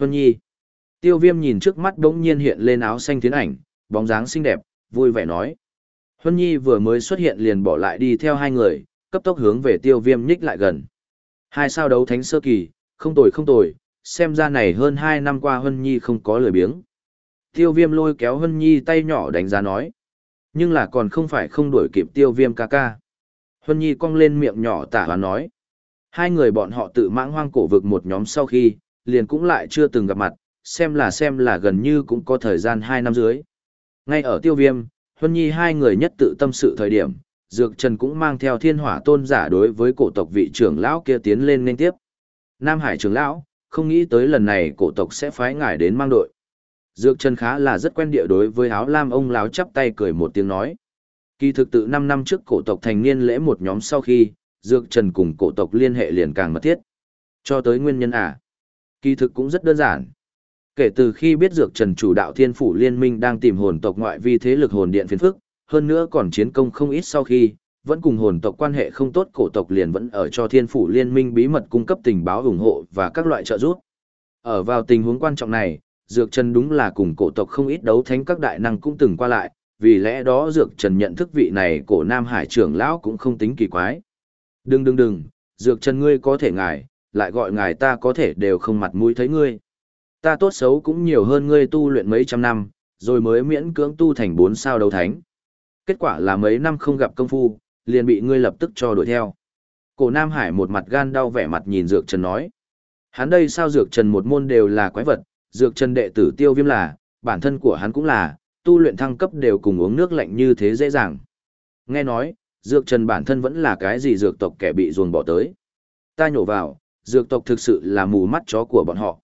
Huân Nhi. Tiêu viêm nhìn trước mắt bỗng nhiên hiện lên áo xanh tiến ảnh, bóng dáng xinh đẹp, vui vẻ nói. Huân Nhi vừa mới xuất hiện liền bỏ lại đi theo hai người, cấp tốc hướng về tiêu viêm nhích lại gần. Hai sao đấu thánh sơ kỳ, không tồi không tồi, xem ra này hơn hai năm qua Huân Nhi không có lười biếng. Tiêu viêm lôi kéo Huân Nhi tay nhỏ đánh giá nói. Nhưng là còn không phải không đuổi kịp tiêu viêm ca ca. Huân Nhi cong lên miệng nhỏ tả hoán nói. Hai người bọn họ tự mãng hoang cổ vực một nhóm sau khi, liền cũng lại chưa từng gặp mặt, xem là xem là gần như cũng có thời gian hai năm dưới. Ngay ở tiêu viêm, Huân Nhi hai người nhất tự tâm sự thời điểm, Dược Trần cũng mang theo thiên hỏa tôn giả đối với cổ tộc vị trưởng lão kia tiến lên nên tiếp. Nam Hải trưởng lão, không nghĩ tới lần này cổ tộc sẽ phái ngài đến mang đội. Dược Trần khá là rất quen địa đối với áo lam ông lão chắp tay cười một tiếng nói. Kỳ thực tự 5 năm trước cổ tộc thành niên lễ một nhóm sau khi, Dược Trần cùng cổ tộc liên hệ liền càng mật thiết. Cho tới nguyên nhân à? Kỳ thực cũng rất đơn giản. Kể từ khi biết Dược Trần chủ đạo thiên phủ liên minh đang tìm hồn tộc ngoại vi thế lực hồn điện phiền phức, hơn nữa còn chiến công không ít sau khi, vẫn cùng hồn tộc quan hệ không tốt cổ tộc liền vẫn ở cho thiên phủ liên minh bí mật cung cấp tình báo ủng hộ và các loại trợ giúp. Ở vào tình huống quan trọng này, Dược Trần đúng là cùng cổ tộc không ít đấu thánh các đại năng cũng từng qua lại, vì lẽ đó Dược Trần nhận thức vị này cổ Nam Hải trưởng lão cũng không tính kỳ quái. Đừng đừng đừng, Dược Trần ngươi có thể ngài, lại gọi ngài ta có thể đều không mặt mũi thấy ngươi. Ta tốt xấu cũng nhiều hơn ngươi tu luyện mấy trăm năm, rồi mới miễn cưỡng tu thành bốn sao đấu thánh. Kết quả là mấy năm không gặp công phu, liền bị ngươi lập tức cho đuổi theo. Cổ Nam Hải một mặt gan đau vẻ mặt nhìn Dược Trần nói. Hắn đây sao Dược Trần một môn đều là quái vật, Dược Trần đệ tử tiêu viêm là, bản thân của hắn cũng là, tu luyện thăng cấp đều cùng uống nước lạnh như thế dễ dàng. Nghe nói, Dược Trần bản thân vẫn là cái gì dược tộc kẻ bị ruồng bỏ tới. Ta nhổ vào, dược tộc thực sự là mù mắt chó của bọn họ.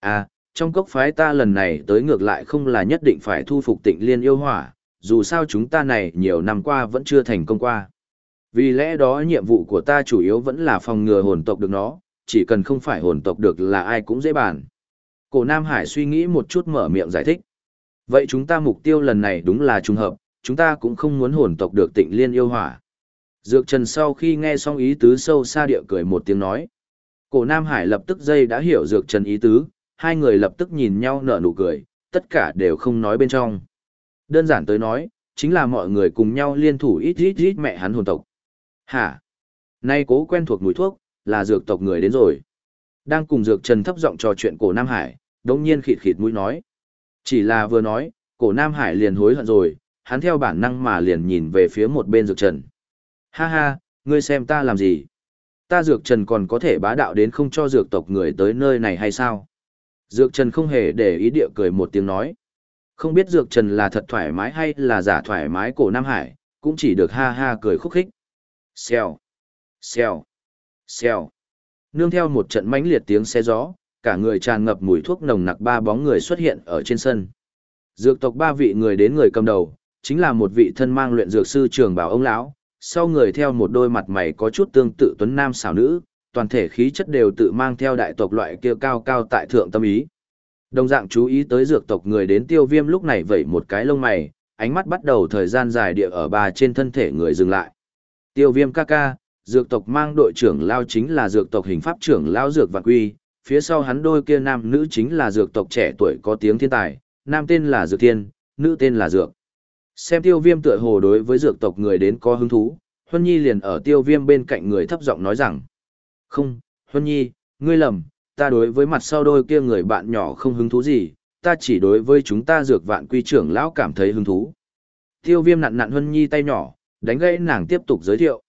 À, trong cốc phái ta lần này tới ngược lại không là nhất định phải thu phục tịnh liên yêu hỏa, dù sao chúng ta này nhiều năm qua vẫn chưa thành công qua. Vì lẽ đó nhiệm vụ của ta chủ yếu vẫn là phòng ngừa hồn tộc được nó, chỉ cần không phải hồn tộc được là ai cũng dễ bàn. Cổ Nam Hải suy nghĩ một chút mở miệng giải thích. Vậy chúng ta mục tiêu lần này đúng là trùng hợp, chúng ta cũng không muốn hồn tộc được tịnh liên yêu hỏa. Dược Trần sau khi nghe xong ý tứ sâu xa địa cười một tiếng nói. Cổ Nam Hải lập tức dây đã hiểu Dược Trần ý tứ, hai người lập tức nhìn nhau nở nụ cười, tất cả đều không nói bên trong. Đơn giản tới nói, chính là mọi người cùng nhau liên thủ ít ít ít mẹ hắn hồn tộc. Hả? Nay cố quen thuộc mùi thuốc, là dược tộc người đến rồi. Đang cùng Dược Trần thấp giọng trò chuyện cổ Nam Hải, đồng nhiên khịt khịt mũi nói. Chỉ là vừa nói, cổ Nam Hải liền hối hận rồi, hắn theo bản năng mà liền nhìn về phía một bên Dược Trần. Ha ha, ngươi xem ta làm gì? Ta Dược Trần còn có thể bá đạo đến không cho dược tộc người tới nơi này hay sao? Dược Trần không hề để ý địa cười một tiếng nói. Không biết Dược Trần là thật thoải mái hay là giả thoải mái cổ Nam Hải, cũng chỉ được ha ha cười khúc khích. Xèo, xèo, xèo. Nương theo một trận mãnh liệt tiếng xe gió, cả người tràn ngập mùi thuốc nồng nặc ba bóng người xuất hiện ở trên sân. Dược tộc ba vị người đến người cầm đầu, chính là một vị thân mang luyện dược sư trường bảo ông lão, sau người theo một đôi mặt mày có chút tương tự tuấn nam xảo nữ, toàn thể khí chất đều tự mang theo đại tộc loại kia cao cao tại thượng tâm ý. Đồng dạng chú ý tới dược tộc người đến tiêu viêm lúc này vẩy một cái lông mày, ánh mắt bắt đầu thời gian dài địa ở bà trên thân thể người dừng lại. Tiêu viêm ca ca, dược tộc mang đội trưởng lao chính là dược tộc hình pháp trưởng lao dược vạn quy, phía sau hắn đôi kia nam nữ chính là dược tộc trẻ tuổi có tiếng thiên tài, nam tên là dược thiên, nữ tên là dược. Xem tiêu viêm tựa hồ đối với dược tộc người đến có hứng thú, Huân Nhi liền ở tiêu viêm bên cạnh người thấp giọng nói rằng. Không, Huân Nhi, ngươi lầm, ta đối với mặt sau đôi kia người bạn nhỏ không hứng thú gì, ta chỉ đối với chúng ta dược vạn quy trưởng lão cảm thấy hứng thú. Tiêu viêm nặn nặn Huân Nhi tay nhỏ, đánh gãy nàng tiếp tục giới thiệu.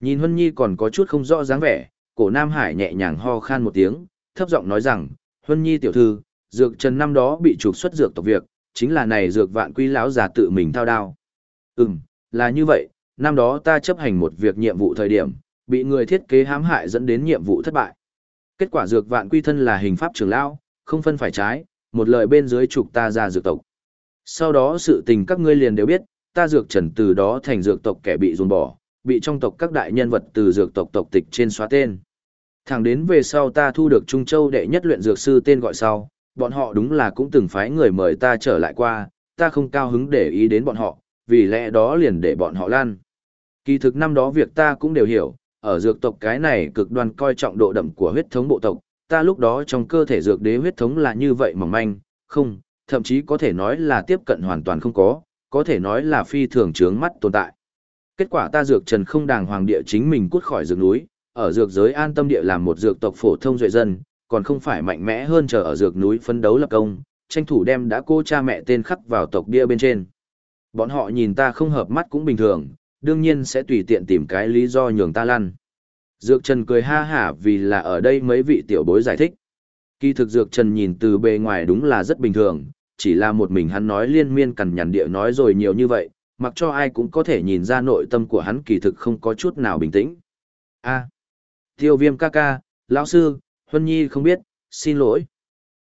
Nhìn Huân Nhi còn có chút không rõ dáng vẻ, cổ Nam Hải nhẹ nhàng ho khan một tiếng, thấp giọng nói rằng, Huân Nhi tiểu thư, dược trần năm đó bị trục xuất dược tộc việc, chính là này dược vạn quy lão già tự mình thao đao. Ừm, là như vậy, năm đó ta chấp hành một việc nhiệm vụ thời điểm, bị người thiết kế hãm hại dẫn đến nhiệm vụ thất bại. Kết quả dược vạn quy thân là hình pháp trưởng lão, không phân phải trái, một lời bên dưới trục ta ra dược tộc. Sau đó sự tình các ngươi liền đều biết, ta dược trần từ đó thành dược tộc kẻ bị dồn bỏ, bị trong tộc các đại nhân vật từ dược tộc tộc tịch trên xóa tên. Thẳng đến về sau ta thu được Trung Châu đệ nhất luyện dược sư tên gọi sau, bọn họ đúng là cũng từng phái người mời ta trở lại qua, ta không cao hứng để ý đến bọn họ, vì lẽ đó liền để bọn họ lan. Kỳ thực năm đó việc ta cũng đều hiểu, ở dược tộc cái này cực đoan coi trọng độ đậm của huyết thống bộ tộc, ta lúc đó trong cơ thể dược đế huyết thống là như vậy mỏng manh, không, thậm chí có thể nói là tiếp cận hoàn toàn không có, có thể nói là phi thường trướng mắt tồn tại. Kết quả ta dược trần không đàng hoàng địa chính mình cút khỏi dược núi, ở dược giới an tâm địa làm một dược tộc phổ thông duệ dân, còn không phải mạnh mẽ hơn chờ ở dược núi phấn đấu lập công, tranh thủ đem đã cô cha mẹ tên khắc vào tộc bia bên trên. Bọn họ nhìn ta không hợp mắt cũng bình thường, đương nhiên sẽ tùy tiện tìm cái lý do nhường ta lăn. Dược Trần cười ha hả vì là ở đây mấy vị tiểu bối giải thích. Kỳ thực Dược Trần nhìn từ bề ngoài đúng là rất bình thường, chỉ là một mình hắn nói liên miên cằn nhằn địa nói rồi nhiều như vậy, mặc cho ai cũng có thể nhìn ra nội tâm của hắn kỳ thực không có chút nào bình tĩnh. A. tiêu viêm ca ca, lão sư, Huân Nhi không biết, xin lỗi.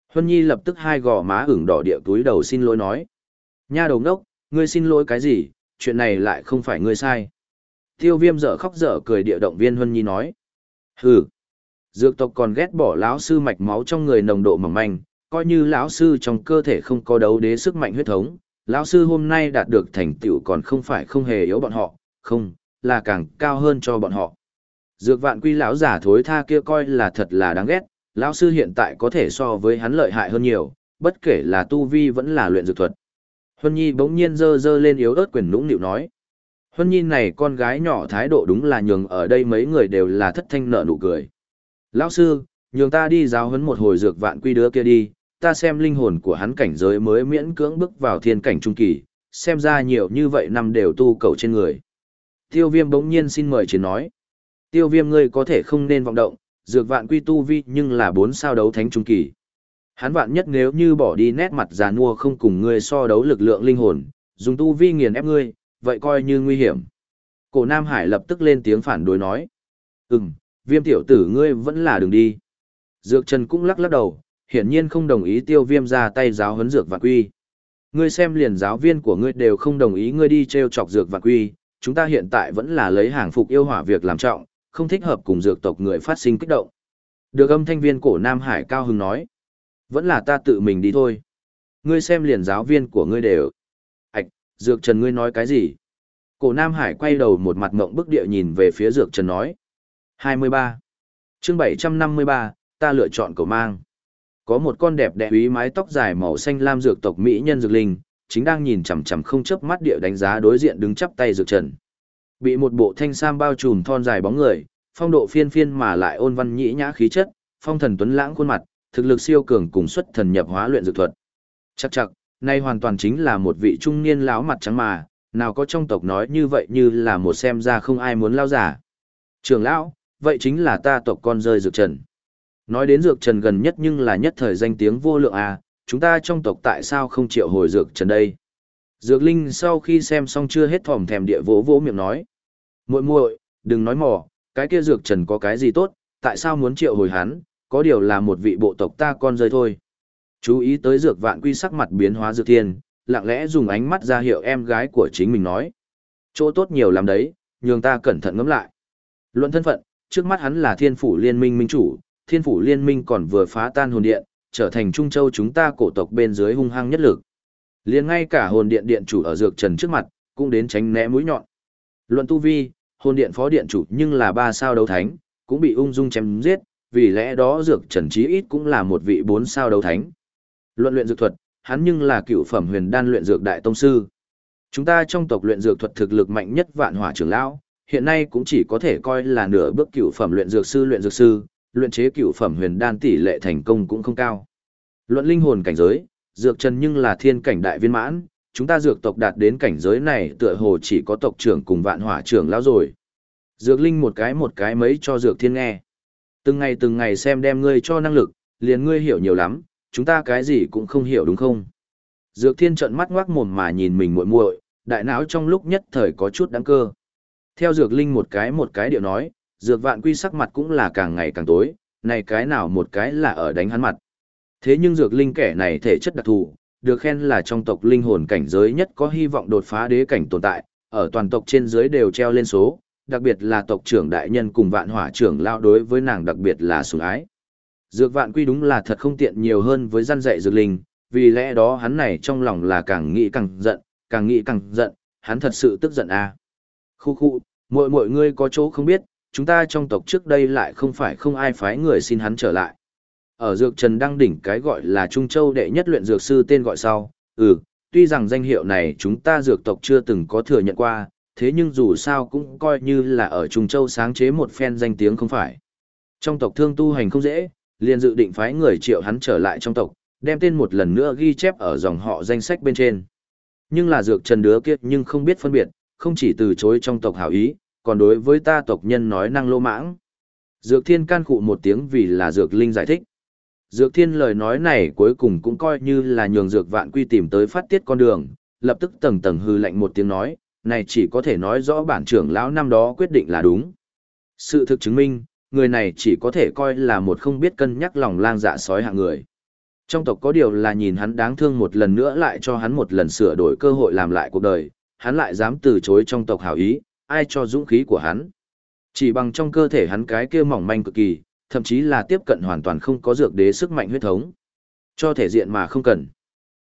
Huân Nhi lập tức hai gò má ửng đỏ địa túi đầu xin lỗi nói. Nha đầu ngốc, ngươi xin lỗi cái gì, chuyện này lại không phải ngươi sai. Tiêu viêm dở khóc dở cười địa động viên Huân Nhi nói. Hừ. Dược tộc còn ghét bỏ lão sư mạch máu trong người nồng độ mỏng manh, coi như lão sư trong cơ thể không có đấu đế sức mạnh huyết thống, lão sư hôm nay đạt được thành tựu còn không phải không hề yếu bọn họ, không, là càng cao hơn cho bọn họ. Dược vạn quy lão giả thối tha kia coi là thật là đáng ghét, lão sư hiện tại có thể so với hắn lợi hại hơn nhiều, bất kể là tu vi vẫn là luyện dược thuật. Huân Nhi bỗng nhiên dơ dơ lên yếu ớt quyền nũng nịu nói. Huân Nhi này con gái nhỏ thái độ đúng là nhường ở đây mấy người đều là thất thanh nợ nụ cười. Lão sư, nhường ta đi giáo huấn một hồi dược vạn quy đứa kia đi, ta xem linh hồn của hắn cảnh giới mới miễn cưỡng bước vào thiên cảnh trung kỳ, xem ra nhiều như vậy năm đều tu cầu trên người. Tiêu viêm bỗng nhiên xin mời chiến nói. Tiêu viêm ngươi có thể không nên vọng động, dược vạn quy tu vi nhưng là bốn sao đấu thánh trung kỳ. Hắn vạn nhất nếu như bỏ đi nét mặt già nua không cùng ngươi so đấu lực lượng linh hồn, dùng tu vi nghiền ép ngươi, vậy coi như nguy hiểm. Cổ Nam Hải lập tức lên tiếng phản đối nói. Ừm, viêm tiểu tử ngươi vẫn là đường đi. Dược Trần cũng lắc lắc đầu, hiển nhiên không đồng ý tiêu viêm ra tay giáo huấn dược vạn quy. Ngươi xem liền giáo viên của ngươi đều không đồng ý ngươi đi treo chọc dược vạn quy, chúng ta hiện tại vẫn là lấy hàng phục yêu hỏa việc làm trọng, không thích hợp cùng dược tộc người phát sinh kích động. Được âm thanh viên cổ Nam Hải cao hứng nói. Vẫn là ta tự mình đi thôi. Ngươi xem liền giáo viên của ngươi đều. Ảch, Dược Trần ngươi nói cái gì? Cổ Nam Hải quay đầu một mặt ngộng bức địa nhìn về phía Dược Trần nói. 23. chương 753, ta lựa chọn cầu mang. Có một con đẹp đẽ úy mái tóc dài màu xanh lam dược tộc Mỹ nhân dược linh, chính đang nhìn chằm chằm không chớp mắt địa đánh giá đối diện đứng chắp tay Dược Trần. Bị một bộ thanh sam bao trùm thon dài bóng người, phong độ phiên phiên mà lại ôn văn nhĩ nhã khí chất, phong thần tuấn lãng khuôn mặt, thực lực siêu cường cùng xuất thần nhập hóa luyện dược thuật. Chắc chắc, nay hoàn toàn chính là một vị trung niên lão mặt trắng mà, nào có trong tộc nói như vậy như là một xem ra không ai muốn lao giả. Trường lão, vậy chính là ta tộc con rơi dược trần. Nói đến dược trần gần nhất nhưng là nhất thời danh tiếng vô lượng à, chúng ta trong tộc tại sao không chịu hồi dược trần đây? Dược Linh sau khi xem xong chưa hết thòm thèm địa vỗ vỗ miệng nói. muội muội đừng nói mỏ, cái kia dược trần có cái gì tốt, tại sao muốn triệu hồi hắn, có điều là một vị bộ tộc ta con rơi thôi. Chú ý tới dược vạn quy sắc mặt biến hóa dược thiên, lặng lẽ dùng ánh mắt ra hiệu em gái của chính mình nói. Chỗ tốt nhiều lắm đấy, nhường ta cẩn thận ngẫm lại. Luận thân phận, trước mắt hắn là thiên phủ liên minh minh chủ, thiên phủ liên minh còn vừa phá tan hồn điện, trở thành trung châu chúng ta cổ tộc bên dưới hung hăng nhất lực liền ngay cả hồn điện điện chủ ở dược trần trước mặt, cũng đến tránh né mũi nhọn. Luận tu vi, hồn điện phó điện chủ nhưng là ba sao đấu thánh, cũng bị ung dung chém giết, vì lẽ đó dược trần chí ít cũng là một vị bốn sao đấu thánh. Luận luyện dược thuật, hắn nhưng là cựu phẩm huyền đan luyện dược đại tông sư. Chúng ta trong tộc luyện dược thuật thực lực mạnh nhất vạn hỏa trưởng lão, hiện nay cũng chỉ có thể coi là nửa bước cựu phẩm luyện dược sư luyện dược sư, luyện chế cựu phẩm huyền đan tỷ lệ thành công cũng không cao. Luận linh hồn cảnh giới, dược trần nhưng là thiên cảnh đại viên mãn, chúng ta dược tộc đạt đến cảnh giới này tựa hồ chỉ có tộc trưởng cùng vạn hỏa trưởng lão rồi. Dược linh một cái một cái mấy cho dược thiên nghe. Từng ngày từng ngày xem đem ngươi cho năng lực, liền ngươi hiểu nhiều lắm, chúng ta cái gì cũng không hiểu đúng không? Dược thiên trợn mắt ngoác mồm mà nhìn mình muội muội, đại não trong lúc nhất thời có chút đáng cơ. Theo dược linh một cái một cái điệu nói, dược vạn quy sắc mặt cũng là càng ngày càng tối, này cái nào một cái là ở đánh hắn mặt. Thế nhưng dược linh kẻ này thể chất đặc thù, được khen là trong tộc linh hồn cảnh giới nhất có hy vọng đột phá đế cảnh tồn tại, ở toàn tộc trên dưới đều treo lên số, đặc biệt là tộc trưởng đại nhân cùng vạn hỏa trưởng lao đối với nàng đặc biệt là sủng ái. Dược vạn quy đúng là thật không tiện nhiều hơn với gian dạy dược linh, vì lẽ đó hắn này trong lòng là càng nghĩ càng giận, càng nghĩ càng giận, hắn thật sự tức giận à. Khu khu, mọi mọi người có chỗ không biết, chúng ta trong tộc trước đây lại không phải không ai phái người xin hắn trở lại ở dược trần đăng đỉnh cái gọi là Trung Châu đệ nhất luyện dược sư tên gọi sau, ừ, tuy rằng danh hiệu này chúng ta dược tộc chưa từng có thừa nhận qua, thế nhưng dù sao cũng coi như là ở Trung Châu sáng chế một phen danh tiếng không phải. Trong tộc thương tu hành không dễ, liền dự định phái người triệu hắn trở lại trong tộc, đem tên một lần nữa ghi chép ở dòng họ danh sách bên trên. Nhưng là dược trần đứa kia nhưng không biết phân biệt, không chỉ từ chối trong tộc hảo ý, còn đối với ta tộc nhân nói năng lô mãng. Dược thiên can cụ một tiếng vì là dược linh giải thích. Dược thiên lời nói này cuối cùng cũng coi như là nhường dược vạn quy tìm tới phát tiết con đường, lập tức tầng tầng hư lạnh một tiếng nói, này chỉ có thể nói rõ bản trưởng lão năm đó quyết định là đúng. Sự thực chứng minh, người này chỉ có thể coi là một không biết cân nhắc lòng lang dạ sói hạng người. Trong tộc có điều là nhìn hắn đáng thương một lần nữa lại cho hắn một lần sửa đổi cơ hội làm lại cuộc đời, hắn lại dám từ chối trong tộc hảo ý, ai cho dũng khí của hắn. Chỉ bằng trong cơ thể hắn cái kia mỏng manh cực kỳ, thậm chí là tiếp cận hoàn toàn không có dược đế sức mạnh huyết thống. Cho thể diện mà không cần.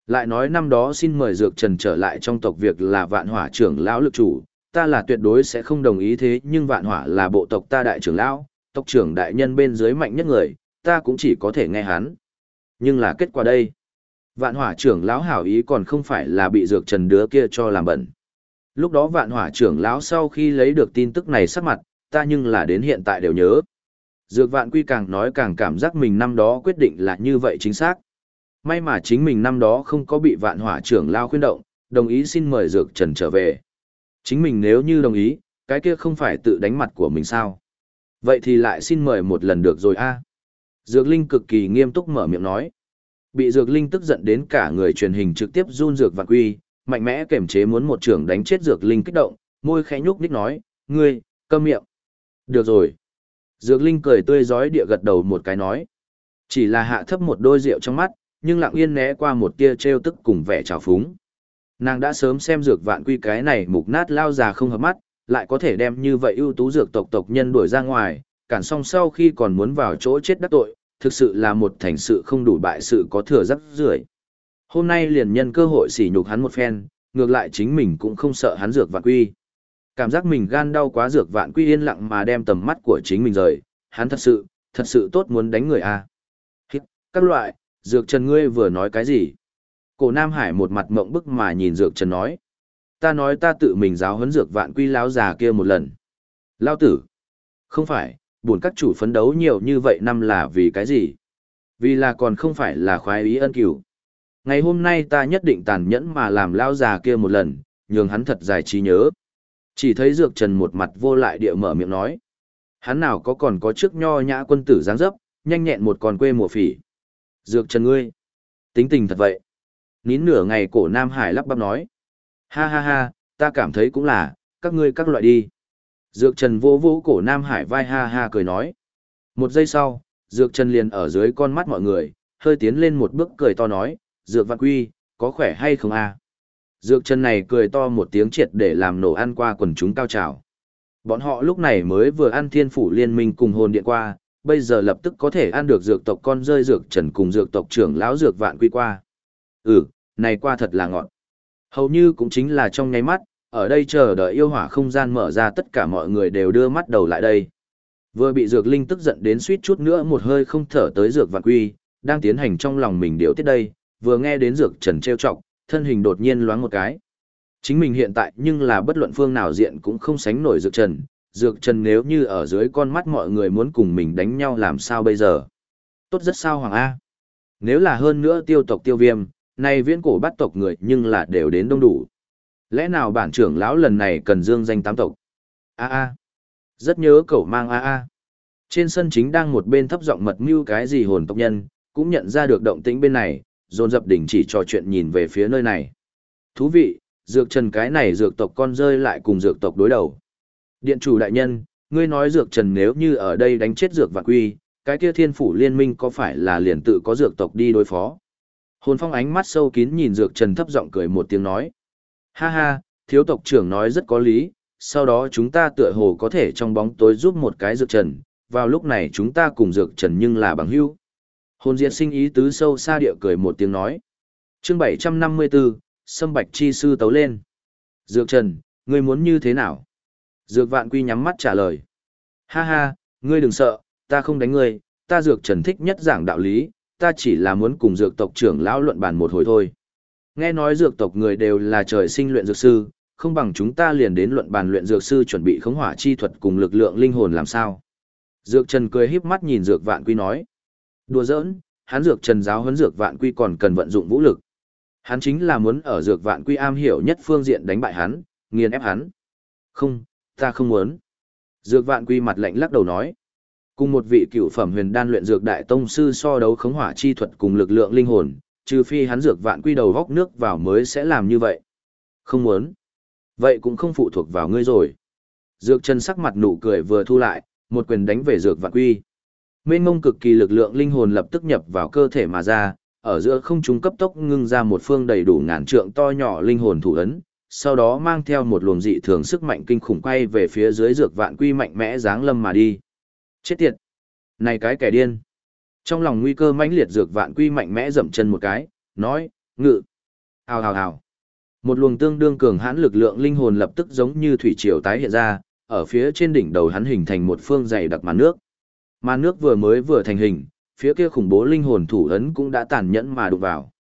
Lại nói năm đó xin mời dược trần trở lại trong tộc việc là vạn hỏa trưởng lão lực chủ, ta là tuyệt đối sẽ không đồng ý thế nhưng vạn hỏa là bộ tộc ta đại trưởng lão, tộc trưởng đại nhân bên dưới mạnh nhất người, ta cũng chỉ có thể nghe hắn. Nhưng là kết quả đây. Vạn hỏa trưởng lão hảo ý còn không phải là bị dược trần đứa kia cho làm bẩn. Lúc đó vạn hỏa trưởng lão sau khi lấy được tin tức này sắc mặt, ta nhưng là đến hiện tại đều nhớ. Dược vạn quy càng nói càng cảm giác mình năm đó quyết định là như vậy chính xác. May mà chính mình năm đó không có bị vạn hỏa trưởng lao khuyên động, đồng ý xin mời dược trần trở về. Chính mình nếu như đồng ý, cái kia không phải tự đánh mặt của mình sao. Vậy thì lại xin mời một lần được rồi a Dược Linh cực kỳ nghiêm túc mở miệng nói. Bị Dược Linh tức giận đến cả người truyền hình trực tiếp run Dược Vạn Quy, mạnh mẽ kềm chế muốn một trưởng đánh chết Dược Linh kích động, môi khẽ nhúc nhích nói, ngươi, câm miệng. Được rồi. Dược Linh cười tươi giói địa gật đầu một cái nói. Chỉ là hạ thấp một đôi rượu trong mắt, nhưng lặng yên né qua một tia trêu tức cùng vẻ trào phúng. Nàng đã sớm xem dược vạn quy cái này mục nát lao già không hợp mắt, lại có thể đem như vậy ưu tú dược tộc tộc nhân đuổi ra ngoài, cản xong sau khi còn muốn vào chỗ chết đắc tội, thực sự là một thành sự không đủ bại sự có thừa rắc rưởi. Hôm nay liền nhân cơ hội sỉ nhục hắn một phen, ngược lại chính mình cũng không sợ hắn dược vạn quy. Cảm giác mình gan đau quá dược vạn quy yên lặng mà đem tầm mắt của chính mình rời, hắn thật sự, thật sự tốt muốn đánh người à. Hít, các loại, dược trần ngươi vừa nói cái gì? Cổ Nam Hải một mặt mộng bức mà nhìn dược trần nói. Ta nói ta tự mình giáo huấn dược vạn quy lão già kia một lần. Lao tử. Không phải, buồn các chủ phấn đấu nhiều như vậy năm là vì cái gì? Vì là còn không phải là khoái ý ân cửu. Ngày hôm nay ta nhất định tàn nhẫn mà làm lao già kia một lần, nhường hắn thật dài trí nhớ. Chỉ thấy Dược Trần một mặt vô lại địa mở miệng nói. Hắn nào có còn có trước nho nhã quân tử dáng dấp, nhanh nhẹn một con quê mùa phỉ. Dược Trần ngươi. Tính tình thật vậy. Nín nửa ngày cổ Nam Hải lắp bắp nói. Ha ha ha, ta cảm thấy cũng là, các ngươi các loại đi. Dược Trần vô vô cổ Nam Hải vai ha ha cười nói. Một giây sau, Dược Trần liền ở dưới con mắt mọi người, hơi tiến lên một bước cười to nói, Dược Văn Quy, có khỏe hay không a? Dược chân này cười to một tiếng triệt để làm nổ ăn qua quần chúng cao trào. Bọn họ lúc này mới vừa ăn thiên phủ liên minh cùng hồn điện qua, bây giờ lập tức có thể ăn được dược tộc con rơi dược trần cùng dược tộc trưởng lão dược vạn quy qua. Ừ, này qua thật là ngọn. Hầu như cũng chính là trong nháy mắt, ở đây chờ đợi yêu hỏa không gian mở ra tất cả mọi người đều đưa mắt đầu lại đây. Vừa bị dược linh tức giận đến suýt chút nữa một hơi không thở tới dược vạn quy, đang tiến hành trong lòng mình điều tiết đây, vừa nghe đến dược trần trêu chọc, thân hình đột nhiên loáng một cái. Chính mình hiện tại nhưng là bất luận phương nào diện cũng không sánh nổi dược trần, dược trần nếu như ở dưới con mắt mọi người muốn cùng mình đánh nhau làm sao bây giờ. Tốt rất sao Hoàng A. Nếu là hơn nữa tiêu tộc tiêu viêm, nay viễn cổ bắt tộc người nhưng là đều đến đông đủ. Lẽ nào bản trưởng lão lần này cần dương danh tám tộc? A a. Rất nhớ cậu mang a a. Trên sân chính đang một bên thấp giọng mật mưu cái gì hồn tộc nhân, cũng nhận ra được động tĩnh bên này, dồn dập đình chỉ trò chuyện nhìn về phía nơi này. Thú vị, dược trần cái này dược tộc con rơi lại cùng dược tộc đối đầu. Điện chủ đại nhân, ngươi nói dược trần nếu như ở đây đánh chết dược vạn quy, cái kia thiên phủ liên minh có phải là liền tự có dược tộc đi đối phó? Hồn phong ánh mắt sâu kín nhìn dược trần thấp giọng cười một tiếng nói. Ha ha, thiếu tộc trưởng nói rất có lý, sau đó chúng ta tựa hồ có thể trong bóng tối giúp một cái dược trần, vào lúc này chúng ta cùng dược trần nhưng là bằng hữu. Hồn diệt sinh ý tứ sâu xa địa cười một tiếng nói. chương 754, Sâm Bạch Chi Sư tấu lên. Dược Trần, ngươi muốn như thế nào? Dược Vạn Quy nhắm mắt trả lời. Ha ha, ngươi đừng sợ, ta không đánh ngươi, ta dược trần thích nhất giảng đạo lý, ta chỉ là muốn cùng dược tộc trưởng lão luận bàn một hồi thôi. Nghe nói dược tộc người đều là trời sinh luyện dược sư, không bằng chúng ta liền đến luận bàn luyện dược sư chuẩn bị khống hỏa chi thuật cùng lực lượng linh hồn làm sao. Dược Trần cười híp mắt nhìn Dược Vạn Quy nói. Đùa giỡn, hắn Dược Trần giáo huấn Dược Vạn Quy còn cần vận dụng vũ lực. Hắn chính là muốn ở Dược Vạn Quy am hiểu nhất phương diện đánh bại hắn, nghiền ép hắn. Không, ta không muốn. Dược Vạn Quy mặt lạnh lắc đầu nói. Cùng một vị cựu phẩm huyền đan luyện dược đại tông sư so đấu khống hỏa chi thuật cùng lực lượng linh hồn, trừ phi hắn Dược Vạn Quy đầu góc nước vào mới sẽ làm như vậy. Không muốn. Vậy cũng không phụ thuộc vào ngươi rồi. Dược chân sắc mặt nụ cười vừa thu lại, một quyền đánh về dược vạn quy. Mênh mông cực kỳ lực lượng linh hồn lập tức nhập vào cơ thể mà ra, ở giữa không trung cấp tốc ngưng ra một phương đầy đủ ngàn trượng to nhỏ linh hồn thủ ấn, sau đó mang theo một luồng dị thường sức mạnh kinh khủng quay về phía dưới dược vạn quy mạnh mẽ giáng lâm mà đi. Chết tiệt! Này cái kẻ điên! Trong lòng nguy cơ mãnh liệt dược vạn quy mạnh mẽ dậm chân một cái, nói, ngự! Hào hào hào! Một luồng tương đương cường hãn lực lượng linh hồn lập tức giống như thủy triều tái hiện ra, ở phía trên đỉnh đầu hắn hình thành một phương dày đặc màn nước. Màn nước vừa mới vừa thành hình, phía kia khủng bố linh hồn thủ ấn cũng đã tàn nhẫn mà đụng vào.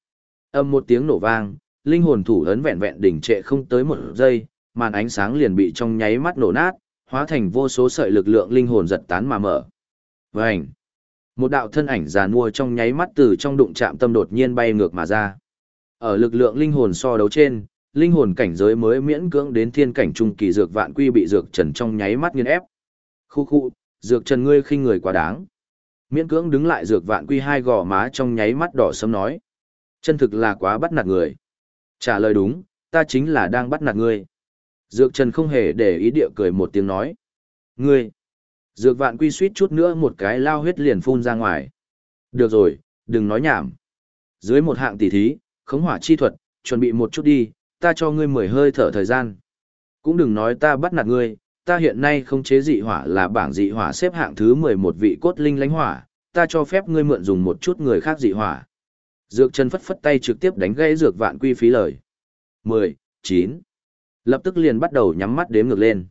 Âm một tiếng nổ vang, linh hồn thủ ấn vẹn vẹn đỉnh trệ không tới một giây, màn ánh sáng liền bị trong nháy mắt nổ nát, hóa thành vô số sợi lực lượng linh hồn giật tán mà mở. Vành! Một đạo thân ảnh già mua trong nháy mắt từ trong đụng chạm tâm đột nhiên bay ngược mà ra. Ở lực lượng linh hồn so đấu trên, linh hồn cảnh giới mới miễn cưỡng đến thiên cảnh trung kỳ dược vạn quy bị dược trần trong nháy mắt nghiền ép. Khu khu, dược trần ngươi khinh người quá đáng. Miễn cưỡng đứng lại dược vạn quy hai gò má trong nháy mắt đỏ sớm nói. Chân thực là quá bắt nạt người. Trả lời đúng, ta chính là đang bắt nạt ngươi. Dược trần không hề để ý địa cười một tiếng nói. Ngươi. Dược vạn quy suýt chút nữa một cái lao huyết liền phun ra ngoài. Được rồi, đừng nói nhảm. Dưới một hạng tỷ thí, khống hỏa chi thuật, chuẩn bị một chút đi, ta cho ngươi mười hơi thở thời gian. Cũng đừng nói ta bắt nạt ngươi, ta hiện nay không chế dị hỏa là bảng dị hỏa xếp hạng thứ 11 vị cốt linh lánh hỏa, ta cho phép ngươi mượn dùng một chút người khác dị hỏa. Dược chân phất phất tay trực tiếp đánh gãy dược vạn quy phí lời. 10, 9. Lập tức liền bắt đầu nhắm mắt đếm ngược lên.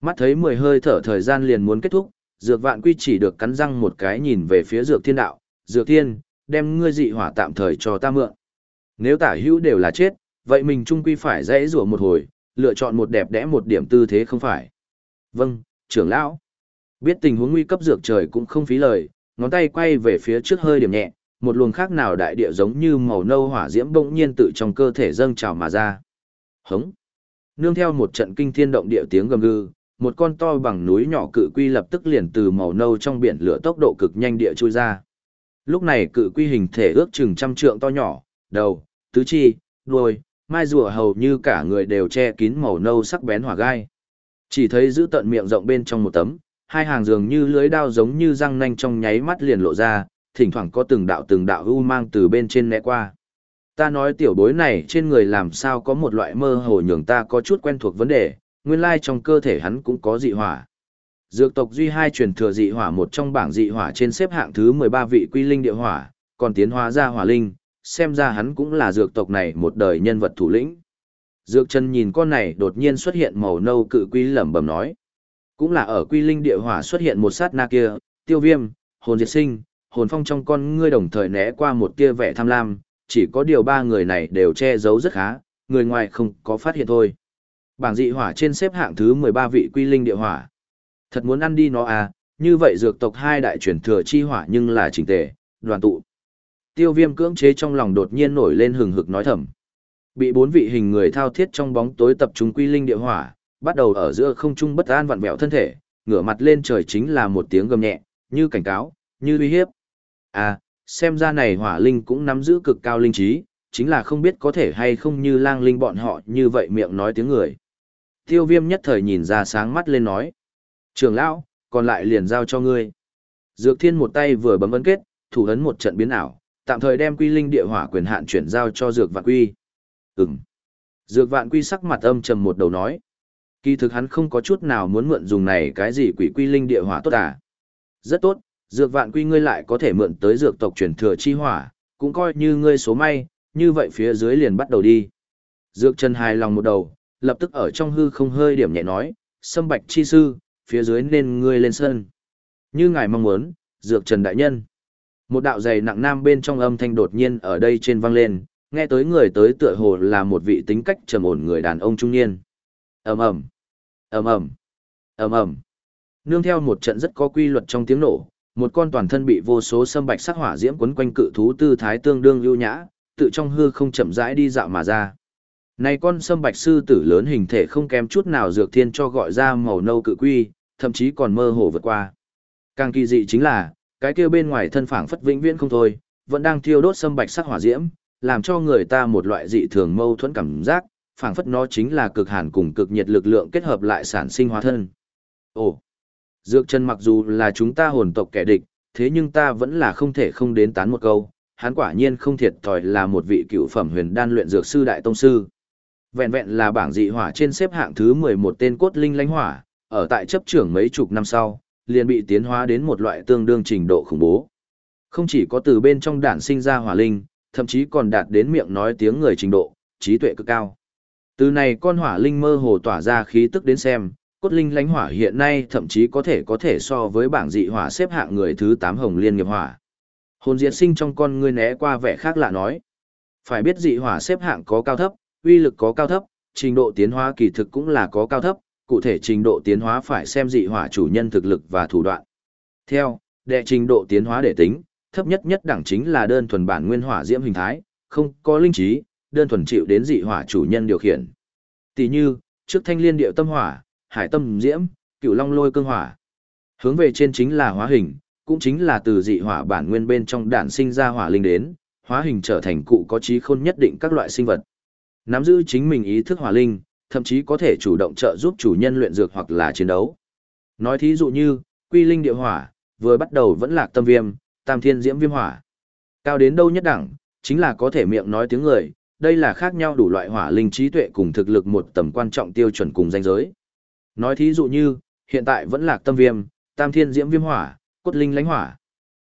Mắt thấy 10 hơi thở thời gian liền muốn kết thúc, dược vạn quy chỉ được cắn răng một cái nhìn về phía dược thiên đạo. Dược thiên, đem ngươi dị hỏa tạm thời cho ta mượn. Nếu tả hữu đều là chết, vậy mình trung quy phải dễ rủa một hồi, lựa chọn một đẹp đẽ một điểm tư thế không phải. Vâng, trưởng lão. Biết tình huống nguy cấp dược trời cũng không phí lời, ngón tay quay về phía trước hơi điểm nhẹ, một luồng khác nào đại địa giống như màu nâu hỏa diễm bỗng nhiên tự trong cơ thể dâng trào mà ra. Hống. Nương theo một trận kinh thiên động địa tiếng gầm gừ, một con to bằng núi nhỏ cự quy lập tức liền từ màu nâu trong biển lửa tốc độ cực nhanh địa trôi ra. Lúc này cự quy hình thể ước chừng trăm trượng to nhỏ, đầu, tứ chi, đuôi, mai rùa hầu như cả người đều che kín màu nâu sắc bén hỏa gai. Chỉ thấy giữ tận miệng rộng bên trong một tấm, hai hàng dường như lưới đao giống như răng nanh trong nháy mắt liền lộ ra, thỉnh thoảng có từng đạo từng đạo u mang từ bên trên né qua. Ta nói tiểu bối này trên người làm sao có một loại mơ hồ nhường ta có chút quen thuộc vấn đề, nguyên lai trong cơ thể hắn cũng có dị hỏa. Dược tộc duy hai truyền thừa dị hỏa một trong bảng dị hỏa trên xếp hạng thứ 13 vị quy linh địa hỏa, còn tiến hóa ra hỏa linh, xem ra hắn cũng là dược tộc này một đời nhân vật thủ lĩnh. Dược Trần nhìn con này đột nhiên xuất hiện màu nâu cự quy lẩm bẩm nói. Cũng là ở quy linh địa hỏa xuất hiện một sát na kia, tiêu viêm, hồn diệt sinh, hồn phong trong con ngươi đồng thời né qua một tia vẻ tham lam, chỉ có điều ba người này đều che giấu rất khá, người ngoài không có phát hiện thôi. Bảng dị hỏa trên xếp hạng thứ 13 vị quy linh địa hỏa. Thật muốn ăn đi nó à, như vậy dược tộc hai đại truyền thừa chi hỏa nhưng là chỉnh tề, đoàn tụ tiêu viêm cưỡng chế trong lòng đột nhiên nổi lên hừng hực nói thầm. Bị bốn vị hình người thao thiết trong bóng tối tập trung quy linh địa hỏa, bắt đầu ở giữa không trung bất an vặn vẹo thân thể, ngửa mặt lên trời chính là một tiếng gầm nhẹ, như cảnh cáo, như uy hiếp. À, xem ra này hỏa linh cũng nắm giữ cực cao linh trí, chính là không biết có thể hay không như lang linh bọn họ như vậy miệng nói tiếng người. Tiêu viêm nhất thời nhìn ra sáng mắt lên nói. Trường lão, còn lại liền giao cho ngươi. Dược thiên một tay vừa bấm ấn kết, thủ ấn một trận biến ảo, tạm thời đem quy linh địa hỏa quyền hạn chuyển giao cho dược vạn quy. Ừm. Dược vạn quy sắc mặt âm trầm một đầu nói. Kỳ thực hắn không có chút nào muốn mượn dùng này cái gì quỷ quy linh địa hỏa tốt à. Rất tốt, dược vạn quy ngươi lại có thể mượn tới dược tộc truyền thừa chi hỏa, cũng coi như ngươi số may, như vậy phía dưới liền bắt đầu đi. Dược trần hài lòng một đầu, lập tức ở trong hư không hơi điểm nhẹ nói, sâm bạch chi sư, phía dưới nên ngươi lên sân. Như ngài mong muốn, Dược Trần Đại Nhân. Một đạo dày nặng nam bên trong âm thanh đột nhiên ở đây trên vang lên, nghe tới người tới tựa hồ là một vị tính cách trầm ổn người đàn ông trung niên. ầm ầm ầm ầm ầm ầm Nương theo một trận rất có quy luật trong tiếng nổ, một con toàn thân bị vô số sâm bạch sắc hỏa diễm quấn quanh cự thú tư thái tương đương ưu nhã, tự trong hư không chậm rãi đi dạo mà ra. Này con sâm bạch sư tử lớn hình thể không kém chút nào dược thiên cho gọi ra màu nâu cự quy, thậm chí còn mơ hồ vượt qua. Càng kỳ dị chính là, cái kia bên ngoài thân phảng phất vĩnh viễn không thôi, vẫn đang thiêu đốt sâm bạch sắc hỏa diễm, làm cho người ta một loại dị thường mâu thuẫn cảm giác, phảng phất nó chính là cực hàn cùng cực nhiệt lực lượng kết hợp lại sản sinh hóa thân. Ồ, Dược chân mặc dù là chúng ta hồn tộc kẻ địch, thế nhưng ta vẫn là không thể không đến tán một câu, hắn quả nhiên không thiệt thòi là một vị cựu phẩm huyền đan luyện dược sư đại tông sư. Vẹn vẹn là bảng dị hỏa trên xếp hạng thứ 11 tên cốt linh lãnh hỏa, ở tại chấp trưởng mấy chục năm sau, liền bị tiến hóa đến một loại tương đương trình độ khủng bố. Không chỉ có từ bên trong đản sinh ra hỏa linh, thậm chí còn đạt đến miệng nói tiếng người trình độ, trí tuệ cực cao. Từ này con hỏa linh mơ hồ tỏa ra khí tức đến xem, cốt linh lãnh hỏa hiện nay thậm chí có thể có thể so với bảng dị hỏa xếp hạng người thứ 8 hồng liên nghiệp hỏa. Hồn diệt sinh trong con ngươi né qua vẻ khác lạ nói. Phải biết dị hỏa xếp hạng có cao thấp, uy lực có cao thấp, trình độ tiến hóa kỳ thực cũng là có cao thấp, cụ thể trình độ tiến hóa phải xem dị hỏa chủ nhân thực lực và thủ đoạn. Theo, đệ trình độ tiến hóa để tính, thấp nhất nhất đẳng chính là đơn thuần bản nguyên hỏa diễm hình thái, không có linh trí, đơn thuần chịu đến dị hỏa chủ nhân điều khiển. Tỷ như, trước thanh liên điệu tâm hỏa, hải tâm diễm, cựu long lôi cương hỏa. Hướng về trên chính là hóa hình, cũng chính là từ dị hỏa bản nguyên bên trong đản sinh ra hỏa linh đến, hóa hình trở thành cụ có trí khôn nhất định các loại sinh vật. Nắm giữ chính mình ý thức hỏa linh, thậm chí có thể chủ động trợ giúp chủ nhân luyện dược hoặc là chiến đấu. Nói thí dụ như, quy linh địa hỏa, vừa bắt đầu vẫn là tâm viêm, tam thiên diễm viêm hỏa. Cao đến đâu nhất đẳng, chính là có thể miệng nói tiếng người, đây là khác nhau đủ loại hỏa linh trí tuệ cùng thực lực một tầm quan trọng tiêu chuẩn cùng danh giới. Nói thí dụ như, hiện tại vẫn là tâm viêm, tam thiên diễm viêm hỏa, cốt linh Lánh hỏa.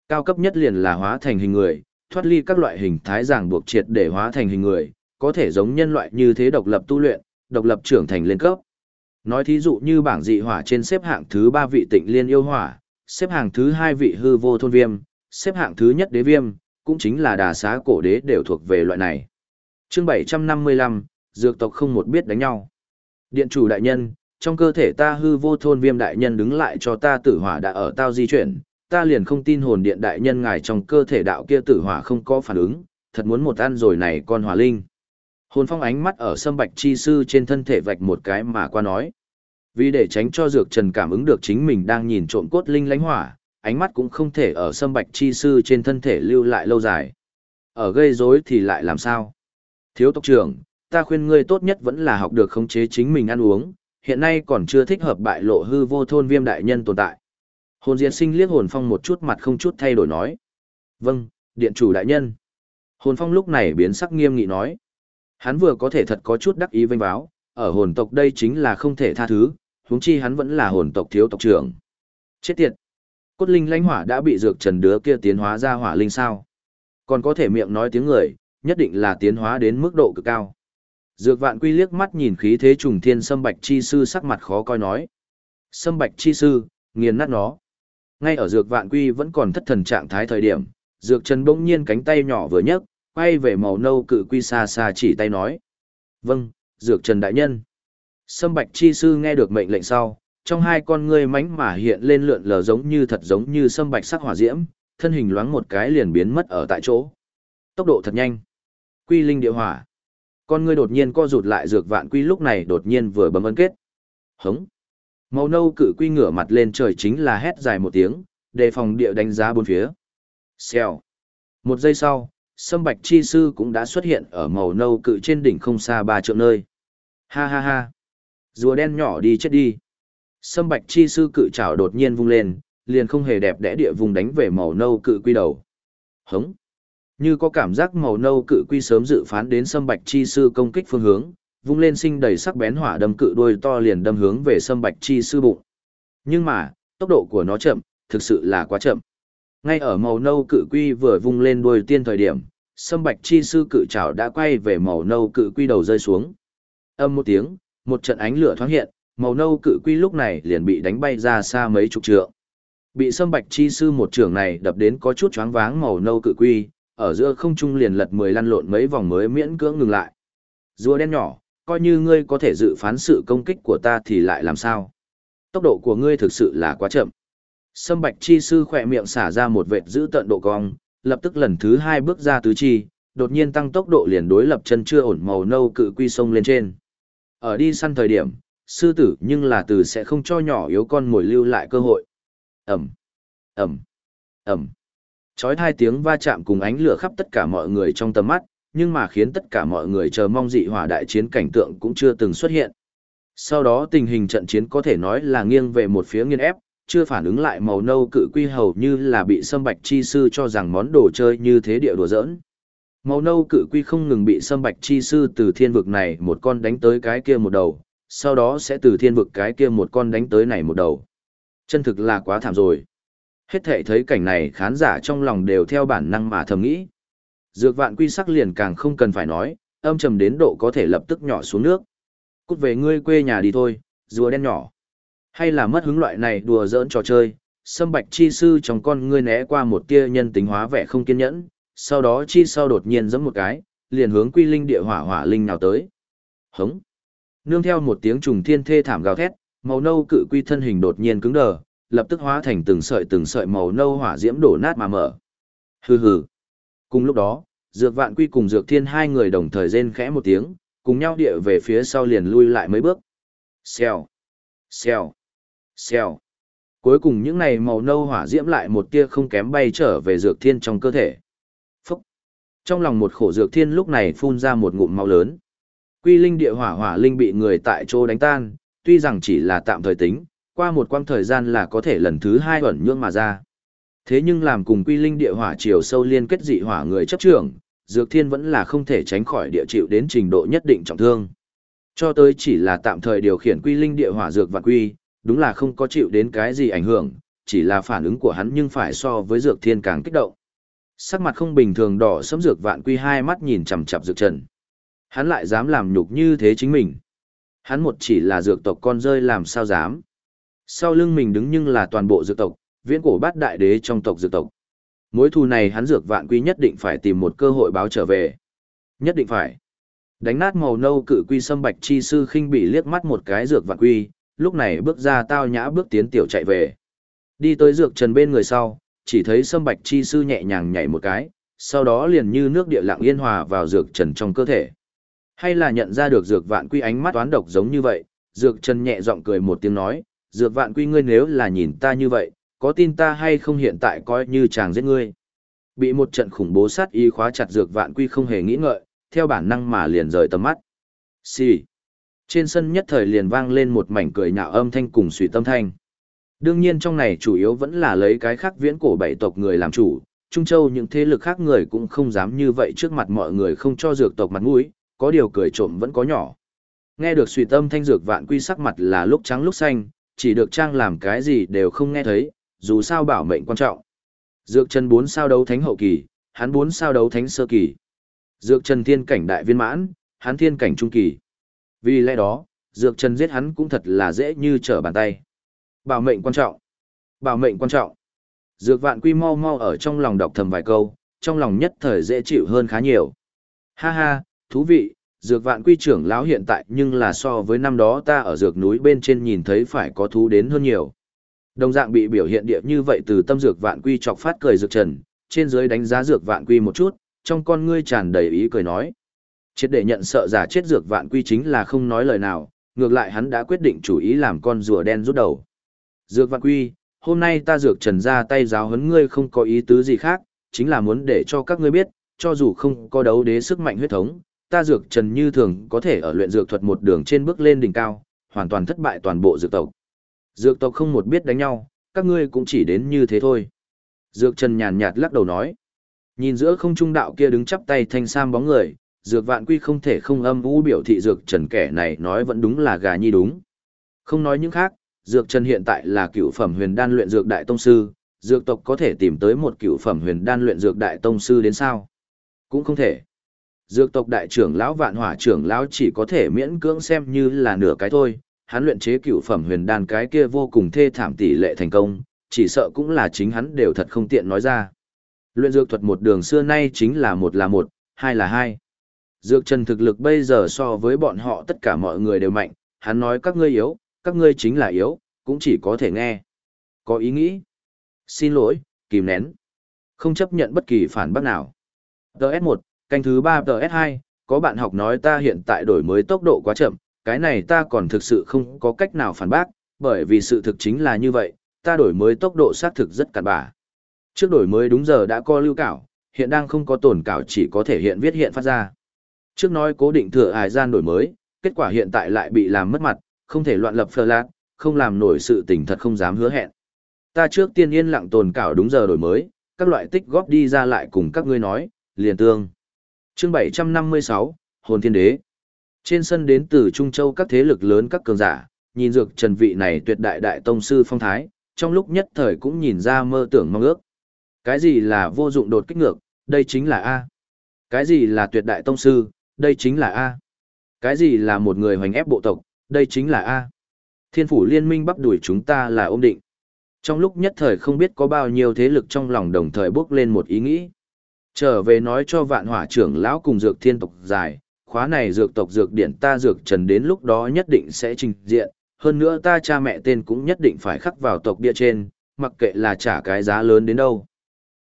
Cao cấp nhất liền là hóa thành hình người, thoát ly các loại hình thái giảng buộc triệt để hóa thành hình người, có thể giống nhân loại như thế độc lập tu luyện, độc lập trưởng thành lên cấp. Nói thí dụ như bảng dị hỏa trên xếp hạng thứ ba vị tịnh liên yêu hỏa, xếp hạng thứ hai vị hư vô thôn viêm, xếp hạng thứ nhất đế viêm, cũng chính là đà xá cổ đế đều thuộc về loại này. Chương 755, dược tộc không một biết đánh nhau. Điện chủ đại nhân, trong cơ thể ta hư vô thôn viêm đại nhân đứng lại cho ta tử hỏa đã ở tao di chuyển, ta liền không tin hồn điện đại nhân ngài trong cơ thể đạo kia tử hỏa không có phản ứng, thật muốn một ăn rồi này con hỏa linh. Hồn phong ánh mắt ở sâm bạch chi sư trên thân thể vạch một cái mà qua nói. Vì để tránh cho dược trần cảm ứng được chính mình đang nhìn trộm cốt linh lánh hỏa, ánh mắt cũng không thể ở sâm bạch chi sư trên thân thể lưu lại lâu dài. Ở gây rối thì lại làm sao? Thiếu tộc trưởng, ta khuyên ngươi tốt nhất vẫn là học được khống chế chính mình ăn uống, hiện nay còn chưa thích hợp bại lộ hư vô thôn viêm đại nhân tồn tại. Hồn diệt sinh liếc hồn phong một chút mặt không chút thay đổi nói. Vâng, điện chủ đại nhân. Hồn phong lúc này biến sắc nghiêm nghị nói. Hắn vừa có thể thật có chút đắc ý vinh báo, ở hồn tộc đây chính là không thể tha thứ, huống chi hắn vẫn là hồn tộc thiếu tộc trưởng. Chết tiệt! Cốt linh lãnh hỏa đã bị dược trần đứa kia tiến hóa ra hỏa linh sao. Còn có thể miệng nói tiếng người, nhất định là tiến hóa đến mức độ cực cao. Dược vạn quy liếc mắt nhìn khí thế trùng thiên sâm bạch chi sư sắc mặt khó coi nói. Sâm bạch chi sư, nghiền nát nó. Ngay ở dược vạn quy vẫn còn thất thần trạng thái thời điểm, dược trần bỗng nhiên cánh tay nhỏ vừa nhấc, quay về màu nâu cự quy xa xa chỉ tay nói. Vâng, dược trần đại nhân. Sâm bạch chi sư nghe được mệnh lệnh sau, trong hai con ngươi mánh mà hiện lên lượn lờ giống như thật giống như sâm bạch sắc hỏa diễm, thân hình loáng một cái liền biến mất ở tại chỗ. Tốc độ thật nhanh. Quy linh địa hỏa. Con ngươi đột nhiên co rụt lại dược vạn quy lúc này đột nhiên vừa bấm ấn kết. Hống. Màu nâu cự quy ngửa mặt lên trời chính là hét dài một tiếng, đề phòng địa đánh giá bốn phía. Xèo. Một giây sau, sâm bạch chi sư cũng đã xuất hiện ở màu nâu cự trên đỉnh không xa ba triệu nơi. Ha ha ha. Rùa đen nhỏ đi chết đi. Sâm bạch chi sư cự trảo đột nhiên vung lên, liền không hề đẹp đẽ địa vùng đánh về màu nâu cự quy đầu. Hống. Như có cảm giác màu nâu cự quy sớm dự phán đến sâm bạch chi sư công kích phương hướng, vung lên sinh đầy sắc bén hỏa đâm cự đuôi to liền đâm hướng về sâm bạch chi sư bụng. Nhưng mà, tốc độ của nó chậm, thực sự là quá chậm. Ngay ở màu nâu cự quy vừa vung lên đuôi tiên thời điểm, sâm bạch chi sư cự trảo đã quay về màu nâu cự quy đầu rơi xuống. Âm một tiếng, một trận ánh lửa thoáng hiện, màu nâu cự quy lúc này liền bị đánh bay ra xa mấy chục trượng. Bị sâm bạch chi sư một trưởng này đập đến có chút choáng váng màu nâu cự quy, ở giữa không trung liền lật mười lăn lộn mấy vòng mới miễn cưỡng ngừng lại. Rùa đen nhỏ, coi như ngươi có thể dự phán sự công kích của ta thì lại làm sao? Tốc độ của ngươi thực sự là quá chậm. Sâm bạch chi sư khỏe miệng xả ra một vệt giữ tận độ cong, lập tức lần thứ hai bước ra tứ chi, đột nhiên tăng tốc độ liền đối lập chân chưa ổn màu nâu cự quy sông lên trên. Ở đi săn thời điểm, sư tử nhưng là từ sẽ không cho nhỏ yếu con mồi lưu lại cơ hội. Ẩm, Ẩm, Ẩm. Chói hai tiếng va chạm cùng ánh lửa khắp tất cả mọi người trong tầm mắt, nhưng mà khiến tất cả mọi người chờ mong dị hỏa đại chiến cảnh tượng cũng chưa từng xuất hiện. Sau đó tình hình trận chiến có thể nói là nghiêng về một phía nghiên ép, chưa phản ứng lại màu nâu cự quy hầu như là bị sâm bạch chi sư cho rằng món đồ chơi như thế địa đùa giỡn. Màu nâu cự quy không ngừng bị sâm bạch chi sư từ thiên vực này một con đánh tới cái kia một đầu, sau đó sẽ từ thiên vực cái kia một con đánh tới này một đầu. Chân thực là quá thảm rồi. Hết thể thấy cảnh này khán giả trong lòng đều theo bản năng mà thầm nghĩ. Dược vạn quy sắc liền càng không cần phải nói, âm trầm đến độ có thể lập tức nhỏ xuống nước. Cút về ngươi quê nhà đi thôi, rùa đen nhỏ. Hay là mất hứng loại này đùa giỡn trò chơi, sâm bạch chi sư trong con ngươi né qua một tia nhân tính hóa vẻ không kiên nhẫn, sau đó chi sau đột nhiên giẫm một cái, liền hướng quy linh địa hỏa hỏa linh nào tới. Hống. Nương theo một tiếng trùng thiên thê thảm gào thét, màu nâu cự quy thân hình đột nhiên cứng đờ, lập tức hóa thành từng sợi từng sợi màu nâu hỏa diễm đổ nát mà mở. Hừ hừ. Cùng lúc đó, Dược Vạn Quy cùng Dược Thiên hai người đồng thời rên khẽ một tiếng, cùng nhau địa về phía sau liền lui lại mấy bước. Xèo, xèo, xèo. Cuối cùng những này màu nâu hỏa diễm lại một tia không kém bay trở về Dược Thiên trong cơ thể. Phúc. Trong lòng một khổ Dược Thiên lúc này phun ra một ngụm máu lớn. Quy linh địa hỏa hỏa linh bị người tại chỗ đánh tan, tuy rằng chỉ là tạm thời tính, qua một quãng thời gian là có thể lần thứ hai ẩn nhưỡng mà ra. Thế nhưng làm cùng quy linh địa hỏa chiều sâu liên kết dị hỏa người chấp trưởng, Dược Thiên vẫn là không thể tránh khỏi địa chịu đến trình độ nhất định trọng thương. Cho tới chỉ là tạm thời điều khiển quy linh địa hỏa dược và quy, đúng là không có chịu đến cái gì ảnh hưởng, chỉ là phản ứng của hắn nhưng phải so với Dược Thiên càng kích động. Sắc mặt không bình thường đỏ sẫm dược vạn quy hai mắt nhìn chằm chằm Dược Trần. Hắn lại dám làm nhục như thế chính mình. Hắn một chỉ là dược tộc con rơi làm sao dám. Sau lưng mình đứng nhưng là toàn bộ dược tộc, viễn cổ bát đại đế trong tộc dược tộc. Mối thù này hắn dược vạn quy nhất định phải tìm một cơ hội báo trở về. Nhất định phải. Đánh nát màu nâu cự quy sâm bạch chi sư khinh bị liếc mắt một cái dược vạn quy, lúc này bước ra tao nhã bước tiến tiểu chạy về. Đi tới dược trần bên người sau, chỉ thấy sâm bạch chi sư nhẹ nhàng nhảy một cái, sau đó liền như nước địa lặng yên hòa vào dược trần trong cơ thể. Hay là nhận ra được dược vạn quy ánh mắt toán độc giống như vậy, dược trần nhẹ giọng cười một tiếng nói, dược vạn quy ngươi nếu là nhìn ta như vậy, có tin ta hay không hiện tại coi như chàng giết ngươi. Bị một trận khủng bố sát y khóa chặt dược vạn quy không hề nghĩ ngợi, theo bản năng mà liền rời tầm mắt. Xì. Trên sân nhất thời liền vang lên một mảnh cười nhạo âm thanh cùng suy tâm thanh. Đương nhiên trong này chủ yếu vẫn là lấy cái khác viễn cổ bảy tộc người làm chủ, Trung Châu những thế lực khác người cũng không dám như vậy trước mặt mọi người không cho dược tộc mặt mũi, có điều cười trộm vẫn có nhỏ. Nghe được suy tâm thanh dược vạn quy sắc mặt là lúc trắng lúc xanh, chỉ được trang làm cái gì đều không nghe thấy, dù sao bảo mệnh quan trọng. Dược chân 4 sao đấu thánh hậu kỳ, hắn 4 sao đấu thánh sơ kỳ. Dược chân thiên cảnh đại viên mãn, hắn thiên cảnh trung kỳ. Vì lẽ đó, Dược chân giết hắn cũng thật là dễ như trở bàn tay. Bảo mệnh quan trọng. Bảo mệnh quan trọng. Dược vạn quy mau mau ở trong lòng đọc thầm vài câu, trong lòng nhất thời dễ chịu hơn khá nhiều. Ha ha, thú vị, dược vạn quy trưởng lão hiện tại nhưng là so với năm đó ta ở dược núi bên trên nhìn thấy phải có thú đến hơn nhiều. Đồng dạng bị biểu hiện địa như vậy từ tâm dược vạn quy chọc phát cười dược trần, trên dưới đánh giá dược vạn quy một chút, trong con ngươi tràn đầy ý cười nói. Chết để nhận sợ giả chết dược vạn quy chính là không nói lời nào, ngược lại hắn đã quyết định chủ ý làm con rùa đen rút đầu. Dược vạn quy, hôm nay ta dược trần ra tay giáo huấn ngươi không có ý tứ gì khác, chính là muốn để cho các ngươi biết, cho dù không có đấu đế sức mạnh huyết thống, ta dược trần như thường có thể ở luyện dược thuật một đường trên bước lên đỉnh cao, hoàn toàn thất bại toàn bộ dược tộc. Dược tộc không một biết đánh nhau, các ngươi cũng chỉ đến như thế thôi. Dược trần nhàn nhạt lắc đầu nói. Nhìn giữa không trung đạo kia đứng chắp tay thanh sam bóng người, dược vạn quy không thể không âm vũ biểu thị dược trần kẻ này nói vẫn đúng là gà nhi đúng. Không nói những khác, dược trần hiện tại là cựu phẩm huyền đan luyện dược đại tông sư, dược tộc có thể tìm tới một cựu phẩm huyền đan luyện dược đại tông sư đến sao? Cũng không thể. Dược tộc đại trưởng lão vạn hỏa trưởng lão chỉ có thể miễn cưỡng xem như là nửa cái thôi, hắn luyện chế cửu phẩm huyền đan cái kia vô cùng thê thảm tỷ lệ thành công, chỉ sợ cũng là chính hắn đều thật không tiện nói ra. Luyện dược thuật một đường xưa nay chính là một là một, hai là hai. Dược trần thực lực bây giờ so với bọn họ tất cả mọi người đều mạnh, hắn nói các ngươi yếu, các ngươi chính là yếu, cũng chỉ có thể nghe. Có ý nghĩ. Xin lỗi, kìm nén. Không chấp nhận bất kỳ phản bác nào. TS1, canh thứ 3 TS2, có bạn học nói ta hiện tại đổi mới tốc độ quá chậm, cái này ta còn thực sự không có cách nào phản bác, bởi vì sự thực chính là như vậy, ta đổi mới tốc độ xác thực rất cạn bả. Trước đổi mới đúng giờ đã có lưu cảo, hiện đang không có tổn cảo chỉ có thể hiện viết hiện phát ra. Trước nói cố định thừa hài gian đổi mới, kết quả hiện tại lại bị làm mất mặt, không thể loạn lập phơ lạc, không làm nổi sự tình thật không dám hứa hẹn. Ta trước tiên yên lặng tồn cảo đúng giờ đổi mới, các loại tích góp đi ra lại cùng các ngươi nói, liền tương. Chương 756, Hồn Thiên Đế. Trên sân đến từ Trung Châu các thế lực lớn các cường giả, nhìn dược trần vị này tuyệt đại đại tông sư phong thái, trong lúc nhất thời cũng nhìn ra mơ tưởng mong ước. Cái gì là vô dụng đột kích ngược, đây chính là A. Cái gì là tuyệt đại tông sư, đây chính là A. Cái gì là một người hoành ép bộ tộc, đây chính là A. Thiên phủ liên minh bắp đuổi chúng ta là ôm định. Trong lúc nhất thời không biết có bao nhiêu thế lực trong lòng đồng thời bước lên một ý nghĩ. Trở về nói cho vạn hỏa trưởng lão cùng dược thiên tộc dài, khóa này dược tộc dược điển ta dược trần đến lúc đó nhất định sẽ trình diện, hơn nữa ta cha mẹ tên cũng nhất định phải khắc vào tộc địa trên, mặc kệ là trả cái giá lớn đến đâu.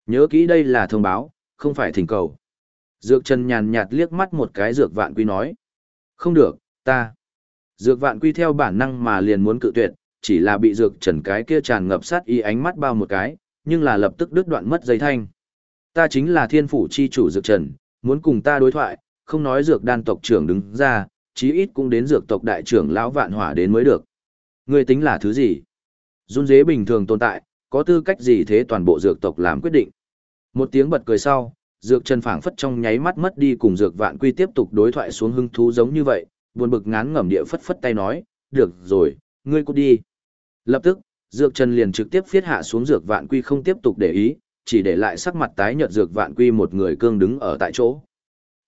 Nhớ kỹ đây là thông báo, không phải thỉnh cầu. Dược trần nhàn nhạt liếc mắt một cái dược vạn quy nói. Không được, ta. Dược vạn quy theo bản năng mà liền muốn cự tuyệt, chỉ là bị dược trần cái kia tràn ngập sát y ánh mắt bao một cái, nhưng là lập tức đứt đoạn mất dây thanh. Ta chính là thiên phủ chi chủ dược trần, muốn cùng ta đối thoại, không nói dược đan tộc trưởng đứng ra, chí ít cũng đến dược tộc đại trưởng lão vạn hỏa đến mới được. Ngươi tính là thứ gì? Run dế bình thường tồn tại, có tư cách gì thế toàn bộ dược tộc làm quyết định? Một tiếng bật cười sau, dược trần phảng phất trong nháy mắt mất đi cùng dược vạn quy tiếp tục đối thoại xuống hưng thú giống như vậy, buồn bực ngán ngẩm địa phất phất tay nói, được rồi, ngươi cút đi. Lập tức, dược trần liền trực tiếp phiết hạ xuống dược vạn quy không tiếp tục để ý, chỉ để lại sắc mặt tái nhợt dược vạn quy một người cương đứng ở tại chỗ.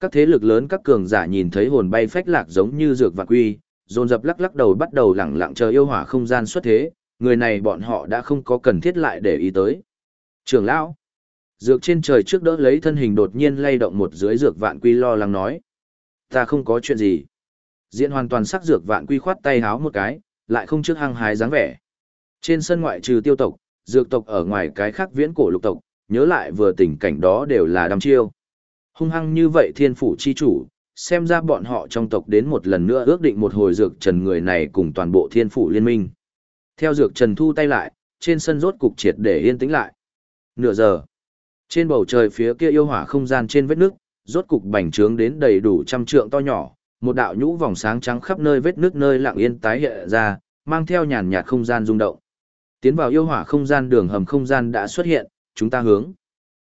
Các thế lực lớn các cường giả nhìn thấy hồn bay phách lạc giống như dược vạn quy, dồn dập lắc lắc đầu bắt đầu lẳng lặng chờ yêu hỏa không gian xuất thế, người này bọn họ đã không có cần thiết lại để ý tới. Trưởng lão, dược trên trời trước đỡ lấy thân hình đột nhiên lay động một dưới dược vạn quy lo lắng nói. Ta không có chuyện gì. Diện hoàn toàn sắc dược vạn quy khoát tay háo một cái, lại không trước hăng hái dáng vẻ. Trên sân ngoại trừ tiêu tộc, dược tộc ở ngoài cái khác viễn cổ lục tộc, nhớ lại vừa tình cảnh đó đều là đăm chiêu. Hung hăng như vậy thiên phủ chi chủ, xem ra bọn họ trong tộc đến một lần nữa ước định một hồi dược trần người này cùng toàn bộ thiên phủ liên minh. Theo dược trần thu tay lại, trên sân rốt cục triệt để yên tĩnh lại. Nửa giờ, trên bầu trời phía kia yêu hỏa không gian trên vết nước, rốt cục bành trướng đến đầy đủ trăm trượng to nhỏ, một đạo nhũ vòng sáng trắng khắp nơi vết nước nơi lặng yên tái hiện ra, mang theo nhàn nhạt không gian rung động. Tiến vào yêu hỏa không gian đường hầm không gian đã xuất hiện, chúng ta hướng.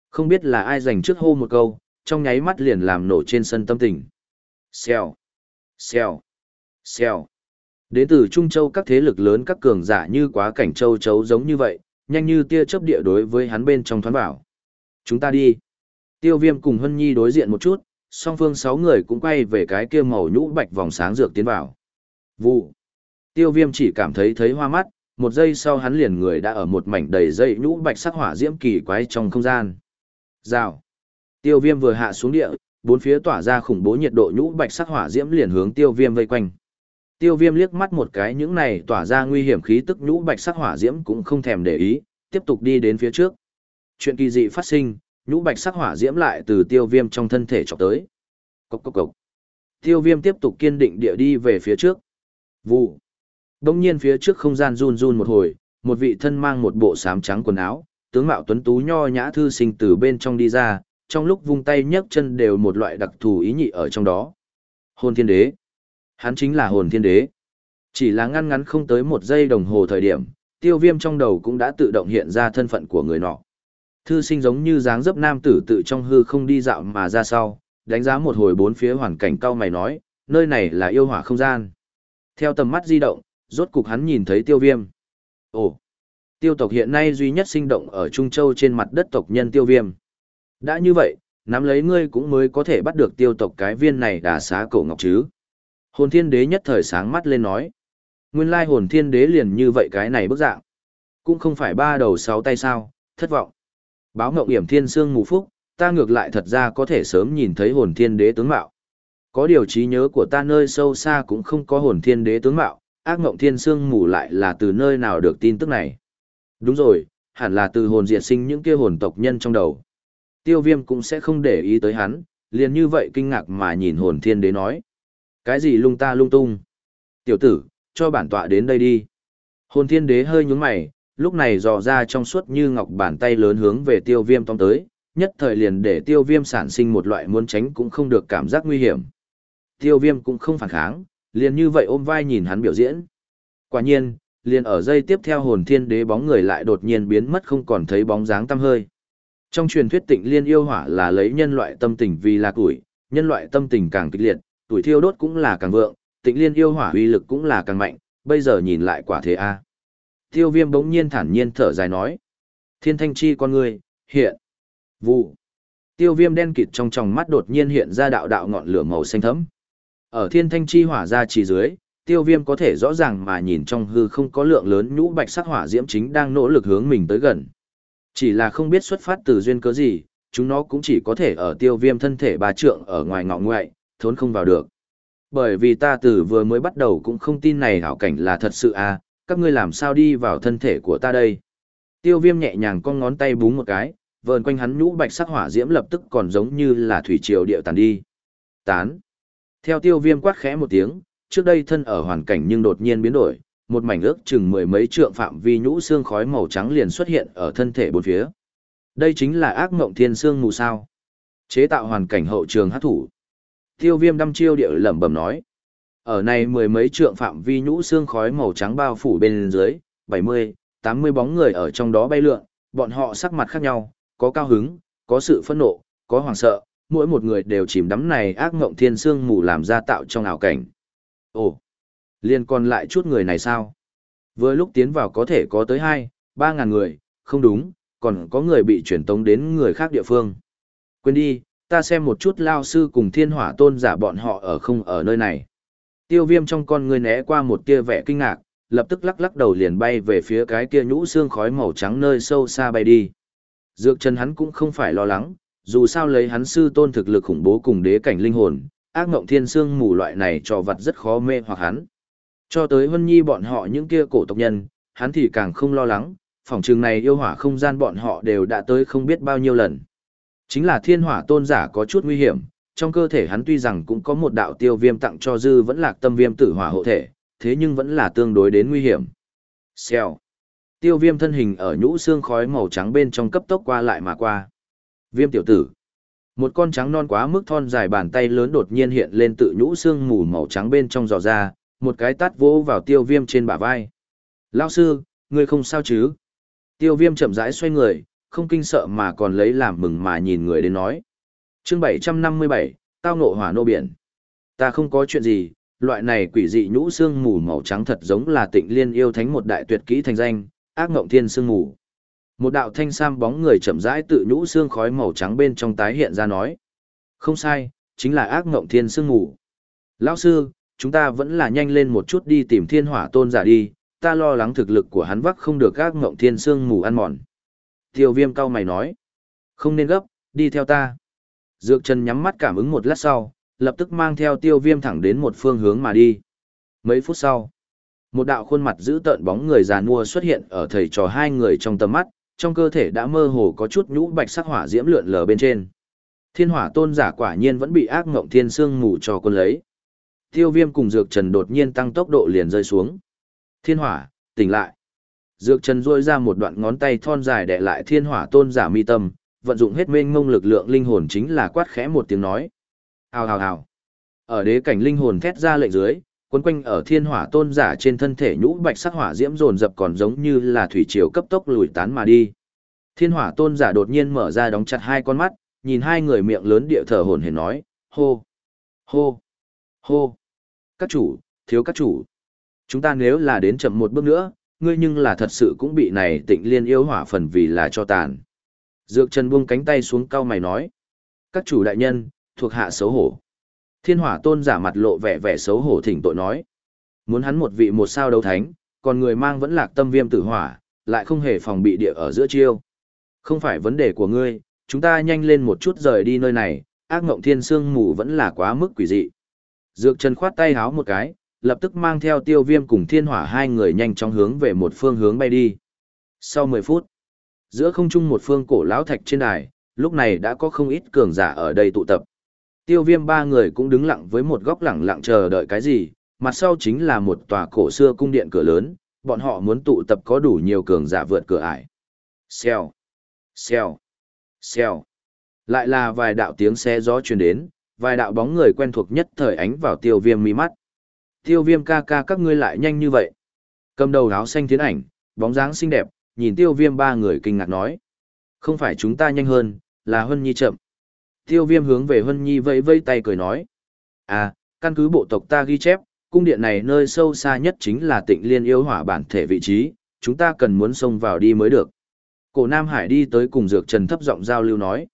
Không biết là ai dành trước hô một câu, trong nháy mắt liền làm nổ trên sân tâm tình. Xèo, xèo, xèo. Đến từ Trung Châu các thế lực lớn các cường giả như quá cảnh châu chấu giống như vậy, nhanh như tia chớp địa đối với hắn bên trong thoán bảo. Chúng ta đi. Tiêu viêm cùng Hân Nhi đối diện một chút, song phương sáu người cũng quay về cái kia màu nhũ bạch vòng sáng dược tiến vào. Vụ. Tiêu viêm chỉ cảm thấy thấy hoa mắt, một giây sau hắn liền người đã ở một mảnh đầy dây nhũ bạch sắc hỏa diễm kỳ quái trong không gian. Rào. Tiêu viêm vừa hạ xuống địa, bốn phía tỏa ra khủng bố nhiệt độ nhũ bạch sắc hỏa diễm liền hướng tiêu viêm vây quanh. Tiêu viêm liếc mắt một cái những này tỏa ra nguy hiểm khí tức nhũ bạch sắc hỏa diễm cũng không thèm để ý, tiếp tục đi đến phía trước. Chuyện kỳ dị phát sinh, nhũ bạch sắc hỏa diễm lại từ tiêu viêm trong thân thể chọc tới. Cốc cốc cốc. Tiêu viêm tiếp tục kiên định địa đi về phía trước. Vụ. Đông nhiên phía trước không gian run run một hồi, một vị thân mang một bộ sám trắng quần áo, tướng mạo tuấn tú nho nhã thư sinh từ bên trong đi ra, trong lúc vung tay nhấc chân đều một loại đặc thù ý nhị ở trong đó. Hồn thiên đế. Hắn chính là hồn thiên đế. Chỉ là ngăn ngắn không tới một giây đồng hồ thời điểm, tiêu viêm trong đầu cũng đã tự động hiện ra thân phận của người nọ. Thư sinh giống như dáng dấp nam tử tự trong hư không đi dạo mà ra sau, đánh giá một hồi bốn phía hoàn cảnh cao mày nói, nơi này là yêu hỏa không gian. Theo tầm mắt di động, rốt cục hắn nhìn thấy tiêu viêm. Ồ, tiêu tộc hiện nay duy nhất sinh động ở Trung Châu trên mặt đất tộc nhân tiêu viêm. Đã như vậy, nắm lấy ngươi cũng mới có thể bắt được tiêu tộc cái viên này đà xá cổ ngọc chứ. Hồn thiên đế nhất thời sáng mắt lên nói. Nguyên lai hồn thiên đế liền như vậy cái này bức dạng. Cũng không phải ba đầu sáu tay sao, thất vọng. Báo ngộng hiểm thiên sương mù phúc, ta ngược lại thật ra có thể sớm nhìn thấy hồn thiên đế tướng mạo. Có điều trí nhớ của ta nơi sâu xa cũng không có hồn thiên đế tướng mạo, ác ngộng thiên sương mù lại là từ nơi nào được tin tức này. Đúng rồi, hẳn là từ hồn diệt sinh những kia hồn tộc nhân trong đầu. Tiêu viêm cũng sẽ không để ý tới hắn, liền như vậy kinh ngạc mà nhìn hồn thiên đế nói. Cái gì lung ta lung tung? Tiểu tử, cho bản tọa đến đây đi. Hồn thiên đế hơi nhúng mày, lúc này dò ra trong suốt như ngọc bàn tay lớn hướng về tiêu viêm tóm tới, nhất thời liền để tiêu viêm sản sinh một loại muốn tránh cũng không được cảm giác nguy hiểm. Tiêu viêm cũng không phản kháng, liền như vậy ôm vai nhìn hắn biểu diễn. Quả nhiên, liền ở dây tiếp theo hồn thiên đế bóng người lại đột nhiên biến mất không còn thấy bóng dáng tăm hơi. Trong truyền thuyết tịnh liên yêu hỏa là lấy nhân loại tâm tình vì là tuổi, nhân loại tâm tình càng kịch liệt, tuổi thiêu đốt cũng là càng vượng, tịnh liên yêu hỏa uy lực cũng là càng mạnh, bây giờ nhìn lại quả thế a. Tiêu viêm bỗng nhiên thản nhiên thở dài nói. Thiên thanh chi con người, hiện. Vụ. Tiêu viêm đen kịt trong tròng mắt đột nhiên hiện ra đạo đạo ngọn lửa màu xanh thẫm. Ở thiên thanh chi hỏa ra chỉ dưới, tiêu viêm có thể rõ ràng mà nhìn trong hư không có lượng lớn nhũ bạch sắc hỏa diễm chính đang nỗ lực hướng mình tới gần. Chỉ là không biết xuất phát từ duyên cớ gì, chúng nó cũng chỉ có thể ở tiêu viêm thân thể bà trượng ở ngoài ngọ ngoại, thốn không vào được. Bởi vì ta từ vừa mới bắt đầu cũng không tin này hảo cảnh là thật sự à, các ngươi làm sao đi vào thân thể của ta đây. Tiêu viêm nhẹ nhàng con ngón tay búng một cái, vờn quanh hắn nhũ bạch sắc hỏa diễm lập tức còn giống như là thủy triều điệu tàn đi. Tán. Theo tiêu viêm quát khẽ một tiếng, trước đây thân ở hoàn cảnh nhưng đột nhiên biến đổi, một mảnh ước chừng mười mấy trượng phạm vi nhũ xương khói màu trắng liền xuất hiện ở thân thể bốn phía. Đây chính là ác ngộng thiên xương mù sao. Chế tạo hoàn cảnh hậu trường hát thủ. Tiêu viêm đăm chiêu điệu lẩm bẩm nói. Ở này mười mấy trượng phạm vi nhũ xương khói màu trắng bao phủ bên dưới, 70, 80 bóng người ở trong đó bay lượn, bọn họ sắc mặt khác nhau, có cao hứng, có sự phẫn nộ, có hoảng sợ, mỗi một người đều chìm đắm này ác ngộng thiên sương mù làm ra tạo trong ảo cảnh. Ồ, liên còn lại chút người này sao? Vừa lúc tiến vào có thể có tới 2, 3 ngàn người, không đúng, còn có người bị chuyển tống đến người khác địa phương. Quên đi, ta xem một chút lao sư cùng thiên hỏa tôn giả bọn họ ở không ở nơi này. Tiêu viêm trong con người né qua một tia vẻ kinh ngạc, lập tức lắc lắc đầu liền bay về phía cái kia nhũ xương khói màu trắng nơi sâu xa bay đi. Dược chân hắn cũng không phải lo lắng, dù sao lấy hắn sư tôn thực lực khủng bố cùng đế cảnh linh hồn, ác ngộng thiên xương mù loại này cho vật rất khó mê hoặc hắn. Cho tới Vân Nhi bọn họ những kia cổ tộc nhân, hắn thì càng không lo lắng, phòng trường này yêu hỏa không gian bọn họ đều đã tới không biết bao nhiêu lần. Chính là thiên hỏa tôn giả có chút nguy hiểm, trong cơ thể hắn tuy rằng cũng có một đạo tiêu viêm tặng cho dư vẫn lạc tâm viêm tử hỏa hộ thể, thế nhưng vẫn là tương đối đến nguy hiểm. Xèo. Tiêu viêm thân hình ở nhũ xương khói màu trắng bên trong cấp tốc qua lại mà qua. Viêm tiểu tử. Một con trắng non quá mức thon dài bàn tay lớn đột nhiên hiện lên tự nhũ xương mù màu trắng bên trong giò ra, một cái tát vỗ vào tiêu viêm trên bả vai. Lao sư, ngươi không sao chứ? Tiêu viêm chậm rãi xoay người, không kinh sợ mà còn lấy làm mừng mà nhìn người đến nói. chương 757, tao nộ hỏa nô biển. Ta không có chuyện gì, loại này quỷ dị nhũ xương mù màu trắng thật giống là tịnh liên yêu thánh một đại tuyệt kỹ thành danh, ác ngộng thiên xương mù. Một đạo thanh sam bóng người chậm rãi tự nhũ xương khói màu trắng bên trong tái hiện ra nói. Không sai, chính là ác ngộng thiên xương mù. Lão sư, chúng ta vẫn là nhanh lên một chút đi tìm thiên hỏa tôn giả đi, ta lo lắng thực lực của hắn vắc không được ác ngộng thiên xương mù ăn mòn. Tiêu viêm cao mày nói. Không nên gấp, đi theo ta. Dược Trần nhắm mắt cảm ứng một lát sau, lập tức mang theo tiêu viêm thẳng đến một phương hướng mà đi. Mấy phút sau, một đạo khuôn mặt giữ tợn bóng người già nua xuất hiện ở thầy trò hai người trong tầm mắt, trong cơ thể đã mơ hồ có chút nhũ bạch sắc hỏa diễm lượn lờ bên trên. Thiên hỏa tôn giả quả nhiên vẫn bị ác ngộng thiên sương mù cho quân lấy. Tiêu viêm cùng dược trần đột nhiên tăng tốc độ liền rơi xuống. Thiên hỏa, tỉnh lại. Dược trần rôi ra một đoạn ngón tay thon dài để lại thiên hỏa tôn giả mi tâm, vận dụng hết mênh mông lực lượng linh hồn chính là quát khẽ một tiếng nói. Hào hào hào. Ở đế cảnh linh hồn thét ra lệnh dưới, quấn quanh ở thiên hỏa tôn giả trên thân thể nhũ bạch sắc hỏa diễm dồn dập còn giống như là thủy triều cấp tốc lùi tán mà đi. Thiên hỏa tôn giả đột nhiên mở ra đóng chặt hai con mắt, nhìn hai người miệng lớn địa thở hồn hển nói, hô, hô, hô, các chủ, thiếu các chủ. Chúng ta nếu là đến chậm một bước nữa, ngươi nhưng là thật sự cũng bị này tịnh liên yêu hỏa phần vì là cho tàn. Dược Trần buông cánh tay xuống cao mày nói, các chủ đại nhân, thuộc hạ xấu hổ. Thiên hỏa tôn giả mặt lộ vẻ vẻ xấu hổ thỉnh tội nói. Muốn hắn một vị một sao đấu thánh, còn người mang vẫn lạc tâm viêm tử hỏa, lại không hề phòng bị địa ở giữa chiêu. Không phải vấn đề của ngươi, chúng ta nhanh lên một chút rời đi nơi này, ác ngộng thiên sương mù vẫn là quá mức quỷ dị. Dược Trần khoát tay háo một cái, lập tức mang theo tiêu viêm cùng thiên hỏa hai người nhanh chóng hướng về một phương hướng bay đi. Sau 10 phút, giữa không trung một phương cổ lão thạch trên đài, lúc này đã có không ít cường giả ở đây tụ tập. Tiêu viêm ba người cũng đứng lặng với một góc lặng lặng chờ đợi cái gì, mặt sau chính là một tòa cổ xưa cung điện cửa lớn, bọn họ muốn tụ tập có đủ nhiều cường giả vượt cửa ải. Xèo, xèo, xèo. Lại là vài đạo tiếng xe gió truyền đến, vài đạo bóng người quen thuộc nhất thời ánh vào tiêu viêm mi mắt. Tiêu viêm ca ca các ngươi lại nhanh như vậy. Cầm đầu áo xanh tiến ảnh, bóng dáng xinh đẹp, nhìn tiêu viêm ba người kinh ngạc nói. Không phải chúng ta nhanh hơn, là Hân Nhi chậm. Tiêu viêm hướng về Hân Nhi vẫy vẫy tay cười nói. À, căn cứ bộ tộc ta ghi chép, cung điện này nơi sâu xa nhất chính là tịnh liên yêu hỏa bản thể vị trí, chúng ta cần muốn xông vào đi mới được. Cổ Nam Hải đi tới cùng Dược Trần thấp giọng giao lưu nói.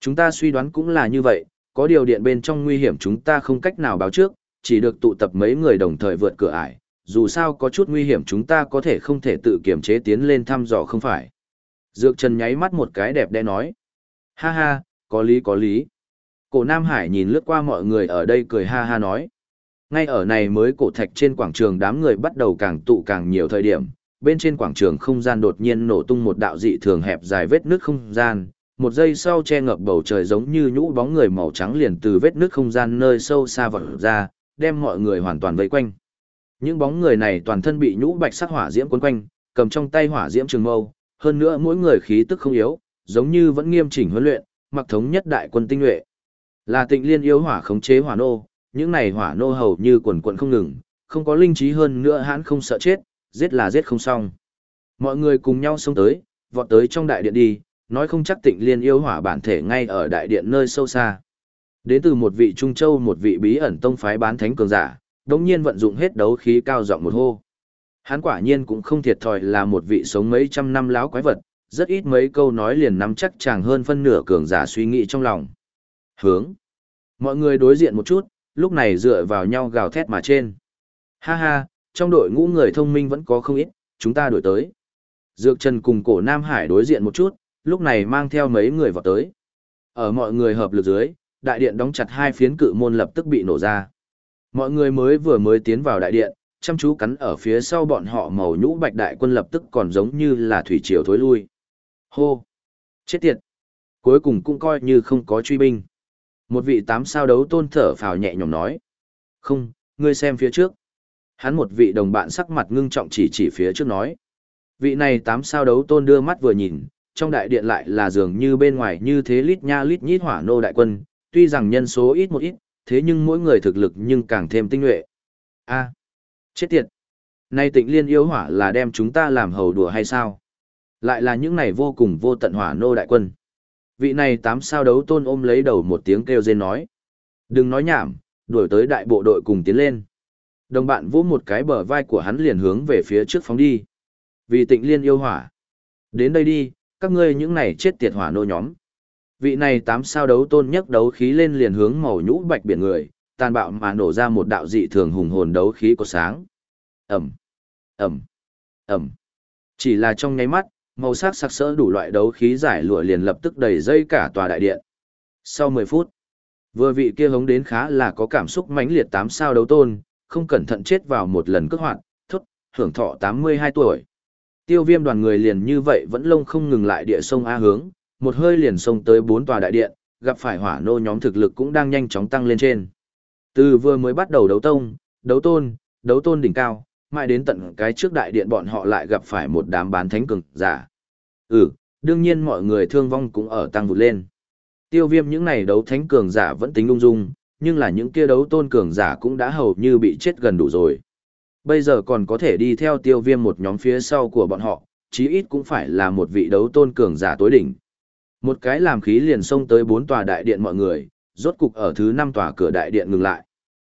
Chúng ta suy đoán cũng là như vậy, có điều điện bên trong nguy hiểm chúng ta không cách nào báo trước, chỉ được tụ tập mấy người đồng thời vượt cửa ải, dù sao có chút nguy hiểm chúng ta có thể không thể tự kiểm chế tiến lên thăm dò không phải. Dược Trần nháy mắt một cái đẹp đẽ nói. Ha ha, có lý có lý. Cổ Nam Hải nhìn lướt qua mọi người ở đây cười ha ha nói. Ngay ở này mới cổ thạch trên quảng trường đám người bắt đầu càng tụ càng nhiều thời điểm, bên trên quảng trường không gian đột nhiên nổ tung một đạo dị thường hẹp dài vết nước không gian, một giây sau che ngập bầu trời giống như nhũ bóng người màu trắng liền từ vết nước không gian nơi sâu xa vọt ra, đem mọi người hoàn toàn vây quanh. Những bóng người này toàn thân bị nhũ bạch sắc hỏa diễm quấn quanh, cầm trong tay hỏa diễm trường mâu, hơn nữa mỗi người khí tức không yếu, giống như vẫn nghiêm chỉnh huấn luyện, mặc thống nhất đại quân tinh nhuệ. Là Tịnh Liên yếu hỏa khống chế hỏa nô, những này hỏa nô hầu như quần quần không ngừng, không có linh trí hơn nữa hãn không sợ chết, giết là giết không xong. Mọi người cùng nhau xông tới, vọt tới trong đại điện đi, nói không chắc Tịnh Liên yêu hỏa bản thể ngay ở đại điện nơi sâu xa. Đến từ một vị Trung Châu một vị bí ẩn tông phái bán thánh cường giả, đống nhiên vận dụng hết đấu khí cao giọng một hô. Hắn quả nhiên cũng không thiệt thòi là một vị sống mấy trăm năm láo quái vật, rất ít mấy câu nói liền nắm chắc chàng hơn phân nửa cường giả suy nghĩ trong lòng. Hướng. Mọi người đối diện một chút, lúc này dựa vào nhau gào thét mà trên. Ha ha, trong đội ngũ người thông minh vẫn có không ít, chúng ta đổi tới. Dược Trần cùng cổ Nam Hải đối diện một chút, lúc này mang theo mấy người vào tới. Ở mọi người hợp lực dưới, đại điện đóng chặt hai phiến cự môn lập tức bị nổ ra. Mọi người mới vừa mới tiến vào đại điện, chăm chú cắn ở phía sau bọn họ màu nhũ bạch đại quân lập tức còn giống như là thủy triều thối lui. Hô! Chết tiệt! Cuối cùng cũng coi như không có truy binh. Một vị tám sao đấu tôn thở phào nhẹ nhõm nói. Không, ngươi xem phía trước. Hắn một vị đồng bạn sắc mặt ngưng trọng chỉ chỉ phía trước nói. Vị này tám sao đấu tôn đưa mắt vừa nhìn, trong đại điện lại là dường như bên ngoài như thế lít nha lít nhít hỏa nô đại quân, tuy rằng nhân số ít một ít, thế nhưng mỗi người thực lực nhưng càng thêm tinh nhuệ. A, chết tiệt. Nay tịnh liên yêu hỏa là đem chúng ta làm hầu đùa hay sao? Lại là những này vô cùng vô tận hỏa nô đại quân. Vị này tám sao đấu tôn ôm lấy đầu một tiếng kêu rên nói. Đừng nói nhảm, đuổi tới đại bộ đội cùng tiến lên. Đồng bạn vỗ một cái bờ vai của hắn liền hướng về phía trước phóng đi. Vì tịnh liên yêu hỏa. Đến đây đi, các ngươi những này chết tiệt hỏa nô nhóm. Vị này tám sao đấu tôn nhấc đấu khí lên liền hướng màu nhũ bạch biển người, tàn bạo mà nổ ra một đạo dị thường hùng hồn đấu khí có sáng. Ẩm, Ẩm, Ẩm. Chỉ là trong nháy mắt, màu sắc sặc sỡ đủ loại đấu khí giải lụa liền lập tức đầy dây cả tòa đại điện. Sau 10 phút, vừa vị kia hống đến khá là có cảm xúc mãnh liệt tám sao đấu tôn, không cẩn thận chết vào một lần cước hoạt, thốt, hưởng thọ 82 tuổi. Tiêu viêm đoàn người liền như vậy vẫn lông không ngừng lại địa sông A hướng, một hơi liền sông tới bốn tòa đại điện, gặp phải hỏa nô nhóm thực lực cũng đang nhanh chóng tăng lên trên. Từ vừa mới bắt đầu đấu tông, đấu tôn, đấu tôn đỉnh cao, mãi đến tận cái trước đại điện bọn họ lại gặp phải một đám bán thánh cường giả. Ừ, đương nhiên mọi người thương vong cũng ở tăng vụt lên. Tiêu viêm những này đấu thánh cường giả vẫn tính ung dung, nhưng là những kia đấu tôn cường giả cũng đã hầu như bị chết gần đủ rồi. Bây giờ còn có thể đi theo tiêu viêm một nhóm phía sau của bọn họ, chí ít cũng phải là một vị đấu tôn cường giả tối đỉnh. Một cái làm khí liền xông tới bốn tòa đại điện mọi người, rốt cục ở thứ năm tòa cửa đại điện ngừng lại.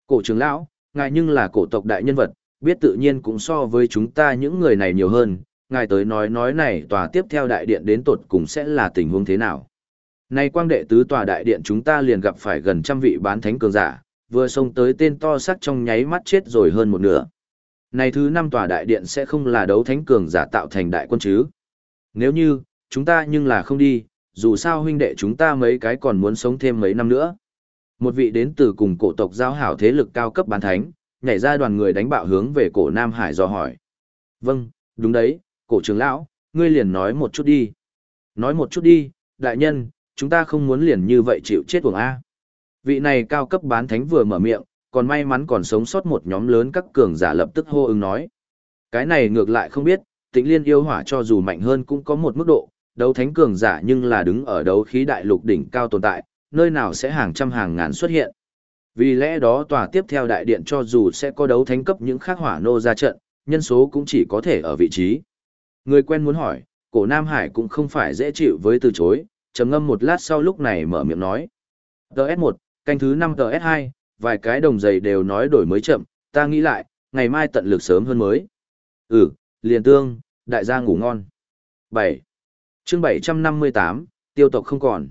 Cổ trưởng lão, ngài nhưng là cổ tộc đại nhân vật, biết tự nhiên cũng so với chúng ta những người này nhiều hơn, ngài tới nói nói này tòa tiếp theo đại điện đến tột cùng sẽ là tình huống thế nào. Nay quang đệ tứ tòa đại điện chúng ta liền gặp phải gần trăm vị bán thánh cường giả, vừa xông tới tên to sắc trong nháy mắt chết rồi hơn một nửa. Này thứ năm tòa đại điện sẽ không là đấu thánh cường giả tạo thành đại quân chứ. Nếu như, chúng ta nhưng là không đi, dù sao huynh đệ chúng ta mấy cái còn muốn sống thêm mấy năm nữa. Một vị đến từ cùng cổ tộc giao hảo thế lực cao cấp bán thánh, nhảy ra đoàn người đánh bạo hướng về cổ Nam Hải do hỏi. Vâng, đúng đấy, cổ trưởng lão, ngươi liền nói một chút đi. Nói một chút đi, đại nhân, chúng ta không muốn liền như vậy chịu chết cuồng A. Vị này cao cấp bán thánh vừa mở miệng, còn may mắn còn sống sót một nhóm lớn các cường giả lập tức hô ứng nói. Cái này ngược lại không biết, tịnh liên yêu hỏa cho dù mạnh hơn cũng có một mức độ, đấu thánh cường giả nhưng là đứng ở đấu khí đại lục đỉnh cao tồn tại, nơi nào sẽ hàng trăm hàng ngàn xuất hiện. Vì lẽ đó tòa tiếp theo đại điện cho dù sẽ có đấu thánh cấp những khác hỏa nô ra trận, nhân số cũng chỉ có thể ở vị trí. Người quen muốn hỏi, cổ Nam Hải cũng không phải dễ chịu với từ chối, trầm ngâm một lát sau lúc này mở miệng nói. TS1, canh thứ 5 TS2, vài cái đồng giày đều nói đổi mới chậm, ta nghĩ lại, ngày mai tận lực sớm hơn mới. Ừ, liền tương, đại gia ngủ ngon. 7. chương 758, tiêu tộc không còn.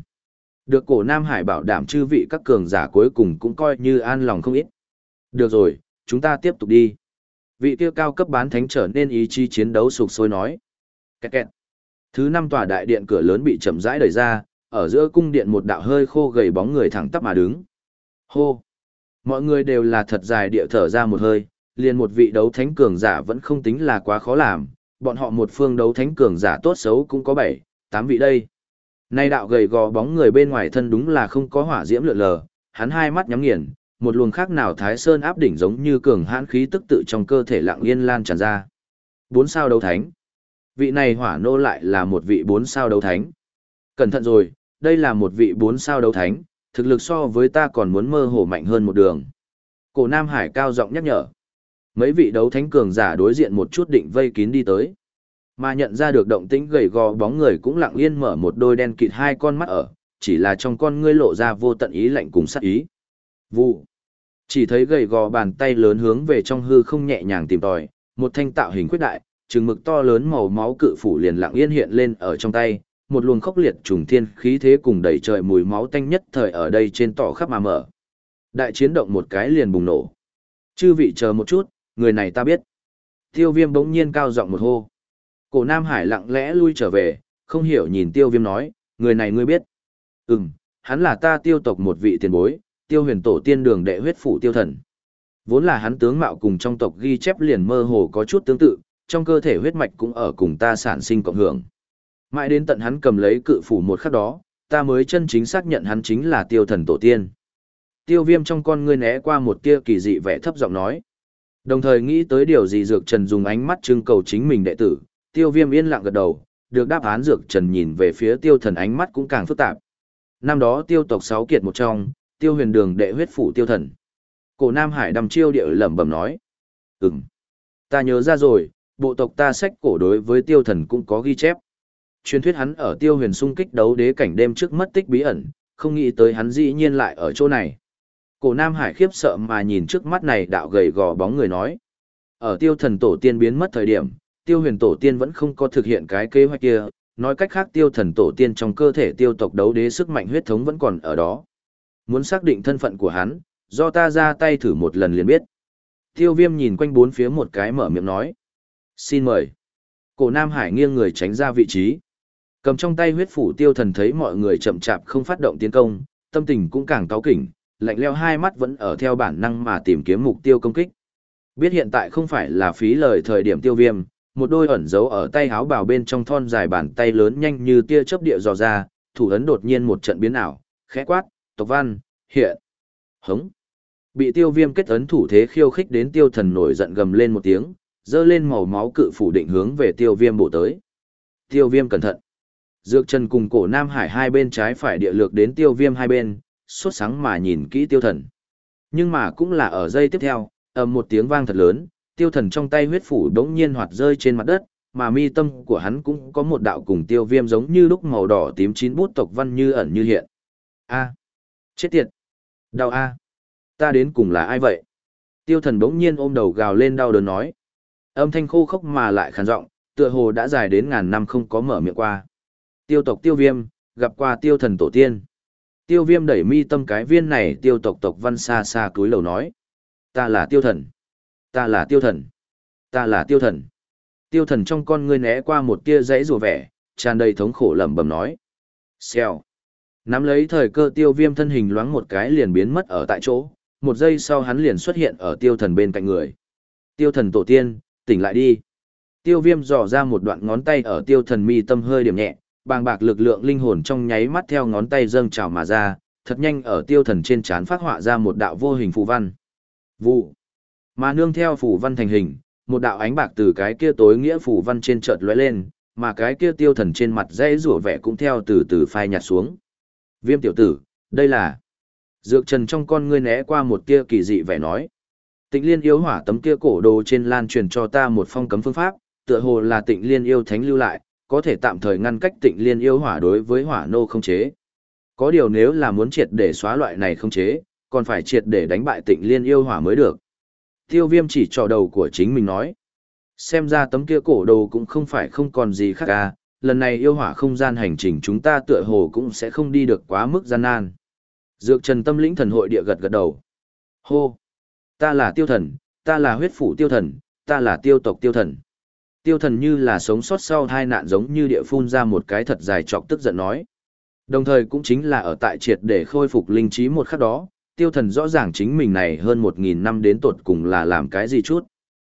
Được cổ Nam Hải bảo đảm chư vị các cường giả cuối cùng cũng coi như an lòng không ít. Được rồi, chúng ta tiếp tục đi. Vị tiêu cao cấp bán thánh trở nên ý chí chiến đấu sục sôi nói. Kẹt kẹt. Thứ năm tòa đại điện cửa lớn bị chậm rãi đẩy ra, ở giữa cung điện một đạo hơi khô gầy bóng người thẳng tắp mà đứng. Hô. Mọi người đều là thật dài địa thở ra một hơi, liền một vị đấu thánh cường giả vẫn không tính là quá khó làm, bọn họ một phương đấu thánh cường giả tốt xấu cũng có 7, 8 vị đây. Nay đạo gầy gò bóng người bên ngoài thân đúng là không có hỏa diễm lượn lờ, hắn hai mắt nhắm nghiền, một luồng khác nào thái sơn áp đỉnh giống như cường hãn khí tức tự trong cơ thể lặng yên lan tràn ra. Bốn sao đấu thánh. Vị này hỏa nô lại là một vị bốn sao đấu thánh. Cẩn thận rồi, đây là một vị bốn sao đấu thánh, thực lực so với ta còn muốn mơ hồ mạnh hơn một đường. Cổ Nam Hải cao giọng nhắc nhở. Mấy vị đấu thánh cường giả đối diện một chút định vây kín đi tới. Mà nhận ra được động tĩnh gầy gò bóng người cũng lặng yên mở một đôi đen kịt hai con mắt ở, chỉ là trong con ngươi lộ ra vô tận ý lạnh cùng sát ý. Vụ. Chỉ thấy gầy gò bàn tay lớn hướng về trong hư không nhẹ nhàng tìm tòi, một thanh tạo hình quyết đại, trừng mực to lớn màu máu cự phủ liền lặng yên hiện lên ở trong tay, một luồng khốc liệt trùng thiên khí thế cùng đầy trời mùi máu tanh nhất thời ở đây trên tỏ khắp mà mở. Đại chiến động một cái liền bùng nổ. Chư vị chờ một chút, người này ta biết. Tiêu viêm bỗng nhiên cao giọng một hô. Cổ Nam Hải lặng lẽ lui trở về, không hiểu nhìn tiêu viêm nói, người này ngươi biết. Ừm, hắn là ta tiêu tộc một vị tiền bối, tiêu huyền tổ tiên đường đệ huyết phủ tiêu thần. Vốn là hắn tướng mạo cùng trong tộc ghi chép liền mơ hồ có chút tương tự, trong cơ thể huyết mạch cũng ở cùng ta sản sinh cộng hưởng. Mãi đến tận hắn cầm lấy cự phủ một khắc đó, ta mới chân chính xác nhận hắn chính là tiêu thần tổ tiên. Tiêu viêm trong con ngươi né qua một tia kỳ dị vẻ thấp giọng nói. Đồng thời nghĩ tới điều gì Dược Trần dùng ánh mắt trưng cầu chính mình đệ tử, tiêu viêm yên lặng gật đầu, được đáp án Dược Trần nhìn về phía tiêu thần ánh mắt cũng càng phức tạp. Năm đó tiêu tộc sáu kiệt một trong, tiêu huyền đường đệ huyết phủ tiêu thần. Cổ Nam Hải đầm chiêu địa lẩm bẩm nói. Ừm, ta nhớ ra rồi, bộ tộc ta sách cổ đối với tiêu thần cũng có ghi chép. Truyền thuyết hắn ở tiêu huyền xung kích đấu đế cảnh đêm trước mất tích bí ẩn, không nghĩ tới hắn dĩ nhiên lại ở chỗ này. Cổ Nam Hải khiếp sợ mà nhìn trước mắt này đạo gầy gò bóng người nói. Ở tiêu thần tổ tiên biến mất thời điểm, tiêu huyền tổ tiên vẫn không có thực hiện cái kế hoạch kia, nói cách khác tiêu thần tổ tiên trong cơ thể tiêu tộc đấu đế sức mạnh huyết thống vẫn còn ở đó. Muốn xác định thân phận của hắn, do ta ra tay thử một lần liền biết. Tiêu viêm nhìn quanh bốn phía một cái mở miệng nói. Xin mời. Cổ Nam Hải nghiêng người tránh ra vị trí. Cầm trong tay huyết phủ tiêu thần thấy mọi người chậm chạp không phát động tiến công, tâm tình cũng càng cáu kỉnh, lạnh leo hai mắt vẫn ở theo bản năng mà tìm kiếm mục tiêu công kích. Biết hiện tại không phải là phí lời thời điểm tiêu viêm, một đôi ẩn giấu ở tay háo bào bên trong thon dài bàn tay lớn nhanh như tia chớp địa dò ra, thủ ấn đột nhiên một trận biến ảo, khẽ quát, tộc văn, hiện, hống. Bị tiêu viêm kết ấn thủ thế khiêu khích đến tiêu thần nổi giận gầm lên một tiếng, dơ lên màu máu cự phủ định hướng về tiêu viêm bổ tới. Tiêu viêm cẩn thận. Dược chân cùng cổ Nam Hải hai bên trái phải địa lược đến tiêu viêm hai bên, suốt sáng mà nhìn kỹ tiêu thần. Nhưng mà cũng là ở giây tiếp theo, ầm một tiếng vang thật lớn, tiêu thần trong tay huyết phủ đống nhiên hoạt rơi trên mặt đất, mà mi tâm của hắn cũng có một đạo cùng tiêu viêm giống như lúc màu đỏ tím chín bút tộc văn như ẩn như hiện. A. Chết tiệt. Đau A. Ta đến cùng là ai vậy? Tiêu thần đống nhiên ôm đầu gào lên đau đớn nói. Âm thanh khô khốc mà lại khàn giọng, tựa hồ đã dài đến ngàn năm không có mở miệng qua. Tiêu tộc tiêu viêm, gặp qua tiêu thần tổ tiên. Tiêu viêm đẩy mi tâm cái viên này tiêu tộc tộc văn xa xa cúi lầu nói. Ta là tiêu thần. Ta là tiêu thần. Ta là tiêu thần. Tiêu thần trong con ngươi né qua một tia dãy rùa vẻ, tràn đầy thống khổ lẩm bẩm nói. Xèo. Nắm lấy thời cơ tiêu viêm thân hình loáng một cái liền biến mất ở tại chỗ, một giây sau hắn liền xuất hiện ở tiêu thần bên cạnh người. Tiêu thần tổ tiên, tỉnh lại đi. Tiêu viêm dò ra một đoạn ngón tay ở tiêu thần mi tâm hơi điểm nhẹ, bàng bạc lực lượng linh hồn trong nháy mắt theo ngón tay dâng trào mà ra, thật nhanh ở tiêu thần trên trán phát họa ra một đạo vô hình phù văn. Vụ. Mà nương theo phù văn thành hình, một đạo ánh bạc từ cái kia tối nghĩa phù văn trên chợt lóe lên, mà cái kia tiêu thần trên mặt dây rủa vẻ cũng theo từ từ phai nhạt xuống. Viêm tiểu tử, đây là... Dược trần trong con ngươi né qua một tia kỳ dị vẻ nói. Tịnh liên yêu hỏa tấm kia cổ đồ trên lan truyền cho ta một phong cấm phương pháp, tựa hồ là tịnh liên yêu thánh lưu lại, có thể tạm thời ngăn cách tịnh liên yêu hỏa đối với hỏa nô không chế. Có điều nếu là muốn triệt để xóa loại này không chế, còn phải triệt để đánh bại tịnh liên yêu hỏa mới được. Tiêu viêm chỉ trò đầu của chính mình nói. Xem ra tấm kia cổ đồ cũng không phải không còn gì khác à, lần này yêu hỏa không gian hành trình chúng ta tựa hồ cũng sẽ không đi được quá mức gian nan. Dược trần tâm lĩnh thần hội địa gật gật đầu. Hô! Ta là tiêu thần, ta là huyết phủ tiêu thần, ta là tiêu tộc tiêu thần. Tiêu thần như là sống sót sau hai nạn giống như địa phun ra một cái thật dài trọc tức giận nói. Đồng thời cũng chính là ở tại triệt để khôi phục linh trí một khắc đó, tiêu thần rõ ràng chính mình này hơn một nghìn năm đến tột cùng là làm cái gì chút.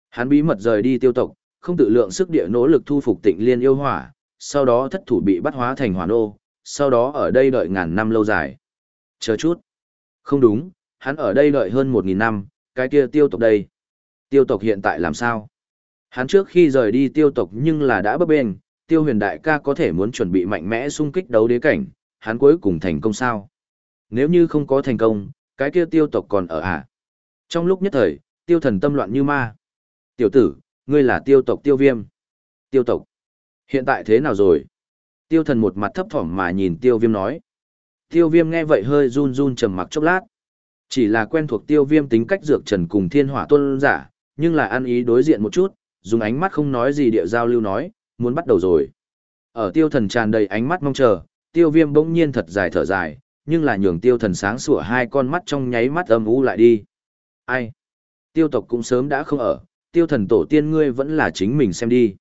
Hắn bí mật rời đi tiêu tộc, không tự lượng sức địa nỗ lực thu phục tịnh liên yêu hỏa, sau đó thất thủ bị bắt hóa thành hỏa nô, sau đó ở đây đợi ngàn năm lâu dài. Chờ chút. Không đúng, hắn ở đây đợi hơn một nghìn năm, cái kia tiêu tộc đây. Tiêu tộc hiện tại làm sao? Hắn trước khi rời đi tiêu tộc nhưng là đã bấp bênh, tiêu huyền đại ca có thể muốn chuẩn bị mạnh mẽ xung kích đấu đế cảnh, hắn cuối cùng thành công sao? Nếu như không có thành công, cái kia tiêu tộc còn ở à? Trong lúc nhất thời, tiêu thần tâm loạn như ma. Tiểu tử, ngươi là tiêu tộc tiêu viêm. Tiêu tộc. Hiện tại thế nào rồi? Tiêu thần một mặt thấp thỏm mà nhìn tiêu viêm nói. Tiêu viêm nghe vậy hơi run run trầm mặc chốc lát. Chỉ là quen thuộc tiêu viêm tính cách dược trần cùng thiên hỏa tôn giả, nhưng là ăn ý đối diện một chút, dùng ánh mắt không nói gì địa giao lưu nói, muốn bắt đầu rồi. Ở tiêu thần tràn đầy ánh mắt mong chờ, tiêu viêm bỗng nhiên thật dài thở dài, nhưng là nhường tiêu thần sáng sủa hai con mắt trong nháy mắt âm u lại đi. Ai? Tiêu tộc cũng sớm đã không ở, tiêu thần tổ tiên ngươi vẫn là chính mình xem đi.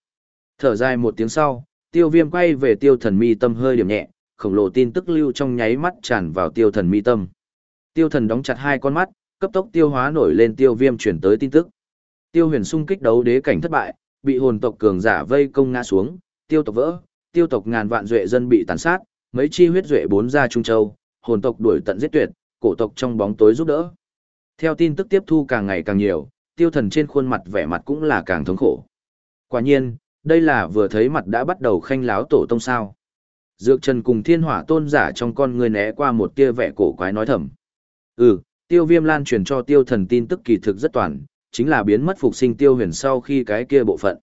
Thở dài một tiếng sau, tiêu viêm quay về tiêu thần mi tâm hơi điểm nhẹ, khổng lồ tin tức lưu trong nháy mắt tràn vào tiêu thần mi tâm. Tiêu thần đóng chặt hai con mắt, cấp tốc tiêu hóa nổi lên tiêu viêm chuyển tới tin tức. Tiêu huyền sung kích đấu đế cảnh thất bại, bị hồn tộc cường giả vây công ngã xuống, tiêu tộc vỡ, tiêu tộc ngàn vạn duệ dân bị tàn sát, mấy chi huyết duệ bốn ra trung châu, hồn tộc đuổi tận giết tuyệt, cổ tộc trong bóng tối giúp đỡ. Theo tin tức tiếp thu càng ngày càng nhiều, tiêu thần trên khuôn mặt vẻ mặt cũng là càng thống khổ. Quả nhiên, đây là vừa thấy mặt đã bắt đầu khanh láo tổ tông sao. Dược trần cùng thiên hỏa tôn giả trong con người né qua một tia vẻ cổ quái nói thầm. Ừ, tiêu viêm lan truyền cho tiêu thần tin tức kỳ thực rất toàn, chính là biến mất phục sinh tiêu huyền sau khi cái kia bộ phận.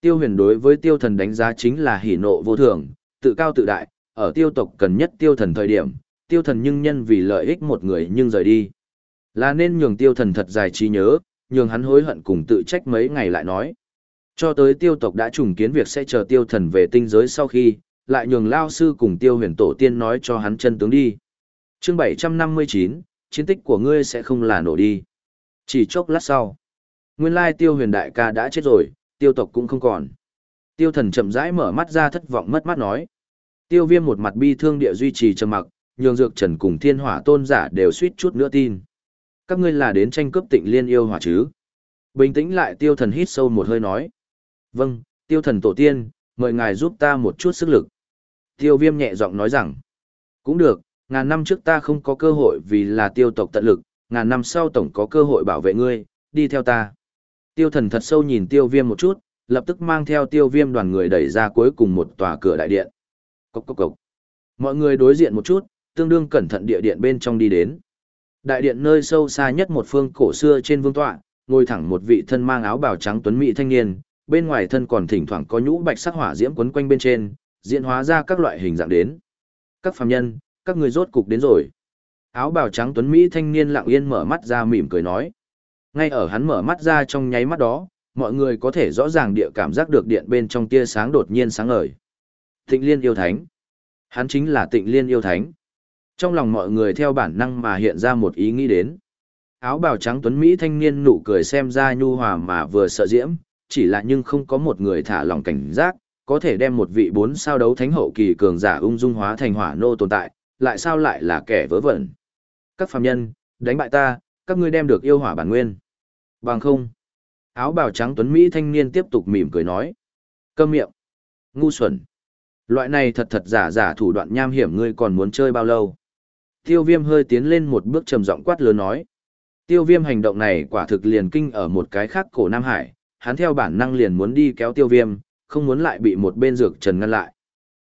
Tiêu huyền đối với tiêu thần đánh giá chính là hỉ nộ vô thường, tự cao tự đại, ở tiêu tộc cần nhất tiêu thần thời điểm, tiêu thần nhưng nhân vì lợi ích một người nhưng rời đi. Là nên nhường tiêu thần thật dài trí nhớ, nhường hắn hối hận cùng tự trách mấy ngày lại nói. Cho tới tiêu tộc đã trùng kiến việc sẽ chờ tiêu thần về tinh giới sau khi, lại nhường lao sư cùng tiêu huyền tổ tiên nói cho hắn chân tướng đi. chương 759, chiến tích của ngươi sẽ không là nổ đi. Chỉ chốc lát sau, nguyên lai tiêu huyền đại ca đã chết rồi, tiêu tộc cũng không còn. Tiêu thần chậm rãi mở mắt ra thất vọng mất mắt nói. Tiêu viêm một mặt bi thương địa duy trì trầm mặc, nhường dược trần cùng thiên hỏa tôn giả đều suýt chút nữa tin. Các ngươi là đến tranh cướp tịnh liên yêu hỏa chứ? Bình tĩnh lại tiêu thần hít sâu một hơi nói. Vâng, tiêu thần tổ tiên, mời ngài giúp ta một chút sức lực. Tiêu viêm nhẹ giọng nói rằng. Cũng được, ngàn năm trước ta không có cơ hội vì là tiêu tộc tận lực, ngàn năm sau tổng có cơ hội bảo vệ ngươi, đi theo ta. Tiêu thần thật sâu nhìn tiêu viêm một chút, lập tức mang theo tiêu viêm đoàn người đẩy ra cuối cùng một tòa cửa đại điện. Cốc cốc cốc. Mọi người đối diện một chút, tương đương cẩn thận địa điện bên trong đi đến. Đại điện nơi sâu xa nhất một phương cổ xưa trên vương tọa, ngồi thẳng một vị thân mang áo bào trắng tuấn mỹ thanh niên, bên ngoài thân còn thỉnh thoảng có nhũ bạch sắc hỏa diễm quấn quanh bên trên, diễn hóa ra các loại hình dạng đến. Các phàm nhân, các người rốt cục đến rồi. Áo bào trắng tuấn mỹ thanh niên lặng yên mở mắt ra mỉm cười nói. Ngay ở hắn mở mắt ra trong nháy mắt đó, mọi người có thể rõ ràng địa cảm giác được điện bên trong tia sáng đột nhiên sáng ngời. Tịnh Liên yêu thánh. Hắn chính là Tịnh Liên yêu thánh. Trong lòng mọi người theo bản năng mà hiện ra một ý nghĩ đến. Áo bào trắng tuấn Mỹ thanh niên nụ cười xem ra nhu hòa mà vừa sợ diễm, chỉ là nhưng không có một người thả lòng cảnh giác, có thể đem một vị bốn sao đấu thánh hậu kỳ cường giả ung dung hóa thành hỏa nô tồn tại, lại sao lại là kẻ vớ vẩn. Các phàm nhân, đánh bại ta, các ngươi đem được yêu hỏa bản nguyên. Bằng không. Áo bào trắng tuấn Mỹ thanh niên tiếp tục mỉm cười nói. Câm miệng. Ngu xuẩn. Loại này thật thật giả giả thủ đoạn nham hiểm ngươi còn muốn chơi bao lâu. Tiêu viêm hơi tiến lên một bước trầm giọng quát lớn nói. Tiêu viêm hành động này quả thực liền kinh ở một cái khác cổ Nam Hải, hắn theo bản năng liền muốn đi kéo tiêu viêm, không muốn lại bị một bên dược trần ngăn lại.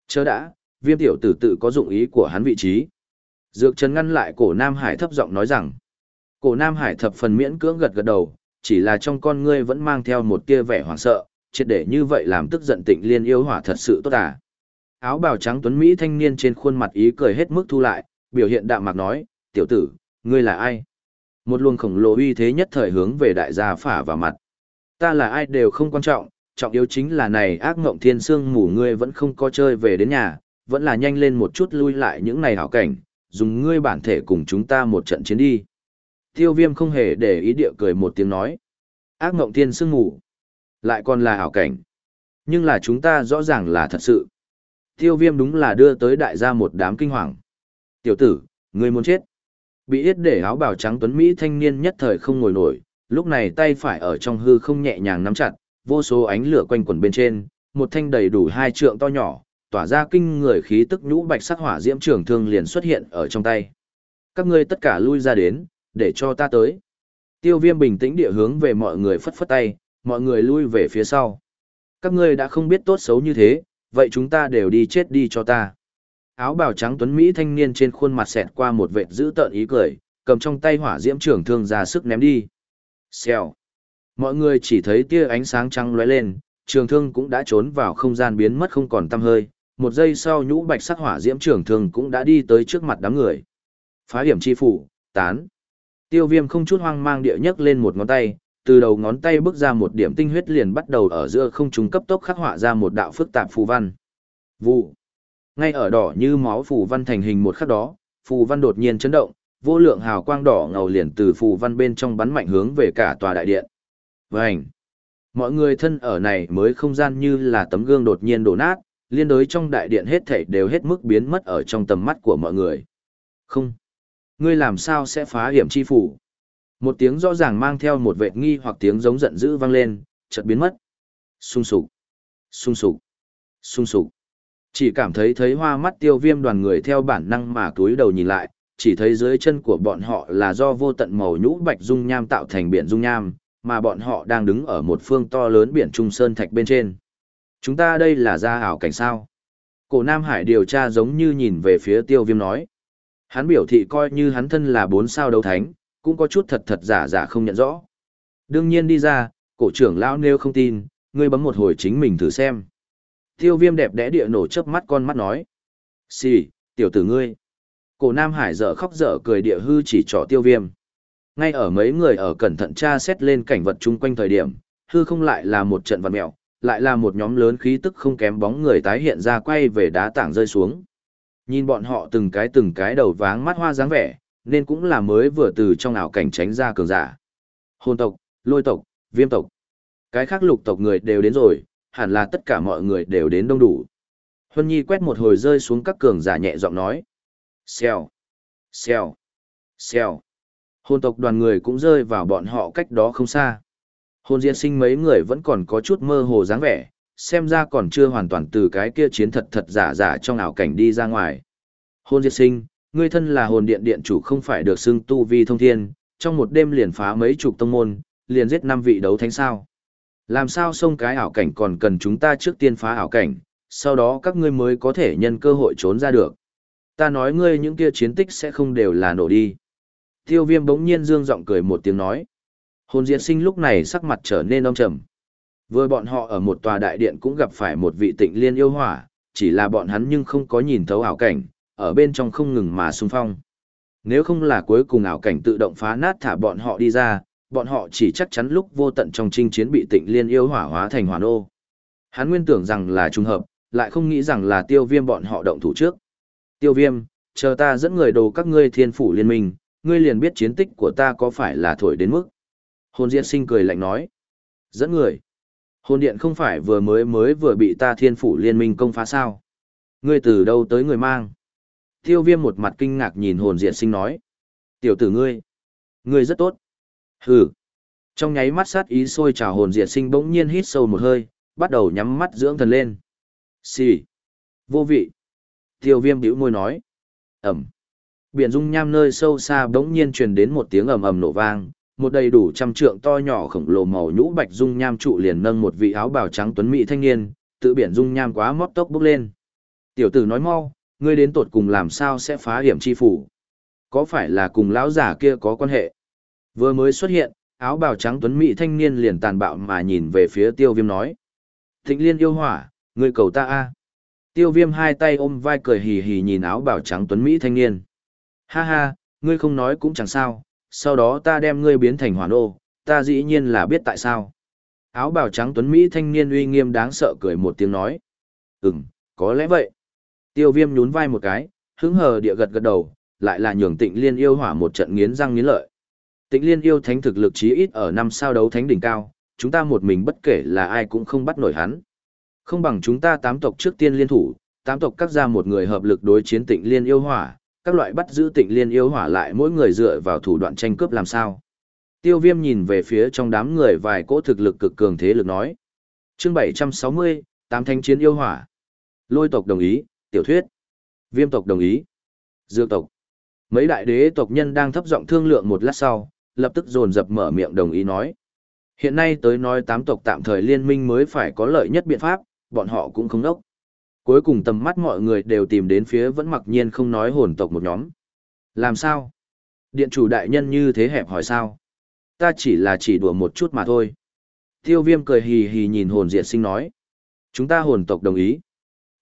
Chớ đã, viêm tiểu tử tự có dụng ý của hắn vị trí. Dược trần ngăn lại cổ Nam Hải thấp giọng nói rằng. Cổ Nam Hải thập phần miễn cưỡng gật gật đầu, chỉ là trong con ngươi vẫn mang theo một tia vẻ hoảng sợ, triệt để như vậy làm tức giận tịnh liên yêu hỏa thật sự tốt à. Áo bào trắng tuấn Mỹ thanh niên trên khuôn mặt ý cười hết mức thu lại, biểu hiện đạm mạc nói, tiểu tử, ngươi là ai? Một luồng khổng lồ uy thế nhất thời hướng về đại gia phả vào mặt. Ta là ai đều không quan trọng, trọng yếu chính là này ác ngộng thiên sương mù ngươi vẫn không có chơi về đến nhà, vẫn là nhanh lên một chút lui lại những này hảo cảnh, dùng ngươi bản thể cùng chúng ta một trận chiến đi. Tiêu viêm không hề để ý địa cười một tiếng nói. Ác ngộng thiên sương mù, lại còn là hảo cảnh. Nhưng là chúng ta rõ ràng là thật sự. Tiêu viêm đúng là đưa tới đại gia một đám kinh hoàng. Tiểu tử, ngươi muốn chết. Bị yết để áo bào trắng tuấn Mỹ thanh niên nhất thời không ngồi nổi, lúc này tay phải ở trong hư không nhẹ nhàng nắm chặt, vô số ánh lửa quanh quẩn bên trên, một thanh đầy đủ hai trượng to nhỏ, tỏa ra kinh người khí tức nhũ bạch sắc hỏa diễm trường thương liền xuất hiện ở trong tay. Các ngươi tất cả lui ra đến, để cho ta tới. Tiêu viêm bình tĩnh địa hướng về mọi người phất phất tay, mọi người lui về phía sau. Các ngươi đã không biết tốt xấu như thế, vậy chúng ta đều đi chết đi cho ta. Áo bào trắng tuấn Mỹ thanh niên trên khuôn mặt xẹt qua một vệt dữ tợn ý cười, cầm trong tay hỏa diễm trường thương ra sức ném đi. Xèo. Mọi người chỉ thấy tia ánh sáng trắng lóe lên, trường thương cũng đã trốn vào không gian biến mất không còn tăm hơi. Một giây sau nhũ bạch sắc hỏa diễm trường thương cũng đã đi tới trước mặt đám người. Phá hiểm chi phủ, tán. Tiêu viêm không chút hoang mang địa nhấc lên một ngón tay, từ đầu ngón tay bước ra một điểm tinh huyết liền bắt đầu ở giữa không trung cấp tốc khắc họa ra một đạo phức tạp phù văn. Vụ. Ngay ở đỏ như máu phù văn thành hình một khắc đó, phù văn đột nhiên chấn động, vô lượng hào quang đỏ ngầu liền từ phù văn bên trong bắn mạnh hướng về cả tòa đại điện. Vành. Mọi người thân ở này mới không gian như là tấm gương đột nhiên đổ nát, liên đối trong đại điện hết thảy đều hết mức biến mất ở trong tầm mắt của mọi người. Không. Ngươi làm sao sẽ phá hiểm chi phủ? Một tiếng rõ ràng mang theo một vệ nghi hoặc tiếng giống giận dữ vang lên, chợt biến mất. Xung sục. Xung sục. Xung sục. Chỉ cảm thấy thấy hoa mắt tiêu viêm đoàn người theo bản năng mà túi đầu nhìn lại, chỉ thấy dưới chân của bọn họ là do vô tận màu nhũ bạch dung nham tạo thành biển dung nham, mà bọn họ đang đứng ở một phương to lớn biển trung sơn thạch bên trên. Chúng ta đây là ra ảo cảnh sao? Cổ Nam Hải điều tra giống như nhìn về phía tiêu viêm nói. Hắn biểu thị coi như hắn thân là bốn sao đấu thánh, cũng có chút thật thật giả giả không nhận rõ. Đương nhiên đi ra, cổ trưởng lão nêu không tin, ngươi bấm một hồi chính mình thử xem. Tiêu viêm đẹp đẽ địa nổ chớp mắt con mắt nói. Xì, tiểu tử ngươi. Cổ Nam Hải dở khóc dở cười địa hư chỉ trỏ tiêu viêm. Ngay ở mấy người ở cẩn thận tra xét lên cảnh vật chung quanh thời điểm, hư không lại là một trận vật mẹo, lại là một nhóm lớn khí tức không kém bóng người tái hiện ra quay về đá tảng rơi xuống. Nhìn bọn họ từng cái từng cái đầu váng mắt hoa dáng vẻ, nên cũng là mới vừa từ trong ảo cảnh tránh ra cường giả. Hồn tộc, lôi tộc, viêm tộc. Cái khác lục tộc người đều đến rồi, hẳn là tất cả mọi người đều đến đông đủ. Huân Nhi quét một hồi rơi xuống các cường giả nhẹ giọng nói. Xèo, xèo, xèo. Hồn tộc đoàn người cũng rơi vào bọn họ cách đó không xa. Hồn diễn sinh mấy người vẫn còn có chút mơ hồ dáng vẻ, xem ra còn chưa hoàn toàn từ cái kia chiến thật thật giả giả trong ảo cảnh đi ra ngoài. Hồn diệt sinh, ngươi thân là hồn điện điện chủ không phải được xưng tu vi thông thiên, trong một đêm liền phá mấy chục tông môn, liền giết năm vị đấu thánh sao. Làm sao xông cái ảo cảnh còn cần chúng ta trước tiên phá ảo cảnh, sau đó các ngươi mới có thể nhân cơ hội trốn ra được. Ta nói ngươi những kia chiến tích sẽ không đều là nổ đi. Tiêu viêm bỗng nhiên dương giọng cười một tiếng nói. Hồn diệt sinh lúc này sắc mặt trở nên âm trầm. Vừa bọn họ ở một tòa đại điện cũng gặp phải một vị tịnh liên yêu hỏa, chỉ là bọn hắn nhưng không có nhìn thấu ảo cảnh, ở bên trong không ngừng mà xung phong. Nếu không là cuối cùng ảo cảnh tự động phá nát thả bọn họ đi ra, bọn họ chỉ chắc chắn lúc vô tận trong chinh chiến bị tịnh liên yêu hỏa hóa thành hỏa ô Hắn nguyên tưởng rằng là trùng hợp, lại không nghĩ rằng là tiêu viêm bọn họ động thủ trước. Tiêu viêm, chờ ta dẫn người đồ các ngươi thiên phủ liên minh, ngươi liền biết chiến tích của ta có phải là thổi đến mức. Hồn Diệt Sinh cười lạnh nói. Dẫn người. Hồn điện không phải vừa mới mới vừa bị ta thiên phủ liên minh công phá sao? Ngươi từ đâu tới người mang? Tiêu viêm một mặt kinh ngạc nhìn hồn diệt sinh nói. Tiểu tử ngươi. Ngươi rất tốt. Hừ. Trong nháy mắt sát ý sôi trào hồn diệt sinh bỗng nhiên hít sâu một hơi, bắt đầu nhắm mắt dưỡng thần lên. Xì. Vô vị. Tiêu viêm bĩu môi nói. Ẩm. Biển dung nham nơi sâu xa bỗng nhiên truyền đến một tiếng ầm ầm nổ vang, một đầy đủ trăm trượng to nhỏ khổng lồ màu nhũ bạch dung nham trụ liền nâng một vị áo bào trắng tuấn mỹ thanh niên, tự biển dung nham quá móc tốc bước lên. Tiểu tử nói mau, ngươi đến tột cùng làm sao sẽ phá hiểm chi phủ? Có phải là cùng lão giả kia có quan hệ? Vừa mới xuất hiện, áo bào trắng tuấn mỹ thanh niên liền tàn bạo mà nhìn về phía tiêu viêm nói. Thịnh liên yêu hỏa, ngươi cầu ta a Tiêu viêm hai tay ôm vai cười hì hì nhìn áo bào trắng tuấn mỹ thanh niên. Ha ha, ngươi không nói cũng chẳng sao, sau đó ta đem ngươi biến thành hỏa ô, ta dĩ nhiên là biết tại sao. Áo bào trắng tuấn Mỹ thanh niên uy nghiêm đáng sợ cười một tiếng nói. Ừm, có lẽ vậy. Tiêu viêm nhún vai một cái, hứng hờ địa gật gật đầu, lại là nhường tịnh liên yêu hỏa một trận nghiến răng nghiến lợi. Tịnh liên yêu thánh thực lực chí ít ở năm sao đấu thánh đỉnh cao, chúng ta một mình bất kể là ai cũng không bắt nổi hắn. Không bằng chúng ta tám tộc trước tiên liên thủ, tám tộc cắt ra một người hợp lực đối chiến tịnh liên yêu hỏa, các loại bắt giữ tịnh liên yêu hỏa lại mỗi người dựa vào thủ đoạn tranh cướp làm sao. Tiêu viêm nhìn về phía trong đám người vài cỗ thực lực cực cường thế lực nói. chương 760, tám thanh chiến yêu hỏa. Lôi tộc đồng ý, tiểu thuyết. Viêm tộc đồng ý. Dược tộc. Mấy đại đế tộc nhân đang thấp giọng thương lượng một lát sau, lập tức dồn dập mở miệng đồng ý nói. Hiện nay tới nói tám tộc tạm thời liên minh mới phải có lợi nhất biện pháp, bọn họ cũng không đốc. Cuối cùng tầm mắt mọi người đều tìm đến phía vẫn mặc nhiên không nói hồn tộc một nhóm. Làm sao? Điện chủ đại nhân như thế hẹp hỏi sao? Ta chỉ là chỉ đùa một chút mà thôi. Tiêu viêm cười hì hì nhìn hồn diệt sinh nói. Chúng ta hồn tộc đồng ý.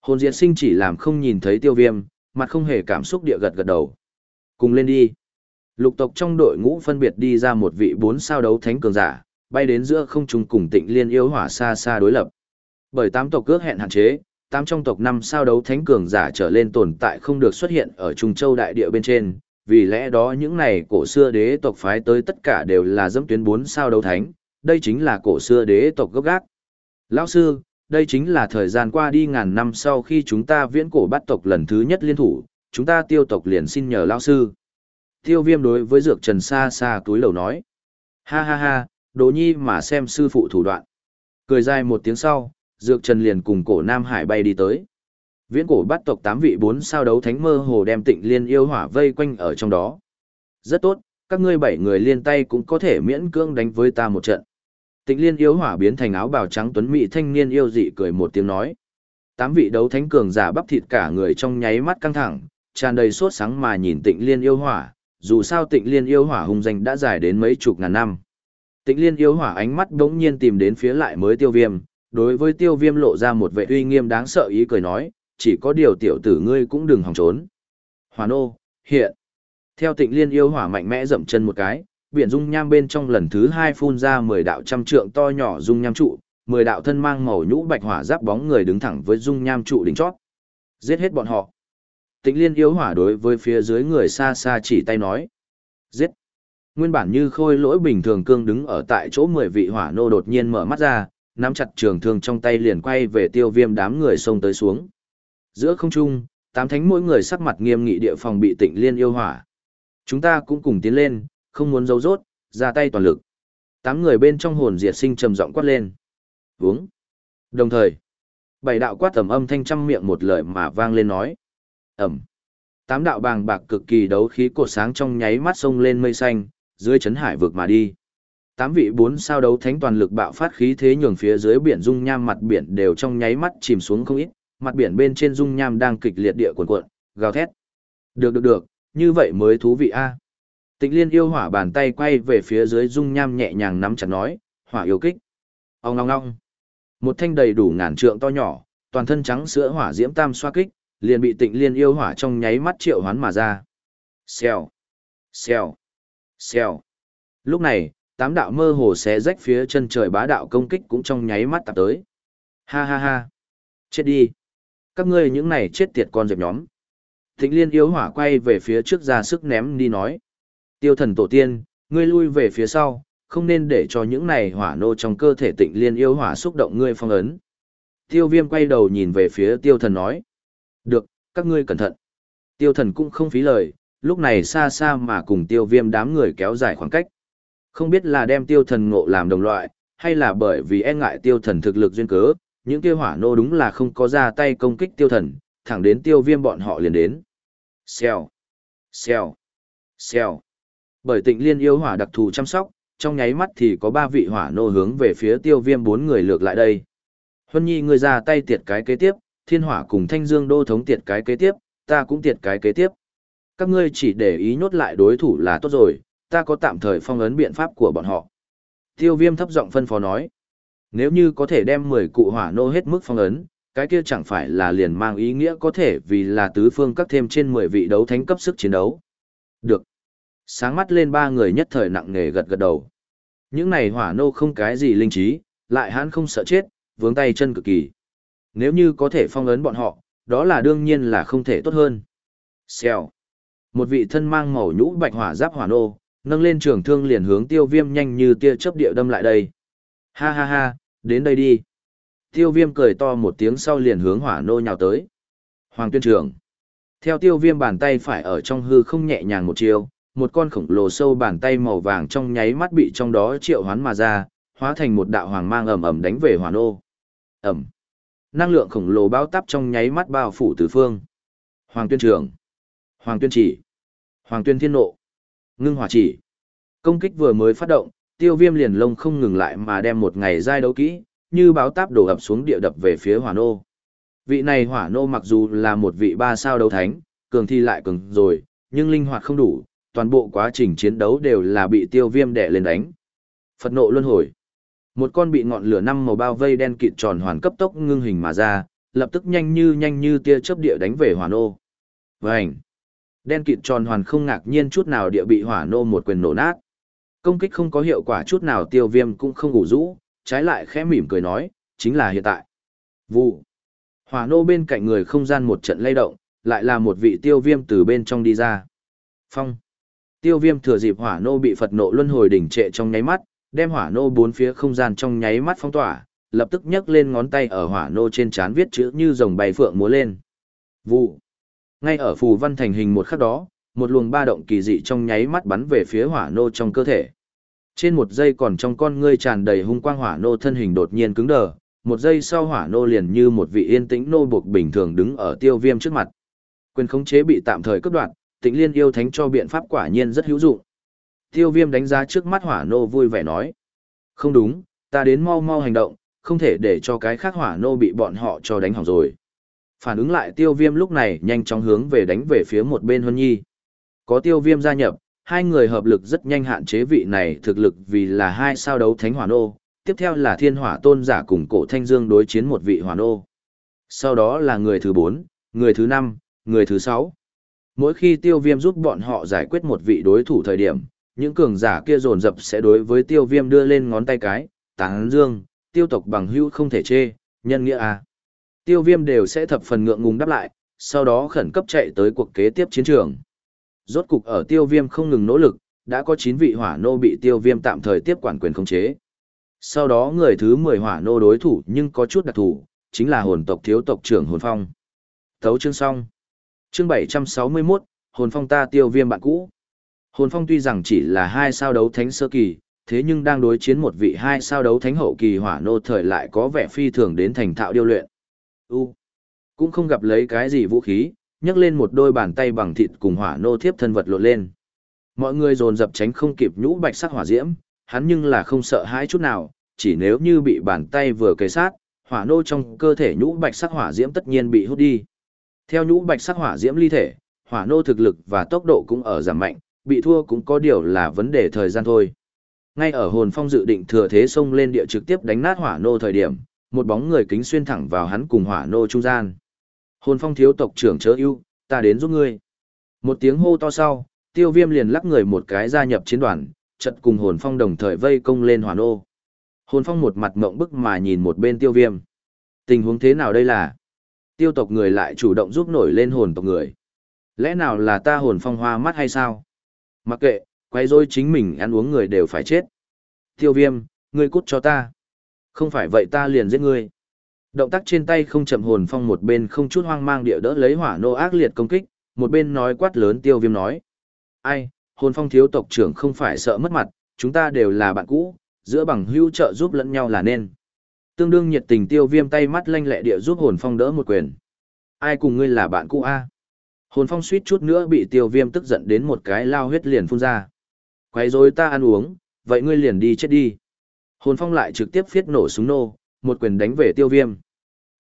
Hồn diệt sinh chỉ làm không nhìn thấy tiêu viêm, mặt không hề cảm xúc địa gật gật đầu. Cùng lên đi. Lục tộc trong đội ngũ phân biệt đi ra một vị bốn sao đấu thánh cường giả, bay đến giữa không trung cùng tịnh liên yêu hỏa xa xa đối lập. Bởi tám tộc cước hẹn hạn chế, tám trong tộc năm sao đấu thánh cường giả trở lên tồn tại không được xuất hiện ở Trung Châu đại địa bên trên, vì lẽ đó những này cổ xưa đế tộc phái tới tất cả đều là dẫm tuyến bốn sao đấu thánh, đây chính là cổ xưa đế tộc gốc gác. Lão sư, đây chính là thời gian qua đi ngàn năm sau khi chúng ta viễn cổ bắt tộc lần thứ nhất liên thủ, chúng ta tiêu tộc liền xin nhờ lão sư. Tiêu viêm đối với dược trần xa xa túi lầu nói. Ha ha ha, đồ nhi mà xem sư phụ thủ đoạn. Cười dài một tiếng sau, Dược Trần liền cùng cổ Nam Hải bay đi tới. Viễn cổ bắt tộc tám vị bốn sao đấu thánh mơ hồ đem tịnh liên yêu hỏa vây quanh ở trong đó. Rất tốt, các ngươi bảy người liên tay cũng có thể miễn cưỡng đánh với ta một trận. Tịnh liên yêu hỏa biến thành áo bào trắng tuấn mỹ thanh niên yêu dị cười một tiếng nói. Tám vị đấu thánh cường giả bắp thịt cả người trong nháy mắt căng thẳng, tràn đầy sốt sáng mà nhìn tịnh liên yêu hỏa, dù sao tịnh liên yêu hỏa hung danh đã dài đến mấy chục ngàn năm. Tịnh liên yêu hỏa ánh mắt đống nhiên tìm đến phía lại mới tiêu viêm, đối với tiêu viêm lộ ra một vệ uy nghiêm đáng sợ ý cười nói, chỉ có điều tiểu tử ngươi cũng đừng hòng trốn. Hoàn ô, hiện. Theo tịnh liên yêu hỏa mạnh mẽ dậm chân một cái, biển dung nham bên trong lần thứ hai phun ra mười đạo trăm trượng to nhỏ dung nham trụ, mười đạo thân mang màu nhũ bạch hỏa giáp bóng người đứng thẳng với dung nham trụ đỉnh chót. Giết hết bọn họ. Tịnh liên yêu hỏa đối với phía dưới người xa xa chỉ tay nói. Giết. Nguyên bản như khôi lỗi bình thường cương đứng ở tại chỗ mười vị hỏa nô đột nhiên mở mắt ra, nắm chặt trường thương trong tay liền quay về tiêu viêm đám người xông tới xuống. Giữa không trung, tám thánh mỗi người sắc mặt nghiêm nghị địa phòng bị tịnh liên yêu hỏa. Chúng ta cũng cùng tiến lên, không muốn giấu rốt, ra tay toàn lực. Tám người bên trong hồn diệt sinh trầm giọng quát lên. Uống. Đồng thời, bảy đạo quát tầm âm thanh trăm miệng một lời mà vang lên nói. Ẩm. Tám đạo bàng bạc cực kỳ đấu khí cột sáng trong nháy mắt sông lên mây xanh, dưới chấn hải vực mà đi. Tám vị bốn sao đấu thánh toàn lực bạo phát khí thế nhường phía dưới biển dung nham mặt biển đều trong nháy mắt chìm xuống không ít, mặt biển bên trên dung nham đang kịch liệt địa cuộn cuộn, gào thét. Được được được, như vậy mới thú vị a. À. Tịnh Liên yêu hỏa bàn tay quay về phía dưới dung nham nhẹ nhàng nắm chặt nói, hỏa yêu kích. Ông ngong ngong. Một thanh đầy đủ ngàn trượng to nhỏ, toàn thân trắng sữa hỏa diễm tam xoa kích, liền bị Tịnh Liên yêu hỏa trong nháy mắt triệu hoán mà ra. Xèo, xèo, xèo. Lúc này, tám đạo mơ hồ xé rách phía chân trời bá đạo công kích cũng trong nháy mắt tập tới. Ha ha ha. Chết đi. Các ngươi những này chết tiệt con dẹp nhóm. Tịnh liên yêu hỏa quay về phía trước ra sức ném đi nói. Tiêu thần tổ tiên, ngươi lui về phía sau, không nên để cho những này hỏa nô trong cơ thể tịnh liên yêu hỏa xúc động ngươi phong ấn. Tiêu viêm quay đầu nhìn về phía tiêu thần nói. Được, các ngươi cẩn thận. Tiêu thần cũng không phí lời, lúc này xa xa mà cùng tiêu viêm đám người kéo dài khoảng cách. Không biết là đem tiêu thần ngộ làm đồng loại, hay là bởi vì e ngại tiêu thần thực lực duyên cớ, những kia hỏa nô đúng là không có ra tay công kích tiêu thần, thẳng đến tiêu viêm bọn họ liền đến. Xèo, xèo, xèo. Bởi tịnh liên yêu hỏa đặc thù chăm sóc, trong nháy mắt thì có ba vị hỏa nô hướng về phía tiêu viêm bốn người lược lại đây. Huân nhi người ra tay tiệt cái kế tiếp, thiên hỏa cùng thanh dương đô thống tiệt cái kế tiếp, ta cũng tiệt cái kế tiếp. Các ngươi chỉ để ý nhốt lại đối thủ là tốt rồi, ta có tạm thời phong ấn biện pháp của bọn họ. Tiêu viêm thấp giọng phân phó nói. Nếu như có thể đem 10 cụ hỏa nô hết mức phong ấn, cái kia chẳng phải là liền mang ý nghĩa có thể vì là tứ phương các thêm trên 10 vị đấu thánh cấp sức chiến đấu. Được. Sáng mắt lên ba người nhất thời nặng nề gật gật đầu. Những này hỏa nô không cái gì linh trí, lại hắn không sợ chết, vướng tay chân cực kỳ. Nếu như có thể phong ấn bọn họ, đó là đương nhiên là không thể tốt hơn. Xèo. Một vị thân mang màu nhũ bạch hỏa giáp hỏa nô, nâng lên trường thương liền hướng tiêu viêm nhanh như tia chớp địa đâm lại đây. Ha ha ha, đến đây đi. Tiêu viêm cười to một tiếng sau liền hướng hỏa nô nhào tới. Hoàng tuyên trưởng. Theo tiêu viêm bàn tay phải ở trong hư không nhẹ nhàng một chiều, một con khổng lồ sâu bàn tay màu vàng trong nháy mắt bị trong đó triệu hoán mà ra, hóa thành một đạo hoàng mang ầm ầm đánh về hỏa nô. Ầm. Năng lượng khổng lồ bao tắp trong nháy mắt bao phủ tứ phương. Hoàng tuyên trưởng. Hoàng tuyên chỉ. Hoàng tuyên thiên nộ. Ngưng hỏa chỉ. Công kích vừa mới phát động, tiêu viêm liền lông không ngừng lại mà đem một ngày giai đấu kỹ, như báo táp đổ ập xuống địa đập về phía hỏa nô. Vị này hỏa nô mặc dù là một vị ba sao đấu thánh, cường thi lại cường rồi, nhưng linh hoạt không đủ, toàn bộ quá trình chiến đấu đều là bị tiêu viêm đẻ lên đánh. Phật nộ luân hồi. Một con bị ngọn lửa năm màu bao vây đen kịt tròn hoàn cấp tốc ngưng hình mà ra, lập tức nhanh như nhanh như tia chớp địa đánh về hỏa nô. Vành. Đen kịt tròn hoàn không ngạc nhiên chút nào địa bị hỏa nô một quyền nổ nát. Công kích không có hiệu quả chút nào tiêu viêm cũng không ngủ rũ, trái lại khẽ mỉm cười nói, chính là hiện tại. Vụ. Hỏa nô bên cạnh người không gian một trận lay động, lại là một vị tiêu viêm từ bên trong đi ra. Phong. Tiêu viêm thừa dịp hỏa nô bị Phật nộ luân hồi đỉnh trệ trong nháy mắt, đem hỏa nô bốn phía không gian trong nháy mắt phong tỏa, lập tức nhấc lên ngón tay ở hỏa nô trên trán viết chữ như rồng bay phượng múa lên. Vụ. Ngay ở phù văn thành hình một khắc đó, một luồng ba động kỳ dị trong nháy mắt bắn về phía hỏa nô trong cơ thể. Trên một giây còn trong con ngươi tràn đầy hung quang hỏa nô thân hình đột nhiên cứng đờ, một giây sau hỏa nô liền như một vị yên tĩnh nô buộc bình thường đứng ở tiêu viêm trước mặt. Quyền khống chế bị tạm thời cướp đoạn, tịnh liên yêu thánh cho biện pháp quả nhiên rất hữu dụng. Tiêu viêm đánh giá trước mắt hỏa nô vui vẻ nói. Không đúng, ta đến mau mau hành động, không thể để cho cái khác hỏa nô bị bọn họ cho đánh hỏng rồi. Phản ứng lại tiêu viêm lúc này nhanh chóng hướng về đánh về phía một bên Huân Nhi. Có tiêu viêm gia nhập, hai người hợp lực rất nhanh hạn chế vị này thực lực vì là hai sao đấu thánh hỏa nô, tiếp theo là thiên hỏa tôn giả cùng cổ thanh dương đối chiến một vị hỏa nô. Sau đó là người thứ bốn, người thứ năm, người thứ sáu. Mỗi khi tiêu viêm giúp bọn họ giải quyết một vị đối thủ thời điểm, những cường giả kia dồn dập sẽ đối với tiêu viêm đưa lên ngón tay cái, tán dương, tiêu tộc bằng hữu không thể chê, nhân nghĩa à. Tiêu viêm đều sẽ thập phần ngượng ngùng đáp lại, sau đó khẩn cấp chạy tới cuộc kế tiếp chiến trường. Rốt cục ở tiêu viêm không ngừng nỗ lực, đã có 9 vị hỏa nô bị tiêu viêm tạm thời tiếp quản quyền khống chế. Sau đó người thứ 10 hỏa nô đối thủ nhưng có chút đặc thủ, chính là hồn tộc thiếu tộc trưởng hồn phong. Thấu chương xong. Chương 761, hồn phong ta tiêu viêm bạn cũ. Hồn phong tuy rằng chỉ là hai sao đấu thánh sơ kỳ, thế nhưng đang đối chiến một vị hai sao đấu thánh hậu kỳ hỏa nô thời lại có vẻ phi thường đến thành thạo điêu luyện. U. Cũng không gặp lấy cái gì vũ khí, nhấc lên một đôi bàn tay bằng thịt cùng hỏa nô thiếp thân vật lộn lên. Mọi người dồn dập tránh không kịp nhũ bạch sắc hỏa diễm, hắn nhưng là không sợ hãi chút nào, chỉ nếu như bị bàn tay vừa kề sát, hỏa nô trong cơ thể nhũ bạch sắc hỏa diễm tất nhiên bị hút đi. Theo nhũ bạch sắc hỏa diễm ly thể, hỏa nô thực lực và tốc độ cũng ở giảm mạnh, bị thua cũng có điều là vấn đề thời gian thôi. Ngay ở hồn phong dự định thừa thế xông lên địa trực tiếp đánh nát hỏa nô thời điểm, một bóng người kính xuyên thẳng vào hắn cùng hỏa nô trung gian. Hồn phong thiếu tộc trưởng chớ ưu, ta đến giúp ngươi. Một tiếng hô to sau, tiêu viêm liền lắc người một cái gia nhập chiến đoàn, chật cùng hồn phong đồng thời vây công lên hỏa nô. Hồn phong một mặt mộng bức mà nhìn một bên tiêu viêm. Tình huống thế nào đây là? Tiêu tộc người lại chủ động giúp nổi lên hồn tộc người. Lẽ nào là ta hồn phong hoa mắt hay sao? Mặc kệ, quay rồi chính mình ăn uống người đều phải chết. Tiêu viêm, ngươi cút cho ta. Không phải vậy ta liền giết ngươi. Động tác trên tay không chậm hồn phong một bên không chút hoang mang địa đỡ lấy hỏa nô ác liệt công kích, một bên nói quát lớn tiêu viêm nói. Ai, hồn phong thiếu tộc trưởng không phải sợ mất mặt, chúng ta đều là bạn cũ, giữa bằng hữu trợ giúp lẫn nhau là nên. Tương đương nhiệt tình tiêu viêm tay mắt lanh lẹ địa giúp hồn phong đỡ một quyền. Ai cùng ngươi là bạn cũ a? Hồn phong suýt chút nữa bị tiêu viêm tức giận đến một cái lao huyết liền phun ra. Quấy rối ta ăn uống, vậy ngươi liền đi chết đi. Hồn phong lại trực tiếp phiết nổ súng nô, một quyền đánh về tiêu viêm.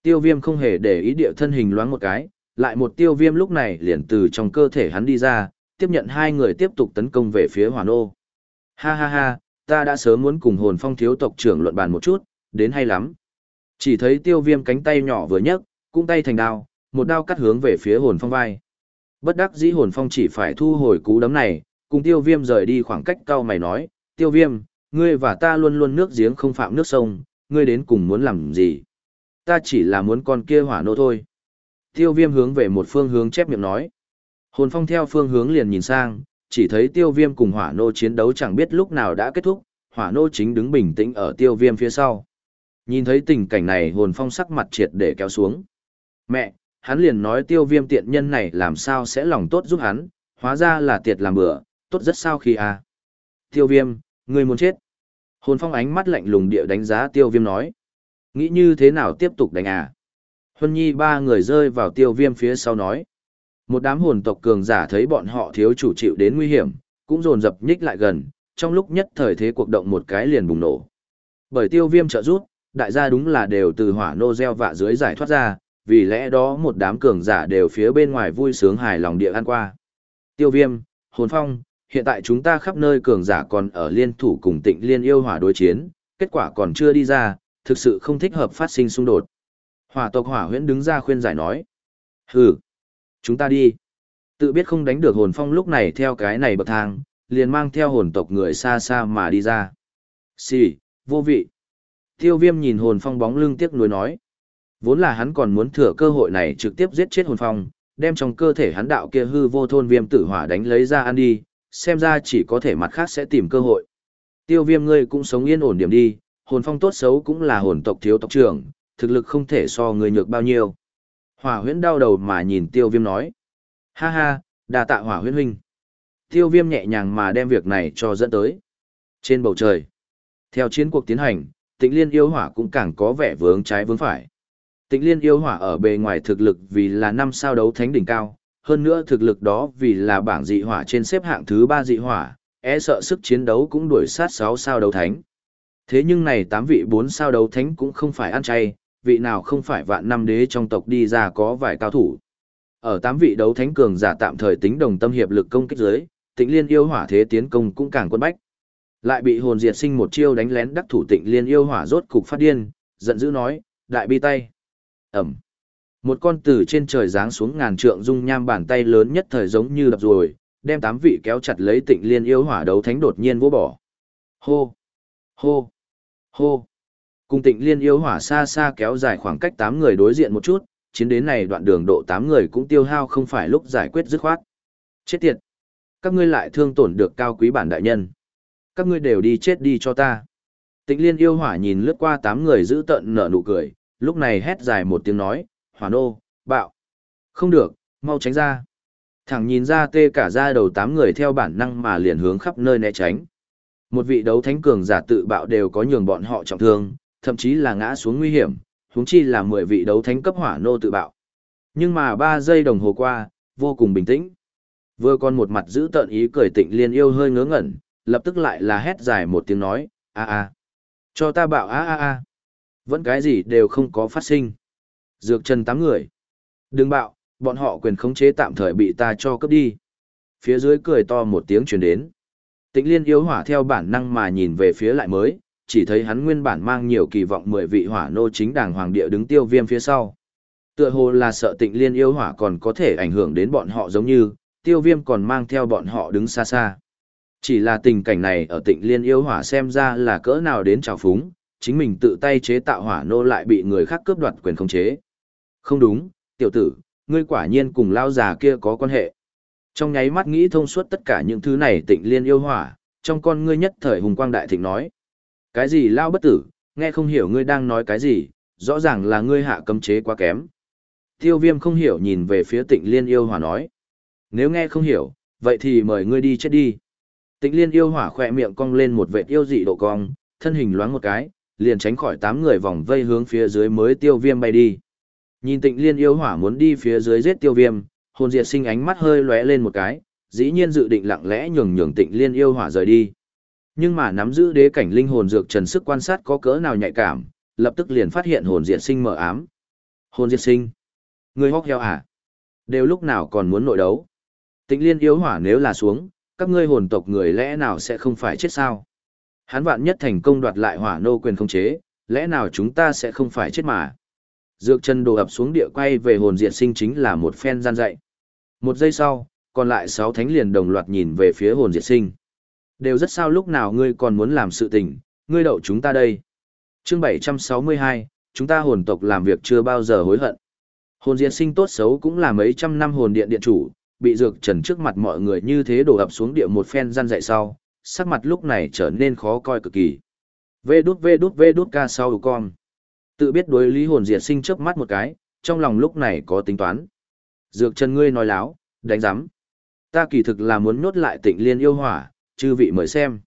Tiêu viêm không hề để ý địa thân hình loáng một cái, lại một tiêu viêm lúc này liền từ trong cơ thể hắn đi ra, tiếp nhận hai người tiếp tục tấn công về phía hỏa nô. Ha ha ha, ta đã sớm muốn cùng hồn phong thiếu tộc trưởng luận bàn một chút, đến hay lắm. Chỉ thấy tiêu viêm cánh tay nhỏ vừa nhấc, cung tay thành đao, một đao cắt hướng về phía hồn phong vai. Bất đắc dĩ hồn phong chỉ phải thu hồi cú đấm này, cùng tiêu viêm rời đi khoảng cách cao mày nói, tiêu viêm, ngươi và ta luôn luôn nước giếng không phạm nước sông, ngươi đến cùng muốn làm gì? Ta chỉ là muốn con kia hỏa nô thôi. Tiêu viêm hướng về một phương hướng chép miệng nói. Hồn phong theo phương hướng liền nhìn sang, chỉ thấy tiêu viêm cùng hỏa nô chiến đấu chẳng biết lúc nào đã kết thúc, hỏa nô chính đứng bình tĩnh ở tiêu viêm phía sau. Nhìn thấy tình cảnh này hồn phong sắc mặt triệt để kéo xuống. Mẹ, hắn liền nói tiêu viêm tiện nhân này làm sao sẽ lòng tốt giúp hắn, hóa ra là tiệt làm bữa, tốt rất sao khi à. Tiêu viêm, ngươi muốn chết. Hồn phong ánh mắt lạnh lùng địa đánh giá tiêu viêm nói. Nghĩ như thế nào tiếp tục đánh à? Huân nhi ba người rơi vào tiêu viêm phía sau nói. Một đám hồn tộc cường giả thấy bọn họ thiếu chủ chịu đến nguy hiểm, cũng dồn dập nhích lại gần, trong lúc nhất thời thế cuộc động một cái liền bùng nổ. Bởi tiêu viêm trợ rút, đại gia đúng là đều từ hỏa nô gieo vạ dưới giải thoát ra, vì lẽ đó một đám cường giả đều phía bên ngoài vui sướng hài lòng địa ăn qua. Tiêu viêm, hồn phong, hiện tại chúng ta khắp nơi cường giả còn ở liên thủ cùng tịnh liên yêu hỏa đối chiến, kết quả còn chưa đi ra, thực sự không thích hợp phát sinh xung đột. Hỏa tộc hỏa huyễn đứng ra khuyên giải nói. Hừ, chúng ta đi. Tự biết không đánh được hồn phong lúc này theo cái này bậc thang, liền mang theo hồn tộc người xa xa mà đi ra. Xì, vô vị. Tiêu viêm nhìn hồn phong bóng lưng tiếc nuối nói. Vốn là hắn còn muốn thừa cơ hội này trực tiếp giết chết hồn phong, đem trong cơ thể hắn đạo kia hư vô thôn viêm tử hỏa đánh lấy ra ăn đi, xem ra chỉ có thể mặt khác sẽ tìm cơ hội. Tiêu viêm ngươi cũng sống yên ổn điểm đi, hồn phong tốt xấu cũng là hồn tộc thiếu tộc trưởng, thực lực không thể so người nhược bao nhiêu. Hỏa huyễn đau đầu mà nhìn tiêu viêm nói. Ha ha, đà tạ hỏa huyễn huynh. Tiêu viêm nhẹ nhàng mà đem việc này cho dẫn tới. Trên bầu trời, theo chiến cuộc tiến hành, tịnh liên yêu hỏa cũng càng có vẻ vướng trái vướng phải. Tịnh liên yêu hỏa ở bề ngoài thực lực vì là năm sao đấu thánh đỉnh cao, hơn nữa thực lực đó vì là bảng dị hỏa trên xếp hạng thứ ba dị hỏa, e sợ sức chiến đấu cũng đuổi sát 6 sao đấu thánh. Thế nhưng này 8 vị 4 sao đấu thánh cũng không phải ăn chay, vị nào không phải vạn năm đế trong tộc đi ra có vài cao thủ. Ở 8 vị đấu thánh cường giả tạm thời tính đồng tâm hiệp lực công kích dưới, Tịnh Liên yêu hỏa thế tiến công cũng càng quân bách. Lại bị hồn diệt sinh một chiêu đánh lén đắc thủ Tịnh Liên yêu hỏa rốt cục phát điên, giận dữ nói, đại bi tay. Ẩm. Một con từ trên trời giáng xuống ngàn trượng dung nham bàn tay lớn nhất thời giống như đập rồi, đem tám vị kéo chặt lấy tịnh liên yêu hỏa đấu thánh đột nhiên vô bỏ. Hô! Hô! Hô! Cùng tịnh liên yêu hỏa xa xa kéo dài khoảng cách tám người đối diện một chút, chiến đến này đoạn đường độ tám người cũng tiêu hao không phải lúc giải quyết dứt khoát. Chết tiệt! Các ngươi lại thương tổn được cao quý bản đại nhân. Các ngươi đều đi chết đi cho ta. Tịnh liên yêu hỏa nhìn lướt qua tám người giữ tận nở nụ cười, lúc này hét dài một tiếng nói, hỏa nô, bạo. Không được, mau tránh ra. Thẳng nhìn ra tê cả ra đầu tám người theo bản năng mà liền hướng khắp nơi né tránh. Một vị đấu thánh cường giả tự bạo đều có nhường bọn họ trọng thương, thậm chí là ngã xuống nguy hiểm, huống chi là mười vị đấu thánh cấp hỏa nô tự bạo. Nhưng mà ba giây đồng hồ qua, vô cùng bình tĩnh. Vừa còn một mặt giữ tợn ý cười tịnh liên yêu hơi ngớ ngẩn, lập tức lại là hét dài một tiếng nói, a a, cho ta bạo a a a. Vẫn cái gì đều không có phát sinh. Dược chân tám người. Đừng bạo, bọn họ quyền khống chế tạm thời bị ta cho cướp đi. Phía dưới cười to một tiếng truyền đến. Tịnh liên yếu hỏa theo bản năng mà nhìn về phía lại mới, chỉ thấy hắn nguyên bản mang nhiều kỳ vọng mười vị hỏa nô chính đảng hoàng địa đứng tiêu viêm phía sau. Tựa hồ là sợ tịnh liên yếu hỏa còn có thể ảnh hưởng đến bọn họ giống như, tiêu viêm còn mang theo bọn họ đứng xa xa. Chỉ là tình cảnh này ở tịnh liên yếu hỏa xem ra là cỡ nào đến trào phúng, chính mình tự tay chế tạo hỏa nô lại bị người khác cướp đoạt quyền khống chế. Không đúng, tiểu tử, ngươi quả nhiên cùng lao già kia có quan hệ. Trong nháy mắt nghĩ thông suốt tất cả những thứ này tịnh liên yêu hỏa, trong con ngươi nhất thời hùng quang đại thịnh nói. Cái gì lao bất tử, nghe không hiểu ngươi đang nói cái gì, rõ ràng là ngươi hạ cấm chế quá kém. Tiêu viêm không hiểu nhìn về phía tịnh liên yêu hỏa nói. Nếu nghe không hiểu, vậy thì mời ngươi đi chết đi. Tịnh liên yêu hỏa khỏe miệng cong lên một vệt yêu dị độ cong, thân hình loáng một cái, liền tránh khỏi tám người vòng vây hướng phía dưới mới tiêu viêm bay đi. Nhìn tịnh liên yêu hỏa muốn đi phía dưới giết tiêu viêm, hồn diệt sinh ánh mắt hơi lóe lên một cái, dĩ nhiên dự định lặng lẽ nhường nhường tịnh liên yêu hỏa rời đi. Nhưng mà nắm giữ đế cảnh linh hồn dược trần sức quan sát có cỡ nào nhạy cảm, lập tức liền phát hiện hồn diệt sinh mở ám. Hồn diệt sinh, người hóc heo à? Đều lúc nào còn muốn nội đấu? Tịnh liên yêu hỏa nếu là xuống, các ngươi hồn tộc người lẽ nào sẽ không phải chết sao? Hắn vạn nhất thành công đoạt lại hỏa nô quyền không chế, lẽ nào chúng ta sẽ không phải chết mà? Dược chân đồ ập xuống địa quay về hồn diệt sinh chính là một phen gian dạy. Một giây sau, còn lại sáu thánh liền đồng loạt nhìn về phía hồn diệt sinh. Đều rất sao lúc nào ngươi còn muốn làm sự tình, ngươi đậu chúng ta đây. Chương 762, chúng ta hồn tộc làm việc chưa bao giờ hối hận. Hồn diệt sinh tốt xấu cũng là mấy trăm năm hồn điện điện chủ, bị dược trần trước mặt mọi người như thế đổ ập xuống địa một phen gian dạy sau, sắc mặt lúc này trở nên khó coi cực kỳ. Vê đút vê đút vê đút ca sau con. Tự biết đối lý hồn diệt sinh chớp mắt một cái, trong lòng lúc này có tính toán. Dược chân ngươi nói láo, đánh giám. Ta kỳ thực là muốn nốt lại tịnh liên yêu hỏa, chư vị mời xem.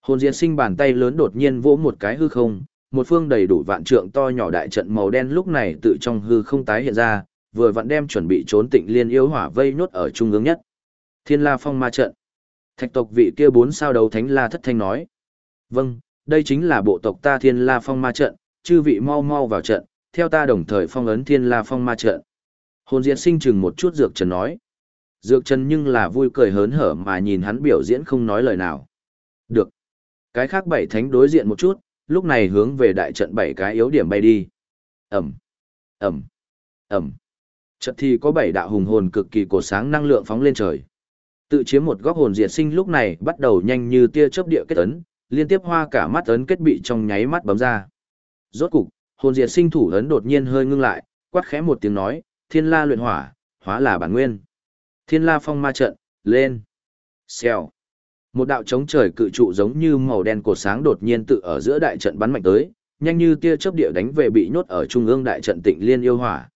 Hồn diệt sinh bàn tay lớn đột nhiên vỗ một cái hư không, một phương đầy đủ vạn trượng to nhỏ đại trận màu đen lúc này tự trong hư không tái hiện ra, vừa vặn đem chuẩn bị trốn tịnh liên yêu hỏa vây nốt ở trung ương nhất. Thiên La Phong Ma trận. Thạch tộc vị kia bốn sao đấu thánh La Thất Thanh nói. Vâng, đây chính là bộ tộc ta Thiên La Phong Ma trận, chư vị mau mau vào trận, theo ta đồng thời phong ấn Thiên La Phong Ma trận. Hồn Diện sinh chừng một chút dược trần nói. Dược Trần nhưng là vui cười hớn hở mà nhìn hắn biểu diễn không nói lời nào. Được. Cái khác bảy thánh đối diện một chút, lúc này hướng về đại trận bảy cái yếu điểm bay đi. Ẩm, Ẩm, Ẩm. Trận thì có bảy đạo hùng hồn cực kỳ cổ sáng năng lượng phóng lên trời. Tự chiếm một góc hồn diệt sinh lúc này bắt đầu nhanh như tia chớp địa kết ấn, liên tiếp hoa cả mắt ấn kết bị trong nháy mắt bấm ra. Rốt cục, hồn diệt sinh thủ ấn đột nhiên hơi ngưng lại, quát khẽ một tiếng nói, thiên la luyện hỏa, hóa là bản nguyên. Thiên la phong ma trận, lên. Xèo. Một đạo chống trời cự trụ giống như màu đen cột sáng đột nhiên tự ở giữa đại trận bắn mạnh tới, nhanh như tia chớp địa đánh về bị nhốt ở trung ương đại trận Tịnh Liên yêu hỏa.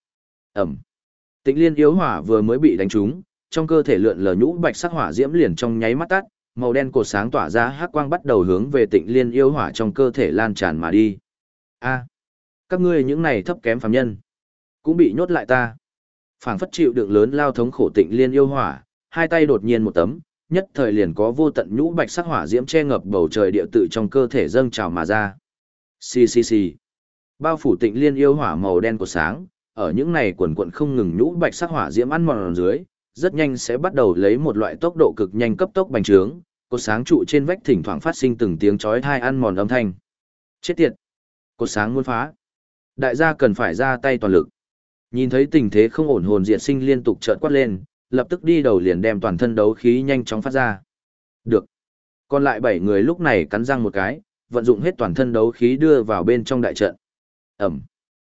Ầm. Tịnh Liên yêu hỏa vừa mới bị đánh trúng, trong cơ thể lượn lờ nhũ bạch sắc hỏa diễm liền trong nháy mắt tắt, màu đen cột sáng tỏa ra hắc quang bắt đầu hướng về Tịnh Liên yêu hỏa trong cơ thể lan tràn mà đi. A, các ngươi những này thấp kém phàm nhân, cũng bị nhốt lại ta phảng phất chịu đựng lớn lao thống khổ tịnh liên yêu hỏa, hai tay đột nhiên một tấm, nhất thời liền có vô tận nhũ bạch sắc hỏa diễm che ngập bầu trời địa tự trong cơ thể dâng trào mà ra. Xì xì xì. Bao phủ tịnh liên yêu hỏa màu đen của sáng, ở những này quần quần không ngừng nhũ bạch sắc hỏa diễm ăn mòn dưới, rất nhanh sẽ bắt đầu lấy một loại tốc độ cực nhanh cấp tốc bành trướng, cột sáng trụ trên vách thỉnh thoảng phát sinh từng tiếng chói tai ăn mòn âm thanh. Chết tiệt. Cột sáng muốn phá. Đại gia cần phải ra tay toàn lực. Nhìn thấy tình thế không ổn hồn diệt sinh liên tục trợn quát lên, lập tức đi đầu liền đem toàn thân đấu khí nhanh chóng phát ra. Được. Còn lại bảy người lúc này cắn răng một cái, vận dụng hết toàn thân đấu khí đưa vào bên trong đại trận. Ẩm.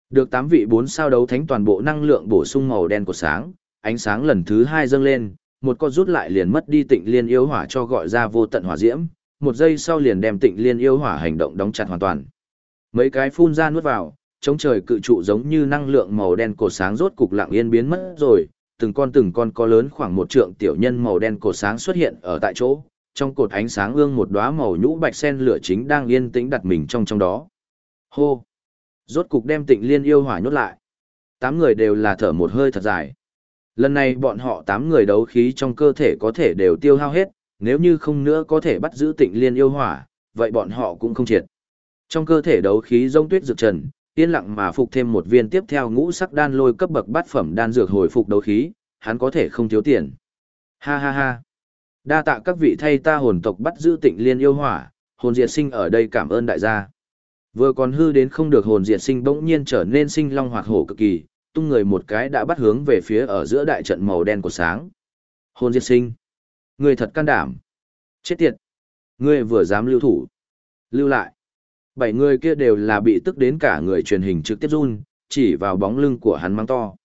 Được tám vị bốn sao đấu thánh toàn bộ năng lượng bổ sung màu đen của sáng, ánh sáng lần thứ hai dâng lên, một con rút lại liền mất đi tịnh liên yêu hỏa cho gọi ra vô tận hỏa diễm, một giây sau liền đem tịnh liên yêu hỏa hành động đóng chặt hoàn toàn. Mấy cái phun ra nuốt vào, chống trời cự trụ giống như năng lượng màu đen cổ sáng rốt cục lặng yên biến mất rồi, từng con từng con có lớn khoảng một trượng tiểu nhân màu đen cổ sáng xuất hiện ở tại chỗ, trong cột ánh sáng ương một đóa màu nhũ bạch sen lửa chính đang yên tĩnh đặt mình trong trong đó. Hô! Rốt cục đem tịnh liên yêu hỏa nhốt lại. Tám người đều là thở một hơi thật dài. Lần này bọn họ tám người đấu khí trong cơ thể có thể đều tiêu hao hết, nếu như không nữa có thể bắt giữ tịnh liên yêu hỏa, vậy bọn họ cũng không triệt. Trong cơ thể đấu khí rông tuyết dược trần, yên lặng mà phục thêm một viên tiếp theo ngũ sắc đan lôi cấp bậc bát phẩm đan dược hồi phục đấu khí, hắn có thể không thiếu tiền. Ha ha ha. Đa tạ các vị thay ta hồn tộc bắt giữ tịnh liên yêu hỏa, hồn diệt sinh ở đây cảm ơn đại gia. Vừa còn hư đến không được hồn diệt sinh bỗng nhiên trở nên sinh long hoạt hổ cực kỳ, tung người một cái đã bắt hướng về phía ở giữa đại trận màu đen của sáng. hôn diệt sinh. Người thật can đảm. Chết tiệt. Ngươi vừa dám lưu thủ. Lưu lại. Bảy người kia đều là bị tức đến cả người truyền hình trực tiếp run, chỉ vào bóng lưng của hắn mang to.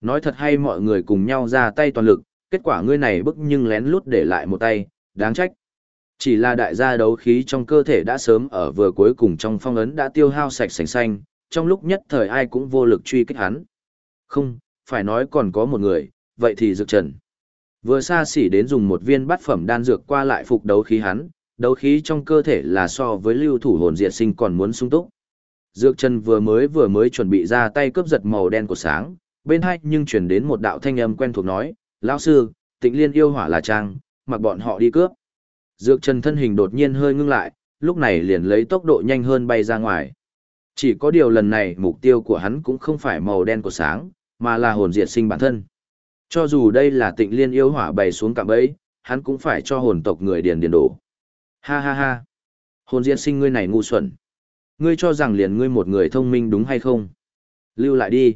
Nói thật hay mọi người cùng nhau ra tay toàn lực, kết quả ngươi này bức nhưng lén lút để lại một tay, đáng trách. Chỉ là đại gia đấu khí trong cơ thể đã sớm ở vừa cuối cùng trong phong ấn đã tiêu hao sạch sành xanh, trong lúc nhất thời ai cũng vô lực truy kích hắn. Không, phải nói còn có một người, vậy thì dược trần. Vừa xa xỉ đến dùng một viên bát phẩm đan dược qua lại phục đấu khí hắn, đấu khí trong cơ thể là so với lưu thủ hồn diệt sinh còn muốn sung túc. Dược Trần vừa mới vừa mới chuẩn bị ra tay cướp giật màu đen của sáng, bên hai nhưng chuyển đến một đạo thanh âm quen thuộc nói, lão sư, tịnh liên yêu hỏa là trang, mặc bọn họ đi cướp. Dược Trần thân hình đột nhiên hơi ngưng lại, lúc này liền lấy tốc độ nhanh hơn bay ra ngoài. Chỉ có điều lần này mục tiêu của hắn cũng không phải màu đen của sáng, mà là hồn diệt sinh bản thân. Cho dù đây là tịnh liên yêu hỏa bày xuống cạm bẫy, hắn cũng phải cho hồn tộc người điền điền đổ. Ha ha ha. Hồn diệt sinh ngươi này ngu xuẩn. Ngươi cho rằng liền ngươi một người thông minh đúng hay không? Lưu lại đi.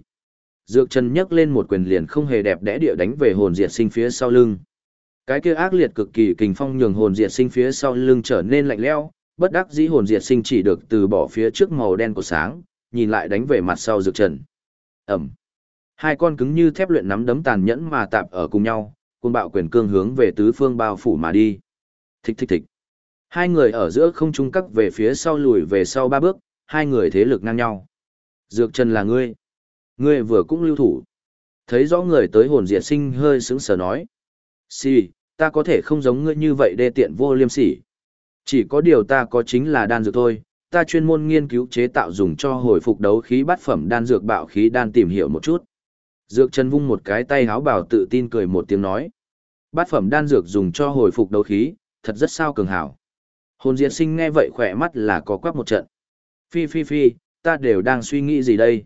Dược Trần nhấc lên một quyền liền không hề đẹp đẽ địa đánh về hồn diệt sinh phía sau lưng. Cái kia ác liệt cực kỳ kình phong nhường hồn diệt sinh phía sau lưng trở nên lạnh lẽo, bất đắc dĩ hồn diệt sinh chỉ được từ bỏ phía trước màu đen của sáng, nhìn lại đánh về mặt sau Dược Trần. Ẩm. Hai con cứng như thép luyện nắm đấm tàn nhẫn mà tạp ở cùng nhau, côn bạo quyền cương hướng về tứ phương bao phủ mà đi. Thích thích thích. Hai người ở giữa không trung cắt về phía sau lùi về sau ba bước, hai người thế lực ngang nhau. Dược Trần là ngươi. Ngươi vừa cũng lưu thủ. Thấy rõ người tới hồn diệt sinh hơi sững sờ nói. Xì, si, ta có thể không giống ngươi như vậy đê tiện vô liêm sỉ. Chỉ có điều ta có chính là đan dược thôi, ta chuyên môn nghiên cứu chế tạo dùng cho hồi phục đấu khí bát phẩm đan dược bạo khí đan tìm hiểu một chút. Dược Trần vung một cái tay háo bảo tự tin cười một tiếng nói. Bát phẩm đan dược dùng cho hồi phục đấu khí, thật rất sao cường hảo. Hồn diệt sinh nghe vậy khỏe mắt là có quắc một trận. Phi phi phi, ta đều đang suy nghĩ gì đây?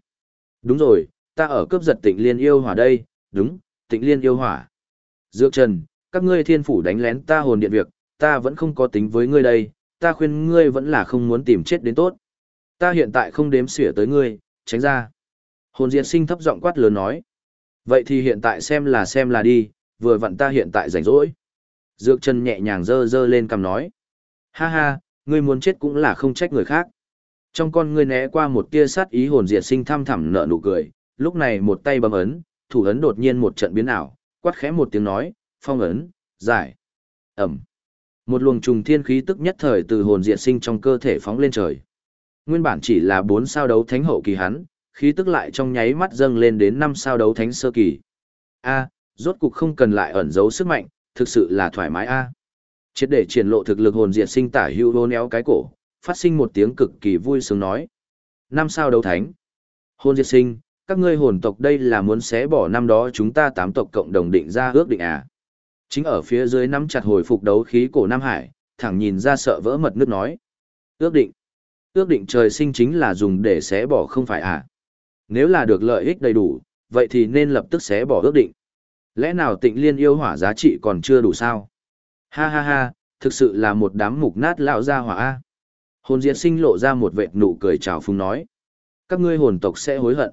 Đúng rồi, ta ở cướp giật tịnh liên yêu hỏa đây, đúng, tịnh liên yêu hỏa. Dược Trần, các ngươi thiên phủ đánh lén ta hồn điện việc, ta vẫn không có tính với ngươi đây, ta khuyên ngươi vẫn là không muốn tìm chết đến tốt. Ta hiện tại không đếm xỉa tới ngươi, tránh ra. Hồn diệt sinh thấp giọng quát lớn nói. Vậy thì hiện tại xem là xem là đi, vừa vặn ta hiện tại rảnh rỗi. Dược Trần nhẹ nhàng dơ dơ lên cầm nói. Ha ha, ngươi muốn chết cũng là không trách người khác. Trong con ngươi né qua một tia sát ý hồn diệt sinh thăm thẳm nở nụ cười, lúc này một tay bấm ấn, thủ ấn đột nhiên một trận biến ảo, quát khẽ một tiếng nói, phong ấn, giải. Ẩm. Một luồng trùng thiên khí tức nhất thời từ hồn diệt sinh trong cơ thể phóng lên trời. Nguyên bản chỉ là bốn sao đấu thánh hậu kỳ hắn, khí tức lại trong nháy mắt dâng lên đến năm sao đấu thánh sơ kỳ. A, rốt cục không cần lại ẩn giấu sức mạnh, thực sự là thoải mái a. Triệt để triển lộ thực lực hồn diệt sinh tả hữu hô néo cái cổ, phát sinh một tiếng cực kỳ vui sướng nói. Năm sao đấu thánh. Hồn diệt sinh, các ngươi hồn tộc đây là muốn xé bỏ năm đó chúng ta tám tộc cộng đồng định ra ước định à. Chính ở phía dưới nắm chặt hồi phục đấu khí cổ Nam Hải, thẳng nhìn ra sợ vỡ mật nước nói. Ước định. Ước định trời sinh chính là dùng để xé bỏ không phải à. Nếu là được lợi ích đầy đủ, vậy thì nên lập tức xé bỏ ước định. Lẽ nào tịnh liên yêu hỏa giá trị còn chưa đủ sao? Ha ha ha, thực sự là một đám mục nát lão gia hỏa a. Hồn diệt sinh lộ ra một vệt nụ cười chào phúng nói. Các ngươi hồn tộc sẽ hối hận.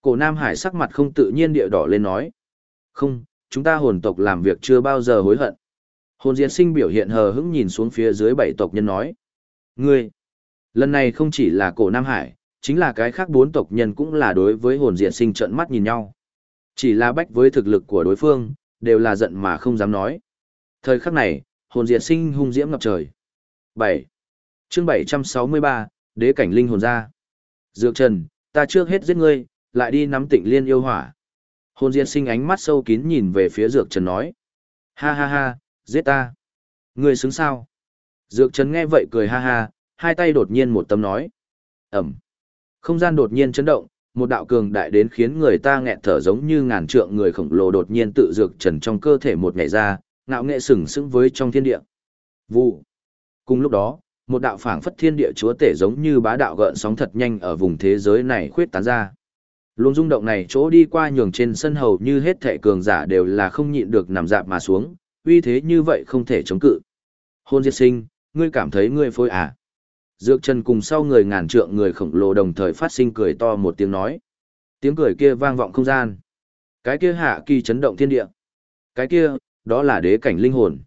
Cổ Nam Hải sắc mặt không tự nhiên địa đỏ lên nói. Không, chúng ta hồn tộc làm việc chưa bao giờ hối hận. Hồn diệt sinh biểu hiện hờ hững nhìn xuống phía dưới bảy tộc nhân nói. Ngươi, lần này không chỉ là cổ Nam Hải, chính là cái khác bốn tộc nhân cũng là đối với hồn diệt sinh trợn mắt nhìn nhau. Chỉ là bách với thực lực của đối phương, đều là giận mà không dám nói. Thời khắc này, hồn diệt sinh hung diễm ngập trời. 7. chương 763, đế cảnh linh hồn ra. Dược Trần, ta trước hết giết ngươi, lại đi nắm tịnh liên yêu hỏa. Hồn diệt sinh ánh mắt sâu kín nhìn về phía Dược Trần nói. Ha ha ha, giết ta. Ngươi xứng sao? Dược Trần nghe vậy cười ha ha, hai tay đột nhiên một tấm nói. Ẩm. Không gian đột nhiên chấn động, một đạo cường đại đến khiến người ta nghẹt thở giống như ngàn trượng người khổng lồ đột nhiên tự dược trần trong cơ thể một ngày ra, ngạo nghệ sừng sững với trong thiên địa. Vụ. Cùng lúc đó, một đạo phảng phất thiên địa chúa tể giống như bá đạo gợn sóng thật nhanh ở vùng thế giới này khuyết tán ra. Luồng rung động này chỗ đi qua nhường trên sân hầu như hết thệ cường giả đều là không nhịn được nằm dạp mà xuống, uy thế như vậy không thể chống cự. Hôn diệt sinh, ngươi cảm thấy ngươi phôi à? Dược chân cùng sau người ngàn trượng người khổng lồ đồng thời phát sinh cười to một tiếng nói. Tiếng cười kia vang vọng không gian. Cái kia hạ kỳ chấn động thiên địa. Cái kia, đó là đế cảnh linh hồn.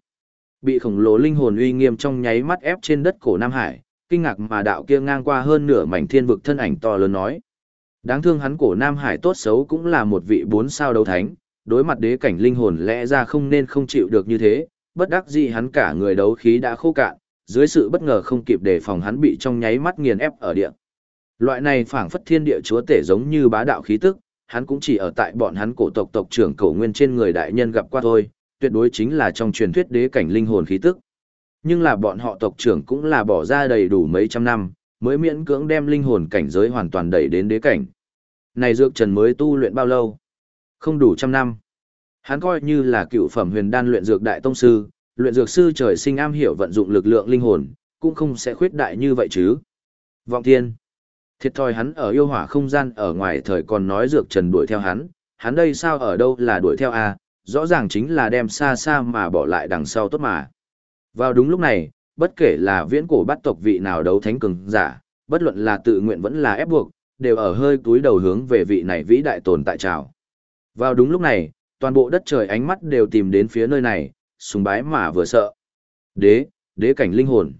Bị khổng lồ linh hồn uy nghiêm trong nháy mắt ép trên đất cổ Nam Hải, kinh ngạc mà đạo kia ngang qua hơn nửa mảnh thiên vực thân ảnh to lớn nói. Đáng thương hắn cổ Nam Hải tốt xấu cũng là một vị bốn sao đấu thánh, đối mặt đế cảnh linh hồn lẽ ra không nên không chịu được như thế, bất đắc dĩ hắn cả người đấu khí đã khô cạn, dưới sự bất ngờ không kịp đề phòng hắn bị trong nháy mắt nghiền ép ở địa. Loại này phảng phất thiên địa chúa tể giống như bá đạo khí tức, hắn cũng chỉ ở tại bọn hắn cổ tộc tộc trưởng cổ nguyên trên người đại nhân gặp qua thôi, tuyệt đối chính là trong truyền thuyết đế cảnh linh hồn khí tức. Nhưng là bọn họ tộc trưởng cũng là bỏ ra đầy đủ mấy trăm năm, mới miễn cưỡng đem linh hồn cảnh giới hoàn toàn đẩy đến đế cảnh. Này dược trần mới tu luyện bao lâu? Không đủ trăm năm. Hắn coi như là cựu phẩm huyền đan luyện dược đại tông sư, luyện dược sư trời sinh am hiểu vận dụng lực lượng linh hồn, cũng không sẽ khuyết đại như vậy chứ. Vọng thiên. Thiệt thòi hắn ở yêu hỏa không gian ở ngoài thời còn nói dược trần đuổi theo hắn, hắn đây sao ở đâu là đuổi theo a rõ ràng chính là đem xa xa mà bỏ lại đằng sau tốt mà. Vào đúng lúc này, bất kể là viễn cổ bắt tộc vị nào đấu thánh cường giả, bất luận là tự nguyện vẫn là ép buộc, đều ở hơi túi đầu hướng về vị này vĩ đại tồn tại trào. Vào đúng lúc này, toàn bộ đất trời ánh mắt đều tìm đến phía nơi này, sùng bái mà vừa sợ. Đế, đế cảnh linh hồn.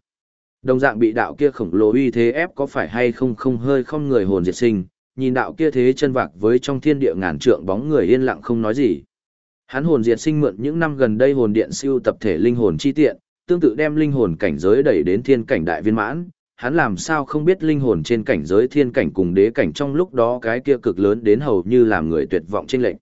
Đồng dạng bị đạo kia khổng lồ uy thế ép có phải hay không không hơi không người hồn diệt sinh, nhìn đạo kia thế chân vạc với trong thiên địa ngàn trượng bóng người yên lặng không nói gì. Hắn hồn diệt sinh mượn những năm gần đây hồn điện siêu tập thể linh hồn chi tiện, tương tự đem linh hồn cảnh giới đẩy đến thiên cảnh đại viên mãn, hắn làm sao không biết linh hồn trên cảnh giới thiên cảnh cùng đế cảnh trong lúc đó cái kia cực lớn đến hầu như làm người tuyệt vọng trên lệnh.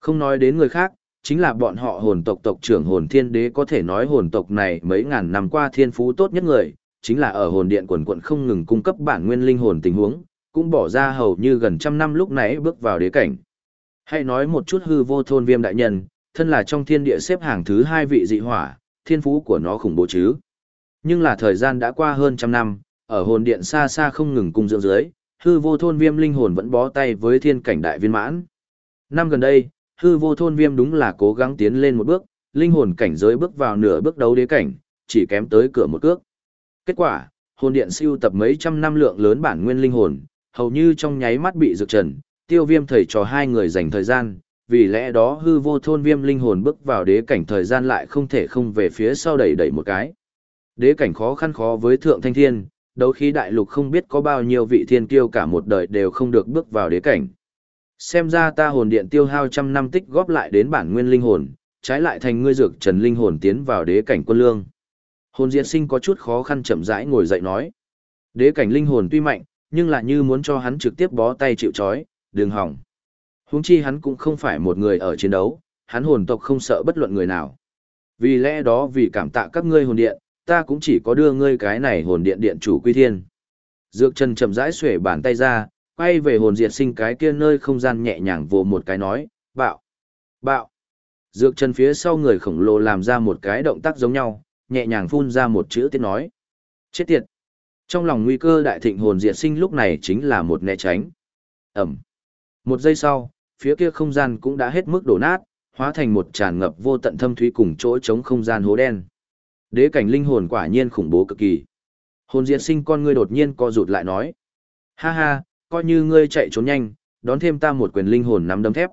Không nói đến người khác, chính là bọn họ hồn tộc tộc trưởng hồn thiên đế có thể nói hồn tộc này mấy ngàn năm qua thiên phú tốt nhất người, chính là ở hồn điện quần quận không ngừng cung cấp bản nguyên linh hồn tình huống, cũng bỏ ra hầu như gần trăm năm lúc nãy bước vào đế cảnh. Hãy nói một chút hư vô thôn viêm đại nhân, thân là trong thiên địa xếp hàng thứ hai vị dị hỏa, thiên phú của nó khủng bố chứ. Nhưng là thời gian đã qua hơn trăm năm, ở hồn điện xa xa không ngừng cung dưỡng dưới, hư vô thôn viêm linh hồn vẫn bó tay với thiên cảnh đại viên mãn. Năm gần đây, hư vô thôn viêm đúng là cố gắng tiến lên một bước, linh hồn cảnh giới bước vào nửa bước đấu đế cảnh, chỉ kém tới cửa một cước. Kết quả, hồn điện siêu tập mấy trăm năm lượng lớn bản nguyên linh hồn, hầu như trong nháy mắt bị rực trần, tiêu viêm thầy trò hai người dành thời gian, vì lẽ đó hư vô thôn viêm linh hồn bước vào đế cảnh thời gian lại không thể không về phía sau đẩy đẩy một cái. Đế cảnh khó khăn khó với thượng thanh thiên, đấu khí đại lục không biết có bao nhiêu vị thiên kiêu cả một đời đều không được bước vào đế cảnh. Xem ra ta hồn điện tiêu hao trăm năm tích góp lại đến bản nguyên linh hồn, trái lại thành ngươi dược trần linh hồn tiến vào đế cảnh quân lương. Hồn diệt sinh có chút khó khăn chậm rãi ngồi dậy nói. Đế cảnh linh hồn tuy mạnh, nhưng lại như muốn cho hắn trực tiếp bó tay chịu chói, đường hỏng. Huống chi hắn cũng không phải một người ở chiến đấu, hắn hồn tộc không sợ bất luận người nào. Vì lẽ đó vì cảm tạ các ngươi hồn điện, ta cũng chỉ có đưa ngươi cái này hồn điện điện chủ quy thiên. Dược Trần chậm rãi xuể bàn tay ra, quay về hồn diệt sinh cái kia nơi không gian nhẹ nhàng vồ một cái nói, bạo, bạo. Dược chân phía sau người khổng lồ làm ra một cái động tác giống nhau, nhẹ nhàng phun ra một chữ tiết nói. Chết tiệt. Trong lòng nguy cơ đại thịnh hồn diệt sinh lúc này chính là một né tránh. Ẩm. Một giây sau, phía kia không gian cũng đã hết mức đổ nát, hóa thành một tràn ngập vô tận thâm thúy cùng chỗ trống không gian hố đen. Đế cảnh linh hồn quả nhiên khủng bố cực kỳ. Hồn diệt sinh con ngươi đột nhiên co rụt lại nói. Ha ha, coi như ngươi chạy trốn nhanh, đón thêm ta một quyền linh hồn nắm đấm thép.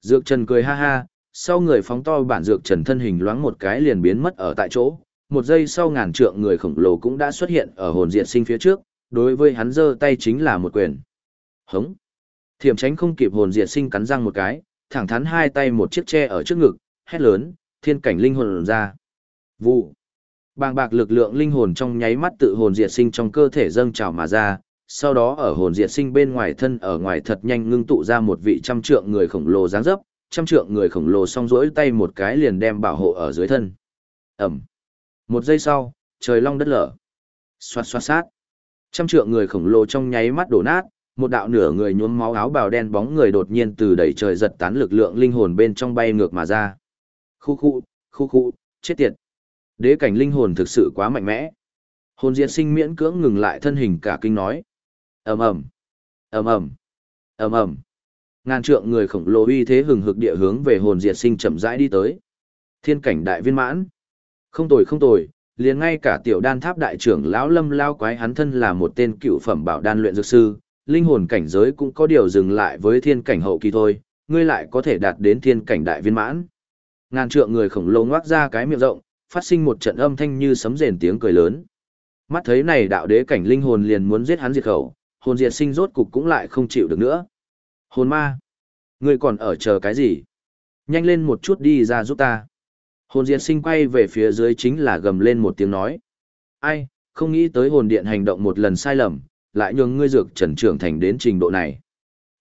Dược Trần cười ha ha, sau người phóng to bản dược Trần thân hình loáng một cái liền biến mất ở tại chỗ. Một giây sau ngàn trượng người khổng lồ cũng đã xuất hiện ở hồn diệt sinh phía trước, đối với hắn giơ tay chính là một quyền. Hống. Thiểm tránh không kịp hồn diệt sinh cắn răng một cái, thẳng thắn hai tay một chiếc tre ở trước ngực, hét lớn, thiên cảnh linh hồn ra. Vụ. Bàng bạc lực lượng linh hồn trong nháy mắt tự hồn diệt sinh trong cơ thể dâng trào mà ra, sau đó ở hồn diệt sinh bên ngoài thân ở ngoài thật nhanh ngưng tụ ra một vị trăm trượng người khổng lồ dáng dấp, trăm trượng người khổng lồ song rỗi tay một cái liền đem bảo hộ ở dưới thân. Ẩm. Một giây sau, trời long đất lở. Xoát xoát sát. Trăm trượng người khổng lồ trong nháy mắt đổ nát, một đạo nửa người nhuốm máu áo bào đen bóng người đột nhiên từ đẩy trời giật tán lực lượng linh hồn bên trong bay ngược mà ra. Khu khu, khu khu, chết tiệt. Đế cảnh linh hồn thực sự quá mạnh mẽ. Hồn diệt sinh miễn cưỡng ngừng lại thân hình cả kinh nói ầm ầm, ầm ầm, ầm ầm. Ngàn trượng người khổng lồ uy thế hừng hực địa hướng về hồn diệt sinh chậm rãi đi tới. Thiên cảnh đại viên mãn. Không tồi không tồi, liền ngay cả tiểu đan tháp đại trưởng lão lâm lao quái hắn thân là một tên cựu phẩm bảo đan luyện dược sư, linh hồn cảnh giới cũng có điều dừng lại với thiên cảnh hậu kỳ thôi, ngươi lại có thể đạt đến thiên cảnh đại viên mãn. Ngàn trượng người khổng lồ ngoác ra cái miệng rộng, phát sinh một trận âm thanh như sấm rền tiếng cười lớn. Mắt thấy này đạo đế cảnh linh hồn liền muốn giết hắn diệt khẩu, hồn diệt sinh rốt cục cũng lại không chịu được nữa. Hồn ma, ngươi còn ở chờ cái gì? Nhanh lên một chút đi ra giúp ta. Hồn diệt sinh quay về phía dưới chính là gầm lên một tiếng nói. Ai, không nghĩ tới hồn điện hành động một lần sai lầm, lại nhường ngươi dược trần trưởng thành đến trình độ này.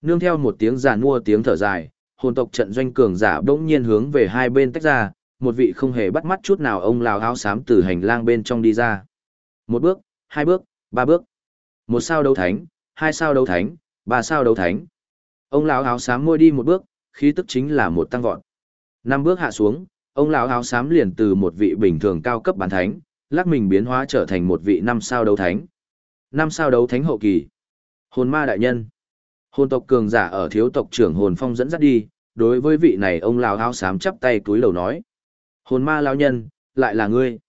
Nương theo một tiếng giả mua tiếng thở dài, hồn tộc trận doanh cường giả bỗng nhiên hướng về hai bên tách ra, một vị không hề bắt mắt chút nào ông lào áo xám từ hành lang bên trong đi ra. Một bước, hai bước, ba bước. Một sao đấu thánh, hai sao đấu thánh, ba sao đấu thánh. Ông lão áo xám môi đi một bước, khí tức chính là một tăng vọt. Năm bước hạ xuống, ông lão áo xám liền từ một vị bình thường cao cấp bán thánh, lắc mình biến hóa trở thành một vị năm sao đấu thánh. Năm sao đấu thánh hậu kỳ. Hồn ma đại nhân. Hồn tộc cường giả ở thiếu tộc trưởng hồn phong dẫn dắt đi, đối với vị này ông lão áo xám chắp tay túi lầu nói. Hồn ma lão nhân, lại là ngươi.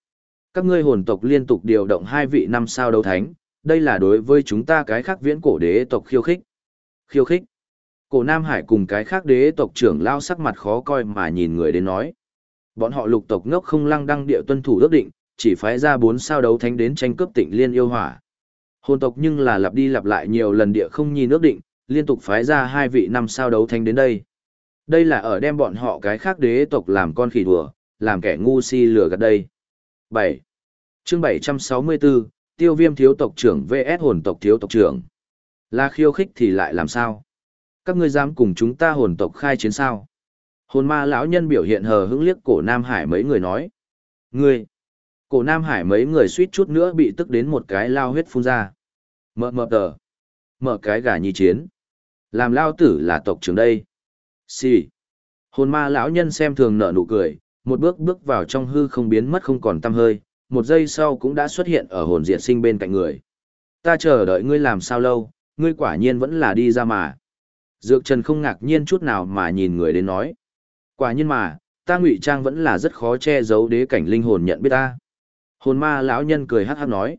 Các ngươi hồn tộc liên tục điều động hai vị năm sao đấu thánh, đây là đối với chúng ta cái khác viễn cổ đế tộc khiêu khích. Khiêu khích. Cổ Nam Hải cùng cái khác đế tộc trưởng lao sắc mặt khó coi mà nhìn người đến nói. Bọn họ lục tộc ngốc không lăng đăng địa tuân thủ ước định, chỉ phái ra bốn sao đấu thánh đến tranh cướp tịnh liên yêu hỏa. Hồn tộc nhưng là lặp đi lặp lại nhiều lần địa không nhìn ước định, liên tục phái ra hai vị năm sao đấu thánh đến đây. Đây là ở đem bọn họ cái khác đế tộc làm con khỉ đùa, làm kẻ ngu si lừa gạt đây. 7. chương 764, tiêu viêm thiếu tộc trưởng vs hồn tộc thiếu tộc trưởng. Là khiêu khích thì lại làm sao? Các ngươi dám cùng chúng ta hồn tộc khai chiến sao? Hồn ma lão nhân biểu hiện hờ hững liếc cổ Nam Hải mấy người nói. Ngươi! Cổ Nam Hải mấy người suýt chút nữa bị tức đến một cái lao huyết phun ra. mợ mợ tờ. Mở cái gà nhi chiến. Làm lao tử là tộc trưởng đây. Xì. Hồn ma lão nhân xem thường nở nụ cười, một bước bước vào trong hư không biến mất không còn tăm hơi, một giây sau cũng đã xuất hiện ở hồn diệt sinh bên cạnh người. Ta chờ đợi ngươi làm sao lâu, ngươi quả nhiên vẫn là đi ra mà. Dược Trần không ngạc nhiên chút nào mà nhìn người đến nói. Quả nhiên mà, ta ngụy trang vẫn là rất khó che giấu đế cảnh linh hồn nhận biết ta. Hồn ma lão nhân cười hát hát nói.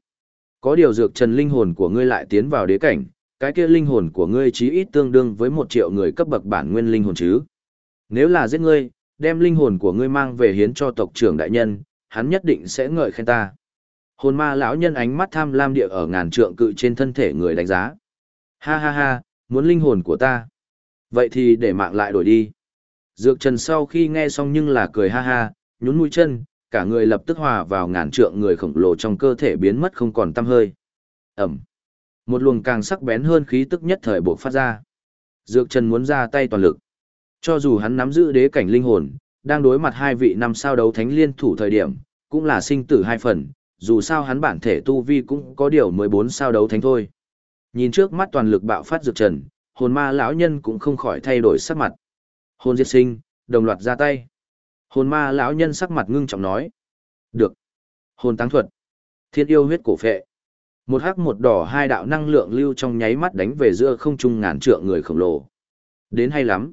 Có điều Dược Trần linh hồn của ngươi lại tiến vào đế cảnh, cái kia linh hồn của ngươi chí ít tương đương với một triệu người cấp bậc bản nguyên linh hồn chứ. Nếu là giết ngươi, đem linh hồn của ngươi mang về hiến cho tộc trưởng đại nhân, hắn nhất định sẽ ngợi khen ta. Hồn ma lão nhân ánh mắt tham lam địa ở ngàn trượng cự trên thân thể người đánh giá. Ha ha ha, muốn linh hồn của ta. Vậy thì để mạng lại đổi đi. Dược trần sau khi nghe xong nhưng là cười ha ha, nhún mũi chân, cả người lập tức hòa vào ngàn trượng người khổng lồ trong cơ thể biến mất không còn tăm hơi. Ẩm. Một luồng càng sắc bén hơn khí tức nhất thời bộc phát ra. Dược trần muốn ra tay toàn lực. Cho dù hắn nắm giữ đế cảnh linh hồn, đang đối mặt hai vị năm sao đấu thánh liên thủ thời điểm, cũng là sinh tử hai phần, dù sao hắn bản thể tu vi cũng có điều 14 sao đấu thánh thôi. Nhìn trước mắt toàn lực bạo phát dược trần, hồn ma lão nhân cũng không khỏi thay đổi sắc mặt. Hồn diệt sinh, đồng loạt ra tay. Hồn ma lão nhân sắc mặt ngưng trọng nói. Được. Hồn táng thuật. Thiên yêu huyết cổ phệ. Một hắc một đỏ hai đạo năng lượng lưu trong nháy mắt đánh về giữa không trung ngàn trượng người khổng lồ. Đến hay lắm.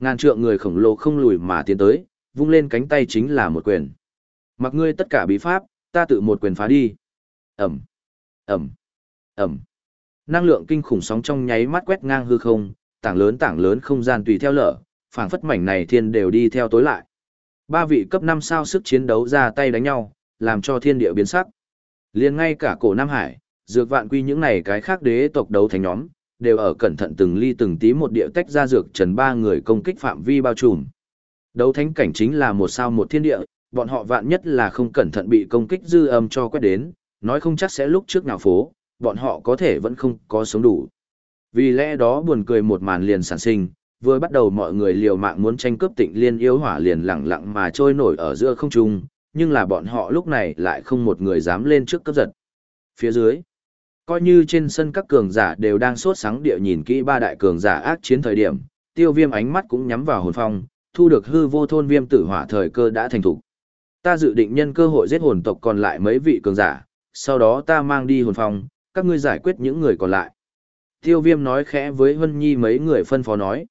Ngàn trượng người khổng lồ không lùi mà tiến tới, vung lên cánh tay chính là một quyền. Mặc ngươi tất cả bí pháp, ta tự một quyền phá đi. Ẩm, Ẩm, Ẩm. Năng lượng kinh khủng sóng trong nháy mắt quét ngang hư không, tảng lớn tảng lớn không gian tùy theo lở, phảng phất mảnh này thiên đều đi theo tối lại. Ba vị cấp 5 sao sức chiến đấu ra tay đánh nhau, làm cho thiên địa biến sắc. Liền ngay cả cổ Nam Hải, dược vạn quy những này cái khác đế tộc đấu thành nhóm, đều ở cẩn thận từng ly từng tí một địa tách ra dược trần ba người công kích phạm vi bao trùm. Đấu thánh cảnh chính là một sao một thiên địa, bọn họ vạn nhất là không cẩn thận bị công kích dư âm cho quét đến, nói không chắc sẽ lúc trước nào phố, bọn họ có thể vẫn không có sống đủ. Vì lẽ đó buồn cười một màn liền sản sinh, vừa bắt đầu mọi người liều mạng muốn tranh cướp tịnh liên yêu hỏa liền lặng lặng mà trôi nổi ở giữa không trung, nhưng là bọn họ lúc này lại không một người dám lên trước cấp giật. Phía dưới, coi như trên sân các cường giả đều đang sốt sáng địa nhìn kỹ ba đại cường giả ác chiến thời điểm, tiêu viêm ánh mắt cũng nhắm vào hồn phong, thu được hư vô thôn viêm tử hỏa thời cơ đã thành thủ. Ta dự định nhân cơ hội giết hồn tộc còn lại mấy vị cường giả, sau đó ta mang đi hồn phong, các ngươi giải quyết những người còn lại. Tiêu viêm nói khẽ với Hân Nhi mấy người phân phó nói.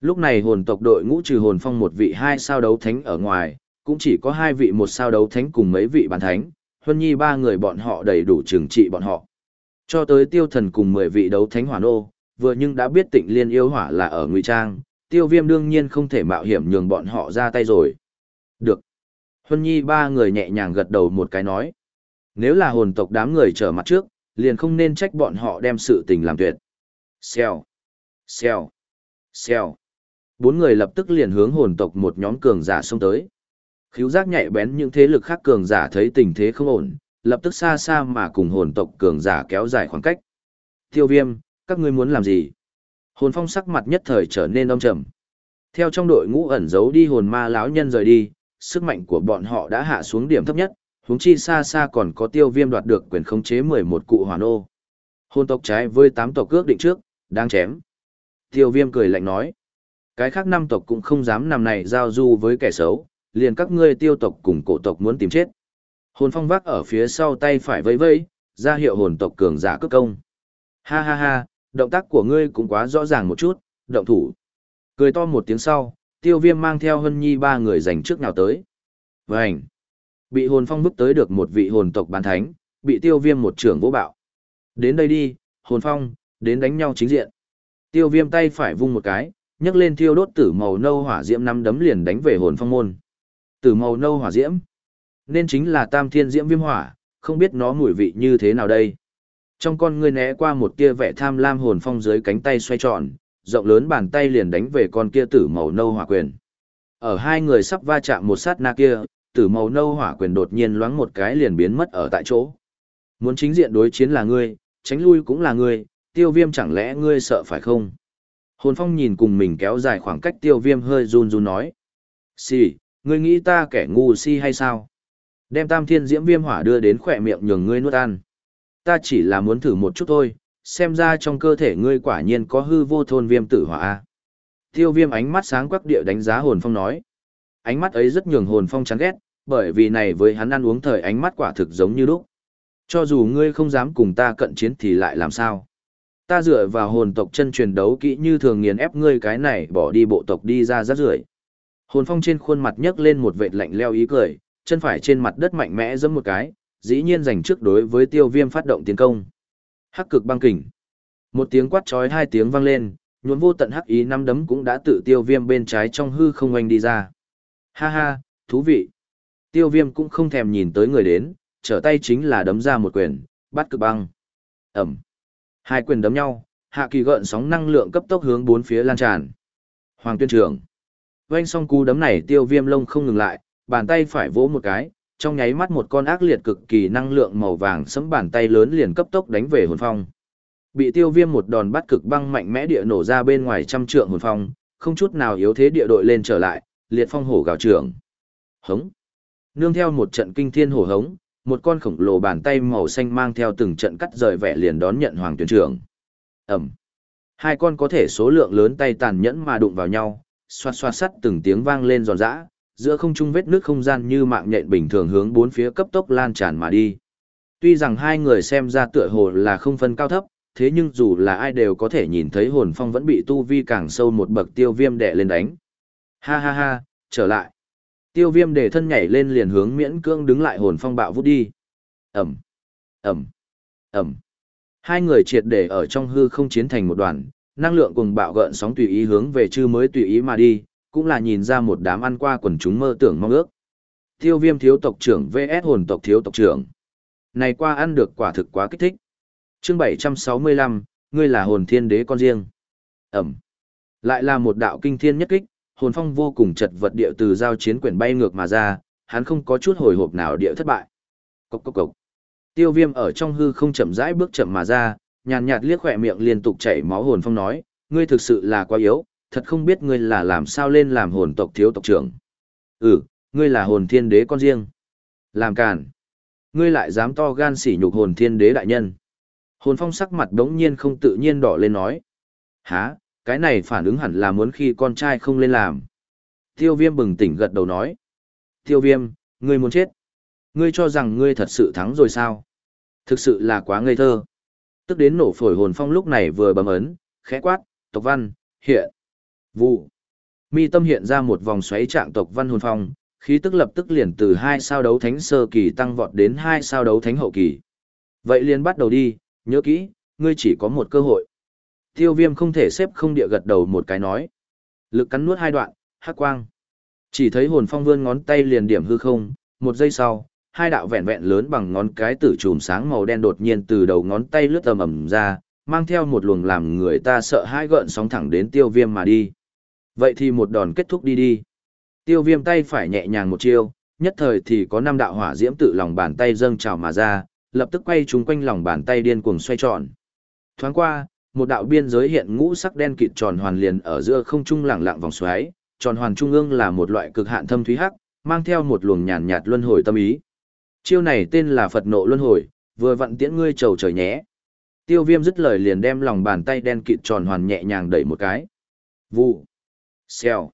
Lúc này hồn tộc đội ngũ trừ hồn phong một vị hai sao đấu thánh ở ngoài, cũng chỉ có hai vị một sao đấu thánh cùng mấy vị bàn thánh, Hân Nhi ba người bọn họ đầy đủ trừng trị bọn họ. Cho tới tiêu thần cùng mười vị đấu thánh hỏa nô, vừa nhưng đã biết tịnh liên yêu hỏa là ở ngụy trang, tiêu viêm đương nhiên không thể mạo hiểm nhường bọn họ ra tay rồi. Được. Huân Nhi ba người nhẹ nhàng gật đầu một cái nói. Nếu là hồn tộc đám người trở mặt trước, liền không nên trách bọn họ đem sự tình làm tuyệt. Xèo. Xèo. Xèo. Bốn người lập tức liền hướng hồn tộc một nhóm cường giả xông tới. Khíu giác nhạy bén những thế lực khác cường giả thấy tình thế không ổn, lập tức xa xa mà cùng hồn tộc cường giả kéo dài khoảng cách. Tiêu viêm, các ngươi muốn làm gì? Hồn phong sắc mặt nhất thời trở nên âm trầm. Theo trong đội ngũ ẩn giấu đi hồn ma lão nhân rời đi, sức mạnh của bọn họ đã hạ xuống điểm thấp nhất, huống chi xa xa còn có tiêu viêm đoạt được quyền khống chế 11 cụ hoàn ô. Hồn tộc trái với 8 tộc cước định trước, đang chém. Tiêu viêm cười lạnh nói. Cái khác năm tộc cũng không dám nằm này giao du với kẻ xấu, liền các ngươi tiêu tộc cùng cổ tộc muốn tìm chết. Hồn phong vác ở phía sau tay phải vẫy vẫy, ra hiệu hồn tộc cường giả cướp công. Ha ha ha, động tác của ngươi cũng quá rõ ràng một chút, động thủ. Cười to một tiếng sau, tiêu viêm mang theo hân nhi ba người giành trước nào tới. Vânh! Bị hồn phong bức tới được một vị hồn tộc bán thánh, bị tiêu viêm một trưởng vô bạo. Đến đây đi, hồn phong, đến đánh nhau chính diện. Tiêu viêm tay phải vung một cái, nhấc lên thiêu đốt tử màu nâu hỏa diễm năm đấm liền đánh về hồn phong môn. Tử màu nâu hỏa diễm, nên chính là tam thiên diễm viêm hỏa, không biết nó mùi vị như thế nào đây. Trong con ngươi né qua một tia vẻ tham lam hồn phong dưới cánh tay xoay tròn, rộng lớn bàn tay liền đánh về con kia tử màu nâu hỏa quyền. Ở hai người sắp va chạm một sát na kia, tử màu nâu hỏa quyền đột nhiên loáng một cái liền biến mất ở tại chỗ. Muốn chính diện đối chiến là ngươi, tránh lui cũng là ngươi, tiêu viêm chẳng lẽ ngươi sợ phải không? Hồn phong nhìn cùng mình kéo dài khoảng cách tiêu viêm hơi run run nói. Xì, ngươi nghĩ ta kẻ ngu si hay sao? Đem tam thiên diễm viêm hỏa đưa đến khỏe miệng nhường ngươi nuốt ăn. Ta chỉ là muốn thử một chút thôi, xem ra trong cơ thể ngươi quả nhiên có hư vô thôn viêm tử hỏa a. Tiêu viêm ánh mắt sáng quắc địa đánh giá hồn phong nói. Ánh mắt ấy rất nhường hồn phong chán ghét, bởi vì này với hắn ăn uống thời ánh mắt quả thực giống như lúc. Cho dù ngươi không dám cùng ta cận chiến thì lại làm sao? Ta dựa vào hồn tộc chân truyền đấu kỹ như thường nghiền ép ngươi cái này bỏ đi bộ tộc đi ra rát rưởi. Hồn phong trên khuôn mặt nhấc lên một vệt lạnh leo ý cười, chân phải trên mặt đất mạnh mẽ giẫm một cái, dĩ nhiên giành trước đối với tiêu viêm phát động tiến công. Hắc cực băng kình. Một tiếng quát chói hai tiếng vang lên, nhuốm vô tận hắc ý năm đấm cũng đã tự tiêu viêm bên trái trong hư không oanh đi ra. Ha ha, thú vị. Tiêu viêm cũng không thèm nhìn tới người đến, trở tay chính là đấm ra một quyền, bắt cực băng. Ẩm. Hai quyền đấm nhau, hạ kỳ gợn sóng năng lượng cấp tốc hướng bốn phía lan tràn. Hoàng tuyên trưởng. Oanh xong cú đấm này tiêu viêm lông không ngừng lại, bàn tay phải vỗ một cái, trong nháy mắt một con ác liệt cực kỳ năng lượng màu vàng sẫm bàn tay lớn liền cấp tốc đánh về hồn phong. Bị tiêu viêm một đòn bắt cực băng mạnh mẽ địa nổ ra bên ngoài trăm trượng hồn phong, không chút nào yếu thế địa đội lên trở lại, liệt phong hổ gào trưởng. Hống. Nương theo một trận kinh thiên hổ hống, một con khổng lồ bàn tay màu xanh mang theo từng trận cắt rời vẻ liền đón nhận hoàng tuyển trưởng. Ẩm. Hai con có thể số lượng lớn tay tàn nhẫn mà đụng vào nhau, xoa xoa sắt từng tiếng vang lên giòn giã, giữa không trung vết nước không gian như mạng nhện bình thường hướng bốn phía cấp tốc lan tràn mà đi. Tuy rằng hai người xem ra tựa hồ là không phân cao thấp, thế nhưng dù là ai đều có thể nhìn thấy hồn phong vẫn bị tu vi càng sâu một bậc tiêu viêm đè lên đánh. Ha ha ha, trở lại. Tiêu viêm để thân nhảy lên liền hướng miễn cương đứng lại hồn phong bạo vút đi. Ẩm, Ẩm, Ẩm. Hai người triệt để ở trong hư không chiến thành một đoàn, năng lượng cùng bạo gợn sóng tùy ý hướng về chư mới tùy ý mà đi, cũng là nhìn ra một đám ăn qua quần chúng mơ tưởng mong ước. Tiêu viêm thiếu tộc trưởng vs hồn tộc thiếu tộc trưởng. Này qua ăn được quả thực quá kích thích. chương 765, ngươi là hồn thiên đế con riêng. Ẩm. Lại là một đạo kinh thiên nhất kích, hồn phong vô cùng chật vật địa từ giao chiến quyển bay ngược mà ra, hắn không có chút hồi hộp nào địa thất bại. Cốc cốc cốc. Tiêu viêm ở trong hư không chậm rãi bước chậm mà ra, nhàn nhạt liếc khỏe miệng liên tục chảy máu hồn phong nói, ngươi thực sự là quá yếu, thật không biết ngươi là làm sao lên làm hồn tộc thiếu tộc trưởng. Ừ, ngươi là hồn thiên đế con riêng. Làm càn. Ngươi lại dám to gan sỉ nhục hồn thiên đế đại nhân. Hồn phong sắc mặt đống nhiên không tự nhiên đỏ lên nói. Hả, cái này phản ứng hẳn là muốn khi con trai không lên làm. Tiêu viêm bừng tỉnh gật đầu nói. Tiêu viêm, ngươi muốn chết. Ngươi cho rằng ngươi thật sự thắng rồi sao? Thực sự là quá ngây thơ. Tức đến nổ phổi hồn phong lúc này vừa bấm ấn, khẽ quát, tộc văn, hiện. Vụ. Mi tâm hiện ra một vòng xoáy trạng tộc văn hồn phong, khí tức lập tức liền từ hai sao đấu thánh sơ kỳ tăng vọt đến hai sao đấu thánh hậu kỳ. Vậy liền bắt đầu đi, nhớ kỹ, ngươi chỉ có một cơ hội. Tiêu viêm không thể xếp không địa gật đầu một cái nói. Lực cắn nuốt hai đoạn, hắc quang. Chỉ thấy hồn phong vươn ngón tay liền điểm hư không, một giây sau, hai đạo vẹn vẹn lớn bằng ngón cái tử chùm sáng màu đen đột nhiên từ đầu ngón tay lướt tầm ầm ra, mang theo một luồng làm người ta sợ hai gợn sóng thẳng đến tiêu viêm mà đi. Vậy thì một đòn kết thúc đi đi. Tiêu viêm tay phải nhẹ nhàng một chiêu, nhất thời thì có năm đạo hỏa diễm tự lòng bàn tay dâng trào mà ra, lập tức quay chúng quanh lòng bàn tay điên cuồng xoay tròn. Thoáng qua, một đạo biên giới hiện ngũ sắc đen kịt tròn hoàn liền ở giữa không trung lẳng lặng vòng xoáy, tròn hoàn trung ương là một loại cực hạn thâm thúy hắc, mang theo một luồng nhàn nhạt luân hồi tâm ý. Chiêu này tên là Phật nộ luân hồi, vừa vặn tiễn ngươi trầu trời nhé. Tiêu viêm dứt lời liền đem lòng bàn tay đen kịt tròn hoàn nhẹ nhàng đẩy một cái. Vụ. Xèo.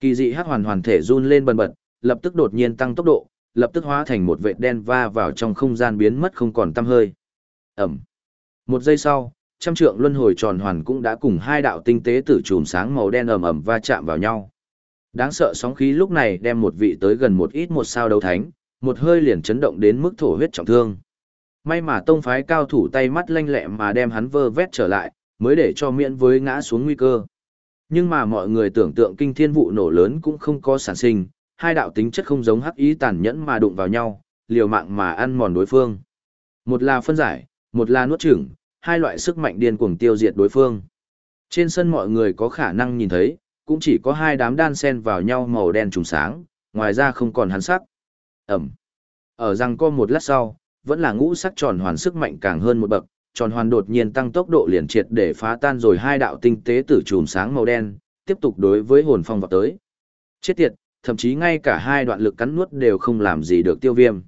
Kỳ dị hắc hoàn hoàn thể run lên bần bật, lập tức đột nhiên tăng tốc độ, lập tức hóa thành một vệt đen va vào trong không gian biến mất không còn tăm hơi. Ẩm. Một giây sau, trăm trượng luân hồi tròn hoàn cũng đã cùng hai đạo tinh tế tử chùm sáng màu đen ầm ầm va chạm vào nhau. Đáng sợ sóng khí lúc này đem một vị tới gần một ít một sao đấu thánh, một hơi liền chấn động đến mức thổ huyết trọng thương. May mà tông phái cao thủ tay mắt lanh lẹ mà đem hắn vơ vét trở lại, mới để cho miễn với ngã xuống nguy cơ. Nhưng mà mọi người tưởng tượng kinh thiên vụ nổ lớn cũng không có sản sinh, hai đạo tính chất không giống hắc ý tàn nhẫn mà đụng vào nhau, liều mạng mà ăn mòn đối phương. Một là phân giải, một là nuốt chửng, hai loại sức mạnh điên cuồng tiêu diệt đối phương. Trên sân mọi người có khả năng nhìn thấy, cũng chỉ có hai đám đan sen vào nhau màu đen trùng sáng, ngoài ra không còn hắn sắc. Ẩm. Ở răng co một lát sau, vẫn là ngũ sắc tròn hoàn sức mạnh càng hơn một bậc, tròn hoàn đột nhiên tăng tốc độ liền triệt để phá tan rồi hai đạo tinh tế tử chùm sáng màu đen, tiếp tục đối với hồn phong vào tới. Chết tiệt, thậm chí ngay cả hai đoạn lực cắn nuốt đều không làm gì được tiêu viêm.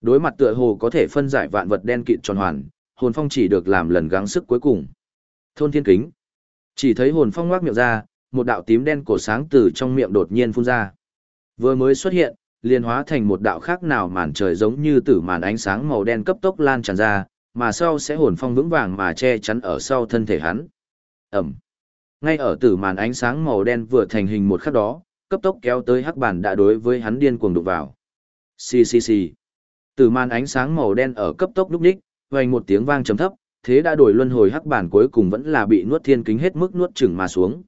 Đối mặt tựa hồ có thể phân giải vạn vật đen kịt tròn hoàn, hồn phong chỉ được làm lần gắng sức cuối cùng. Thôn thiên kính. Chỉ thấy hồn phong ngoác miệng ra, một đạo tím đen cổ sáng từ trong miệng đột nhiên phun ra. Vừa mới xuất hiện, liền hóa thành một đạo khác nào màn trời giống như tử màn ánh sáng màu đen cấp tốc lan tràn ra, mà sau sẽ hồn phong vững vàng mà che chắn ở sau thân thể hắn. Ẩm. Ngay ở tử màn ánh sáng màu đen vừa thành hình một khắc đó, cấp tốc kéo tới hắc bản đã đối với hắn điên cuồng đục vào. Xì xì xì. Tử màn ánh sáng màu đen ở cấp tốc lúc ních, vang một tiếng vang trầm thấp, thế đã đổi luân hồi hắc bản cuối cùng vẫn là bị nuốt thiên kính hết mức nuốt chửng mà xuống.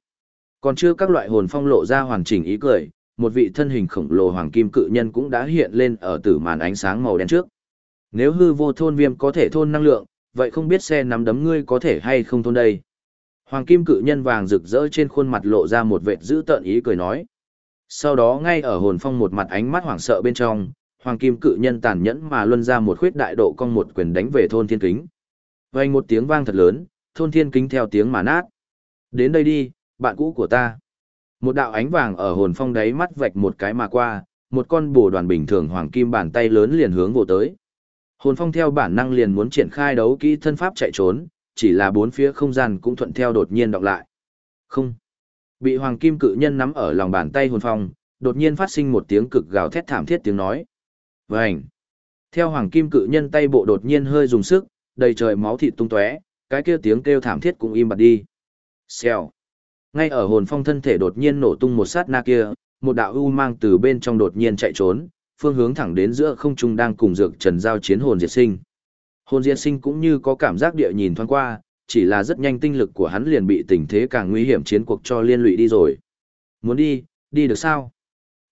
Còn chưa các loại hồn phong lộ ra hoàn chỉnh ý cười, một vị thân hình khổng lồ hoàng kim cự nhân cũng đã hiện lên ở tử màn ánh sáng màu đen trước. Nếu hư vô thôn viêm có thể thôn năng lượng, vậy không biết xe nắm đấm ngươi có thể hay không thôn đây. Hoàng kim cự nhân vàng rực rỡ trên khuôn mặt lộ ra một vệt dữ tợn ý cười nói. Sau đó ngay ở hồn phong một mặt ánh mắt hoảng sợ bên trong, hoàng kim cự nhân tàn nhẫn mà luân ra một khuyết đại độ cong một quyền đánh về thôn thiên kính. Vang một tiếng vang thật lớn, thôn thiên kính theo tiếng mà nát. Đến đây đi, bạn cũ của ta. Một đạo ánh vàng ở hồn phong đáy mắt vạch một cái mà qua, một con bồ đoàn bình thường hoàng kim bàn tay lớn liền hướng vô tới. Hồn phong theo bản năng liền muốn triển khai đấu kỹ thân pháp chạy trốn, chỉ là bốn phía không gian cũng thuận theo đột nhiên đọc lại. Không. Bị hoàng kim cự nhân nắm ở lòng bàn tay hồn phong, đột nhiên phát sinh một tiếng cực gào thét thảm thiết tiếng nói. Vành. Theo hoàng kim cự nhân tay bộ đột nhiên hơi dùng sức, đầy trời máu thịt tung tóe, cái kia tiếng kêu thảm thiết cũng im bặt đi. Xèo. Ngay ở hồn phong thân thể đột nhiên nổ tung một sát na kia, một đạo u mang từ bên trong đột nhiên chạy trốn, phương hướng thẳng đến giữa không trung đang cùng dược trần giao chiến hồn diệt sinh. Hồn diệt sinh cũng như có cảm giác địa nhìn thoáng qua, chỉ là rất nhanh tinh lực của hắn liền bị tình thế càng nguy hiểm chiến cuộc cho liên lụy đi rồi. Muốn đi, đi được sao?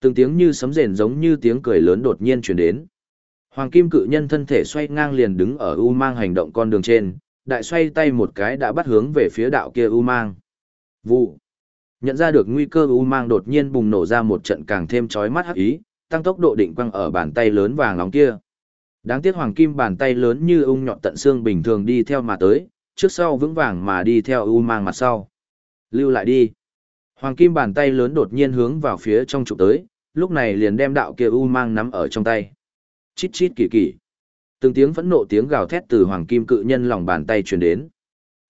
Từng tiếng như sấm rền giống như tiếng cười lớn đột nhiên truyền đến. Hoàng kim cự nhân thân thể xoay ngang liền đứng ở u mang hành động con đường trên, đại xoay tay một cái đã bắt hướng về phía đạo kia u mang. Vụ. Nhận ra được nguy cơ u mang đột nhiên bùng nổ ra một trận càng thêm chói mắt hắc ý, tăng tốc độ định quăng ở bàn tay lớn vàng nóng kia. Đáng tiếc hoàng kim bàn tay lớn như ung nhọn tận xương bình thường đi theo mà tới, trước sau vững vàng mà đi theo u mang mặt sau. Lưu lại đi. Hoàng kim bàn tay lớn đột nhiên hướng vào phía trong trụ tới, lúc này liền đem đạo kia u mang nắm ở trong tay. Chít chít kỳ kỳ. Từng tiếng phẫn nộ tiếng gào thét từ hoàng kim cự nhân lòng bàn tay truyền đến.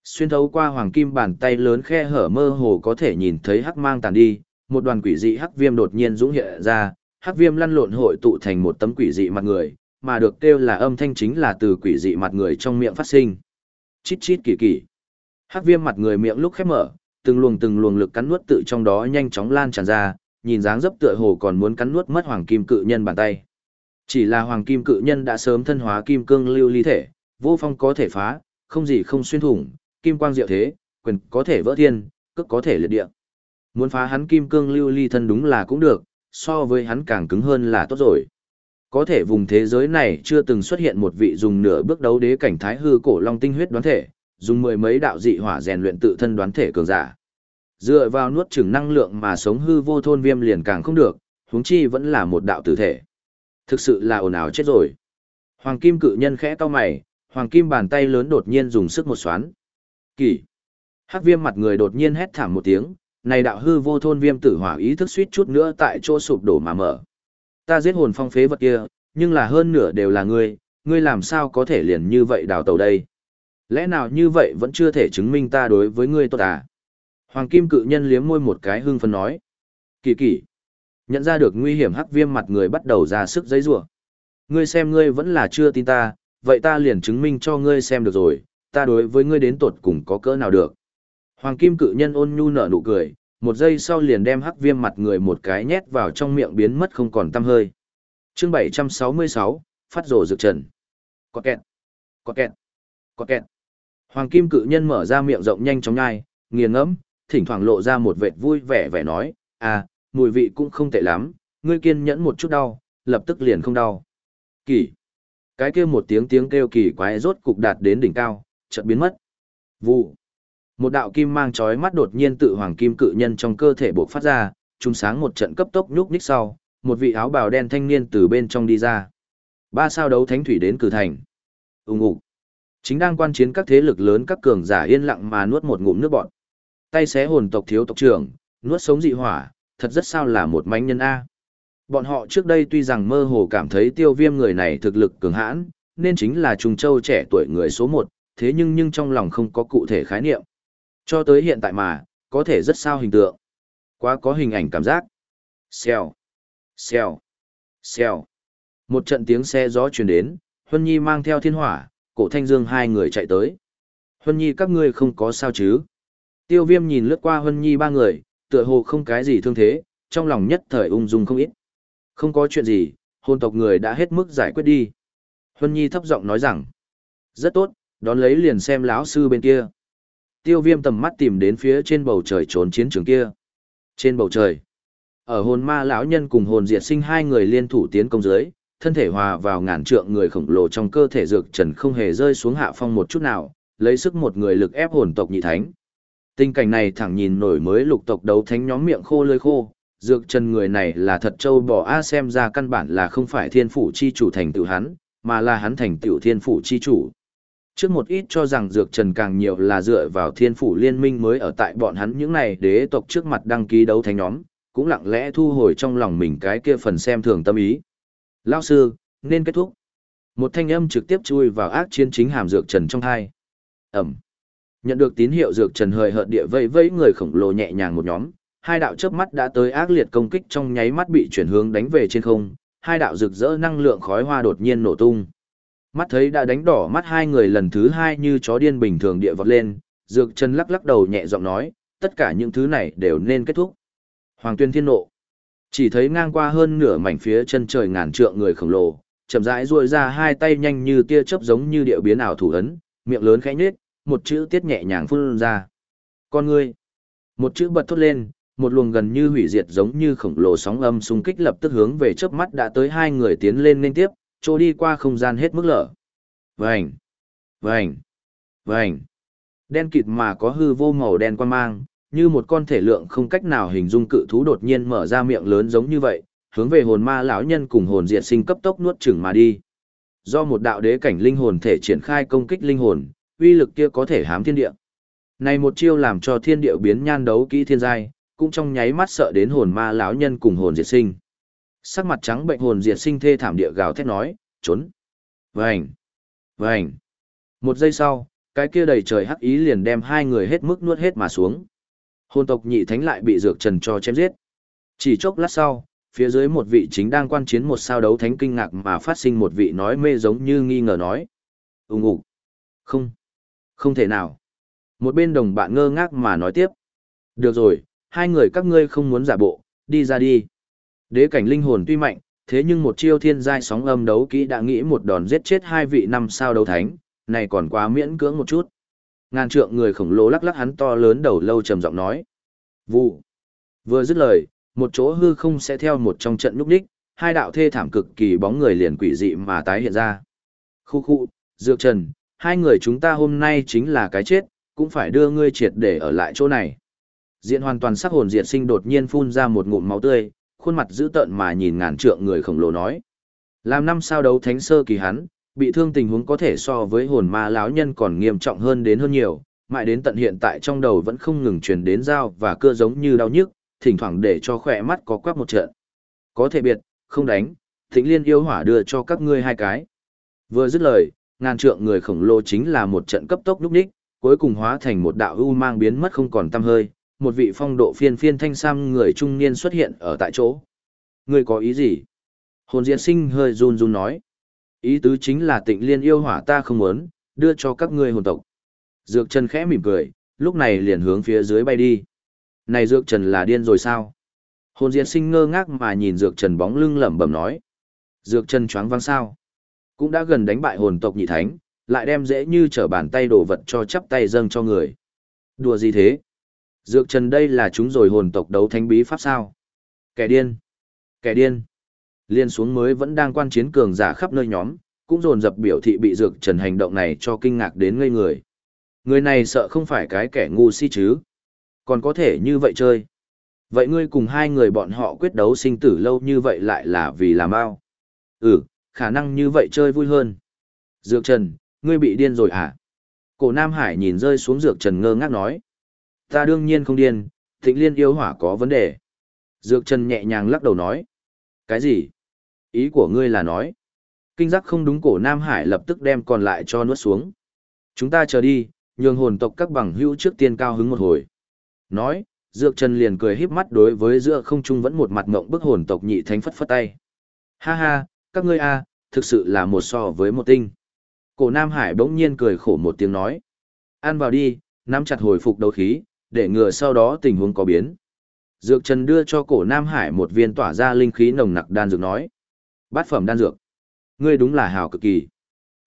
Xuyên thấu qua hoàng kim bàn tay lớn khe hở mơ hồ có thể nhìn thấy hắc mang tàn đi, một đoàn quỷ dị hắc viêm đột nhiên dũng hiện ra, hắc viêm lăn lộn hội tụ thành một tấm quỷ dị mặt người, mà được kêu là âm thanh chính là từ quỷ dị mặt người trong miệng phát sinh. Chít chít kỳ kỳ. Hắc viêm mặt người miệng lúc khép mở, từng luồng từng luồng lực cắn nuốt tự trong đó nhanh chóng lan tràn ra, nhìn dáng dấp tựa hồ còn muốn cắn nuốt mất hoàng kim cự nhân bàn tay. Chỉ là hoàng kim cự nhân đã sớm thân hóa kim cương lưu ly thể, vô phong có thể phá, không gì không xuyên thủng, kim quang diệu thế, quyền có thể vỡ thiên, cước có thể liệt địa. Muốn phá hắn kim cương lưu ly thân đúng là cũng được, so với hắn càng cứng hơn là tốt rồi. Có thể vùng thế giới này chưa từng xuất hiện một vị dùng nửa bước đấu đế cảnh thái hư cổ long tinh huyết đoán thể, dùng mười mấy đạo dị hỏa rèn luyện tự thân đoán thể cường giả. Dựa vào nuốt chửng năng lượng mà sống hư vô thôn viêm liền càng không được, huống chi vẫn là một đạo tử thể. Thực sự là ồn ào chết rồi. Hoàng kim cự nhân khẽ cau mày, hoàng kim bàn tay lớn đột nhiên dùng sức một xoắn. Kỳ. Hắc viêm mặt người đột nhiên hét thảm một tiếng, này đạo hư vô thôn viêm tử hỏa ý thức suýt chút nữa tại chỗ sụp đổ mà mở. Ta giết hồn phong phế vật kia, nhưng là hơn nửa đều là ngươi, ngươi làm sao có thể liền như vậy đào tàu đây? Lẽ nào như vậy vẫn chưa thể chứng minh ta đối với ngươi tốt à? Hoàng kim cự nhân liếm môi một cái hưng phấn nói. Kỳ kỳ. Nhận ra được nguy hiểm hắc viêm mặt người bắt đầu ra sức giấy rủa Ngươi xem ngươi vẫn là chưa tin ta, vậy ta liền chứng minh cho ngươi xem được rồi, ta đối với ngươi đến tột cùng có cỡ nào được. Hoàng kim cự nhân ôn nhu nở nụ cười, một giây sau liền đem hắc viêm mặt người một cái nhét vào trong miệng biến mất không còn tăm hơi. Chương 766, phát rồ dược trần. Có kẹt, có kẹt, có kẹt. Hoàng kim cự nhân mở ra miệng rộng nhanh chóng nhai, nghiền ngẫm, thỉnh thoảng lộ ra một vệt vui vẻ vẻ nói, à, mùi vị cũng không tệ lắm, ngươi kiên nhẫn một chút đau, lập tức liền không đau. Kỳ. Cái kia một tiếng tiếng kêu kỳ quái rốt cục đạt đến đỉnh cao, chợt biến mất. Vụ. Một đạo kim mang chói mắt đột nhiên tự hoàng kim cự nhân trong cơ thể bộc phát ra, chung sáng một trận cấp tốc nhúc nhích sau, một vị áo bào đen thanh niên từ bên trong đi ra. Ba sao đấu thánh thủy đến cử thành. Ùng ục. Chính đang quan chiến các thế lực lớn các cường giả yên lặng mà nuốt một ngụm nước bọt. Tay xé hồn tộc thiếu tộc trưởng, nuốt sống dị hỏa, thật rất sao là một mánh nhân a. Bọn họ trước đây tuy rằng mơ hồ cảm thấy tiêu viêm người này thực lực cường hãn, nên chính là trùng Châu trẻ tuổi người số một, thế nhưng nhưng trong lòng không có cụ thể khái niệm. Cho tới hiện tại mà, có thể rất sao hình tượng. Quá có hình ảnh cảm giác. Xèo, xèo, xèo. Một trận tiếng xe gió truyền đến, Huân Nhi mang theo thiên hỏa, cổ thanh dương hai người chạy tới. Huân Nhi các ngươi không có sao chứ? Tiêu viêm nhìn lướt qua Huân Nhi ba người, tựa hồ không cái gì thương thế, trong lòng nhất thời ung dung không ít. Không có chuyện gì, hôn tộc người đã hết mức giải quyết đi. Huân Nhi thấp giọng nói rằng, rất tốt, đón lấy liền xem lão sư bên kia. Tiêu viêm tầm mắt tìm đến phía trên bầu trời trốn chiến trường kia. Trên bầu trời, ở hồn ma lão nhân cùng hồn diệt sinh hai người liên thủ tiến công dưới, thân thể hòa vào ngàn trượng người khổng lồ trong cơ thể dược trần không hề rơi xuống hạ phong một chút nào, lấy sức một người lực ép hồn tộc nhị thánh. Tình cảnh này thẳng nhìn nổi mới lục tộc đấu thánh nhóm miệng khô lơi khô, dược trần người này là thật châu bò a xem ra căn bản là không phải thiên phủ chi chủ thành tựu hắn, mà là hắn thành tựu thiên phủ chi chủ. Trước một ít cho rằng dược trần càng nhiều là dựa vào thiên phủ liên minh mới ở tại bọn hắn những này đế tộc trước mặt đăng ký đấu thánh nhóm, cũng lặng lẽ thu hồi trong lòng mình cái kia phần xem thường tâm ý. Lao sư, nên kết thúc. Một thanh âm trực tiếp chui vào ác chiến chính hàm dược trần trong hai. Ẩm. Nhận được tín hiệu dược trần hời hợt địa vây vây người khổng lồ nhẹ nhàng một nhóm, hai đạo chớp mắt đã tới ác liệt công kích trong nháy mắt bị chuyển hướng đánh về trên không, hai đạo rực rỡ năng lượng khói hoa đột nhiên nổ tung. Mắt thấy đã đánh đỏ mắt hai người lần thứ hai như chó điên bình thường địa vọt lên, dược trần lắc lắc đầu nhẹ giọng nói, tất cả những thứ này đều nên kết thúc. Hoàng tuyên thiên nộ. Chỉ thấy ngang qua hơn nửa mảnh phía chân trời ngàn trượng người khổng lồ, chậm rãi duỗi ra hai tay nhanh như tia chớp giống như điệu biến ảo thủ ấn, miệng lớn khẽ nhếch, một chữ tiết nhẹ nhàng phun ra. Con ngươi. Một chữ bật thốt lên, một luồng gần như hủy diệt giống như khổng lồ sóng âm xung kích lập tức hướng về chớp mắt đã tới hai người tiến lên liên tiếp, trôi đi qua không gian hết mức lở. Vành, vành, vành. Đen kịt mà có hư vô màu đen quan mang, như một con thể lượng không cách nào hình dung cự thú đột nhiên mở ra miệng lớn giống như vậy, hướng về hồn ma lão nhân cùng hồn diệt sinh cấp tốc nuốt chửng mà đi. Do một đạo đế cảnh linh hồn thể triển khai công kích linh hồn, uy lực kia có thể hám thiên địa. Này một chiêu làm cho thiên địa biến nhan đấu kỹ thiên giai, cũng trong nháy mắt sợ đến hồn ma lão nhân cùng hồn diệt sinh. Sắc mặt trắng bệnh hồn diệt sinh thê thảm địa gào thét nói, trốn. Vành, vành. Một giây sau, cái kia đầy trời hắc ý liền đem hai người hết mức nuốt hết mà xuống. Hồn tộc nhị thánh lại bị dược trần cho chém giết. Chỉ chốc lát sau, phía dưới một vị chính đang quan chiến một sao đấu thánh kinh ngạc mà phát sinh một vị nói mê giống như nghi ngờ nói. Úng ủ. Không. Không thể nào. Một bên đồng bạn ngơ ngác mà nói tiếp. Được rồi, hai người các ngươi không muốn giả bộ, đi ra đi. Đế cảnh linh hồn tuy mạnh, thế nhưng một chiêu thiên giai sóng âm đấu kỹ đã nghĩ một đòn giết chết hai vị năm sao đấu thánh, này còn quá miễn cưỡng một chút. Ngàn trượng người khổng lồ lắc lắc hắn to lớn đầu lâu trầm giọng nói. Vụ. Vừa dứt lời, một chỗ hư không sẽ theo một trong trận lúc đích, hai đạo thê thảm cực kỳ bóng người liền quỷ dị mà tái hiện ra. Khu khu, Dược Trần, hai người chúng ta hôm nay chính là cái chết, cũng phải đưa ngươi triệt để ở lại chỗ này. Diện hoàn toàn sắc hồn diệt sinh đột nhiên phun ra một ngụm máu tươi, khuôn mặt dữ tợn mà nhìn ngàn trượng người khổng lồ nói. Làm năm sao đấu thánh sơ kỳ hắn, bị thương tình huống có thể so với hồn ma lão nhân còn nghiêm trọng hơn đến hơn nhiều, mãi đến tận hiện tại trong đầu vẫn không ngừng truyền đến dao và cưa giống như đau nhức, thỉnh thoảng để cho khỏe mắt có quắc một trận. Có thể biệt, không đánh, thịnh liên yêu hỏa đưa cho các ngươi hai cái. Vừa dứt lời, ngàn trượng người khổng lồ chính là một trận cấp tốc lúc ních, cuối cùng hóa thành một đạo u mang biến mất không còn tăm hơi, một vị phong độ phiên phiên thanh sam người trung niên xuất hiện ở tại chỗ. Ngươi có ý gì? Hồn diễn sinh hơi run run nói. Ý tứ chính là tịnh liên yêu hỏa ta không muốn, đưa cho các ngươi hồn tộc. Dược Trần khẽ mỉm cười, lúc này liền hướng phía dưới bay đi. Này Dược Trần là điên rồi sao? Hồn diễn sinh ngơ ngác mà nhìn Dược Trần bóng lưng lẩm bẩm nói. Dược Trần choáng vang sao? Cũng đã gần đánh bại hồn tộc nhị thánh, lại đem dễ như trở bàn tay đổ vật cho chắp tay dâng cho người. Đùa gì thế? Dược Trần đây là chúng rồi hồn tộc đấu thánh bí pháp sao? Kẻ điên! Kẻ điên! Liên xuống mới vẫn đang quan chiến cường giả khắp nơi nhóm, cũng dồn dập biểu thị bị Dược Trần hành động này cho kinh ngạc đến ngây người. Người này sợ không phải cái kẻ ngu si chứ. Còn có thể như vậy chơi. Vậy ngươi cùng hai người bọn họ quyết đấu sinh tử lâu như vậy lại là vì làm ao. Ừ, khả năng như vậy chơi vui hơn. Dược Trần, ngươi bị điên rồi hả? Cổ Nam Hải nhìn rơi xuống Dược Trần ngơ ngác nói. Ta đương nhiên không điên, thịnh liên yêu hỏa có vấn đề. Dược Trần nhẹ nhàng lắc đầu nói. Cái gì? Ý của ngươi là nói. Kinh giác không đúng cổ Nam Hải lập tức đem còn lại cho nuốt xuống. Chúng ta chờ đi, nhường hồn tộc các bằng hữu trước tiên cao hứng một hồi. Nói, Dược Trần liền cười híp mắt đối với giữa không trung vẫn một mặt ngộng bức hồn tộc nhị thánh phất phất tay. Ha ha, các ngươi a, thực sự là một so với một tinh. Cổ Nam Hải bỗng nhiên cười khổ một tiếng nói. Ăn vào đi, nắm chặt hồi phục đấu khí, để ngừa sau đó tình huống có biến. Dược Trần đưa cho cổ Nam Hải một viên tỏa ra linh khí nồng nặc đan dược nói. Bát phẩm đan dược. Ngươi đúng là hào cực kỳ.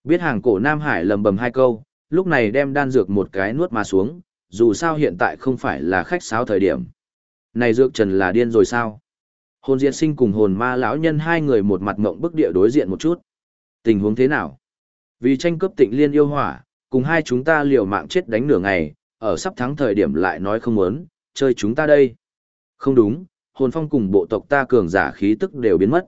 Biết hàng cổ Nam Hải lầm bầm hai câu, lúc này đem đan dược một cái nuốt mà xuống, dù sao hiện tại không phải là khách sáo thời điểm. Này dược trần là điên rồi sao? Hồn diệt sinh cùng hồn ma lão nhân hai người một mặt ngộng bức địa đối diện một chút. Tình huống thế nào? Vì tranh cướp tịnh liên yêu hỏa, cùng hai chúng ta liều mạng chết đánh nửa ngày, ở sắp thắng thời điểm lại nói không muốn, chơi chúng ta đây. Không đúng, hồn phong cùng bộ tộc ta cường giả khí tức đều biến mất.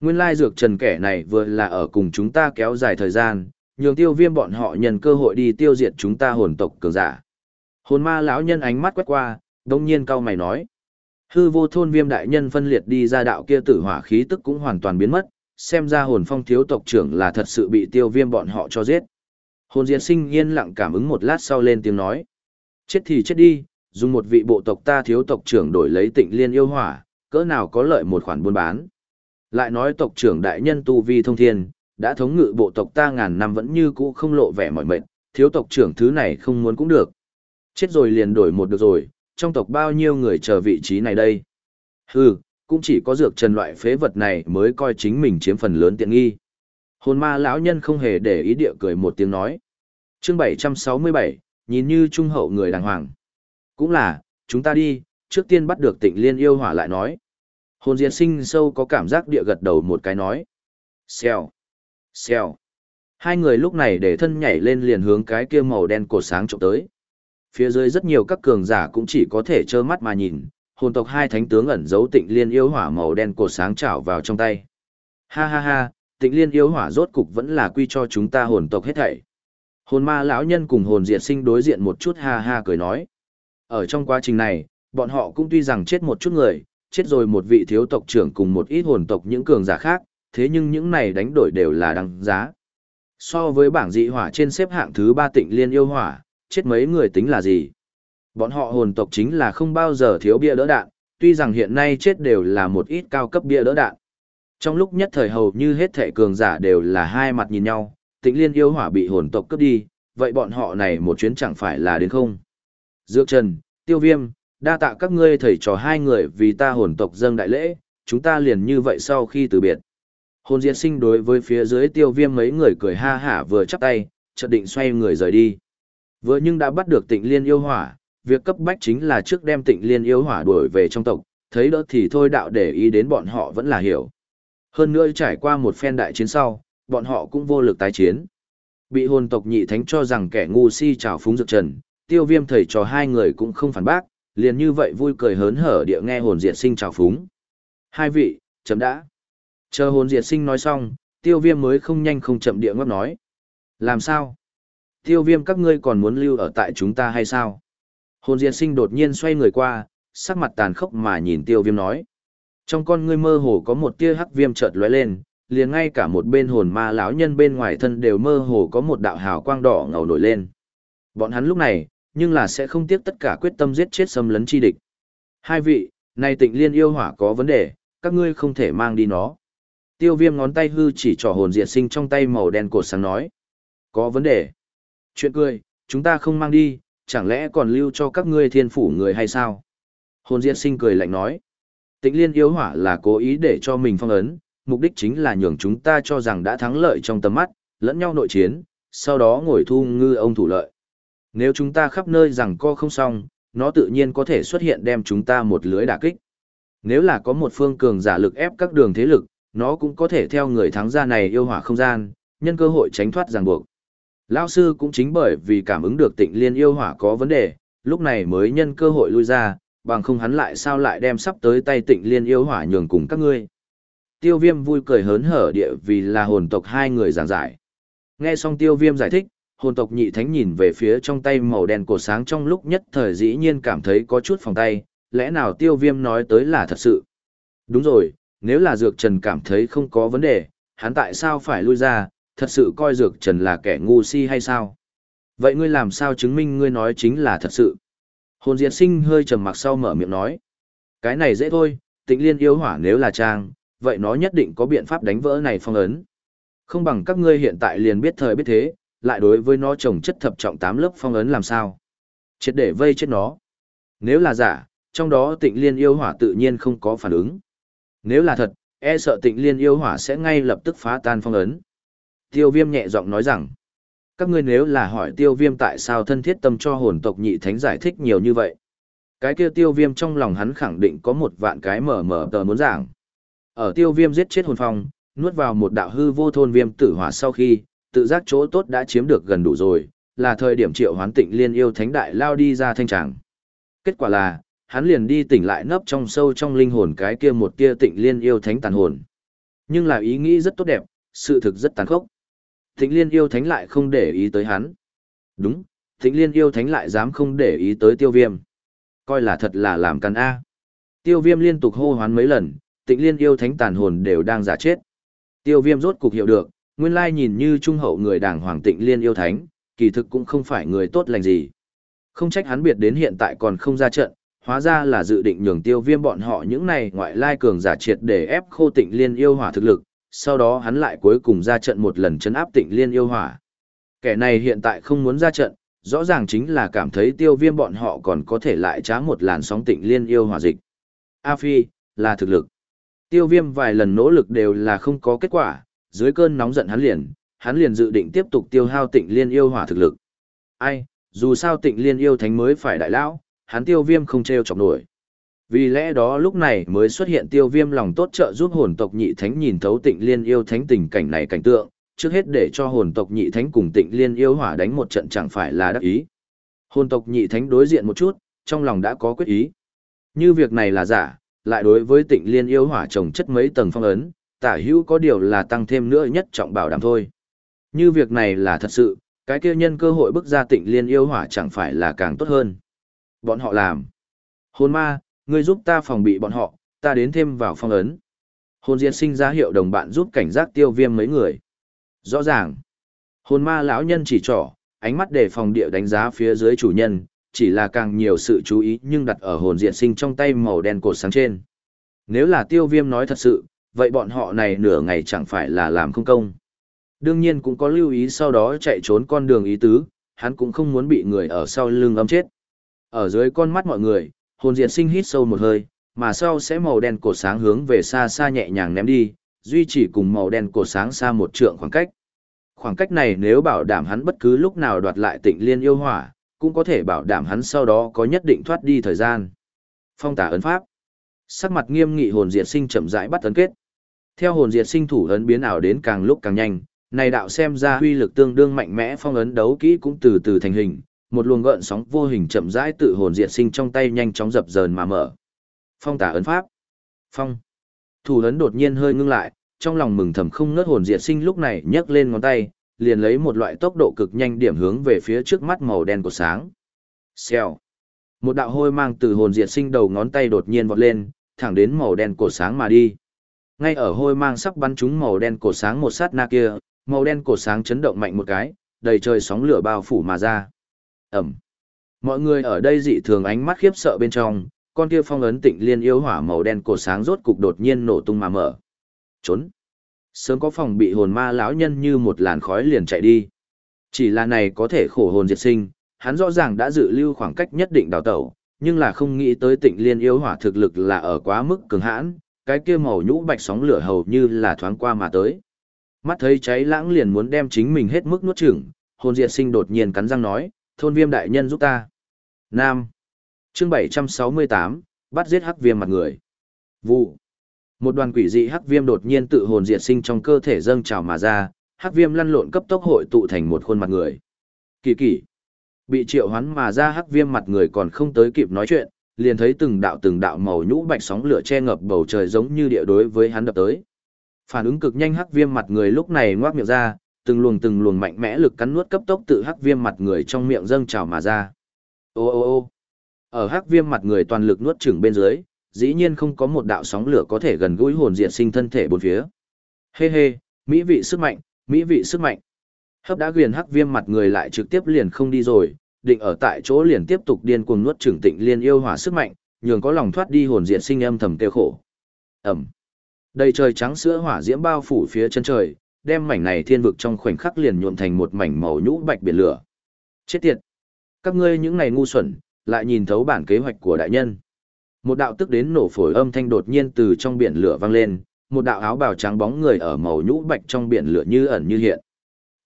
Nguyên lai dược trần kẻ này vừa là ở cùng chúng ta kéo dài thời gian, nhường tiêu viêm bọn họ nhận cơ hội đi tiêu diệt chúng ta hồn tộc cường giả. Hồn ma lão nhân ánh mắt quét qua, đồng nhiên cao mày nói. Hư vô thôn viêm đại nhân phân liệt đi ra đạo kia tử hỏa khí tức cũng hoàn toàn biến mất, xem ra hồn phong thiếu tộc trưởng là thật sự bị tiêu viêm bọn họ cho giết. Hồn diệt sinh yên lặng cảm ứng một lát sau lên tiếng nói. Chết thì chết đi, dùng một vị bộ tộc ta thiếu tộc trưởng đổi lấy tịnh liên yêu hỏa, cỡ nào có lợi một khoản buôn bán. Lại nói tộc trưởng đại nhân tu vi thông thiên, đã thống ngự bộ tộc ta ngàn năm vẫn như cũ không lộ vẻ mỏi mệt, thiếu tộc trưởng thứ này không muốn cũng được. Chết rồi liền đổi một được rồi, trong tộc bao nhiêu người chờ vị trí này đây. Hừ, cũng chỉ có dược trần loại phế vật này mới coi chính mình chiếm phần lớn tiện nghi. Hồn ma lão nhân không hề để ý địa cười một tiếng nói. chương 767, nhìn như trung hậu người đàng hoàng. Cũng là, chúng ta đi, trước tiên bắt được tịnh liên yêu hỏa lại nói. Hồn diệt sinh sâu có cảm giác địa gật đầu một cái nói. Xèo, xèo. Hai người lúc này để thân nhảy lên liền hướng cái kia màu đen cột sáng trộm tới. Phía dưới rất nhiều các cường giả cũng chỉ có thể trơ mắt mà nhìn, hồn tộc hai thánh tướng ẩn giấu tịnh liên yêu hỏa màu đen cột sáng trảo vào trong tay. Ha ha ha, tịnh liên yêu hỏa rốt cục vẫn là quy cho chúng ta hồn tộc hết thảy. Hồn ma lão nhân cùng hồn diệt sinh đối diện một chút ha ha cười nói. Ở trong quá trình này, bọn họ cũng tuy rằng chết một chút người, chết rồi một vị thiếu tộc trưởng cùng một ít hồn tộc những cường giả khác, thế nhưng những này đánh đổi đều là đáng giá. So với bảng dị hỏa trên xếp hạng thứ ba tịnh liên yêu hỏa, chết mấy người tính là gì? Bọn họ hồn tộc chính là không bao giờ thiếu bia đỡ đạn, tuy rằng hiện nay chết đều là một ít cao cấp bia đỡ đạn. Trong lúc nhất thời hầu như hết thệ cường giả đều là hai mặt nhìn nhau, tịnh liên yêu hỏa bị hồn tộc cướp đi, vậy bọn họ này một chuyến chẳng phải là đến không? Dược Trần, Tiêu Viêm, đa tạ các ngươi thầy trò hai người vì ta hồn tộc dâng đại lễ, chúng ta liền như vậy sau khi từ biệt. Hồn diệt sinh đối với phía dưới tiêu viêm mấy người cười ha hả vừa chắp tay, chợt định xoay người rời đi. Vừa nhưng đã bắt được tịnh liên yêu hỏa, việc cấp bách chính là trước đem tịnh liên yêu hỏa đuổi về trong tộc, thấy đỡ thì thôi đạo để ý đến bọn họ vẫn là hiểu. Hơn nữa trải qua một phen đại chiến sau, bọn họ cũng vô lực tái chiến. Bị hồn tộc nhị thánh cho rằng kẻ ngu si trào phúng dược trần, tiêu viêm thầy trò hai người cũng không phản bác, liền như vậy vui cười hớn hở địa nghe hồn diệt sinh trào phúng. Hai vị, chấm đã. Chờ hồn diệt sinh nói xong, tiêu viêm mới không nhanh không chậm địa ngóc nói. Làm sao? Tiêu viêm các ngươi còn muốn lưu ở tại chúng ta hay sao? Hồn diệt sinh đột nhiên xoay người qua, sắc mặt tàn khốc mà nhìn tiêu viêm nói. Trong con ngươi mơ hồ có một tia hắc viêm chợt lóe lên, liền ngay cả một bên hồn ma lão nhân bên ngoài thân đều mơ hồ có một đạo hào quang đỏ ngầu nổi lên. Bọn hắn lúc này, nhưng là sẽ không tiếc tất cả quyết tâm giết chết xâm lấn chi địch. Hai vị, này tịnh liên yêu hỏa có vấn đề, các ngươi không thể mang đi nó. Tiêu viêm ngón tay hư chỉ trỏ hồn diệt sinh trong tay màu đen cột sáng nói. Có vấn đề. Chuyện cười, chúng ta không mang đi, chẳng lẽ còn lưu cho các ngươi thiên phủ người hay sao? Hồn diệt sinh cười lạnh nói. Tịnh liên yêu hỏa là cố ý để cho mình phong ấn, mục đích chính là nhường chúng ta cho rằng đã thắng lợi trong tầm mắt, lẫn nhau nội chiến, sau đó ngồi thu ngư ông thủ lợi. Nếu chúng ta khắp nơi rằng co không xong, nó tự nhiên có thể xuất hiện đem chúng ta một lưới đả kích. Nếu là có một phương cường giả lực ép các đường thế lực, nó cũng có thể theo người thắng gia này yêu hỏa không gian, nhân cơ hội tránh thoát ràng buộc. Lão sư cũng chính bởi vì cảm ứng được tịnh liên yêu hỏa có vấn đề, lúc này mới nhân cơ hội lui ra, bằng không hắn lại sao lại đem sắp tới tay tịnh liên yêu hỏa nhường cùng các ngươi. Tiêu viêm vui cười hớn hở địa vì là hồn tộc hai người giảng giải. Nghe xong tiêu viêm giải thích, hồn tộc nhị thánh nhìn về phía trong tay màu đen cổ sáng trong lúc nhất thời dĩ nhiên cảm thấy có chút phòng tay, lẽ nào tiêu viêm nói tới là thật sự. Đúng rồi, nếu là Dược Trần cảm thấy không có vấn đề, hắn tại sao phải lui ra, thật sự coi Dược Trần là kẻ ngu si hay sao? Vậy ngươi làm sao chứng minh ngươi nói chính là thật sự? Hồn diệt sinh hơi trầm mặc sau mở miệng nói. Cái này dễ thôi, tịnh liên yêu hỏa nếu là trang, vậy nó nhất định có biện pháp đánh vỡ này phong ấn. Không bằng các ngươi hiện tại liền biết thời biết thế, lại đối với nó trồng chất thập trọng tám lớp phong ấn làm sao. Chết để vây chết nó. Nếu là giả, trong đó tịnh liên yêu hỏa tự nhiên không có phản ứng. Nếu là thật, e sợ tịnh liên yêu hỏa sẽ ngay lập tức phá tan phong ấn. Tiêu viêm nhẹ giọng nói rằng, các ngươi nếu là hỏi tiêu viêm tại sao thân thiết tâm cho hồn tộc nhị thánh giải thích nhiều như vậy. Cái kia tiêu viêm trong lòng hắn khẳng định có một vạn cái mở mở tờ muốn giảng. Ở tiêu viêm giết chết hồn phong, nuốt vào một đạo hư vô thôn viêm tử hỏa sau khi, tự giác chỗ tốt đã chiếm được gần đủ rồi, là thời điểm triệu hoán tịnh liên yêu thánh đại lao đi ra thanh tràng. Kết quả là, hắn liền đi tỉnh lại nấp trong sâu trong linh hồn cái kia một tia tịnh liên yêu thánh tàn hồn. Nhưng là ý nghĩ rất tốt đẹp, sự thực rất tàn khốc. Tịnh liên yêu thánh lại không để ý tới hắn. Đúng, tịnh liên yêu thánh lại dám không để ý tới tiêu viêm. Coi là thật là làm căn A. Tiêu viêm liên tục hô hoán mấy lần, tịnh liên yêu thánh tàn hồn đều đang giả chết. Tiêu viêm rốt cục hiểu được, nguyên lai nhìn như trung hậu người đảng hoàng tịnh liên yêu thánh, kỳ thực cũng không phải người tốt lành gì. Không trách hắn biệt đến hiện tại còn không ra trận, hóa ra là dự định nhường tiêu viêm bọn họ những này ngoại lai cường giả triệt để ép khô tịnh liên yêu hỏa thực lực, sau đó hắn lại cuối cùng ra trận một lần chấn áp tịnh liên yêu hỏa. Kẻ này hiện tại không muốn ra trận, rõ ràng chính là cảm thấy tiêu viêm bọn họ còn có thể lại trá một làn sóng tịnh liên yêu hỏa dịch. A Phi, là thực lực. Tiêu viêm vài lần nỗ lực đều là không có kết quả, dưới cơn nóng giận hắn liền, hắn liền dự định tiếp tục tiêu hao tịnh liên yêu hỏa thực lực. Ai, dù sao tịnh liên yêu thánh mới phải đại lão, hắn tiêu viêm không treo chọc nổi. Vì lẽ đó lúc này mới xuất hiện tiêu viêm lòng tốt trợ giúp hồn tộc nhị thánh nhìn thấu tịnh liên yêu thánh tình cảnh này cảnh tượng, trước hết để cho hồn tộc nhị thánh cùng tịnh liên yêu hỏa đánh một trận chẳng phải là đắc ý. Hồn tộc nhị thánh đối diện một chút, trong lòng đã có quyết ý. Như việc này là giả, lại đối với tịnh liên yêu hỏa trồng chất mấy tầng phong ấn, tả hữu có điều là tăng thêm nữa nhất trọng bảo đảm thôi. Như việc này là thật sự, cái kia nhân cơ hội bức ra tịnh liên yêu hỏa chẳng phải là càng tốt hơn. Bọn họ làm. Hồn ma, ngươi giúp ta phòng bị bọn họ, ta đến thêm vào phong ấn. Hồn diệt sinh ra hiệu đồng bạn giúp cảnh giác tiêu viêm mấy người. Rõ ràng. Hồn ma lão nhân chỉ trỏ, ánh mắt để phòng địa đánh giá phía dưới chủ nhân, chỉ là càng nhiều sự chú ý nhưng đặt ở hồn diệt sinh trong tay màu đen cột sáng trên. Nếu là tiêu viêm nói thật sự, vậy bọn họ này nửa ngày chẳng phải là làm không công. Đương nhiên cũng có lưu ý sau đó chạy trốn con đường ý tứ, hắn cũng không muốn bị người ở sau lưng âm chết. Ở dưới con mắt mọi người, hồn diệt sinh hít sâu một hơi, mà sau sẽ màu đen cột sáng hướng về xa xa nhẹ nhàng ném đi, duy trì cùng màu đen cột sáng xa một trượng khoảng cách. Khoảng cách này nếu bảo đảm hắn bất cứ lúc nào đoạt lại tịnh liên yêu hỏa, cũng có thể bảo đảm hắn sau đó có nhất định thoát đi thời gian. Phong tả ấn pháp. Sắc mặt nghiêm nghị hồn diệt sinh chậm rãi bắt ấn kết. Theo hồn diệt sinh thủ ấn biến ảo đến càng lúc càng nhanh, này đạo xem ra huy lực tương đương mạnh mẽ phong ấn đấu kỹ cũng từ từ thành hình, một luồng gợn sóng vô hình chậm rãi tự hồn diệt sinh trong tay nhanh chóng dập dờn mà mở. Phong tả ấn pháp. Phong. Thủ ấn đột nhiên hơi ngưng lại, trong lòng mừng thầm không ngớt hồn diệt sinh lúc này nhấc lên ngón tay, liền lấy một loại tốc độ cực nhanh điểm hướng về phía trước mắt màu đen của sáng. Xèo. Một đạo hôi mang từ hồn diệt sinh đầu ngón tay đột nhiên vọt lên, thẳng đến màu đen cổ sáng mà đi. Ngay ở hôi mang sắp bắn trúng màu đen cổ sáng một sát na kia, màu đen cổ sáng chấn động mạnh một cái, đầy trời sóng lửa bao phủ mà ra. Ẩm. Mọi người ở đây dị thường ánh mắt khiếp sợ bên trong, con kia phong ấn tịnh liên yêu hỏa màu đen cổ sáng rốt cục đột nhiên nổ tung mà mở. Trốn. Sớm có phòng bị hồn ma lão nhân như một làn khói liền chạy đi. Chỉ là này có thể khổ hồn diệt sinh, hắn rõ ràng đã dự lưu khoảng cách nhất định đào tẩu, nhưng là không nghĩ tới tịnh liên yêu hỏa thực lực là ở quá mức cường hãn, cái kia màu nhũ bạch sóng lửa hầu như là thoáng qua mà tới. Mắt thấy cháy lãng liền muốn đem chính mình hết mức nuốt chửng, hồn diệt sinh đột nhiên cắn răng nói, thôn viêm đại nhân giúp ta. Nam. Chương 768, bắt giết hắc viêm mặt người. Vụ. Một đoàn quỷ dị hắc viêm đột nhiên tự hồn diệt sinh trong cơ thể dâng trào mà ra, hắc viêm lăn lộn cấp tốc hội tụ thành một khuôn mặt người. Kỳ kỳ. Bị triệu hoán mà ra hắc viêm mặt người còn không tới kịp nói chuyện, liền thấy từng đạo từng đạo màu nhũ bạch sóng lửa che ngập bầu trời giống như địa đối với hắn đập tới. Phản ứng cực nhanh hắc viêm mặt người lúc này ngoác miệng ra, từng luồng từng luồng mạnh mẽ lực cắn nuốt cấp tốc tự hắc viêm mặt người trong miệng dâng trào mà ra. Ô ô ô. Ở hắc viêm mặt người toàn lực nuốt chửng bên dưới, dĩ nhiên không có một đạo sóng lửa có thể gần gũi hồn diệt sinh thân thể bốn phía. Hê hê, mỹ vị sức mạnh, mỹ vị sức mạnh. Hấp đã quyền hắc viêm mặt người lại trực tiếp liền không đi rồi, định ở tại chỗ liền tiếp tục điên cuồng nuốt chửng tịnh liên yêu hỏa sức mạnh, nhường có lòng thoát đi hồn diệt sinh âm thầm tiêu khổ. Ẩm. Đầy trời trắng sữa hỏa diễm bao phủ phía chân trời, đem mảnh này thiên vực trong khoảnh khắc liền nhuộm thành một mảnh màu nhũ bạch biển lửa. Chết tiệt! Các ngươi những này ngu xuẩn, lại nhìn thấu bản kế hoạch của đại nhân. Một đạo tức đến nổ phổi âm thanh đột nhiên từ trong biển lửa vang lên, một đạo áo bào trắng bóng người ở màu nhũ bạch trong biển lửa như ẩn như hiện.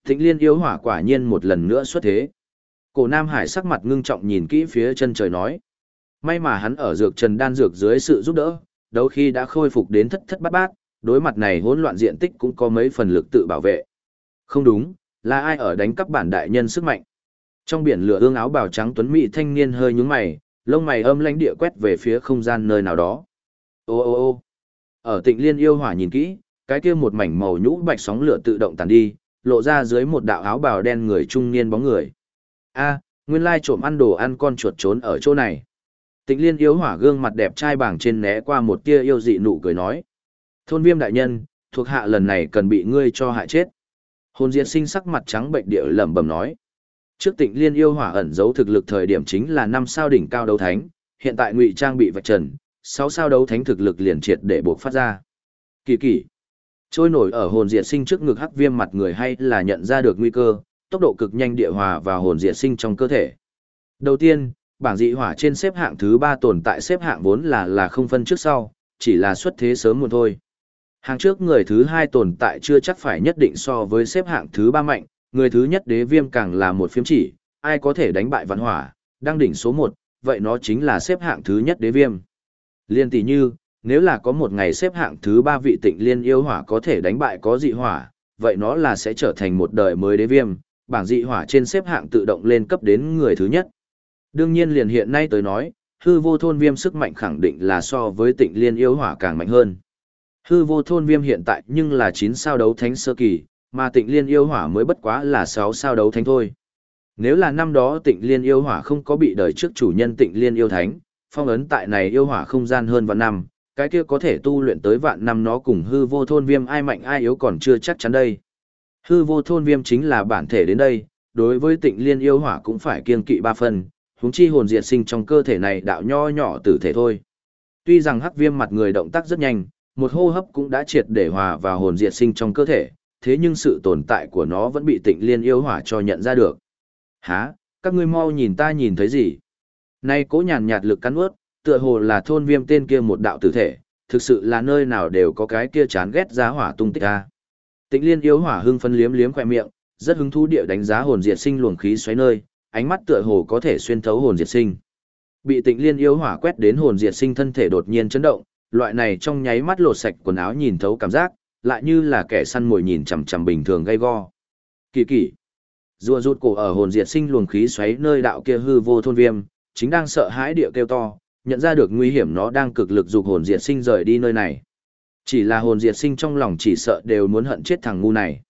Thịnh liên yếu hỏa quả nhiên một lần nữa xuất thế. Cổ Nam Hải sắc mặt ngưng trọng nhìn kỹ phía chân trời nói. May mà hắn ở dược trần đan dược dưới sự giúp đỡ, đấu khi đã khôi phục đến thất thất bát bát, đối mặt này hỗn loạn diện tích cũng có mấy phần lực tự bảo vệ. Không đúng, là ai ở đánh cắp bản đại nhân sức mạnh? Trong biển lửa ương áo bào trắng tuấn mỹ thanh niên hơi nhướng mày, lông mày âm lãnh địa quét về phía không gian nơi nào đó. Ô ô ô. Ở Tịnh Liên yêu hỏa nhìn kỹ, cái kia một mảnh màu nhũ bạch sóng lửa tự động tàn đi, lộ ra dưới một đạo áo bào đen người trung niên bóng người. A, nguyên lai trộm ăn đồ ăn con chuột trốn ở chỗ này. Tịnh Liên yêu hỏa gương mặt đẹp trai bảng trên né qua một tia yêu dị nụ cười nói. Thôn viêm đại nhân, thuộc hạ lần này cần bị ngươi cho hại chết. Hồn diệt sinh sắc mặt trắng bệnh địa lẩm bẩm nói. Trước tịnh liên yêu hỏa ẩn giấu thực lực thời điểm chính là năm sao đỉnh cao đấu thánh, hiện tại ngụy trang bị vạch trần, sáu sao đấu thánh thực lực liền triệt để buộc phát ra. Kỳ kỳ. Trôi nổi ở hồn diệt sinh trước ngực hắc viêm mặt người hay là nhận ra được nguy cơ, tốc độ cực nhanh địa hòa và hồn diệt sinh trong cơ thể. Đầu tiên, bảng dị hỏa trên xếp hạng thứ ba tồn tại xếp hạng vốn là là không phân trước sau, chỉ là xuất thế sớm muộn thôi. Hàng trước người thứ hai tồn tại chưa chắc phải nhất định so với xếp hạng thứ ba mạnh, người thứ nhất đế viêm càng là một phiếm chỉ, ai có thể đánh bại vạn hỏa, đang đỉnh số một, vậy nó chính là xếp hạng thứ nhất đế viêm. Liên tỷ như, nếu là có một ngày xếp hạng thứ ba vị tịnh liên yêu hỏa có thể đánh bại có dị hỏa, vậy nó là sẽ trở thành một đời mới đế viêm, bảng dị hỏa trên xếp hạng tự động lên cấp đến người thứ nhất. Đương nhiên liền hiện nay tới nói, hư vô thôn viêm sức mạnh khẳng định là so với tịnh liên yêu hỏa càng mạnh hơn. Hư vô thôn viêm hiện tại nhưng là 9 sao đấu thánh sơ kỳ, mà tịnh liên yêu hỏa mới bất quá là 6 sao đấu thánh thôi. Nếu là năm đó tịnh liên yêu hỏa không có bị đời trước chủ nhân tịnh liên yêu thánh, phong ấn tại này yêu hỏa không gian hơn vạn năm, cái kia có thể tu luyện tới vạn năm nó cùng hư vô thôn viêm ai mạnh ai yếu còn chưa chắc chắn đây. Hư vô thôn viêm chính là bản thể đến đây, đối với tịnh liên yêu hỏa cũng phải kiên kỵ ba phần, huống chi hồn diệt sinh trong cơ thể này đạo nho nhỏ tử thể thôi. Tuy rằng hắc viêm mặt người động tác rất nhanh, một hô hấp cũng đã triệt để hòa vào hồn diệt sinh trong cơ thể, thế nhưng sự tồn tại của nó vẫn bị tịnh liên yêu hỏa cho nhận ra được. Hả, các ngươi mau nhìn ta nhìn thấy gì? Nay cố nhàn nhạt lực cắn ướt, tựa hồ là thôn viêm tên kia một đạo tử thể, thực sự là nơi nào đều có cái kia chán ghét giá hỏa tung tích ra. Tịnh liên yêu hỏa hưng phân liếm liếm khỏe miệng, rất hứng thú địa đánh giá hồn diệt sinh luồng khí xoáy nơi, ánh mắt tựa hồ có thể xuyên thấu hồn diệt sinh. Bị tịnh liên yêu hỏa quét đến hồn diệt sinh thân thể đột nhiên chấn động, loại này trong nháy mắt lột sạch quần áo nhìn thấu cảm giác, lại như là kẻ săn mồi nhìn chằm chằm bình thường gay go. Kỳ kỳ. Rùa rụt cổ ở hồn diệt sinh luồng khí xoáy nơi đạo kia hư vô thôn viêm, chính đang sợ hãi địa kêu to, nhận ra được nguy hiểm nó đang cực lực dục hồn diệt sinh rời đi nơi này. Chỉ là hồn diệt sinh trong lòng chỉ sợ đều muốn hận chết thằng ngu này.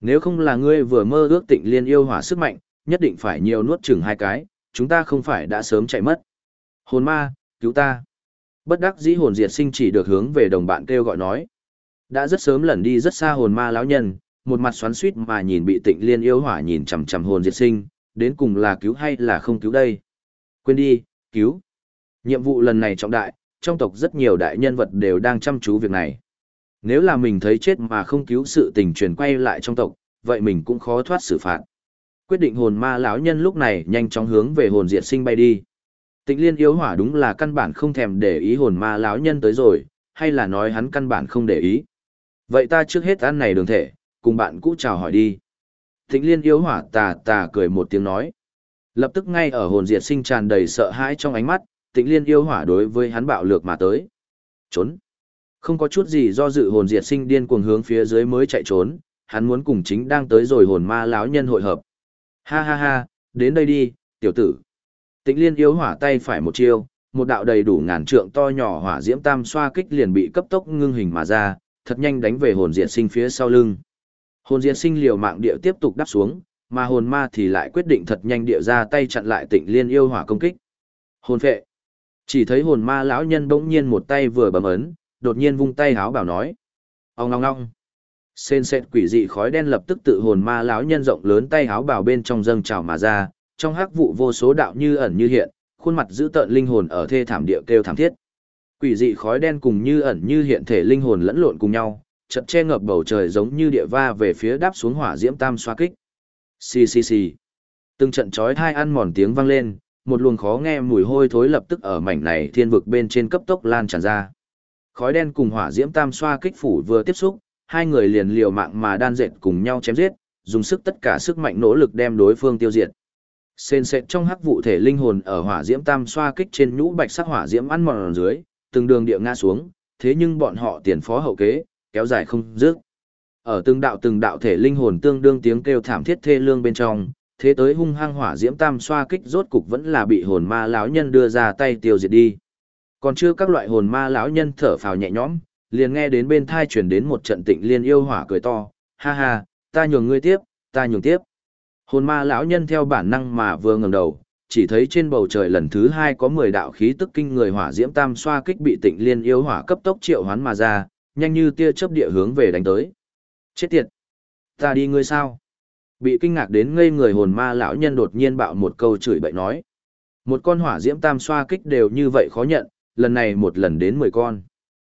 Nếu không là ngươi vừa mơ ước tịnh liên yêu hỏa sức mạnh, nhất định phải nhiều nuốt chừng hai cái, chúng ta không phải đã sớm chạy mất. Hồn ma, cứu ta. Bất đắc dĩ hồn diệt sinh chỉ được hướng về đồng bạn kêu gọi nói. Đã rất sớm lẩn đi rất xa hồn ma lão nhân, một mặt xoắn suýt mà nhìn bị tịnh liên yêu hỏa nhìn chằm chằm hồn diệt sinh, đến cùng là cứu hay là không cứu đây. Quên đi, cứu. Nhiệm vụ lần này trọng đại, trong tộc rất nhiều đại nhân vật đều đang chăm chú việc này. Nếu là mình thấy chết mà không cứu sự tình truyền quay lại trong tộc, vậy mình cũng khó thoát xử phạt. Quyết định hồn ma lão nhân lúc này nhanh chóng hướng về hồn diệt sinh bay đi. Tịnh liên yếu hỏa đúng là căn bản không thèm để ý hồn ma lão nhân tới rồi, hay là nói hắn căn bản không để ý. Vậy ta trước hết ăn này đường thể, cùng bạn cũ chào hỏi đi. Tịnh liên yếu hỏa tà tà cười một tiếng nói. Lập tức ngay ở hồn diệt sinh tràn đầy sợ hãi trong ánh mắt, tịnh liên yêu hỏa đối với hắn bạo lược mà tới. Trốn. Không có chút gì do dự hồn diệt sinh điên cuồng hướng phía dưới mới chạy trốn, hắn muốn cùng chính đang tới rồi hồn ma lão nhân hội hợp. Ha ha ha, đến đây đi, tiểu tử. Tịnh liên yêu hỏa tay phải một chiêu, một đạo đầy đủ ngàn trượng to nhỏ hỏa diễm tam xoa kích liền bị cấp tốc ngưng hình mà ra, thật nhanh đánh về hồn diệt sinh phía sau lưng. Hồn diệt sinh liều mạng địa tiếp tục đắp xuống, mà hồn ma thì lại quyết định thật nhanh địa ra tay chặn lại tịnh liên yêu hỏa công kích. Hồn phệ. Chỉ thấy hồn ma lão nhân bỗng nhiên một tay vừa bấm ấn, đột nhiên vung tay háo bảo nói. Ông ngong ngong. Sên sệt quỷ dị khói đen lập tức tự hồn ma lão nhân rộng lớn tay háo bảo bên trong dâng trào mà ra, trong hắc vụ vô số đạo như ẩn như hiện, khuôn mặt giữ tợn linh hồn ở thê thảm địa kêu thảm thiết. Quỷ dị khói đen cùng như ẩn như hiện thể linh hồn lẫn lộn cùng nhau, chật che ngập bầu trời giống như địa va về phía đáp xuống hỏa diễm tam xoa kích. Xì xì xì. Từng trận chói hai ăn mòn tiếng vang lên, một luồng khó nghe mùi hôi thối lập tức ở mảnh này thiên vực bên trên cấp tốc lan tràn ra. Khói đen cùng hỏa diễm tam xoa kích phủ vừa tiếp xúc, hai người liền liều mạng mà đan dệt cùng nhau chém giết, dùng sức tất cả sức mạnh nỗ lực đem đối phương tiêu diệt. Sên sệt trong hắc vụ thể linh hồn ở hỏa diễm tam xoa kích trên nhũ bạch sắc hỏa diễm ăn mòn dưới, từng đường địa ngã xuống, thế nhưng bọn họ tiền phó hậu kế, kéo dài không dứt. Ở từng đạo từng đạo thể linh hồn tương đương tiếng kêu thảm thiết thê lương bên trong, thế tới hung hăng hỏa diễm tam xoa kích rốt cục vẫn là bị hồn ma lão nhân đưa ra tay tiêu diệt đi. Còn chưa các loại hồn ma lão nhân thở phào nhẹ nhõm, liền nghe đến bên thai truyền đến một trận tịnh liên yêu hỏa cười to, ha ha, ta nhường ngươi tiếp, ta nhường tiếp. Hồn ma lão nhân theo bản năng mà vừa ngẩng đầu, chỉ thấy trên bầu trời lần thứ hai có 10 đạo khí tức kinh người hỏa diễm tam xoa kích bị tịnh liên yêu hỏa cấp tốc triệu hoán mà ra, nhanh như tia chớp địa hướng về đánh tới. Chết tiệt! Ta đi ngươi sao? Bị kinh ngạc đến ngây người hồn ma lão nhân đột nhiên bạo một câu chửi bậy nói. Một con hỏa diễm tam xoa kích đều như vậy khó nhận, lần này một lần đến 10 con.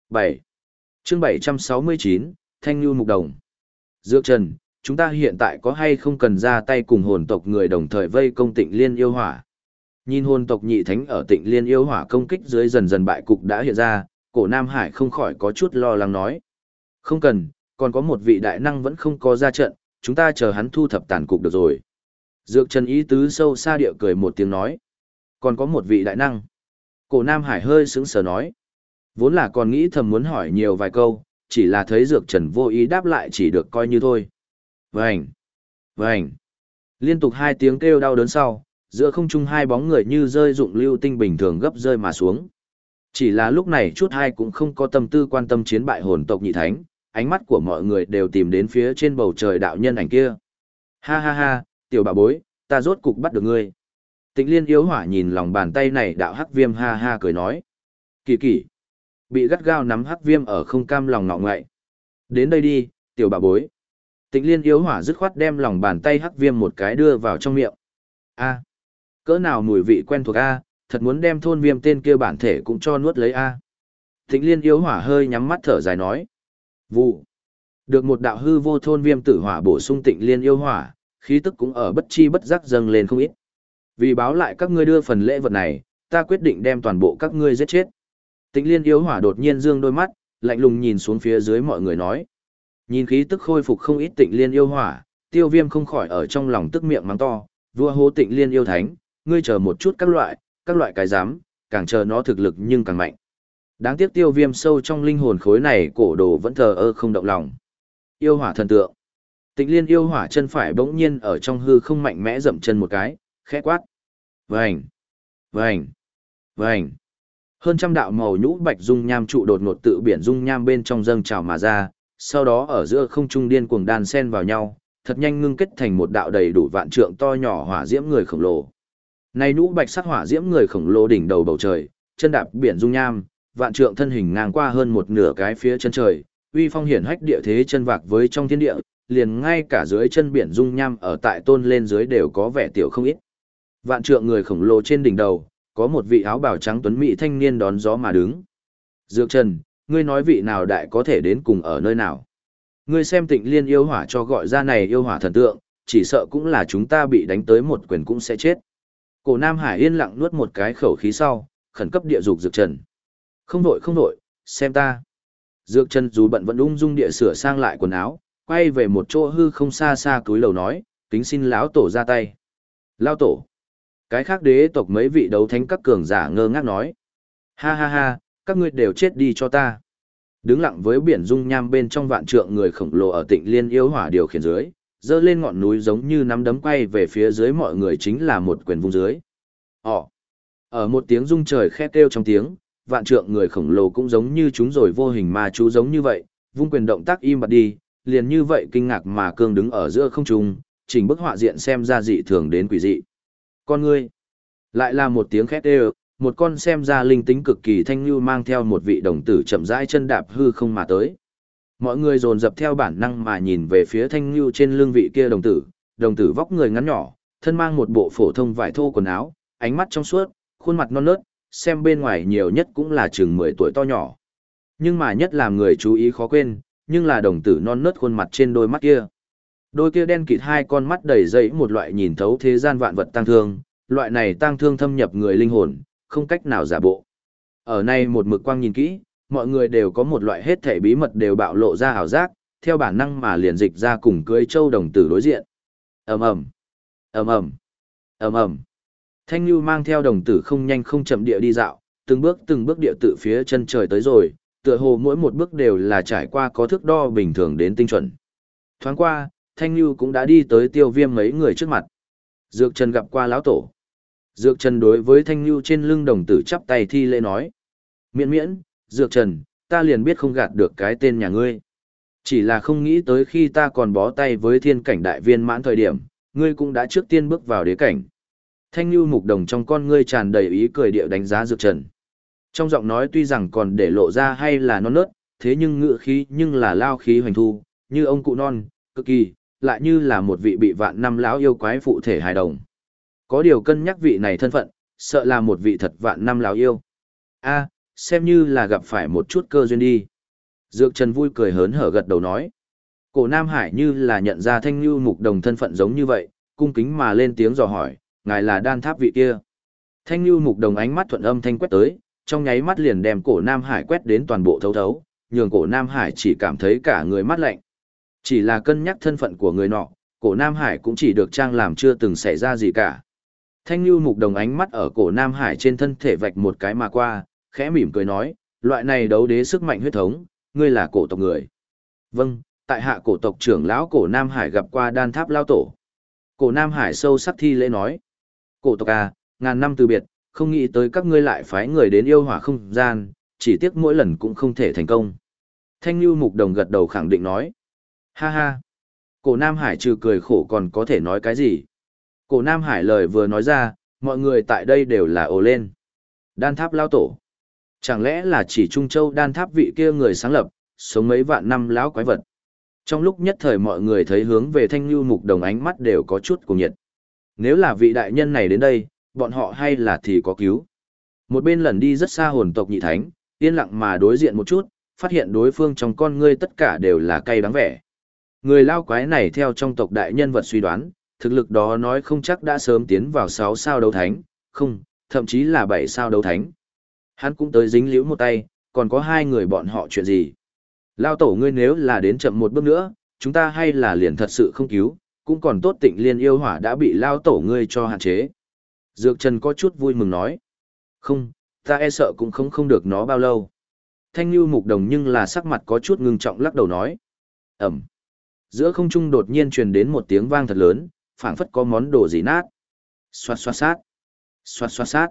7. chương 769, Thanh Nhu Mục Đồng. Dược Trần, chúng ta hiện tại có hay không cần ra tay cùng hồn tộc người đồng thời vây công tịnh liên yêu hỏa. Nhìn hồn tộc nhị thánh ở tịnh liên yêu hỏa công kích dưới dần dần bại cục đã hiện ra, cổ Nam Hải không khỏi có chút lo lắng nói. Không cần, còn có một vị đại năng vẫn không có ra trận, chúng ta chờ hắn thu thập tàn cục được rồi. Dược Trần ý tứ sâu xa địa cười một tiếng nói. Còn có một vị đại năng. Cổ Nam Hải hơi sững sờ nói. Vốn là còn nghĩ thầm muốn hỏi nhiều vài câu, chỉ là thấy Dược Trần vô ý đáp lại chỉ được coi như thôi. Vành! Vành! Liên tục hai tiếng kêu đau đớn sau, giữa không trung hai bóng người như rơi dụng lưu tinh bình thường gấp rơi mà xuống. Chỉ là lúc này chút hai cũng không có tâm tư quan tâm chiến bại hồn tộc nhị thánh, ánh mắt của mọi người đều tìm đến phía trên bầu trời đạo nhân ảnh kia. Ha ha ha, tiểu bà bối, ta rốt cục bắt được ngươi. Tịnh liên yếu hỏa nhìn lòng bàn tay này đạo hắc viêm ha ha cười nói. Kỳ kỳ. Bị gắt gao nắm hắc viêm ở không cam lòng ngọ ngậy. Đến đây đi, tiểu bà bối. Tịnh liên yếu hỏa dứt khoát đem lòng bàn tay hắc viêm một cái đưa vào trong miệng. A. Cỡ nào mùi vị quen thuộc A, thật muốn đem thôn viêm tên kia bản thể cũng cho nuốt lấy A. Tịnh liên yếu hỏa hơi nhắm mắt thở dài nói. Vụ. Được một đạo hư vô thôn viêm tử hỏa bổ sung tịnh liên yêu hỏa, khí tức cũng ở bất chi bất giác dâng lên không ít. Vì báo lại các ngươi đưa phần lễ vật này, ta quyết định đem toàn bộ các ngươi giết chết. Tịnh liên yêu hỏa đột nhiên dương đôi mắt, lạnh lùng nhìn xuống phía dưới mọi người nói. Nhìn khí tức khôi phục không ít tịnh liên yêu hỏa, tiêu viêm không khỏi ở trong lòng tức miệng mắng to, vua hô tịnh liên yêu thánh, ngươi chờ một chút các loại, các loại cái dám, càng chờ nó thực lực nhưng càng mạnh. Đáng tiếc tiêu viêm sâu trong linh hồn khối này cổ đồ vẫn thờ ơ không động lòng. Yêu hỏa thần tượng. Tịnh liên yêu hỏa chân phải bỗng nhiên ở trong hư không mạnh mẽ dậm chân một cái, khẽ quát. Vành! Vành! Vành! Hơn trăm đạo màu nhũ bạch dung nham trụ đột ngột tự biển dung nham bên trong dâng trào mà ra, sau đó ở giữa không trung điên cuồng đan sen vào nhau, thật nhanh ngưng kết thành một đạo đầy đủ vạn trượng to nhỏ hỏa diễm người khổng lồ. Này nhũ bạch sắc hỏa diễm người khổng lồ đỉnh đầu bầu trời, chân đạp biển dung nham, vạn trượng thân hình ngang qua hơn một nửa cái phía chân trời, uy phong hiển hách địa thế chân vạc với trong thiên địa, liền ngay cả dưới chân biển dung nham ở tại tôn lên dưới đều có vẻ tiểu không ít. Vạn trượng người khổng lồ trên đỉnh đầu, có một vị áo bào trắng tuấn mỹ thanh niên đón gió mà đứng. Dược Trần, ngươi nói vị nào đại có thể đến cùng ở nơi nào? Ngươi xem tịnh liên yêu hỏa cho gọi ra này yêu hỏa thần tượng, chỉ sợ cũng là chúng ta bị đánh tới một quyền cũng sẽ chết. Cổ Nam Hải yên lặng nuốt một cái khẩu khí sau, khẩn cấp địa dục Dược Trần. Không đổi không đổi, xem ta. Dược Trần dù bận vẫn ung dung địa sửa sang lại quần áo, quay về một chỗ hư không xa xa túi lầu nói, kính xin lão tổ ra tay. Lão tổ. Cái khác đế tộc mấy vị đấu thánh các cường giả ngơ ngác nói. Ha ha ha, các ngươi đều chết đi cho ta. Đứng lặng với biển dung nham bên trong vạn trượng người khổng lồ ở tịnh liên yêu hỏa điều khiển dưới, dơ lên ngọn núi giống như nắm đấm quay về phía dưới mọi người chính là một quyền vung dưới. Ồ! Ở một tiếng rung trời khét kêu trong tiếng, vạn trượng người khổng lồ cũng giống như chúng rồi vô hình mà chú giống như vậy, vung quyền động tác im bặt đi, liền như vậy kinh ngạc mà cương đứng ở giữa không trung, chỉnh bức họa diện xem ra dị thường đến quỷ dị. Con ngươi, lại là một tiếng khét kêu, một con xem ra linh tính cực kỳ thanh lưu mang theo một vị đồng tử chậm rãi chân đạp hư không mà tới. Mọi người dồn dập theo bản năng mà nhìn về phía thanh lưu trên lưng vị kia đồng tử, đồng tử vóc người ngắn nhỏ, thân mang một bộ phổ thông vải thô quần áo, ánh mắt trong suốt, khuôn mặt non nớt, xem bên ngoài nhiều nhất cũng là chừng 10 tuổi to nhỏ. Nhưng mà nhất làm người chú ý khó quên, nhưng là đồng tử non nớt khuôn mặt trên đôi mắt kia. Đôi kia đen kịt hai con mắt đầy dẫy một loại nhìn thấu thế gian vạn vật tăng thương, loại này tăng thương thâm nhập người linh hồn, không cách nào giả bộ. Ở nay một mực quang nhìn kỹ, mọi người đều có một loại hết thể bí mật đều bạo lộ ra ảo giác, theo bản năng mà liền dịch ra cùng cưới châu đồng tử đối diện. ầm ầm ầm ầm ầm ầm Thanh Nhu mang theo đồng tử không nhanh không chậm địa đi dạo, từng bước từng bước địa tự phía chân trời tới rồi, tựa hồ mỗi một bước đều là trải qua có thước đo bình thường đến tinh chuẩn. Thoáng qua, Thanh Nhu cũng đã đi tới tiêu viêm mấy người trước mặt. Dược Trần gặp qua lão tổ. Dược Trần đối với Thanh Nhu trên lưng đồng tử chắp tay thi lễ nói. Miễn miễn, Dược Trần, ta liền biết không gạt được cái tên nhà ngươi. Chỉ là không nghĩ tới khi ta còn bó tay với thiên cảnh đại viên mãn thời điểm, ngươi cũng đã trước tiên bước vào đế cảnh. Thanh Nhu mục đồng trong con ngươi tràn đầy ý cười điệu đánh giá Dược Trần. Trong giọng nói tuy rằng còn để lộ ra hay là non nớt, thế nhưng ngựa khí nhưng là lao khí hoành thu, như ông cụ non, cực kỳ, lại như là một vị bị vạn năm lão yêu quái phụ thể hài đồng. Có điều cân nhắc vị này thân phận, sợ là một vị thật vạn năm lão yêu. A, xem như là gặp phải một chút cơ duyên đi. Dược Trần vui cười hớn hở gật đầu nói. Cổ Nam Hải như là nhận ra thanh lưu mục đồng thân phận giống như vậy, cung kính mà lên tiếng dò hỏi, ngài là đan tháp vị kia. Thanh lưu mục đồng ánh mắt thuận âm thanh quét tới, trong nháy mắt liền đem cổ Nam Hải quét đến toàn bộ thấu thấu, nhường cổ Nam Hải chỉ cảm thấy cả người mắt lạnh. Chỉ là cân nhắc thân phận của người nọ, cổ Nam Hải cũng chỉ được trang làm chưa từng xảy ra gì cả. Thanh Nhu mục đồng ánh mắt ở cổ Nam Hải trên thân thể vạch một cái mà qua, khẽ mỉm cười nói, loại này đấu đế sức mạnh huyết thống, ngươi là cổ tộc người. Vâng, tại hạ cổ tộc trưởng lão cổ Nam Hải gặp qua đan tháp lao tổ. Cổ Nam Hải sâu sắc thi lễ nói, cổ tộc à, ngàn năm từ biệt, không nghĩ tới các ngươi lại phái người đến yêu hỏa không gian, chỉ tiếc mỗi lần cũng không thể thành công. Thanh Nhu mục đồng gật đầu khẳng định nói, ha ha, cổ Nam Hải trừ cười khổ còn có thể nói cái gì. Cổ Nam Hải lời vừa nói ra, mọi người tại đây đều là ồ lên. Đan tháp lao tổ. Chẳng lẽ là chỉ Trung Châu đan tháp vị kia người sáng lập, sống mấy vạn năm lão quái vật. Trong lúc nhất thời mọi người thấy hướng về thanh lưu mục đồng ánh mắt đều có chút cùng nhiệt. Nếu là vị đại nhân này đến đây, bọn họ hay là thì có cứu. Một bên lần đi rất xa hồn tộc nhị thánh, yên lặng mà đối diện một chút, phát hiện đối phương trong con ngươi tất cả đều là cay đắng vẻ. Người lao quái này theo trong tộc đại nhân vật suy đoán, thực lực đó nói không chắc đã sớm tiến vào 6 sao đấu thánh, không, thậm chí là 7 sao đấu thánh. Hắn cũng tới dính liễu một tay, còn có hai người bọn họ chuyện gì. Lao tổ ngươi nếu là đến chậm một bước nữa, chúng ta hay là liền thật sự không cứu, cũng còn tốt tịnh liên yêu hỏa đã bị lao tổ ngươi cho hạn chế. Dược Trần có chút vui mừng nói. Không, ta e sợ cũng không không được nó bao lâu. Thanh Nhu mục đồng nhưng là sắc mặt có chút ngưng trọng lắc đầu nói. Ẩm. Giữa không trung đột nhiên truyền đến một tiếng vang thật lớn, phảng phất có món đồ gì nát. Xoát xoát sát. Xoát xoát sát.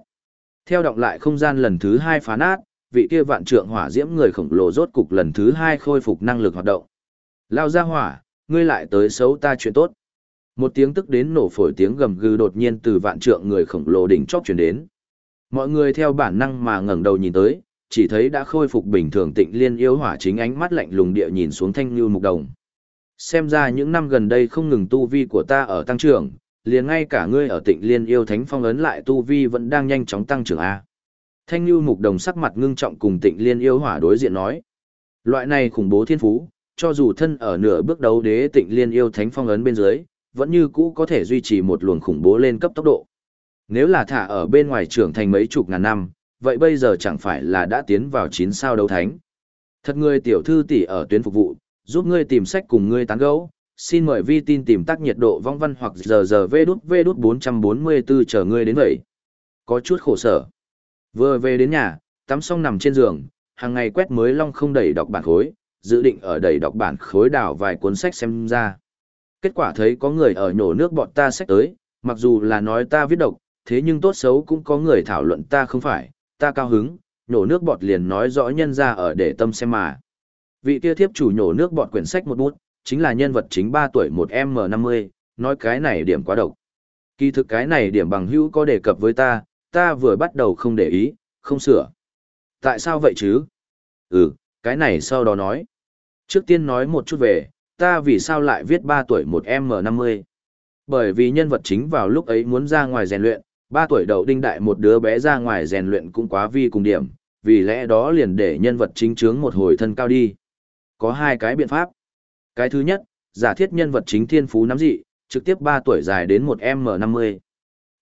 Theo động lại không gian lần thứ hai phá nát, vị kia vạn trượng hỏa diễm người khổng lồ rốt cục lần thứ hai khôi phục năng lực hoạt động. Lao ra hỏa, ngươi lại tới xấu ta chuyện tốt. Một tiếng tức đến nổ phổi tiếng gầm gừ đột nhiên từ vạn trượng người khổng lồ đỉnh chóp chuyển đến. Mọi người theo bản năng mà ngẩng đầu nhìn tới, chỉ thấy đã khôi phục bình thường tịnh liên yêu hỏa chính ánh mắt lạnh lùng địa nhìn xuống thanh như mục đồng. Xem ra những năm gần đây không ngừng tu vi của ta ở tăng trưởng, liền ngay cả ngươi ở tịnh liên yêu thánh phong ấn lại tu vi vẫn đang nhanh chóng tăng trưởng A. Thanh như mục đồng sắc mặt ngưng trọng cùng tịnh liên yêu hỏa đối diện nói. Loại này khủng bố thiên phú, cho dù thân ở nửa bước đấu đế tịnh liên yêu thánh phong ấn bên dưới, vẫn như cũ có thể duy trì một luồng khủng bố lên cấp tốc độ. Nếu là thả ở bên ngoài trưởng thành mấy chục ngàn năm, vậy bây giờ chẳng phải là đã tiến vào chín sao đấu thánh. Thật người tiểu thư tỷ ở tuyến phục vụ, giúp ngươi tìm sách cùng ngươi tán gẫu. Xin mời vi tin tìm tác nhiệt độ vong văn hoặc giờ giờ vê đút vê đút 444 chờ ngươi đến vậy. Có chút khổ sở. Vừa về đến nhà, tắm xong nằm trên giường, hàng ngày quét mới long không đẩy đọc bản khối, dự định ở đẩy đọc bản khối đảo vài cuốn sách xem ra. Kết quả thấy có người ở nhổ nước bọt ta sách tới, mặc dù là nói ta viết độc, thế nhưng tốt xấu cũng có người thảo luận ta không phải, ta cao hứng, nhổ nước bọt liền nói rõ nhân ra ở để tâm xem mà. Vị kia thiếp chủ nhổ nước bọn quyển sách một bút, chính là nhân vật chính 3 tuổi một M50, nói cái này điểm quá độc. Kỳ thực cái này điểm bằng hữu có đề cập với ta, ta vừa bắt đầu không để ý, không sửa. Tại sao vậy chứ? Ừ, cái này sau đó nói. Trước tiên nói một chút về, ta vì sao lại viết 3 tuổi một M50. Bởi vì nhân vật chính vào lúc ấy muốn ra ngoài rèn luyện, 3 tuổi đầu đinh đại một đứa bé ra ngoài rèn luyện cũng quá vi cùng điểm, vì lẽ đó liền để nhân vật chính trướng một hồi thân cao đi. Có hai cái biện pháp. Cái thứ nhất, giả thiết nhân vật chính thiên phú nắm dị, trực tiếp 3 tuổi dài đến một M50.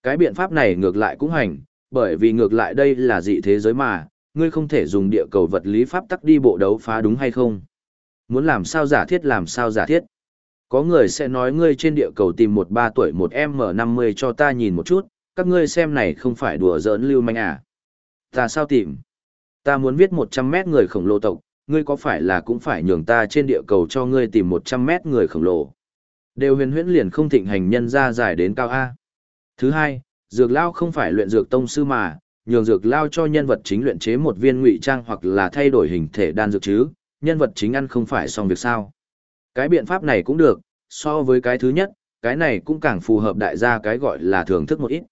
Cái biện pháp này ngược lại cũng hành, bởi vì ngược lại đây là dị thế giới mà, ngươi không thể dùng địa cầu vật lý pháp tắc đi bộ đấu phá đúng hay không. Muốn làm sao giả thiết làm sao giả thiết. Có người sẽ nói ngươi trên địa cầu tìm một ba tuổi một M50 cho ta nhìn một chút, các ngươi xem này không phải đùa giỡn lưu manh à. Ta sao tìm? Ta muốn viết 100 mét người khổng lồ tộc, ngươi có phải là cũng phải nhường ta trên địa cầu cho ngươi tìm 100 mét người khổng lồ. Đều huyền huyễn liền không thịnh hành nhân ra dài đến cao A. Thứ hai, dược lao không phải luyện dược tông sư mà, nhường dược lao cho nhân vật chính luyện chế một viên ngụy trang hoặc là thay đổi hình thể đan dược chứ, nhân vật chính ăn không phải xong việc sao. Cái biện pháp này cũng được, so với cái thứ nhất, cái này cũng càng phù hợp đại gia cái gọi là thưởng thức một ít.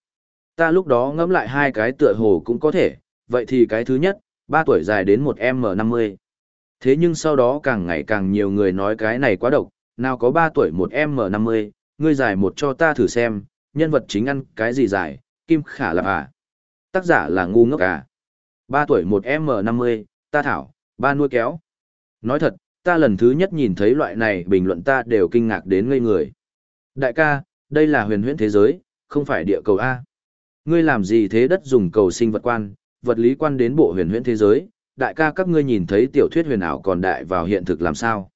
Ta lúc đó ngẫm lại hai cái tựa hồ cũng có thể, vậy thì cái thứ nhất, 3 tuổi dài đến một M50. Thế nhưng sau đó càng ngày càng nhiều người nói cái này quá độc, nào có 3 tuổi một M50, ngươi giải một cho ta thử xem, nhân vật chính ăn cái gì dài, kim khả là à. Tác giả là ngu ngốc à. 3 tuổi một M50, ta thảo, ba nuôi kéo. Nói thật, ta lần thứ nhất nhìn thấy loại này bình luận ta đều kinh ngạc đến ngây người. Đại ca, đây là huyền huyễn thế giới, không phải địa cầu A. Ngươi làm gì thế đất dùng cầu sinh vật quan, vật lý quan đến bộ huyền huyễn thế giới, đại ca các ngươi nhìn thấy tiểu thuyết huyền ảo còn đại vào hiện thực làm sao?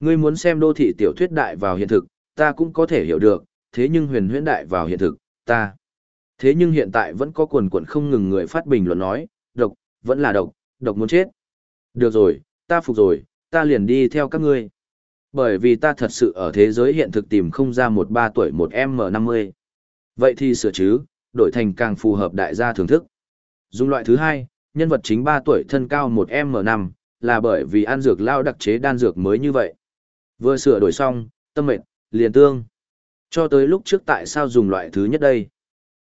Ngươi muốn xem đô thị tiểu thuyết đại vào hiện thực, ta cũng có thể hiểu được, thế nhưng huyền huyễn đại vào hiện thực, ta. Thế nhưng hiện tại vẫn có quần quần không ngừng người phát bình luận nói, độc, vẫn là độc, độc muốn chết. Được rồi, ta phục rồi, ta liền đi theo các ngươi. Bởi vì ta thật sự ở thế giới hiện thực tìm không ra một ba tuổi một M50. Vậy thì sửa chứ, đổi thành càng phù hợp đại gia thưởng thức. Dùng loại thứ hai, nhân vật chính 3 tuổi thân cao 1M5, là bởi vì ăn dược lao đặc chế đan dược mới như vậy. Vừa sửa đổi xong, tâm mệt, liền tương. Cho tới lúc trước tại sao dùng loại thứ nhất đây?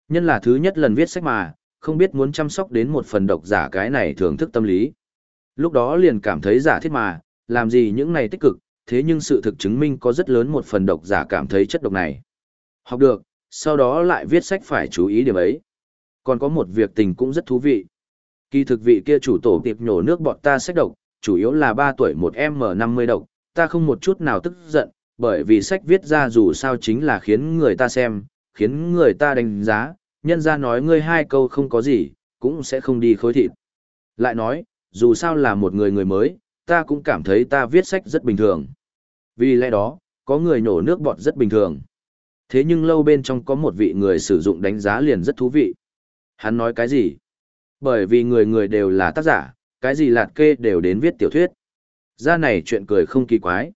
Nhân là thứ nhất lần viết sách mà, không biết muốn chăm sóc đến một phần độc giả cái này thưởng thức tâm lý. Lúc đó liền cảm thấy giả thiết mà, làm gì những này tích cực, thế nhưng sự thực chứng minh có rất lớn một phần độc giả cảm thấy chất độc này. Học được, sau đó lại viết sách phải chú ý điểm ấy. Còn có một việc tình cũng rất thú vị. Kỳ thực vị kia chủ tổ tiệp nhổ nước bọt ta sách độc, chủ yếu là 3 tuổi một M50 độc, ta không một chút nào tức giận, bởi vì sách viết ra dù sao chính là khiến người ta xem, khiến người ta đánh giá, nhân ra nói ngươi hai câu không có gì, cũng sẽ không đi khối thịt. Lại nói, dù sao là một người người mới, ta cũng cảm thấy ta viết sách rất bình thường. Vì lẽ đó, có người nổ nước bọt rất bình thường. Thế nhưng lâu bên trong có một vị người sử dụng đánh giá liền rất thú vị. Hắn nói cái gì? Bởi vì người người đều là tác giả, cái gì lạt kê đều đến viết tiểu thuyết. Ra này chuyện cười không kỳ quái.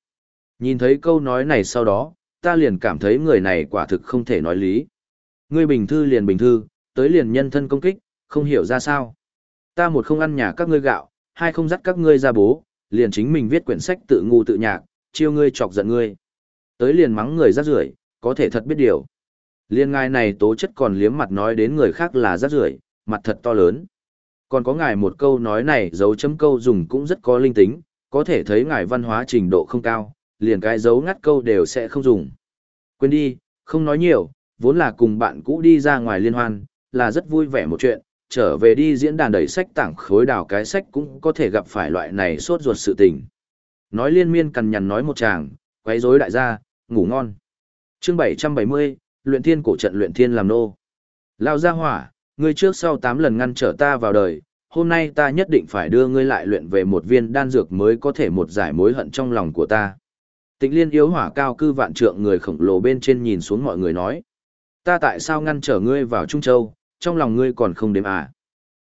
Nhìn thấy câu nói này sau đó, ta liền cảm thấy người này quả thực không thể nói lý. Ngươi bình thư liền bình thư, tới liền nhân thân công kích, không hiểu ra sao. Ta một không ăn nhà các ngươi gạo, hai không dắt các ngươi ra bố, liền chính mình viết quyển sách tự ngu tự nhạc, chiêu ngươi chọc giận ngươi. Tới liền mắng người rác rưởi, có thể thật biết điều. Liên ngài này tố chất còn liếm mặt nói đến người khác là rác rưởi, mặt thật to lớn. Còn có ngài một câu nói này dấu chấm câu dùng cũng rất có linh tính, có thể thấy ngài văn hóa trình độ không cao, liền cái dấu ngắt câu đều sẽ không dùng. Quên đi, không nói nhiều, vốn là cùng bạn cũ đi ra ngoài liên hoan, là rất vui vẻ một chuyện, trở về đi diễn đàn đẩy sách tảng khối đào cái sách cũng có thể gặp phải loại này sốt ruột sự tình. Nói liên miên cằn nhằn nói một chàng, quấy rối đại gia, ngủ ngon. Chương 770, luyện thiên cổ trận luyện thiên làm nô. Lao ra hỏa, ngươi trước sau 8 lần ngăn trở ta vào đời, hôm nay ta nhất định phải đưa ngươi lại luyện về một viên đan dược mới có thể một giải mối hận trong lòng của ta. Tịnh liên yếu hỏa cao cư vạn trượng người khổng lồ bên trên nhìn xuống mọi người nói. Ta tại sao ngăn trở ngươi vào Trung Châu, trong lòng ngươi còn không đếm à?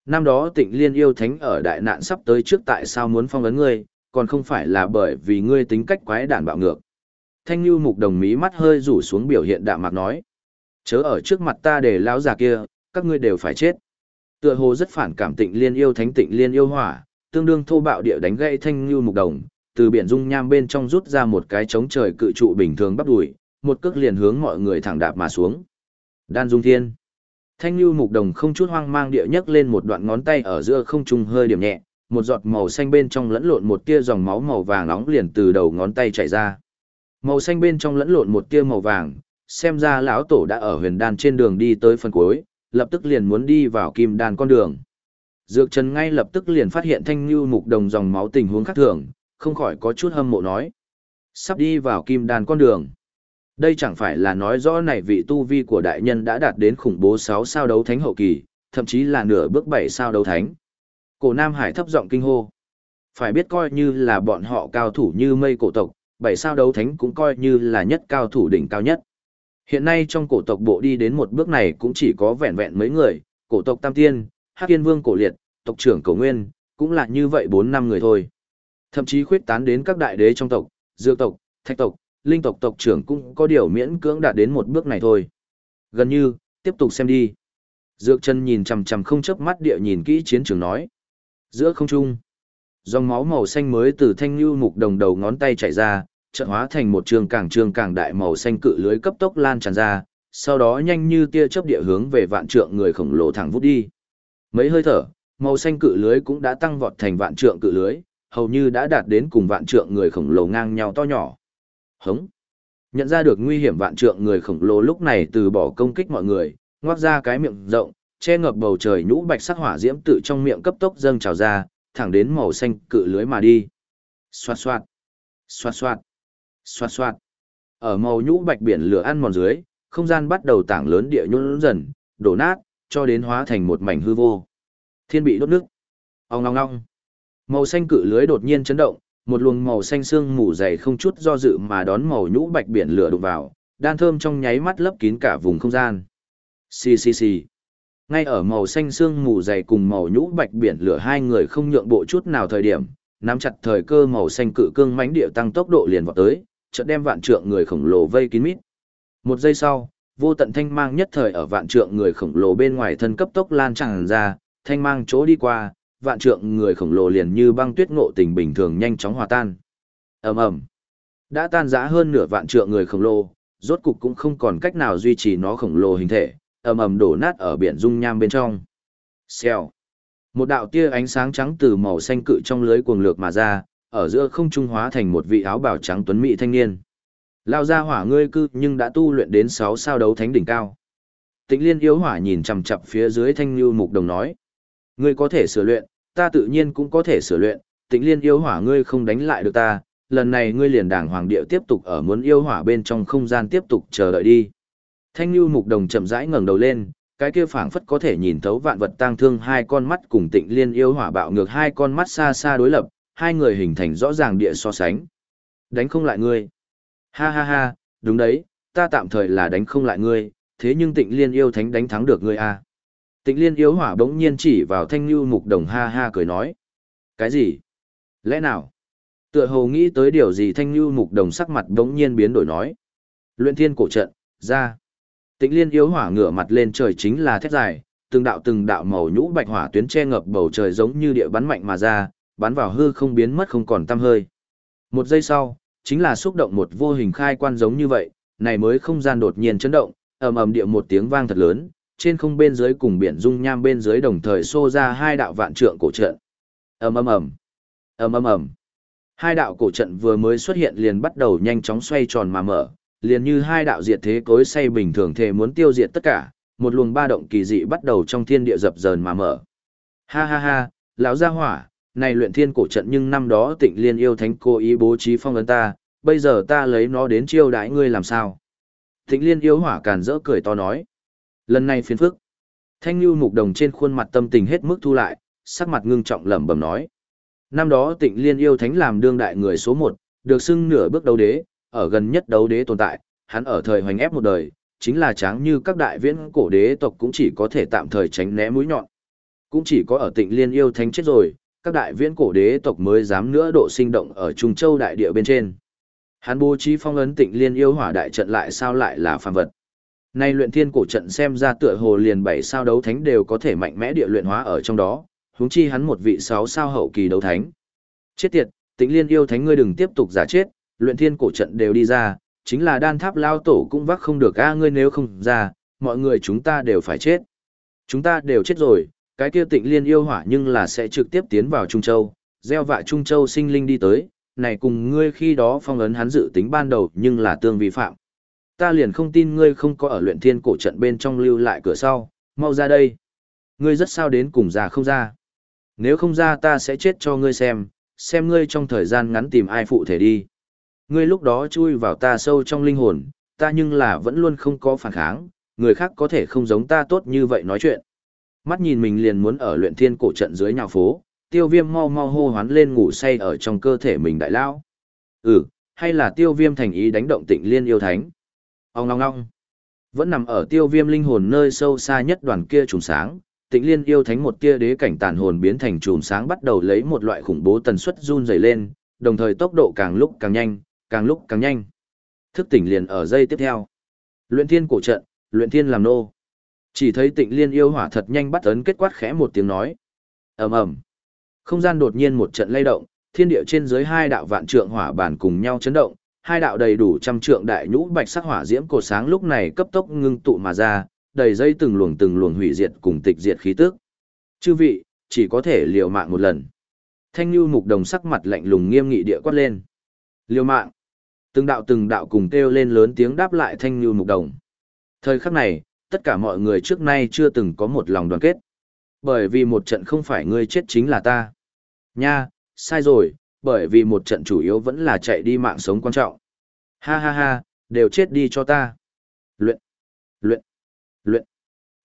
Năm đó tịnh liên yêu thánh ở đại nạn sắp tới trước tại sao muốn phong ấn ngươi, còn không phải là bởi vì ngươi tính cách quái đản bạo ngược. Thanh Lưu mục đồng mí mắt hơi rủ xuống biểu hiện đạm mạc nói. Chớ ở trước mặt ta để lão già kia, các ngươi đều phải chết. Tựa hồ rất phản cảm tịnh liên yêu thánh tịnh liên yêu hỏa, tương đương thô bạo địa đánh gãy Thanh lưu mục đồng, từ biển dung nham bên trong rút ra một cái chống trời cự trụ bình thường bắp đùi, một cước liền hướng mọi người thẳng đạp mà xuống. Đan Dung Thiên. Thanh lưu mục đồng không chút hoang mang địa nhấc lên một đoạn ngón tay ở giữa không trung hơi điểm nhẹ, một giọt màu xanh bên trong lẫn lộn một tia dòng máu màu vàng nóng liền từ đầu ngón tay chảy ra. Màu xanh bên trong lẫn lộn một tia màu vàng, xem ra lão tổ đã ở huyền đan trên đường đi tới phần cuối, lập tức liền muốn đi vào kim đan con đường. Dược Trần ngay lập tức liền phát hiện Thanh Nhu mục đồng dòng máu tình huống khác thường, không khỏi có chút hâm mộ nói. Sắp đi vào kim đan con đường. Đây chẳng phải là nói rõ này vị tu vi của đại nhân đã đạt đến khủng bố 6 sao đấu thánh hậu kỳ, thậm chí là nửa bước 7 sao đấu thánh. Cổ Nam Hải thấp giọng kinh hô. Phải biết coi như là bọn họ cao thủ như mây cổ tộc, 7 sao đấu thánh cũng coi như là nhất cao thủ đỉnh cao nhất. Hiện nay trong cổ tộc bộ đi đến một bước này cũng chỉ có vẹn vẹn mấy người, cổ tộc Tam Tiên, Hắc Yên Vương cổ liệt, tộc trưởng cổ nguyên, cũng là như vậy 4 năm người thôi. Thậm chí khuyết tán đến các đại đế trong tộc, dược tộc, thạch tộc, linh tộc tộc trưởng cũng có điều miễn cưỡng đạt đến một bước này thôi. Gần như, tiếp tục xem đi. Dược chân nhìn chằm chằm không chớp mắt địa nhìn kỹ chiến trường nói. Giữa không trung, dòng máu màu xanh mới từ thanh lưu mục đồng đầu ngón tay chảy ra, trận hóa thành một trường càng trường càng đại màu xanh cự lưới cấp tốc lan tràn ra, sau đó nhanh như tia chớp địa hướng về vạn trượng người khổng lồ thẳng vút đi. Mấy hơi thở, màu xanh cự lưới cũng đã tăng vọt thành vạn trượng cự lưới, hầu như đã đạt đến cùng vạn trượng người khổng lồ ngang nhau to nhỏ. Hống. Nhận ra được nguy hiểm vạn trượng người khổng lồ lúc này từ bỏ công kích mọi người, ngoác ra cái miệng rộng, che ngập bầu trời nhũ bạch sắc hỏa diễm tự trong miệng cấp tốc dâng trào ra, thẳng đến màu xanh cự lưới mà đi. Xoạt xoạt, xoạt xoạt, xoạt xoạt. Ở màu nhũ bạch biển lửa ăn mòn dưới, không gian bắt đầu tảng lớn địa nhún dần, đổ nát, cho đến hóa thành một mảnh hư vô. Thiên bị đốt nước. Ong ong ong. Màu xanh cự lưới đột nhiên chấn động, một luồng màu xanh xương mù dày không chút do dự mà đón màu nhũ bạch biển lửa đụng vào, đan thơm trong nháy mắt lấp kín cả vùng không gian. Xì xì xì. Ngay ở màu xanh xương mù dày cùng màu nhũ bạch biển lửa hai người không nhượng bộ chút nào thời điểm, nắm chặt thời cơ màu xanh cự cương mãnh địa tăng tốc độ liền vọt tới, chợt đem vạn trượng người khổng lồ vây kín mít. Một giây sau, vô tận thanh mang nhất thời ở vạn trượng người khổng lồ bên ngoài thân cấp tốc lan tràn ra, thanh mang chỗ đi qua, vạn trượng người khổng lồ liền như băng tuyết ngộ tình bình thường nhanh chóng hòa tan. ầm ầm, đã tan rã hơn nửa vạn trượng người khổng lồ, rốt cục cũng không còn cách nào duy trì nó khổng lồ hình thể, ầm ầm đổ nát ở biển dung nham bên trong. Xèo. Một đạo tia ánh sáng trắng từ màu xanh cự trong lưới cuồng lược mà ra, ở giữa không trung hóa thành một vị áo bào trắng tuấn mỹ thanh niên. Lao ra hỏa ngươi cư nhưng đã tu luyện đến 6 sao đấu thánh đỉnh cao. tịnh Liên yếu hỏa nhìn chằm chằm phía dưới Thanh lưu Mục Đồng nói: "Ngươi có thể sửa luyện, ta tự nhiên cũng có thể sửa luyện, tịnh liên yêu hỏa ngươi không đánh lại được ta, lần này ngươi liền đảng hoàng địa tiếp tục ở muốn yêu hỏa bên trong không gian tiếp tục chờ đợi đi. Thanh lưu Mục Đồng chậm rãi ngẩng đầu lên, cái kia phảng phất có thể nhìn thấu vạn vật tang thương hai con mắt cùng Tịnh Liên yêu hỏa bạo ngược hai con mắt xa xa đối lập, hai người hình thành rõ ràng địa so sánh. Đánh không lại ngươi. Ha ha ha, đúng đấy, ta tạm thời là đánh không lại ngươi, thế nhưng Tịnh Liên yêu thánh đánh thắng được ngươi à. Tịnh liên yếu hỏa bỗng nhiên chỉ vào thanh lưu mục đồng ha ha cười nói. Cái gì? Lẽ nào? Tựa hồ nghĩ tới điều gì thanh lưu mục đồng sắc mặt bỗng nhiên biến đổi nói. Luyện thiên cổ trận, ra. Tịnh liên yếu hỏa ngửa mặt lên trời chính là thét dài, từng đạo từng đạo màu nhũ bạch hỏa tuyến che ngập bầu trời giống như địa bắn mạnh mà ra, bắn vào hư không biến mất không còn tăm hơi. Một giây sau, chính là xúc động một vô hình khai quan giống như vậy, này mới không gian đột nhiên chấn động, ầm ầm địa một tiếng vang thật lớn, trên không bên dưới cùng biển dung nham bên dưới đồng thời xô ra hai đạo vạn trượng cổ trận. Ầm ầm ầm. Ầm ầm ầm. Hai đạo cổ trận vừa mới xuất hiện liền bắt đầu nhanh chóng xoay tròn mà mở, liền như hai đạo diệt thế cối say bình thường thể muốn tiêu diệt tất cả, một luồng ba động kỳ dị bắt đầu trong thiên địa dập dờn mà mở. Ha ha ha, lão gia hỏa, này luyện thiên cổ trận nhưng năm đó Tịnh Liên yêu thánh cố ý bố trí phong ấn ta, bây giờ ta lấy nó đến chiêu đãi ngươi làm sao? Tịnh Liên yêu hỏa càn rỡ cười to nói. Lần này phiền phức. Thanh lưu mục đồng trên khuôn mặt tâm tình hết mức thu lại, sắc mặt ngưng trọng lẩm bẩm nói. Năm đó Tịnh Liên yêu thánh làm đương đại người số một, được xưng nửa bước đấu đế, ở gần nhất đấu đế tồn tại, hắn ở thời hoành ép một đời, chính là tráng như các đại viễn cổ đế tộc cũng chỉ có thể tạm thời tránh né mũi nhọn. Cũng chỉ có ở Tịnh Liên yêu thánh chết rồi, các đại viễn cổ đế tộc mới dám nữa độ sinh động ở Trung Châu đại địa bên trên. Hắn bố trí phong ấn Tịnh Liên yêu hỏa đại trận lại sao lại là phàm vật. Nay luyện thiên cổ trận xem ra tựa hồ liền bảy sao đấu thánh đều có thể mạnh mẽ địa luyện hóa ở trong đó, huống chi hắn một vị sáu sao hậu kỳ đấu thánh. Chết tiệt, Tịnh Liên yêu thánh ngươi đừng tiếp tục giả chết, luyện thiên cổ trận đều đi ra, chính là đan tháp lao tổ cũng vác không được a ngươi nếu không ra, mọi người chúng ta đều phải chết. Chúng ta đều chết rồi, cái kia Tịnh Liên yêu hỏa nhưng là sẽ trực tiếp tiến vào Trung Châu, gieo vạ Trung Châu sinh linh đi tới, này cùng ngươi khi đó phong ấn hắn dự tính ban đầu nhưng là tương vi phạm. Ta liền không tin ngươi không có ở luyện thiên cổ trận bên trong lưu lại cửa sau, mau ra đây. Ngươi rất sao đến cùng ra không ra. Nếu không ra ta sẽ chết cho ngươi xem, xem ngươi trong thời gian ngắn tìm ai phụ thể đi. Ngươi lúc đó chui vào ta sâu trong linh hồn, ta nhưng là vẫn luôn không có phản kháng, người khác có thể không giống ta tốt như vậy nói chuyện. Mắt nhìn mình liền muốn ở luyện thiên cổ trận dưới nhà phố, tiêu viêm mau mau hô hoán lên ngủ say ở trong cơ thể mình đại lao. Ừ, hay là tiêu viêm thành ý đánh động tịnh liên yêu thánh. Ông ngong ngong. Vẫn nằm ở tiêu viêm linh hồn nơi sâu xa nhất đoàn kia trùng sáng, tịnh liên yêu thánh một tia đế cảnh tàn hồn biến thành trùng sáng bắt đầu lấy một loại khủng bố tần suất run dày lên, đồng thời tốc độ càng lúc càng nhanh, càng lúc càng nhanh. Thức tỉnh liền ở dây tiếp theo. Luyện thiên cổ trận, luyện thiên làm nô. Chỉ thấy tịnh liên yêu hỏa thật nhanh bắt ấn kết quát khẽ một tiếng nói. ầm ầm Không gian đột nhiên một trận lay động, thiên địa trên dưới hai đạo vạn trượng hỏa bản cùng nhau chấn động, hai đạo đầy đủ trăm trượng đại nhũ bạch sắc hỏa diễm cổ sáng lúc này cấp tốc ngưng tụ mà ra, đầy dây từng luồng từng luồng hủy diệt cùng tịch diệt khí tức. Chư vị, chỉ có thể liều mạng một lần. Thanh Nhu mục đồng sắc mặt lạnh lùng nghiêm nghị địa quát lên. Liều mạng. Từng đạo từng đạo cùng kêu lên lớn tiếng đáp lại Thanh Nhu mục đồng. Thời khắc này, tất cả mọi người trước nay chưa từng có một lòng đoàn kết. Bởi vì một trận không phải ngươi chết chính là ta. Nha, sai rồi, bởi vì một trận chủ yếu vẫn là chạy đi mạng sống quan trọng. Ha ha ha, đều chết đi cho ta. Luyện, luyện, luyện.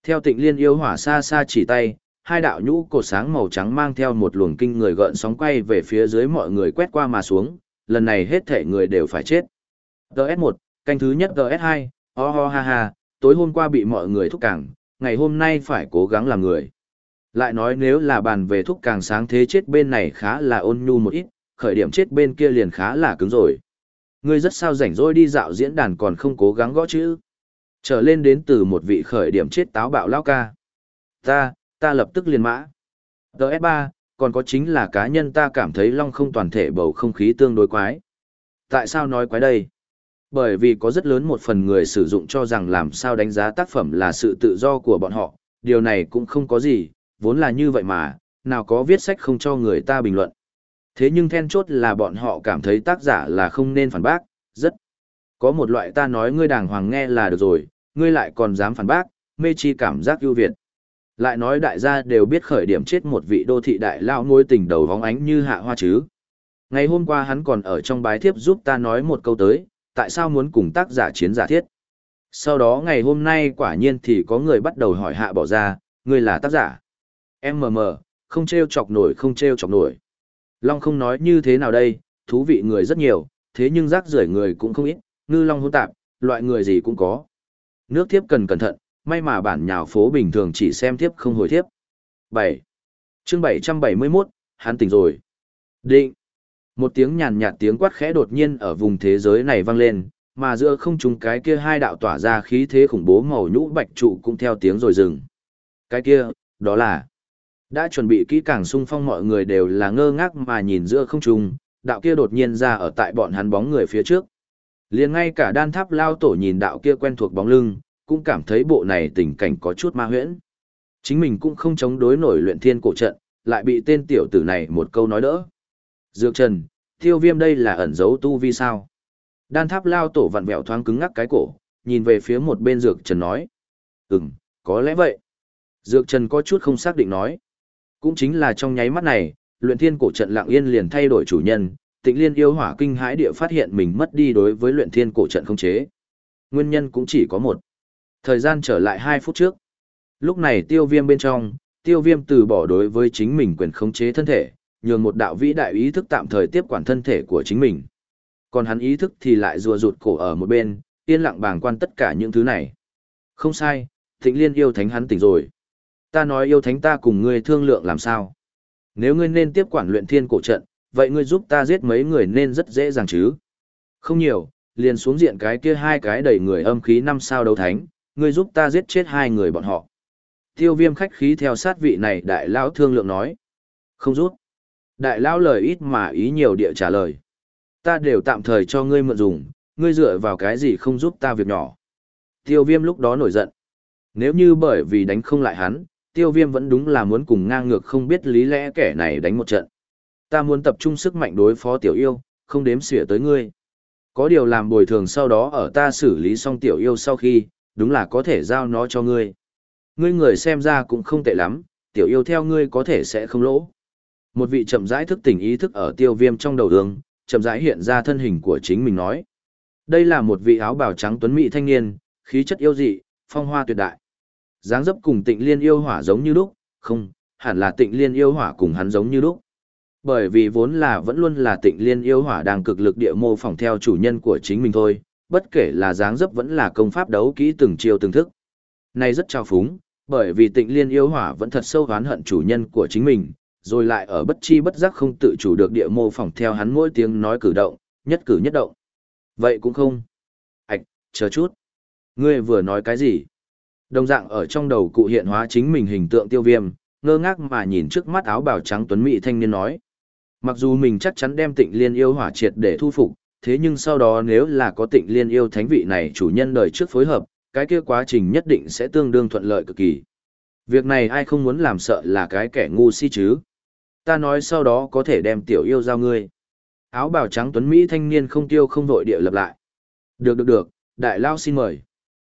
Theo tịnh liên yêu hỏa xa xa chỉ tay, hai đạo nhũ cột sáng màu trắng mang theo một luồng kinh người gợn sóng quay về phía dưới mọi người quét qua mà xuống, lần này hết thể người đều phải chết. GS1, canh thứ nhất GS2, ho ho ha ha, tối hôm qua bị mọi người thúc càng, ngày hôm nay phải cố gắng làm người. Lại nói nếu là bàn về thúc càng sáng thế chết bên này khá là ôn nhu một ít, khởi điểm chết bên kia liền khá là cứng rồi. Ngươi rất sao rảnh rỗi đi dạo diễn đàn còn không cố gắng gõ chữ. Trở lên đến từ một vị khởi điểm chết táo bạo lao ca. Ta, ta lập tức liền mã. DS3, còn có chính là cá nhân ta cảm thấy long không toàn thể bầu không khí tương đối quái. Tại sao nói quái đây? Bởi vì có rất lớn một phần người sử dụng cho rằng làm sao đánh giá tác phẩm là sự tự do của bọn họ, điều này cũng không có gì, vốn là như vậy mà, nào có viết sách không cho người ta bình luận. Thế nhưng then chốt là bọn họ cảm thấy tác giả là không nên phản bác, rất. Có một loại ta nói ngươi đàng hoàng nghe là được rồi, ngươi lại còn dám phản bác, mê chi cảm giác ưu việt. Lại nói đại gia đều biết khởi điểm chết một vị đô thị đại lao ngôi tình đầu vóng ánh như hạ hoa chứ. Ngày hôm qua hắn còn ở trong bái thiếp giúp ta nói một câu tới, tại sao muốn cùng tác giả chiến giả thiết. Sau đó ngày hôm nay quả nhiên thì có người bắt đầu hỏi hạ bỏ ra, người là tác giả. MM, không treo chọc nổi không treo chọc nổi. Long không nói như thế nào đây, thú vị người rất nhiều, thế nhưng rác rưởi người cũng không ít, ngư long hỗn tạp, loại người gì cũng có. Nước thiếp cần cẩn thận, may mà bản nhào phố bình thường chỉ xem thiếp không hồi thiếp. 7. chương 771, hắn tỉnh rồi. Định. Một tiếng nhàn nhạt tiếng quát khẽ đột nhiên ở vùng thế giới này vang lên, mà giữa không trung cái kia hai đạo tỏa ra khí thế khủng bố màu nhũ bạch trụ cũng theo tiếng rồi dừng. Cái kia, đó là... Đã chuẩn bị kỹ càng sung phong mọi người đều là ngơ ngác mà nhìn giữa không trung, đạo kia đột nhiên ra ở tại bọn hắn bóng người phía trước. liền ngay cả đan tháp lao tổ nhìn đạo kia quen thuộc bóng lưng, cũng cảm thấy bộ này tình cảnh có chút ma huyễn. Chính mình cũng không chống đối nổi luyện thiên cổ trận, lại bị tên tiểu tử này một câu nói đỡ. Dược Trần, tiêu viêm đây là ẩn giấu tu vi sao? Đan tháp lao tổ vặn vẹo thoáng cứng ngắc cái cổ, nhìn về phía một bên Dược Trần nói. Ừm, có lẽ vậy. Dược Trần có chút không xác định nói. Cũng chính là trong nháy mắt này, luyện thiên cổ trận lặng yên liền thay đổi chủ nhân, tịnh liên yêu hỏa kinh hãi địa phát hiện mình mất đi đối với luyện thiên cổ trận không chế. Nguyên nhân cũng chỉ có một. Thời gian trở lại 2 phút trước. Lúc này tiêu viêm bên trong, tiêu viêm từ bỏ đối với chính mình quyền khống chế thân thể, nhường một đạo vĩ đại ý thức tạm thời tiếp quản thân thể của chính mình. Còn hắn ý thức thì lại rùa rụt cổ ở một bên, yên lặng bàng quan tất cả những thứ này. Không sai, thịnh liên yêu thánh hắn tỉnh rồi. Ta nói yêu thánh ta cùng ngươi thương lượng làm sao? Nếu ngươi nên tiếp quản luyện thiên cổ trận, vậy ngươi giúp ta giết mấy người nên rất dễ dàng chứ? Không nhiều, liền xuống diện cái kia hai cái đầy người âm khí năm sao đấu thánh, ngươi giúp ta giết chết hai người bọn họ. Tiêu viêm khách khí theo sát vị này đại lão thương lượng nói. Không rút. Đại lão lời ít mà ý nhiều địa trả lời. Ta đều tạm thời cho ngươi mượn dùng, ngươi dựa vào cái gì không giúp ta việc nhỏ. Tiêu viêm lúc đó nổi giận. Nếu như bởi vì đánh không lại hắn, tiêu viêm vẫn đúng là muốn cùng ngang ngược không biết lý lẽ kẻ này đánh một trận. Ta muốn tập trung sức mạnh đối phó tiểu yêu, không đếm xỉa tới ngươi. Có điều làm bồi thường sau đó ở ta xử lý xong tiểu yêu sau khi, đúng là có thể giao nó cho ngươi. Ngươi người xem ra cũng không tệ lắm, tiểu yêu theo ngươi có thể sẽ không lỗ. Một vị chậm rãi thức tỉnh ý thức ở tiêu viêm trong đầu đường, chậm rãi hiện ra thân hình của chính mình nói. Đây là một vị áo bào trắng tuấn mỹ thanh niên, khí chất yêu dị, phong hoa tuyệt đại. dáng dấp cùng tịnh liên yêu hỏa giống như lúc, không, hẳn là tịnh liên yêu hỏa cùng hắn giống như lúc. Bởi vì vốn là vẫn luôn là tịnh liên yêu hỏa đang cực lực địa mô phỏng theo chủ nhân của chính mình thôi, bất kể là dáng dấp vẫn là công pháp đấu kỹ từng chiêu từng thức. nay rất trao phúng, bởi vì tịnh liên yêu hỏa vẫn thật sâu oán hận chủ nhân của chính mình, rồi lại ở bất chi bất giác không tự chủ được địa mô phỏng theo hắn mỗi tiếng nói cử động, nhất cử nhất động. Vậy cũng không. Ảch, chờ chút. Ngươi vừa nói cái gì? Đồng dạng ở trong đầu cụ hiện hóa chính mình hình tượng tiêu viêm, ngơ ngác mà nhìn trước mắt áo bào trắng tuấn mỹ thanh niên nói. Mặc dù mình chắc chắn đem tịnh liên yêu hỏa triệt để thu phục, thế nhưng sau đó nếu là có tịnh liên yêu thánh vị này chủ nhân đời trước phối hợp, cái kia quá trình nhất định sẽ tương đương thuận lợi cực kỳ. Việc này ai không muốn làm sợ là cái kẻ ngu si chứ. Ta nói sau đó có thể đem tiểu yêu giao ngươi. Áo bào trắng tuấn Mỹ thanh niên không tiêu không vội địa lập lại. Được được được, đại lao xin mời.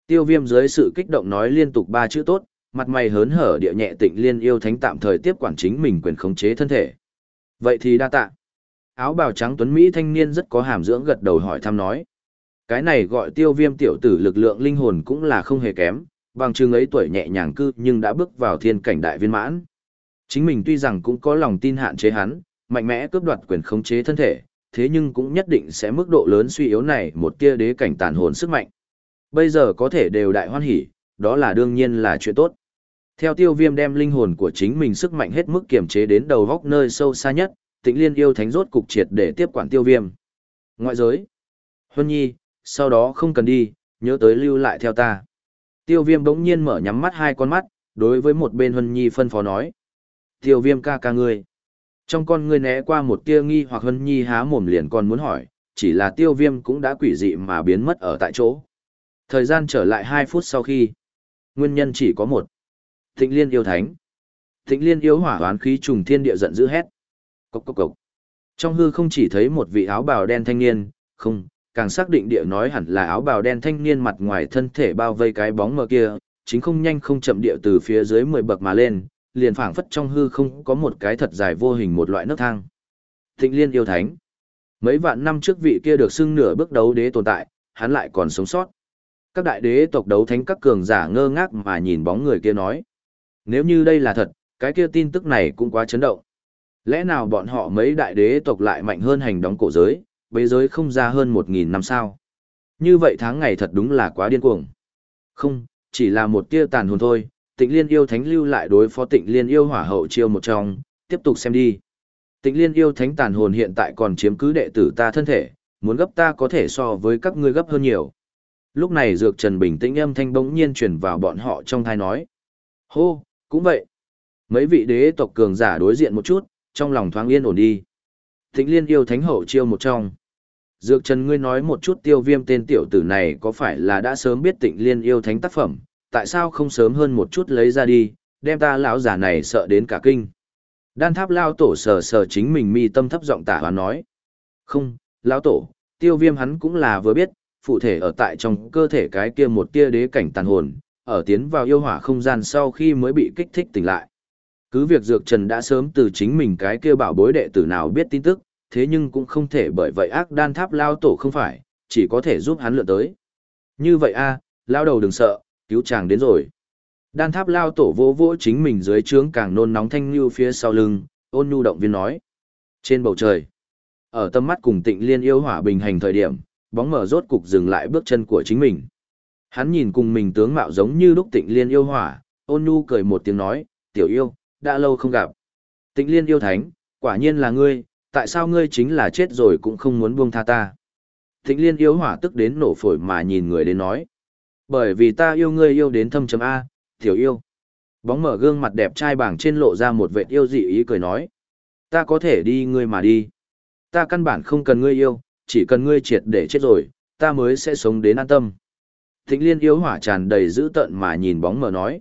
Tiêu viêm dưới sự kích động nói liên tục ba chữ tốt, mặt mày hớn hở địa nhẹ tịnh liên yêu thánh tạm thời tiếp quản chính mình quyền khống chế thân thể. Vậy thì đa tạ. Áo bào trắng tuấn Mỹ thanh niên rất có hàm dưỡng gật đầu hỏi thăm nói. Cái này gọi tiêu viêm tiểu tử lực lượng linh hồn cũng là không hề kém, bằng chừng ấy tuổi nhẹ nhàng cư nhưng đã bước vào thiên cảnh đại viên mãn. Chính mình tuy rằng cũng có lòng tin hạn chế hắn, mạnh mẽ cướp đoạt quyền khống chế thân thể, thế nhưng cũng nhất định sẽ mức độ lớn suy yếu này một tia đế cảnh tàn hồn sức mạnh. Bây giờ có thể đều đại hoan hỉ, đó là đương nhiên là chuyện tốt. Theo tiêu viêm đem linh hồn của chính mình sức mạnh hết mức kiềm chế đến đầu góc nơi sâu xa nhất, tịnh liên yêu thánh rốt cục triệt để tiếp quản tiêu viêm. Ngoại giới. Huân nhi, sau đó không cần đi, nhớ tới lưu lại theo ta. Tiêu viêm bỗng nhiên mở nhắm mắt hai con mắt, đối với một bên Huân nhi phân phó nói. Tiêu viêm ca ca ngươi. Trong con ngươi né qua một tia nghi hoặc hân nhi há mồm liền còn muốn hỏi, chỉ là tiêu viêm cũng đã quỷ dị mà biến mất ở tại chỗ. Thời gian trở lại hai phút sau khi. Nguyên nhân chỉ có một. Tịnh liên yêu thánh. Tịnh liên yêu hỏa hoán khí trùng thiên địa giận dữ hét. Cốc cốc cốc. Trong hư không chỉ thấy một vị áo bào đen thanh niên, không, càng xác định địa nói hẳn là áo bào đen thanh niên mặt ngoài thân thể bao vây cái bóng mờ kia, chính không nhanh không chậm địa từ phía dưới mười bậc mà lên, liền phảng phất trong hư không có một cái thật dài vô hình một loại nấc thang. Thịnh liên yêu thánh. Mấy vạn năm trước vị kia được xưng nửa bước đấu đế tồn tại, hắn lại còn sống sót. Các đại đế tộc đấu thánh các cường giả ngơ ngác mà nhìn bóng người kia nói. Nếu như đây là thật, cái kia tin tức này cũng quá chấn động. Lẽ nào bọn họ mấy đại đế tộc lại mạnh hơn hành đóng cổ giới, bế giới không ra hơn một nghìn năm sao? Như vậy tháng ngày thật đúng là quá điên cuồng. Không, chỉ là một tia tàn hồn thôi, tịnh liên yêu thánh lưu lại đối phó tịnh liên yêu hỏa hậu chiêu một trong, tiếp tục xem đi. Tịnh liên yêu thánh tàn hồn hiện tại còn chiếm cứ đệ tử ta thân thể, muốn gấp ta có thể so với các ngươi gấp hơn nhiều. Lúc này dược trần bình tĩnh âm thanh bỗng nhiên truyền vào bọn họ trong thai nói. Hô, Cũng vậy. Mấy vị đế tộc cường giả đối diện một chút, trong lòng thoáng yên ổn đi. Tịnh liên yêu thánh hậu chiêu một trong. Dược Trần ngươi nói một chút tiêu viêm tên tiểu tử này có phải là đã sớm biết tịnh liên yêu thánh tác phẩm, tại sao không sớm hơn một chút lấy ra đi, đem ta lão giả này sợ đến cả kinh. Đan tháp lao tổ sờ sờ chính mình mi tâm thấp giọng tả và nói. Không, lão tổ, tiêu viêm hắn cũng là vừa biết, phụ thể ở tại trong cơ thể cái kia một tia đế cảnh tàn hồn, ở tiến vào yêu hỏa không gian sau khi mới bị kích thích tỉnh lại. Cứ việc Dược Trần đã sớm từ chính mình cái kia bảo bối đệ tử nào biết tin tức, thế nhưng cũng không thể bởi vậy ác đan tháp lao tổ không phải, chỉ có thể giúp hắn lựa tới. Như vậy a, à, lao đầu đừng sợ, cứu chàng đến rồi. Đan tháp lao tổ vô vỗ chính mình dưới trướng càng nôn nóng thanh như phía sau lưng, ôn nhu động viên nói. Trên bầu trời, ở tâm mắt cùng tịnh liên yêu hỏa bình hành thời điểm, bóng mở rốt cục dừng lại bước chân của chính mình. Hắn nhìn cùng mình tướng mạo giống như lúc tịnh liên yêu hỏa, ôn nhu cười một tiếng nói, tiểu yêu, đã lâu không gặp. Tịnh liên yêu thánh, quả nhiên là ngươi, tại sao ngươi chính là chết rồi cũng không muốn buông tha ta. Tịnh liên yêu hỏa tức đến nổ phổi mà nhìn người đến nói. Bởi vì ta yêu ngươi yêu đến thâm chấm A, tiểu yêu. Bóng mở gương mặt đẹp trai bảng trên lộ ra một vệ yêu dị ý cười nói. Ta có thể đi ngươi mà đi. Ta căn bản không cần ngươi yêu, chỉ cần ngươi triệt để chết rồi, ta mới sẽ sống đến an tâm. Thịnh liên yêu hỏa tràn đầy dữ tợn mà nhìn bóng mở nói.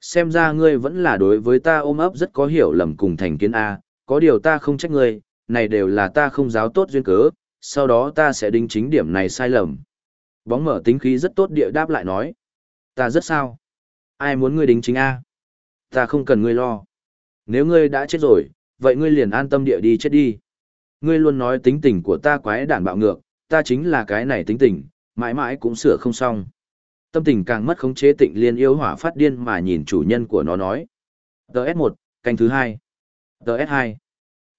Xem ra ngươi vẫn là đối với ta ôm ấp rất có hiểu lầm cùng thành kiến A, có điều ta không trách ngươi, này đều là ta không giáo tốt duyên cớ, sau đó ta sẽ đính chính điểm này sai lầm. Bóng mở tính khí rất tốt địa đáp lại nói. Ta rất sao? Ai muốn ngươi đính chính A? Ta không cần ngươi lo. Nếu ngươi đã chết rồi, vậy ngươi liền an tâm địa đi chết đi. Ngươi luôn nói tính tình của ta quái đản bạo ngược, ta chính là cái này tính tình, mãi mãi cũng sửa không xong. Tâm tình càng mất khống chế tịnh liên yêu hỏa phát điên mà nhìn chủ nhân của nó nói. TS1, canh thứ 2. TS2.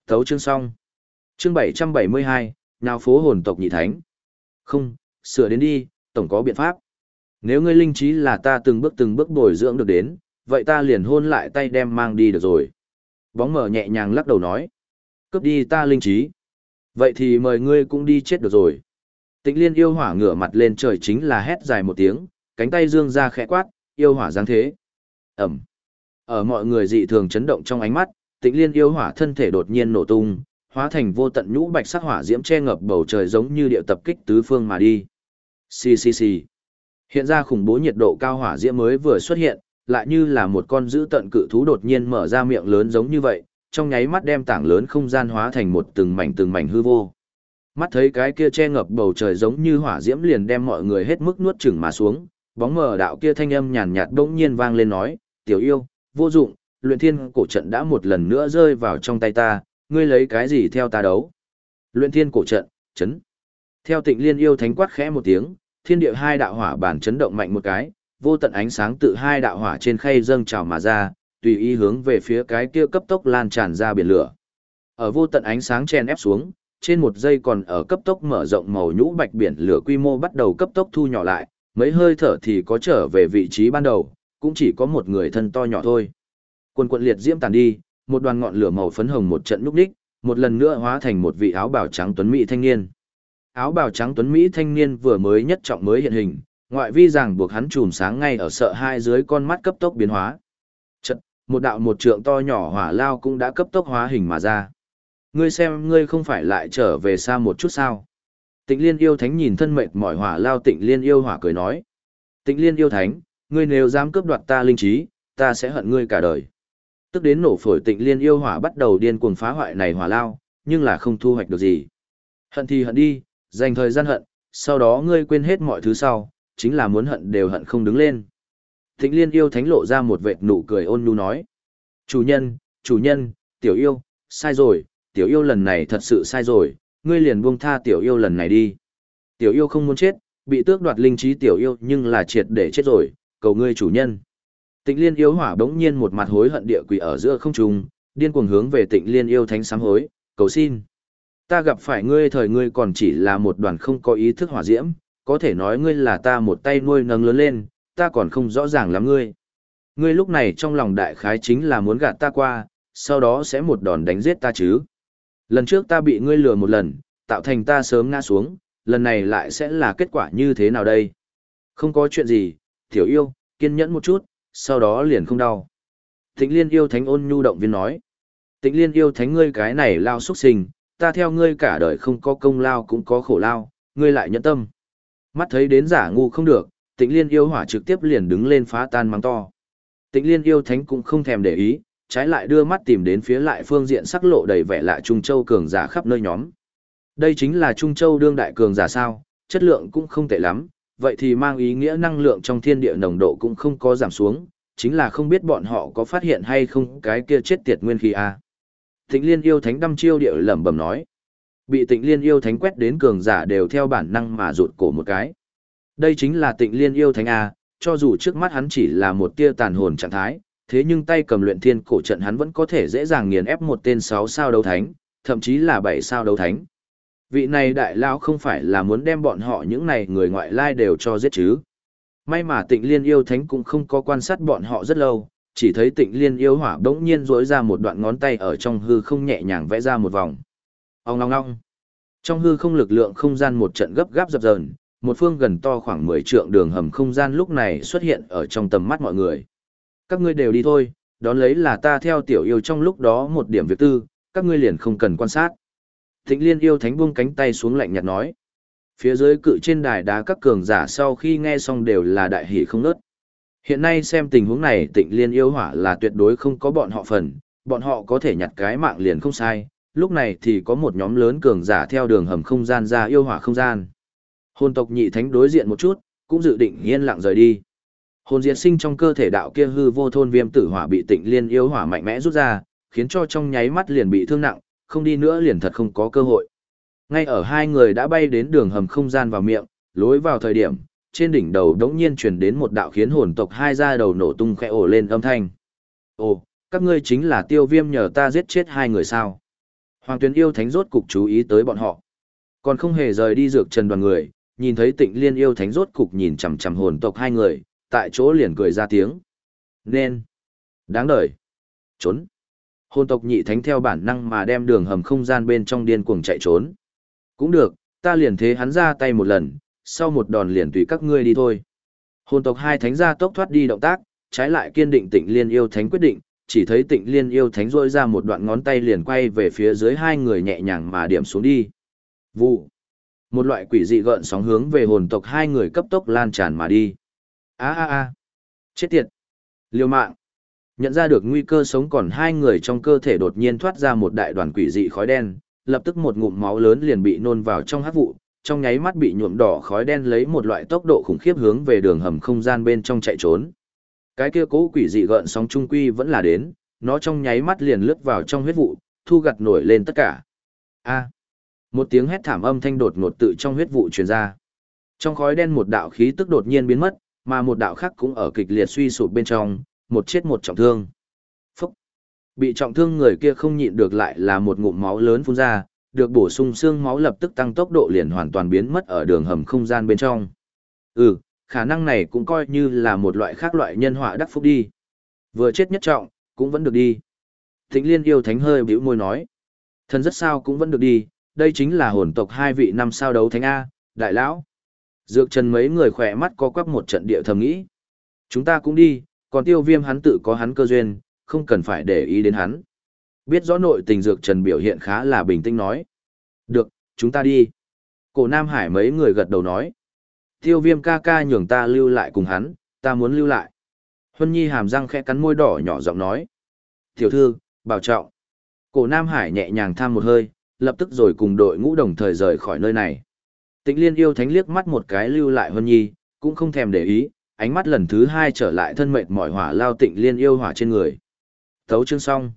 Thấu chương xong. Chương 772, nào phố hồn tộc nhị thánh. Không, sửa đến đi, tổng có biện pháp. Nếu ngươi linh trí là ta từng bước từng bước bồi dưỡng được đến, vậy ta liền hôn lại tay đem mang đi được rồi. Bóng mở nhẹ nhàng lắc đầu nói. Cướp đi ta linh trí. Vậy thì mời ngươi cũng đi chết được rồi. Tịnh liên yêu hỏa ngửa mặt lên trời chính là hét dài một tiếng, cánh tay dương ra khẽ quát, yêu hỏa giáng thế. Ẩm. Ở mọi người dị thường chấn động trong ánh mắt, tịnh liên yêu hỏa thân thể đột nhiên nổ tung, hóa thành vô tận nhũ bạch sắc hỏa diễm che ngập bầu trời giống như điệu tập kích tứ phương mà đi. Xì xì xì. Hiện ra khủng bố nhiệt độ cao hỏa diễm mới vừa xuất hiện, lại như là một con dữ tận cự thú đột nhiên mở ra miệng lớn giống như vậy, trong nháy mắt đem tảng lớn không gian hóa thành một từng mảnh từng mảnh hư vô. Mắt thấy cái kia che ngập bầu trời giống như hỏa diễm liền đem mọi người hết mức nuốt chửng mà xuống, bóng mờ đạo kia thanh âm nhàn nhạt bỗng nhiên vang lên nói, "Tiểu yêu, vô dụng, luyện thiên cổ trận đã một lần nữa rơi vào trong tay ta, ngươi lấy cái gì theo ta đấu?" Luyện thiên cổ trận, chấn. Theo Tịnh Liên yêu thánh quát khẽ một tiếng, thiên địa hai đạo hỏa bản chấn động mạnh một cái, vô tận ánh sáng tự hai đạo hỏa trên khay dâng trào mà ra, tùy ý hướng về phía cái kia cấp tốc lan tràn ra biển lửa. Ở vô tận ánh sáng chen ép xuống, trên một giây còn ở cấp tốc mở rộng màu nhũ bạch biển lửa quy mô bắt đầu cấp tốc thu nhỏ lại, mấy hơi thở thì có trở về vị trí ban đầu, cũng chỉ có một người thân to nhỏ thôi. Quần quận liệt diễm tàn đi, một đoàn ngọn lửa màu phấn hồng một trận lúc đích, một lần nữa hóa thành một vị áo bào trắng tuấn mỹ thanh niên. Áo bào trắng tuấn mỹ thanh niên vừa mới nhất trọng mới hiện hình, ngoại vi ràng buộc hắn chùm sáng ngay ở sợ hai dưới con mắt cấp tốc biến hóa. Chật, một đạo một trượng to nhỏ hỏa lao cũng đã cấp tốc hóa hình mà ra. Ngươi xem ngươi không phải lại trở về xa một chút sao? Tịnh Liên yêu thánh nhìn thân mệt mỏi hỏa lao Tịnh Liên yêu hỏa cười nói. Tịnh Liên yêu thánh, ngươi nếu dám cướp đoạt ta linh trí, ta sẽ hận ngươi cả đời. Tức đến nổ phổi Tịnh Liên yêu hỏa bắt đầu điên cuồng phá hoại này hỏa lao, nhưng là không thu hoạch được gì. Hận thì hận đi, dành thời gian hận, sau đó ngươi quên hết mọi thứ sau, chính là muốn hận đều hận không đứng lên. Thịnh liên yêu thánh lộ ra một vệt nụ cười ôn nhu nói. Chủ nhân, chủ nhân, tiểu yêu, sai rồi, tiểu yêu lần này thật sự sai rồi, ngươi liền buông tha tiểu yêu lần này đi. Tiểu yêu không muốn chết, bị tước đoạt linh trí tiểu yêu nhưng là triệt để chết rồi, cầu ngươi chủ nhân. Tịnh liên yêu hỏa bỗng nhiên một mặt hối hận địa quỷ ở giữa không trung, điên cuồng hướng về tịnh liên yêu thánh sám hối, cầu xin. Ta gặp phải ngươi thời ngươi còn chỉ là một đoàn không có ý thức hỏa diễm, có thể nói ngươi là ta một tay nuôi nâng lớn lên, ta còn không rõ ràng lắm ngươi. Ngươi lúc này trong lòng đại khái chính là muốn gạt ta qua, sau đó sẽ một đòn đánh giết ta chứ. Lần trước ta bị ngươi lừa một lần, tạo thành ta sớm ngã xuống, lần này lại sẽ là kết quả như thế nào đây? Không có chuyện gì, tiểu yêu, kiên nhẫn một chút, sau đó liền không đau. Tịnh liên yêu thánh ôn nhu động viên nói. Tịnh liên yêu thánh ngươi cái này lao xuất sinh, ta theo ngươi cả đời không có công lao cũng có khổ lao, ngươi lại nhẫn tâm. Mắt thấy đến giả ngu không được, tịnh liên yêu hỏa trực tiếp liền đứng lên phá tan mắng to. Tịnh liên yêu thánh cũng không thèm để ý, trái lại đưa mắt tìm đến phía lại phương diện sắc lộ đầy vẻ lạ Trung Châu cường giả khắp nơi nhóm. Đây chính là Trung Châu đương đại cường giả sao, chất lượng cũng không tệ lắm, vậy thì mang ý nghĩa năng lượng trong thiên địa nồng độ cũng không có giảm xuống, chính là không biết bọn họ có phát hiện hay không cái kia chết tiệt nguyên khí a. À. Tịnh Liên yêu thánh đăm chiêu địa lẩm bẩm nói. Bị Tịnh Liên yêu thánh quét đến cường giả đều theo bản năng mà rụt cổ một cái. Đây chính là Tịnh Liên yêu thánh a, cho dù trước mắt hắn chỉ là một tia tàn hồn trạng thái, thế nhưng tay cầm luyện thiên cổ trận hắn vẫn có thể dễ dàng nghiền ép một tên 6 sao đấu thánh, thậm chí là 7 sao đấu thánh. Vị này đại lão không phải là muốn đem bọn họ những này người ngoại lai đều cho giết chứ. May mà tịnh liên yêu thánh cũng không có quan sát bọn họ rất lâu, chỉ thấy tịnh liên yêu hỏa đống nhiên dỗi ra một đoạn ngón tay ở trong hư không nhẹ nhàng vẽ ra một vòng. Ông long long Trong hư không lực lượng không gian một trận gấp gáp dập dờn, một phương gần to khoảng 10 trượng đường hầm không gian lúc này xuất hiện ở trong tầm mắt mọi người. Các ngươi đều đi thôi, đón lấy là ta theo tiểu yêu trong lúc đó một điểm việc tư, các ngươi liền không cần quan sát. Thịnh liên yêu thánh buông cánh tay xuống lạnh nhạt nói. Phía dưới cự trên đài đá các cường giả sau khi nghe xong đều là đại hỷ không nớt. Hiện nay xem tình huống này tịnh liên yêu hỏa là tuyệt đối không có bọn họ phần, bọn họ có thể nhặt cái mạng liền không sai, lúc này thì có một nhóm lớn cường giả theo đường hầm không gian ra yêu hỏa không gian. Hồn tộc nhị thánh đối diện một chút, cũng dự định yên lặng rời đi. Hồn diệt sinh trong cơ thể đạo kia hư vô thôn viêm tử hỏa bị tịnh liên yêu hỏa mạnh mẽ rút ra, khiến cho trong nháy mắt liền bị thương nặng, không đi nữa liền thật không có cơ hội. Ngay ở hai người đã bay đến đường hầm không gian vào miệng, lối vào thời điểm, trên đỉnh đầu đống nhiên truyền đến một đạo khiến hồn tộc hai ra đầu nổ tung khẽ ổ lên âm thanh. Ồ, các ngươi chính là tiêu viêm nhờ ta giết chết hai người sao. Hoàng tuyến yêu thánh rốt cục chú ý tới bọn họ. Còn không hề rời đi dược trần đoàn người, nhìn thấy tịnh liên yêu thánh rốt cục nhìn chằm chằm hồn tộc hai người, tại chỗ liền cười ra tiếng. Nên. Đáng đời. Trốn. Hồn tộc nhị thánh theo bản năng mà đem đường hầm không gian bên trong điên cuồng chạy trốn. Cũng được, ta liền thế hắn ra tay một lần, sau một đòn liền tùy các ngươi đi thôi. Hồn tộc hai thánh ra tốc thoát đi động tác, trái lại kiên định tịnh liên yêu thánh quyết định, chỉ thấy tịnh liên yêu thánh rôi ra một đoạn ngón tay liền quay về phía dưới hai người nhẹ nhàng mà điểm xuống đi. Vụ. Một loại quỷ dị gợn sóng hướng về hồn tộc hai người cấp tốc lan tràn mà đi. a a a Chết tiệt. Liêu mạng. Nhận ra được nguy cơ sống còn hai người trong cơ thể đột nhiên thoát ra một đại đoàn quỷ dị khói đen, lập tức một ngụm máu lớn liền bị nôn vào trong hắc vụ, trong nháy mắt bị nhuộm đỏ khói đen lấy một loại tốc độ khủng khiếp hướng về đường hầm không gian bên trong chạy trốn. Cái kia cố quỷ dị gợn sóng trung quy vẫn là đến, nó trong nháy mắt liền lướt vào trong huyết vụ, thu gặt nổi lên tất cả. A. một tiếng hét thảm âm thanh đột ngột tự trong huyết vụ truyền ra. Trong khói đen một đạo khí tức đột nhiên biến mất, mà một đạo khác cũng ở kịch liệt suy sụp bên trong, một chết một trọng thương. Phúc! Bị trọng thương người kia không nhịn được lại là một ngụm máu lớn phun ra, được bổ sung xương máu lập tức tăng tốc độ liền hoàn toàn biến mất ở đường hầm không gian bên trong. Ừ, khả năng này cũng coi như là một loại khác loại nhân họa đắc phúc đi. Vừa chết nhất trọng, cũng vẫn được đi. Thịnh liên yêu thánh hơi bĩu môi nói. Thần rất sao cũng vẫn được đi, đây chính là hồn tộc hai vị năm sao đấu thánh A, đại lão. Dược trần mấy người khỏe mắt có quắc một trận địa thầm nghĩ. Chúng ta cũng đi, còn tiêu viêm hắn tự có hắn cơ duyên, không cần phải để ý đến hắn. Biết rõ nội tình dược trần biểu hiện khá là bình tĩnh nói. Được, chúng ta đi. Cổ Nam Hải mấy người gật đầu nói. Tiêu viêm ca ca nhường ta lưu lại cùng hắn, ta muốn lưu lại. Huân Nhi hàm răng khẽ cắn môi đỏ nhỏ giọng nói. Tiểu thư, bảo trọng. Cổ Nam Hải nhẹ nhàng tham một hơi, lập tức rồi cùng đội ngũ đồng thời rời khỏi nơi này. Tịnh Liên yêu thánh liếc mắt một cái lưu lại Huân Nhi, cũng không thèm để ý, ánh mắt lần thứ hai trở lại thân mệnh mỏi hỏa lao Tịnh Liên yêu hỏa trên người. Thấu chương xong.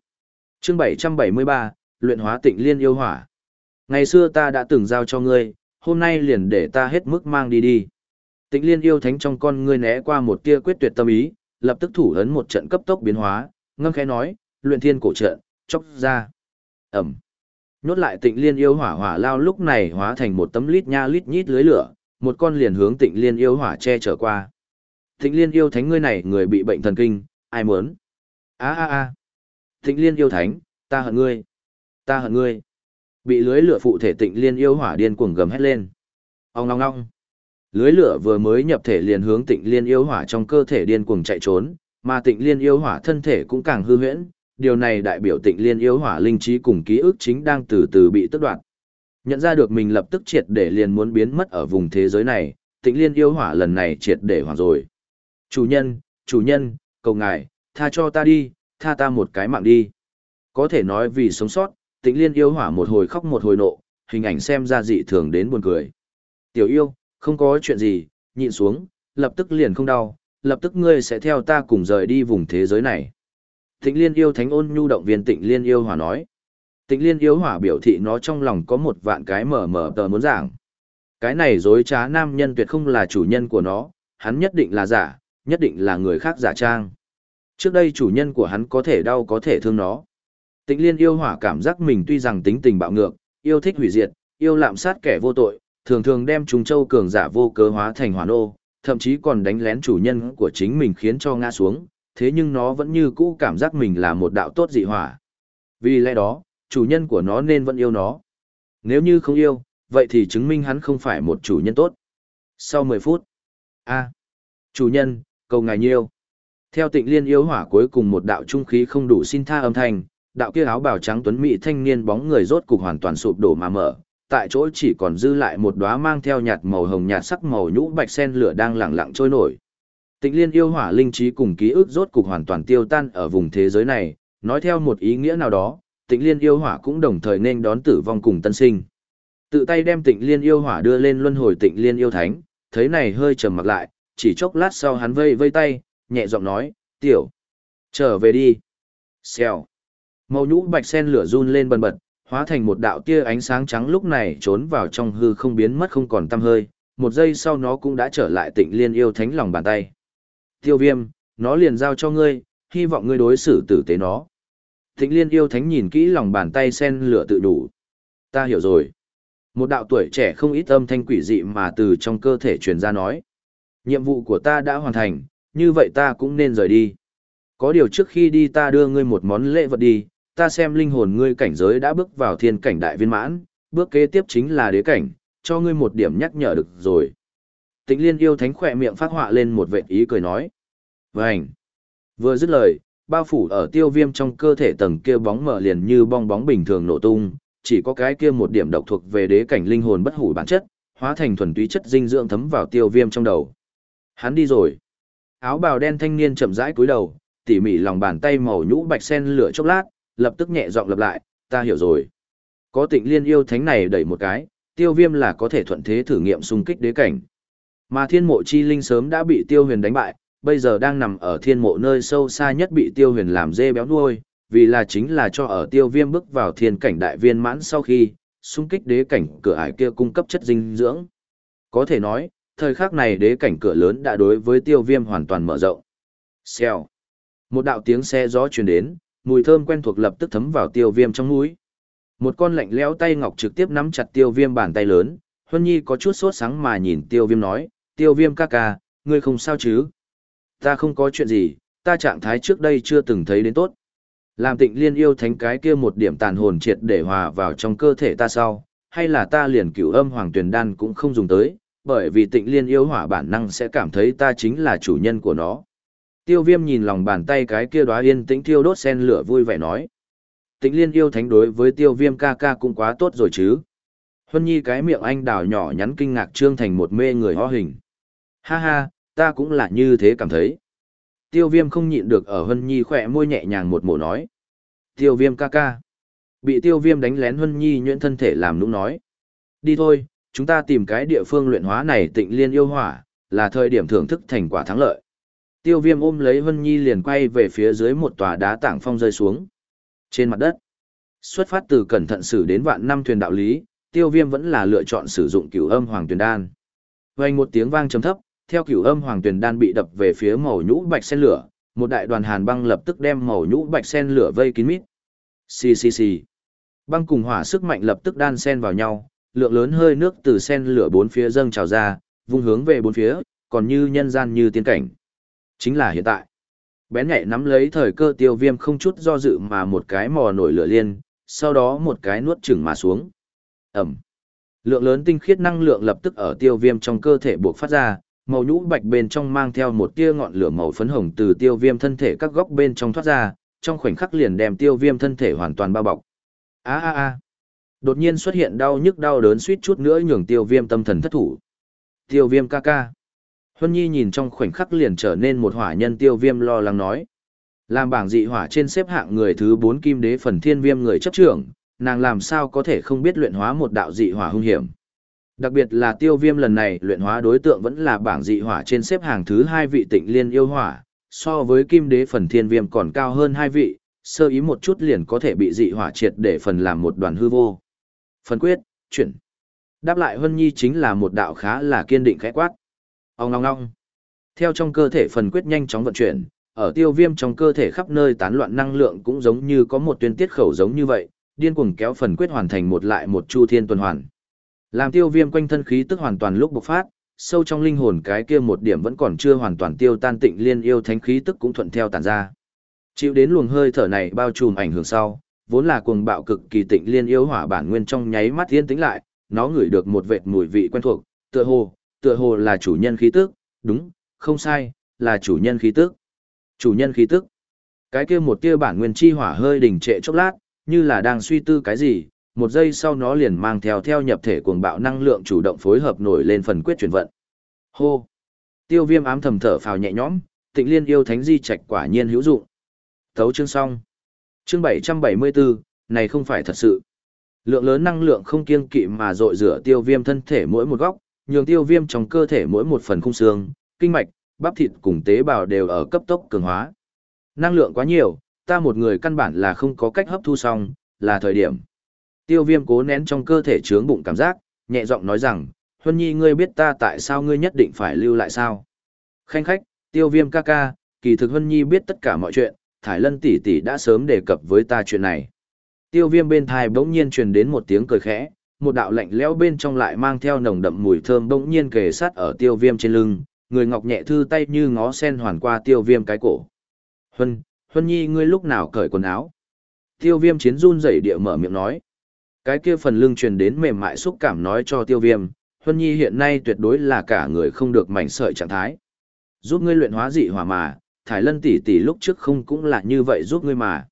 Chương 773, luyện hóa Tịnh Liên yêu hỏa. Ngày xưa ta đã từng giao cho ngươi, hôm nay liền để ta hết mức mang đi đi. Tịnh Liên yêu thánh trong con ngươi né qua một tia quyết tuyệt tâm ý, lập tức thủ ấn một trận cấp tốc biến hóa, ngâm khẽ nói, luyện thiên cổ trận, chốc ra. Ẩm. Nhốt lại tịnh liên yêu hỏa hỏa lao lúc này hóa thành một tấm lít nha lít nhít lưới lửa, một con liền hướng tịnh liên yêu hỏa che trở qua. Tịnh liên yêu thánh ngươi này người bị bệnh thần kinh, ai muốn? a a a Tịnh liên yêu thánh, ta hận ngươi. Ta hận ngươi. Bị lưới lửa phụ thể tịnh liên yêu hỏa điên cuồng gầm hét lên. Ông ngong ngong. Lưới lửa vừa mới nhập thể liền hướng tịnh liên yêu hỏa trong cơ thể điên cuồng chạy trốn, mà tịnh liên yêu hỏa thân thể cũng càng hư huyễn, điều này đại biểu tịnh liên yêu hỏa linh trí cùng ký ức chính đang từ từ bị tước đoạt. Nhận ra được mình lập tức triệt để liền muốn biến mất ở vùng thế giới này, tịnh liên yêu hỏa lần này triệt để hoảng rồi. Chủ nhân, chủ nhân, cầu ngài, tha cho ta đi, tha ta một cái mạng đi. Có thể nói vì sống sót, tịnh liên yêu hỏa một hồi khóc một hồi nộ, hình ảnh xem ra dị thường đến buồn cười. Tiểu yêu, không có chuyện gì, nhịn xuống, lập tức liền không đau, lập tức ngươi sẽ theo ta cùng rời đi vùng thế giới này. Tịnh liên yêu thánh ôn nhu động viên tịnh liên yêu hỏa nói. Tịnh liên yêu hỏa biểu thị nó trong lòng có một vạn cái mở mở tờ muốn giảng. Cái này dối trá nam nhân tuyệt không là chủ nhân của nó, hắn nhất định là giả, nhất định là người khác giả trang. Trước đây chủ nhân của hắn có thể đau có thể thương nó. Tịnh liên yêu hỏa cảm giác mình tuy rằng tính tình bạo ngược, yêu thích hủy diệt, yêu lạm sát kẻ vô tội, thường thường đem trùng châu cường giả vô cớ hóa thành hỏa ô, thậm chí còn đánh lén chủ nhân của chính mình khiến cho ngã xuống, thế nhưng nó vẫn như cũ cảm giác mình là một đạo tốt dị hỏa. Vì lẽ đó, chủ nhân của nó nên vẫn yêu nó. Nếu như không yêu, vậy thì chứng minh hắn không phải một chủ nhân tốt. Sau 10 phút, a chủ nhân, cầu ngài nhiêu. Theo tịnh liên yêu hỏa cuối cùng một đạo trung khí không đủ xin tha âm thanh, đạo kia áo bào trắng tuấn mỹ thanh niên bóng người rốt cục hoàn toàn sụp đổ mà mở, tại chỗ chỉ còn dư lại một đóa mang theo nhạt màu hồng nhạt sắc màu nhũ bạch sen lửa đang lẳng lặng trôi nổi. Tịnh liên yêu hỏa linh trí cùng ký ức rốt cục hoàn toàn tiêu tan ở vùng thế giới này, nói theo một ý nghĩa nào đó, tịnh liên yêu hỏa cũng đồng thời nên đón tử vong cùng tân sinh. Tự tay đem tịnh liên yêu hỏa đưa lên luân hồi tịnh liên yêu thánh, thấy này hơi trầm mặt lại, chỉ chốc lát sau hắn vây vây tay, nhẹ giọng nói, tiểu, trở về đi. Xèo. Màu nhũ bạch sen lửa run lên bần bật, hóa thành một đạo tia ánh sáng trắng lúc này trốn vào trong hư không biến mất không còn tăm hơi, một giây sau nó cũng đã trở lại tịnh liên yêu thánh lòng bàn tay. Tiêu viêm, nó liền giao cho ngươi, hy vọng ngươi đối xử tử tế nó. Tịnh liên yêu thánh nhìn kỹ lòng bàn tay sen lửa tự đủ. Ta hiểu rồi. Một đạo tuổi trẻ không ít âm thanh quỷ dị mà từ trong cơ thể truyền ra nói. Nhiệm vụ của ta đã hoàn thành, như vậy ta cũng nên rời đi. Có điều trước khi đi ta đưa ngươi một món lễ vật đi, ta xem linh hồn ngươi cảnh giới đã bước vào thiên cảnh đại viên mãn, bước kế tiếp chính là đế cảnh, cho ngươi một điểm nhắc nhở được rồi. Tịnh liên yêu thánh khỏe miệng phát họa lên một vệt ý cười nói. Vânh! Vừa dứt lời, bao phủ ở tiêu viêm trong cơ thể tầng kia bóng mở liền như bong bóng bình thường nổ tung, chỉ có cái kia một điểm độc thuộc về đế cảnh linh hồn bất hủ bản chất, hóa thành thuần túy chất dinh dưỡng thấm vào tiêu viêm trong đầu. Hắn đi rồi. Áo bào đen thanh niên chậm rãi cúi đầu, tỉ mỉ lòng bàn tay màu nhũ bạch sen lửa chốc lát, lập tức nhẹ giọng lặp lại, ta hiểu rồi. Có tịnh liên yêu thánh này đẩy một cái, tiêu viêm là có thể thuận thế thử nghiệm xung kích đế cảnh. Mà thiên mộ chi linh sớm đã bị tiêu huyền đánh bại, bây giờ đang nằm ở thiên mộ nơi sâu xa nhất bị tiêu huyền làm dê béo nuôi, vì là chính là cho ở tiêu viêm bước vào thiên cảnh đại viên mãn sau khi, xung kích đế cảnh cửa ải kia cung cấp chất dinh dưỡng. Có thể nói, thời khắc này đế cảnh cửa lớn đã đối với tiêu viêm hoàn toàn mở rộng. Xèo. Một đạo tiếng xe gió truyền đến, mùi thơm quen thuộc lập tức thấm vào tiêu viêm trong mũi. Một con lạnh lẽo tay ngọc trực tiếp nắm chặt tiêu viêm bàn tay lớn, Huân Nhi có chút sốt sáng mà nhìn tiêu viêm nói, tiêu viêm ca ca, ngươi không sao chứ? Ta không có chuyện gì, ta trạng thái trước đây chưa từng thấy đến tốt. Làm tịnh liên yêu thánh cái kia một điểm tàn hồn triệt để hòa vào trong cơ thể ta sau, hay là ta liền cửu âm hoàng tuyển đan cũng không dùng tới, bởi vì tịnh liên yêu hỏa bản năng sẽ cảm thấy ta chính là chủ nhân của nó. Tiêu viêm nhìn lòng bàn tay cái kia đóa yên tĩnh thiêu đốt sen lửa vui vẻ nói. Tịnh liên yêu thánh đối với tiêu viêm ca ca cũng quá tốt rồi chứ. Huân nhi cái miệng anh đào nhỏ nhắn kinh ngạc trương thành một mê người ho hình. Ha ha, ta cũng là như thế cảm thấy. Tiêu viêm không nhịn được ở Huân nhi khỏe môi nhẹ nhàng một mổ nói. Tiêu viêm ca ca. Bị tiêu viêm đánh lén Huân nhi nhuyễn thân thể làm nũng nói. Đi thôi, chúng ta tìm cái địa phương luyện hóa này tịnh liên yêu hỏa, là thời điểm thưởng thức thành quả thắng lợi. Tiêu viêm ôm lấy Vân Nhi liền quay về phía dưới một tòa đá tảng phong rơi xuống. Trên mặt đất, xuất phát từ cẩn thận xử đến vạn năm thuyền đạo lý, tiêu viêm vẫn là lựa chọn sử dụng cửu âm hoàng tuyền đan. Vành một tiếng vang trầm thấp, theo cửu âm hoàng tuyền đan bị đập về phía màu nhũ bạch sen lửa, một đại đoàn hàn băng lập tức đem màu nhũ bạch sen lửa vây kín mít. Xì xì xì. Băng cùng hỏa sức mạnh lập tức đan sen vào nhau, lượng lớn hơi nước từ sen lửa bốn phía dâng trào ra, vung hướng về bốn phía, còn như nhân gian như tiên cảnh. Chính là hiện tại. Bén nhạy nắm lấy thời cơ tiêu viêm không chút do dự mà một cái mò nổi lửa liên, sau đó một cái nuốt chửng mà xuống. Ẩm. Lượng lớn tinh khiết năng lượng lập tức ở tiêu viêm trong cơ thể buộc phát ra, màu nhũ bạch bên trong mang theo một tia ngọn lửa màu phấn hồng từ tiêu viêm thân thể các góc bên trong thoát ra, trong khoảnh khắc liền đem tiêu viêm thân thể hoàn toàn bao bọc. A a a. Đột nhiên xuất hiện đau nhức đau đớn suýt chút nữa nhường tiêu viêm tâm thần thất thủ. Tiêu viêm ca ca. Huân Nhi nhìn trong khoảnh khắc liền trở nên một hỏa nhân tiêu viêm lo lắng nói. Làm bảng dị hỏa trên xếp hạng người thứ 4 kim đế phần thiên viêm người chấp trưởng, nàng làm sao có thể không biết luyện hóa một đạo dị hỏa hung hiểm. Đặc biệt là tiêu viêm lần này luyện hóa đối tượng vẫn là bảng dị hỏa trên xếp hàng thứ hai vị tịnh liên yêu hỏa, so với kim đế phần thiên viêm còn cao hơn hai vị, sơ ý một chút liền có thể bị dị hỏa triệt để phần làm một đoàn hư vô. Phần quyết, chuyển. Đáp lại Huân Nhi chính là một đạo khá là kiên định khẽ quát. Ông ngong ngong. Theo trong cơ thể phần quyết nhanh chóng vận chuyển, ở tiêu viêm trong cơ thể khắp nơi tán loạn năng lượng cũng giống như có một tuyên tiết khẩu giống như vậy, điên cuồng kéo phần quyết hoàn thành một lại một chu thiên tuần hoàn. Làm tiêu viêm quanh thân khí tức hoàn toàn lúc bộc phát, sâu trong linh hồn cái kia một điểm vẫn còn chưa hoàn toàn tiêu tan tịnh liên yêu thánh khí tức cũng thuận theo tàn ra. Chịu đến luồng hơi thở này bao trùm ảnh hưởng sau, vốn là cuồng bạo cực kỳ tịnh liên yêu hỏa bản nguyên trong nháy mắt yên tĩnh lại, nó ngửi được một vệt mùi vị quen thuộc, tựa hồ, tựa hồ là chủ nhân khí tức, đúng, không sai, là chủ nhân khí tức. Chủ nhân khí tức. Cái kia một tia bản nguyên chi hỏa hơi đình trệ chốc lát, như là đang suy tư cái gì, một giây sau nó liền mang theo theo nhập thể cuồng bạo năng lượng chủ động phối hợp nổi lên phần quyết chuyển vận. Hô. Tiêu Viêm ám thầm thở phào nhẹ nhõm, Tịnh Liên yêu thánh di trạch quả nhiên hữu dụng. Tấu chương xong. Chương 774, này không phải thật sự. Lượng lớn năng lượng không kiêng kỵ mà dội rửa Tiêu Viêm thân thể mỗi một góc, nhường Tiêu Viêm trong cơ thể mỗi một phần khung xương, kinh mạch, bắp thịt cùng tế bào đều ở cấp tốc cường hóa. Năng lượng quá nhiều, ta một người căn bản là không có cách hấp thu xong, là thời điểm. Tiêu viêm cố nén trong cơ thể chướng bụng cảm giác, nhẹ giọng nói rằng, Huân Nhi ngươi biết ta tại sao ngươi nhất định phải lưu lại sao? Khanh khách, tiêu viêm ca ca, kỳ thực Huân Nhi biết tất cả mọi chuyện, Thải Lân tỷ tỷ đã sớm đề cập với ta chuyện này. Tiêu viêm bên thai bỗng nhiên truyền đến một tiếng cười khẽ, một đạo lạnh lẽo bên trong lại mang theo nồng đậm mùi thơm bỗng nhiên kề sát ở tiêu viêm trên lưng, người ngọc nhẹ thư tay như ngó sen hoàn qua tiêu viêm cái cổ. Huân, Huân Nhi ngươi lúc nào cởi quần áo? Tiêu viêm chiến run rẩy địa mở miệng nói. Cái kia phần lưng truyền đến mềm mại xúc cảm nói cho tiêu viêm, Huân Nhi hiện nay tuyệt đối là cả người không được mảnh sợi trạng thái. Giúp ngươi luyện hóa dị hỏa mà, Thải Lân tỷ tỷ lúc trước không cũng là như vậy giúp ngươi mà.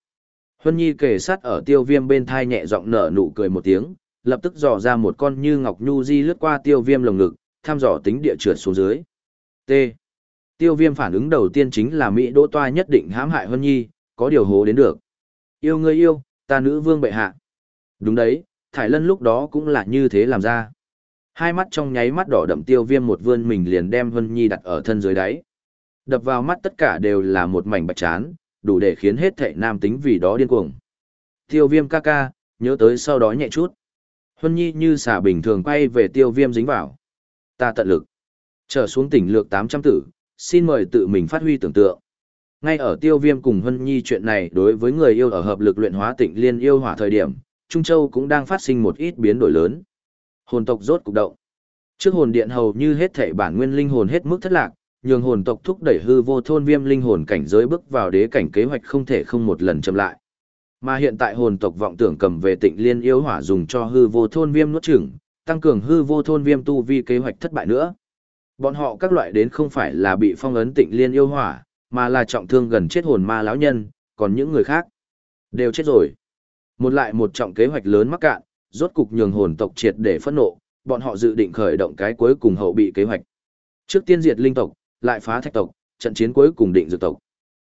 Huân Nhi kề sát ở tiêu viêm bên thai nhẹ giọng nở nụ cười một tiếng, lập tức dò ra một con như ngọc nhu di lướt qua tiêu viêm lồng ngực, thăm dò tính địa trượt xuống dưới. T. Tiêu viêm phản ứng đầu tiên chính là Mỹ đỗ toa nhất định hãm hại Huân Nhi, có điều hố đến được. Yêu ngươi yêu, ta nữ vương bệ hạ. Đúng đấy, Thải Lân lúc đó cũng là như thế làm ra. Hai mắt trong nháy mắt đỏ đậm tiêu viêm một vươn mình liền đem Huân Nhi đặt ở thân dưới đáy. Đập vào mắt tất cả đều là một mảnh bạch chán, đủ để khiến hết thệ nam tính vì đó điên cuồng. Tiêu viêm ca ca, nhớ tới sau đó nhẹ chút. Huân Nhi như xả bình thường quay về tiêu viêm dính vào. Ta tận lực. Trở xuống tỉnh lược 800 tử, xin mời tự mình phát huy tưởng tượng. Ngay ở tiêu viêm cùng Huân Nhi chuyện này đối với người yêu ở hợp lực luyện hóa tịnh liên yêu hỏa thời điểm, Trung Châu cũng đang phát sinh một ít biến đổi lớn. Hồn tộc rốt cục động. Trước hồn điện hầu như hết thể bản nguyên linh hồn hết mức thất lạc, nhường hồn tộc thúc đẩy hư vô thôn viêm linh hồn cảnh giới bước vào đế cảnh kế hoạch không thể không một lần chậm lại. Mà hiện tại hồn tộc vọng tưởng cầm về tịnh liên yêu hỏa dùng cho hư vô thôn viêm nuốt chửng, tăng cường hư vô thôn viêm tu vi kế hoạch thất bại nữa. Bọn họ các loại đến không phải là bị phong ấn tịnh liên yêu hỏa, mà là trọng thương gần chết hồn ma lão nhân, còn những người khác đều chết rồi. Một lại một trọng kế hoạch lớn mắc cạn, rốt cục nhường hồn tộc triệt để phẫn nộ, bọn họ dự định khởi động cái cuối cùng hậu bị kế hoạch. Trước tiên diệt linh tộc, lại phá thạch tộc, trận chiến cuối cùng định dược tộc.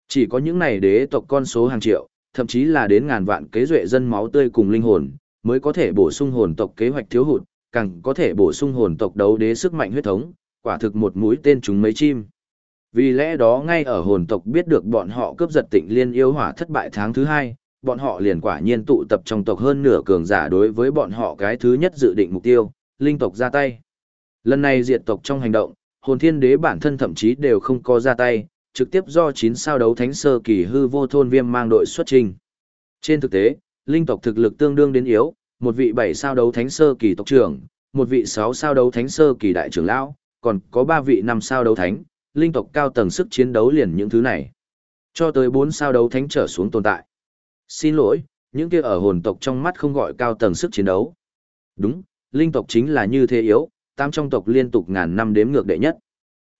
Chỉ có những này đế tộc con số hàng triệu, thậm chí là đến ngàn vạn kế duệ dân máu tươi cùng linh hồn, mới có thể bổ sung hồn tộc kế hoạch thiếu hụt, càng có thể bổ sung hồn tộc đấu đế sức mạnh huyết thống, quả thực một mũi tên trúng mấy chim. Vì lẽ đó ngay ở hồn tộc biết được bọn họ cướp giật tịnh liên yêu hỏa thất bại tháng thứ hai, bọn họ liền quả nhiên tụ tập trong tộc hơn nửa cường giả đối với bọn họ cái thứ nhất dự định mục tiêu, linh tộc ra tay. Lần này diệt tộc trong hành động, hồn thiên đế bản thân thậm chí đều không có ra tay, trực tiếp do 9 sao đấu thánh sơ kỳ hư vô thôn viêm mang đội xuất trình. Trên thực tế, linh tộc thực lực tương đương đến yếu, một vị 7 sao đấu thánh sơ kỳ tộc trưởng, một vị 6 sao đấu thánh sơ kỳ đại trưởng lão, còn có 3 vị 5 sao đấu thánh, linh tộc cao tầng sức chiến đấu liền những thứ này. Cho tới 4 sao đấu thánh trở xuống tồn tại. Xin lỗi, những kia ở hồn tộc trong mắt không gọi cao tầng sức chiến đấu. Đúng, linh tộc chính là như thế yếu, tam trong tộc liên tục ngàn năm đếm ngược đệ nhất.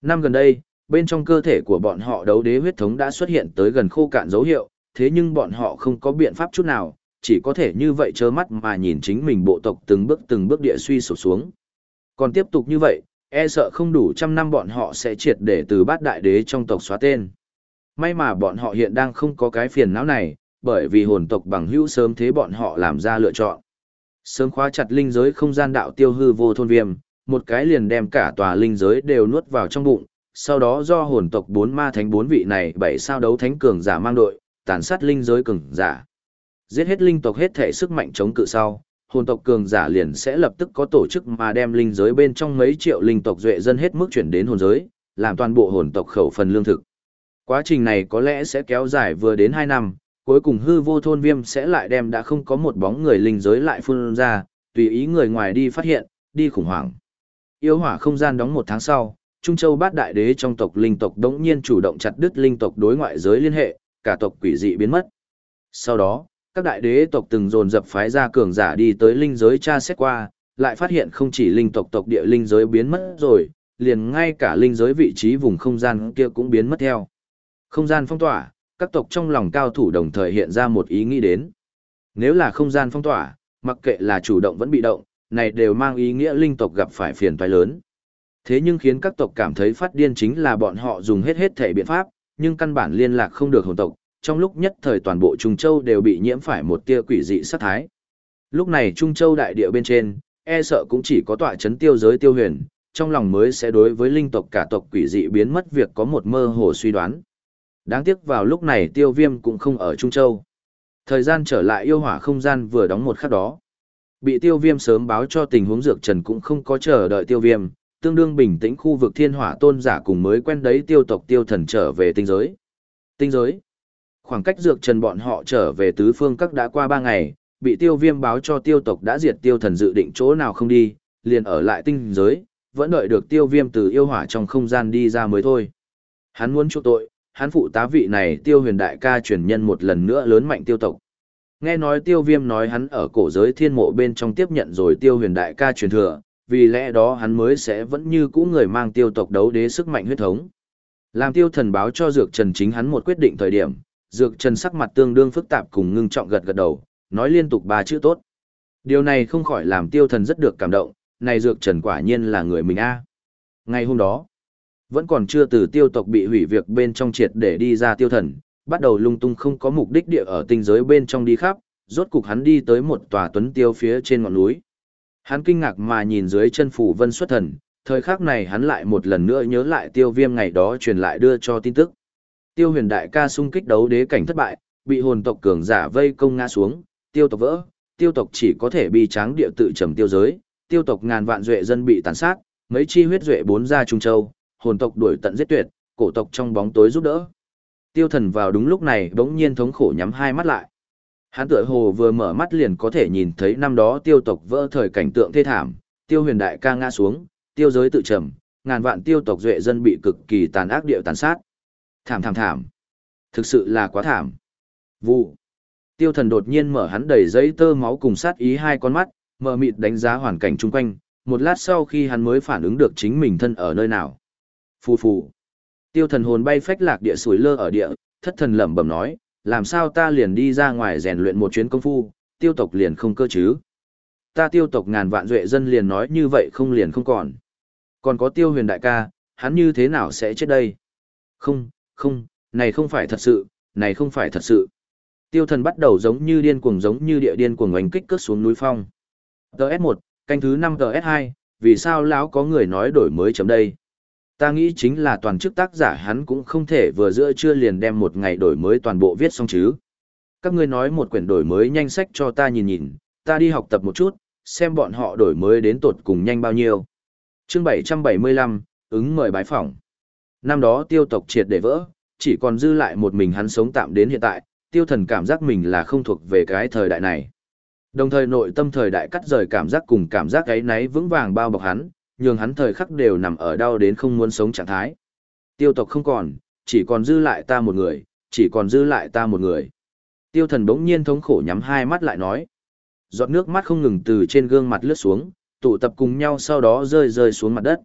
Năm gần đây, bên trong cơ thể của bọn họ đấu đế huyết thống đã xuất hiện tới gần khô cạn dấu hiệu, thế nhưng bọn họ không có biện pháp chút nào, chỉ có thể như vậy trơ mắt mà nhìn chính mình bộ tộc từng bước từng bước địa suy sụp xuống. Còn tiếp tục như vậy, e sợ không đủ trăm năm bọn họ sẽ triệt để từ bát đại đế trong tộc xóa tên. May mà bọn họ hiện đang không có cái phiền não này, bởi vì hồn tộc bằng hữu sớm thế bọn họ làm ra lựa chọn. Sớm khóa chặt linh giới không gian đạo tiêu hư vô thôn viêm, một cái liền đem cả tòa linh giới đều nuốt vào trong bụng, sau đó do hồn tộc bốn ma thánh bốn vị này bảy sao đấu thánh cường giả mang đội, tàn sát linh giới cường giả. Giết hết linh tộc hết thể sức mạnh chống cự sau, hồn tộc cường giả liền sẽ lập tức có tổ chức mà đem linh giới bên trong mấy triệu linh tộc duệ dân hết mức chuyển đến hồn giới, làm toàn bộ hồn tộc khẩu phần lương thực. Quá trình này có lẽ sẽ kéo dài vừa đến 2 năm, cuối cùng hư vô thôn viêm sẽ lại đem đã không có một bóng người linh giới lại phun ra, tùy ý người ngoài đi phát hiện, đi khủng hoảng. Yêu hỏa không gian đóng một tháng sau, Trung Châu bát đại đế trong tộc linh tộc đống nhiên chủ động chặt đứt linh tộc đối ngoại giới liên hệ, cả tộc quỷ dị biến mất. Sau đó, các đại đế tộc từng dồn dập phái ra cường giả đi tới linh giới tra xét qua, lại phát hiện không chỉ linh tộc tộc địa linh giới biến mất rồi, liền ngay cả linh giới vị trí vùng không gian kia cũng biến mất theo. Không gian phong tỏa, các tộc trong lòng cao thủ đồng thời hiện ra một ý nghĩ đến. Nếu là không gian phong tỏa, mặc kệ là chủ động vẫn bị động, này đều mang ý nghĩa linh tộc gặp phải phiền toái lớn. Thế nhưng khiến các tộc cảm thấy phát điên chính là bọn họ dùng hết hết thể biện pháp, nhưng căn bản liên lạc không được hồn tộc, trong lúc nhất thời toàn bộ Trung Châu đều bị nhiễm phải một tia quỷ dị sát thái. Lúc này Trung Châu đại địa bên trên, e sợ cũng chỉ có tọa chấn tiêu giới tiêu huyền, trong lòng mới sẽ đối với linh tộc cả tộc quỷ dị biến mất việc có một mơ hồ suy đoán. Đáng tiếc vào lúc này tiêu viêm cũng không ở Trung Châu. Thời gian trở lại yêu hỏa không gian vừa đóng một khắc đó. Bị tiêu viêm sớm báo cho tình huống dược trần cũng không có chờ đợi tiêu viêm, tương đương bình tĩnh khu vực thiên hỏa tôn giả cùng mới quen đấy tiêu tộc tiêu thần trở về tinh giới. Tinh giới. Khoảng cách dược trần bọn họ trở về tứ phương các đã qua ba ngày, bị tiêu viêm báo cho tiêu tộc đã diệt tiêu thần dự định chỗ nào không đi, liền ở lại tinh giới, vẫn đợi được tiêu viêm từ yêu hỏa trong không gian đi ra mới thôi. Hắn muốn chuộc tội, hắn phụ tá vị này tiêu huyền đại ca truyền nhân một lần nữa lớn mạnh tiêu tộc. Nghe nói tiêu viêm nói hắn ở cổ giới thiên mộ bên trong tiếp nhận rồi tiêu huyền đại ca truyền thừa, vì lẽ đó hắn mới sẽ vẫn như cũ người mang tiêu tộc đấu đế sức mạnh huyết thống. Làm tiêu thần báo cho Dược Trần chính hắn một quyết định thời điểm, Dược Trần sắc mặt tương đương phức tạp cùng ngưng trọng gật gật đầu, nói liên tục ba chữ tốt. Điều này không khỏi làm tiêu thần rất được cảm động, này Dược Trần quả nhiên là người mình a. Ngày hôm đó, vẫn còn chưa từ tiêu tộc bị hủy việc bên trong triệt để đi ra tiêu thần, bắt đầu lung tung không có mục đích địa ở tinh giới bên trong đi khắp, rốt cục hắn đi tới một tòa tuấn tiêu phía trên ngọn núi. Hắn kinh ngạc mà nhìn dưới chân phủ vân xuất thần, thời khắc này hắn lại một lần nữa nhớ lại tiêu viêm ngày đó truyền lại đưa cho tin tức. Tiêu huyền đại ca xung kích đấu đế cảnh thất bại, bị hồn tộc cường giả vây công ngã xuống, tiêu tộc vỡ, tiêu tộc chỉ có thể bi tráng địa tự trầm tiêu giới, tiêu tộc ngàn vạn duệ dân bị tàn sát, mấy chi huyết duệ bốn ra trung châu, hồn tộc đuổi tận giết tuyệt, cổ tộc trong bóng tối giúp đỡ. Tiêu thần vào đúng lúc này bỗng nhiên thống khổ nhắm hai mắt lại. Hắn tựa hồ vừa mở mắt liền có thể nhìn thấy năm đó tiêu tộc vỡ thời cảnh tượng thê thảm, tiêu huyền đại ca ngã xuống, tiêu giới tự trầm, ngàn vạn tiêu tộc duệ dân bị cực kỳ tàn ác điệu tàn sát. Thảm thảm thảm. Thực sự là quá thảm. Vụ. Tiêu thần đột nhiên mở hắn đầy giấy tơ máu cùng sát ý hai con mắt, mở mịt đánh giá hoàn cảnh chung quanh, một lát sau khi hắn mới phản ứng được chính mình thân ở nơi nào. Phù phù. Tiêu thần hồn bay phách lạc địa sủi lơ ở địa, thất thần lẩm bẩm nói, làm sao ta liền đi ra ngoài rèn luyện một chuyến công phu, tiêu tộc liền không cơ chứ. Ta tiêu tộc ngàn vạn duệ dân liền nói như vậy không liền không còn. Còn có tiêu huyền đại ca, hắn như thế nào sẽ chết đây? Không, không, này không phải thật sự, này không phải thật sự. Tiêu thần bắt đầu giống như điên cuồng giống như địa điên cuồng oanh kích cất xuống núi phong. TS1, canh thứ 5 TS2, vì sao lão có người nói đổi mới chấm đây? Ta nghĩ chính là toàn chức tác giả hắn cũng không thể vừa giữa trưa liền đem một ngày đổi mới toàn bộ viết xong chứ. Các ngươi nói một quyển đổi mới nhanh sách cho ta nhìn nhìn, ta đi học tập một chút, xem bọn họ đổi mới đến tột cùng nhanh bao nhiêu. Chương 775, ứng mời bái phỏng. Năm đó tiêu tộc triệt để vỡ, chỉ còn dư lại một mình hắn sống tạm đến hiện tại, tiêu thần cảm giác mình là không thuộc về cái thời đại này. Đồng thời nội tâm thời đại cắt rời cảm giác cùng cảm giác ấy náy vững vàng bao bọc hắn, nhường hắn thời khắc đều nằm ở đau đến không muốn sống trạng thái. Tiêu tộc không còn, chỉ còn dư lại ta một người, chỉ còn dư lại ta một người. Tiêu thần bỗng nhiên thống khổ nhắm hai mắt lại nói. Giọt nước mắt không ngừng từ trên gương mặt lướt xuống, tụ tập cùng nhau sau đó rơi rơi xuống mặt đất.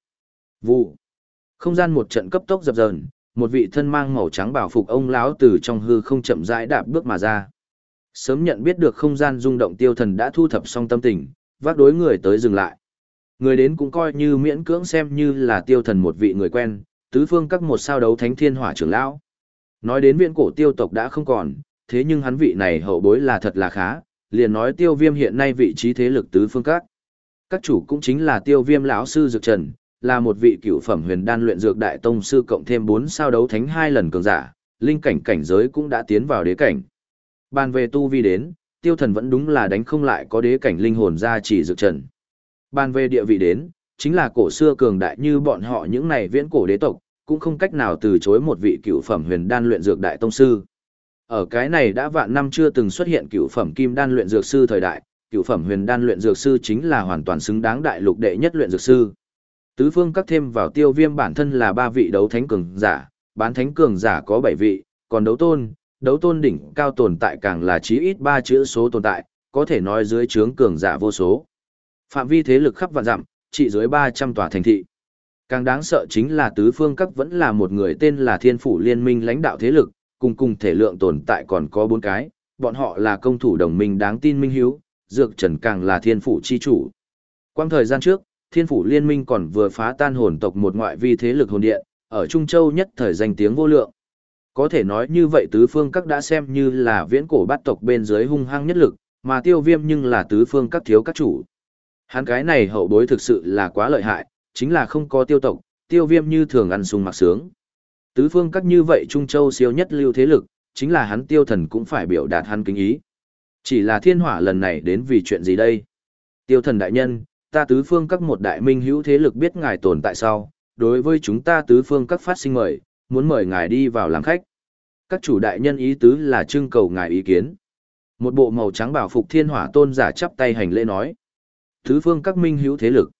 Vụ. Không gian một trận cấp tốc dập dờn, một vị thân mang màu trắng bảo phục ông lão từ trong hư không chậm rãi đạp bước mà ra. Sớm nhận biết được không gian rung động tiêu thần đã thu thập xong tâm tình, vác đối người tới dừng lại. Người đến cũng coi như miễn cưỡng xem như là tiêu thần một vị người quen, tứ phương các một sao đấu thánh thiên hỏa trưởng lão. Nói đến viện cổ tiêu tộc đã không còn, thế nhưng hắn vị này hậu bối là thật là khá, liền nói tiêu viêm hiện nay vị trí thế lực tứ phương các. Các chủ cũng chính là tiêu viêm lão sư Dược Trần, là một vị cựu phẩm huyền đan luyện dược đại tông sư cộng thêm 4 sao đấu thánh hai lần cường giả, linh cảnh cảnh giới cũng đã tiến vào đế cảnh. Bàn về tu vi đến, tiêu thần vẫn đúng là đánh không lại có đế cảnh linh hồn ra chỉ Dược Trần. Bàn về địa vị đến, chính là cổ xưa cường đại như bọn họ những này viễn cổ đế tộc, cũng không cách nào từ chối một vị cựu phẩm huyền đan luyện dược đại tông sư. Ở cái này đã vạn năm chưa từng xuất hiện cựu phẩm kim đan luyện dược sư thời đại, cựu phẩm huyền đan luyện dược sư chính là hoàn toàn xứng đáng đại lục đệ nhất luyện dược sư. Tứ phương các thêm vào tiêu viêm bản thân là ba vị đấu thánh cường giả, bán thánh cường giả có bảy vị, còn đấu tôn, đấu tôn đỉnh cao tồn tại càng là chí ít ba chữ số tồn tại, có thể nói dưới trướng cường giả vô số. Phạm vi thế lực khắp vạn dặm, trị dưới 300 tòa thành thị. Càng đáng sợ chính là tứ phương các vẫn là một người tên là Thiên Phủ Liên minh lãnh đạo thế lực, cùng cùng thể lượng tồn tại còn có bốn cái, bọn họ là công thủ đồng minh đáng tin minh hiếu, Dược Trần càng là Thiên Phủ chi chủ. Quang thời gian trước, Thiên Phủ Liên minh còn vừa phá tan hồn tộc một ngoại vi thế lực hồn điện, ở Trung Châu nhất thời danh tiếng vô lượng. Có thể nói như vậy tứ phương các đã xem như là viễn cổ bát tộc bên dưới hung hăng nhất lực, mà tiêu viêm nhưng là tứ phương các thiếu các chủ. Hắn cái này hậu bối thực sự là quá lợi hại, chính là không có tiêu tộc, tiêu viêm như thường ăn sung mặc sướng. Tứ phương các như vậy Trung Châu siêu nhất lưu thế lực, chính là hắn tiêu thần cũng phải biểu đạt hắn kính ý. Chỉ là thiên hỏa lần này đến vì chuyện gì đây? Tiêu thần đại nhân, ta tứ phương các một đại minh hữu thế lực biết ngài tồn tại sau, đối với chúng ta tứ phương các phát sinh mời, muốn mời ngài đi vào làm khách. Các chủ đại nhân ý tứ là trưng cầu ngài ý kiến. Một bộ màu trắng bảo phục thiên hỏa tôn giả chắp tay hành lễ nói. Tứ phương các minh hữu thế lực.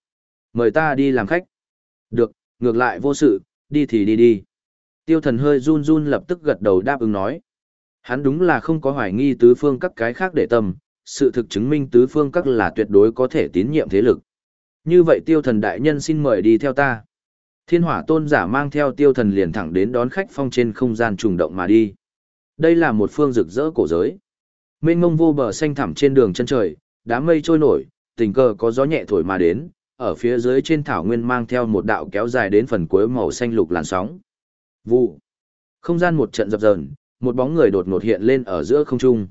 Mời ta đi làm khách. Được, ngược lại vô sự, đi thì đi đi. Tiêu thần hơi run run lập tức gật đầu đáp ứng nói. Hắn đúng là không có hoài nghi tứ phương các cái khác để tâm, sự thực chứng minh tứ phương các là tuyệt đối có thể tín nhiệm thế lực. Như vậy tiêu thần đại nhân xin mời đi theo ta. Thiên hỏa tôn giả mang theo tiêu thần liền thẳng đến đón khách phong trên không gian trùng động mà đi. Đây là một phương rực rỡ cổ giới. Mênh ngông vô bờ xanh thẳm trên đường chân trời, đám mây trôi nổi, tình cờ có gió nhẹ thổi mà đến, ở phía dưới trên thảo nguyên mang theo một đạo kéo dài đến phần cuối màu xanh lục làn sóng. Vụ. Không gian một trận dập dờn, một bóng người đột ngột hiện lên ở giữa không trung.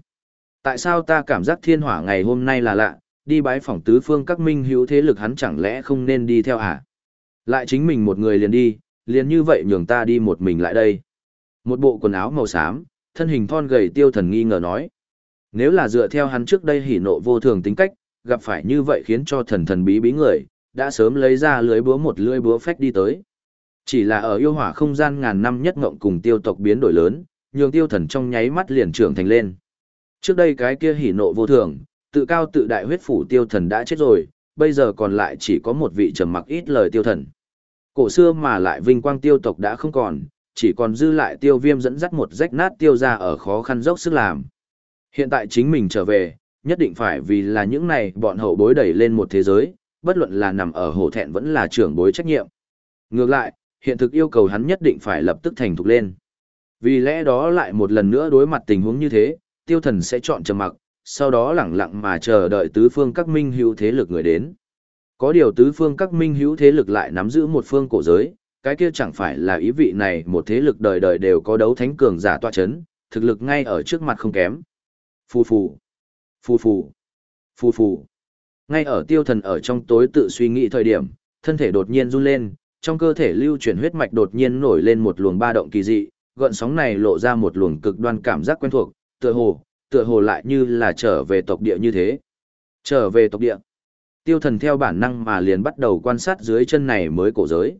Tại sao ta cảm giác thiên hỏa ngày hôm nay là lạ, đi bái phỏng tứ phương các minh hữu thế lực hắn chẳng lẽ không nên đi theo à? Lại chính mình một người liền đi, liền như vậy nhường ta đi một mình lại đây. Một bộ quần áo màu xám, thân hình thon gầy tiêu thần nghi ngờ nói. Nếu là dựa theo hắn trước đây hỉ nộ vô thường tính cách, gặp phải như vậy khiến cho thần thần bí bí người, đã sớm lấy ra lưới búa một lưới búa phách đi tới. Chỉ là ở yêu hỏa không gian ngàn năm nhất ngộng cùng tiêu tộc biến đổi lớn, nhường tiêu thần trong nháy mắt liền trưởng thành lên. Trước đây cái kia hỉ nộ vô thường, tự cao tự đại huyết phủ tiêu thần đã chết rồi, bây giờ còn lại chỉ có một vị trầm mặc ít lời tiêu thần. Cổ xưa mà lại vinh quang tiêu tộc đã không còn, chỉ còn dư lại tiêu viêm dẫn dắt một rách nát tiêu ra ở khó khăn dốc sức làm. Hiện tại chính mình trở về, nhất định phải vì là những này bọn hậu bối đẩy lên một thế giới, bất luận là nằm ở hổ thẹn vẫn là trưởng bối trách nhiệm. Ngược lại, hiện thực yêu cầu hắn nhất định phải lập tức thành thục lên. Vì lẽ đó lại một lần nữa đối mặt tình huống như thế, tiêu thần sẽ chọn trầm mặc, sau đó lẳng lặng mà chờ đợi tứ phương các minh hữu thế lực người đến. Có điều tứ phương các minh hữu thế lực lại nắm giữ một phương cổ giới, cái kia chẳng phải là ý vị này một thế lực đời đời đều có đấu thánh cường giả tọa chấn, thực lực ngay ở trước mặt không kém. Phù phù, phù phù, phù phù. Ngay ở tiêu thần ở trong tối tự suy nghĩ thời điểm, thân thể đột nhiên run lên, trong cơ thể lưu chuyển huyết mạch đột nhiên nổi lên một luồng ba động kỳ dị, gợn sóng này lộ ra một luồng cực đoan cảm giác quen thuộc, tựa hồ, tựa hồ lại như là trở về tộc địa như thế. Trở về tộc địa. Tiêu thần theo bản năng mà liền bắt đầu quan sát dưới chân này mới cổ giới.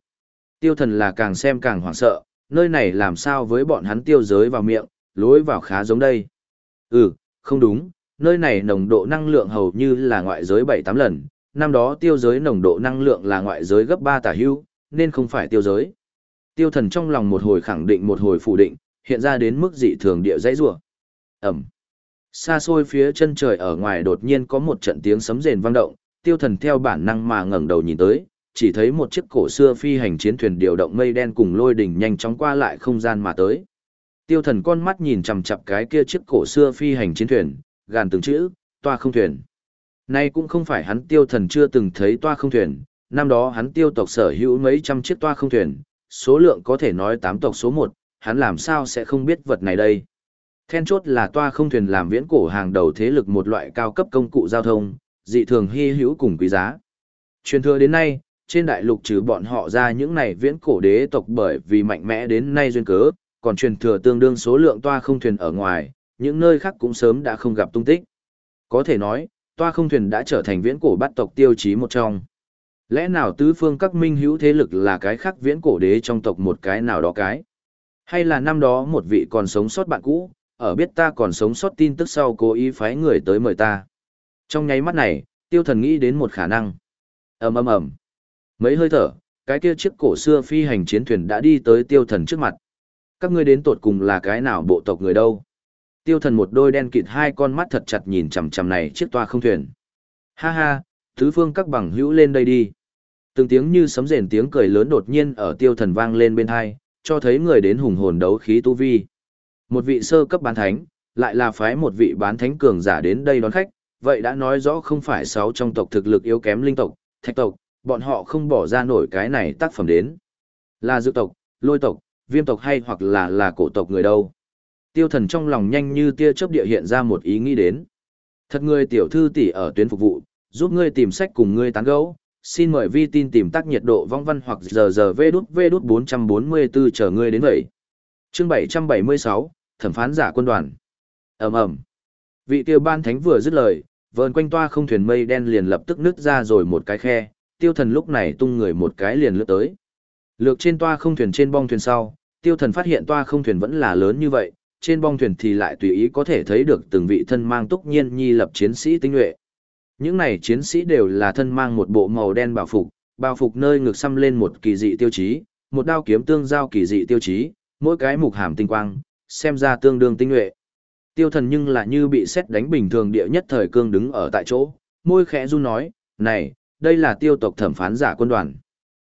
Tiêu thần là càng xem càng hoảng sợ, nơi này làm sao với bọn hắn tiêu giới vào miệng, lối vào khá giống đây. Ừ, không đúng, nơi này nồng độ năng lượng hầu như là ngoại giới 7-8 lần, năm đó tiêu giới nồng độ năng lượng là ngoại giới gấp 3 tả hưu, nên không phải tiêu giới. Tiêu thần trong lòng một hồi khẳng định một hồi phủ định, hiện ra đến mức dị thường địa dãy rủa. Ẩm. Xa xôi phía chân trời ở ngoài đột nhiên có một trận tiếng sấm rền vang động, tiêu thần theo bản năng mà ngẩng đầu nhìn tới, chỉ thấy một chiếc cổ xưa phi hành chiến thuyền điều động mây đen cùng lôi đỉnh nhanh chóng qua lại không gian mà tới. Tiêu thần con mắt nhìn chằm chằm cái kia chiếc cổ xưa phi hành chiến thuyền, gàn từng chữ, toa không thuyền. Nay cũng không phải hắn tiêu thần chưa từng thấy toa không thuyền, năm đó hắn tiêu tộc sở hữu mấy trăm chiếc toa không thuyền, số lượng có thể nói tám tộc số một, hắn làm sao sẽ không biết vật này đây. Then chốt là toa không thuyền làm viễn cổ hàng đầu thế lực một loại cao cấp công cụ giao thông, dị thường hy hữu cùng quý giá. Truyền thừa đến nay, trên đại lục trừ bọn họ ra những này viễn cổ đế tộc bởi vì mạnh mẽ đến nay duyên cớ, còn truyền thừa tương đương số lượng toa không thuyền ở ngoài, những nơi khác cũng sớm đã không gặp tung tích. Có thể nói, toa không thuyền đã trở thành viễn cổ bắt tộc tiêu chí một trong. Lẽ nào tứ phương các minh hữu thế lực là cái khác viễn cổ đế trong tộc một cái nào đó cái? Hay là năm đó một vị còn sống sót bạn cũ, ở biết ta còn sống sót tin tức sau cố ý phái người tới mời ta? Trong nháy mắt này, tiêu thần nghĩ đến một khả năng. ầm ầm ầm Mấy hơi thở, cái kia chiếc cổ xưa phi hành chiến thuyền đã đi tới tiêu thần trước mặt. Các ngươi đến tột cùng là cái nào bộ tộc người đâu? Tiêu thần một đôi đen kịt hai con mắt thật chặt nhìn chằm chằm này chiếc toa không thuyền. Ha ha, thứ phương các bằng hữu lên đây đi. Từng tiếng như sấm rền tiếng cười lớn đột nhiên ở tiêu thần vang lên bên hai, cho thấy người đến hùng hồn đấu khí tu vi. Một vị sơ cấp bán thánh, lại là phái một vị bán thánh cường giả đến đây đón khách, vậy đã nói rõ không phải sáu trong tộc thực lực yếu kém linh tộc, thạch tộc, bọn họ không bỏ ra nổi cái này tác phẩm đến. Là dự tộc, lôi tộc, viêm tộc hay hoặc là là cổ tộc người đâu. Tiêu thần trong lòng nhanh như tia chớp địa hiện ra một ý nghĩ đến. Thật người tiểu thư tỷ ở tuyến phục vụ, giúp ngươi tìm sách cùng ngươi tán gẫu. Xin mời vi tin tìm tác nhiệt độ vong văn hoặc giờ giờ vê đút vê đút 444 chờ ngươi đến vậy. Chương 776, thẩm phán giả quân đoàn. ầm ầm Vị tiêu ban thánh vừa dứt lời, vờn quanh toa không thuyền mây đen liền lập tức nứt ra rồi một cái khe, tiêu thần lúc này tung người một cái liền lướt tới. Lược trên toa không thuyền trên bong thuyền sau, tiêu thần phát hiện toa không thuyền vẫn là lớn như vậy, trên bong thuyền thì lại tùy ý có thể thấy được từng vị thân mang túc nhiên nhi lập chiến sĩ tinh nhuệ. Những này chiến sĩ đều là thân mang một bộ màu đen bảo phục, bảo phục nơi ngực xăm lên một kỳ dị tiêu chí, một đao kiếm tương giao kỳ dị tiêu chí, mỗi cái mục hàm tinh quang, xem ra tương đương tinh nhuệ. Tiêu thần nhưng là như bị xét đánh bình thường địa nhất thời cương đứng ở tại chỗ, môi khẽ run nói, này, đây là tiêu tộc thẩm phán giả quân đoàn.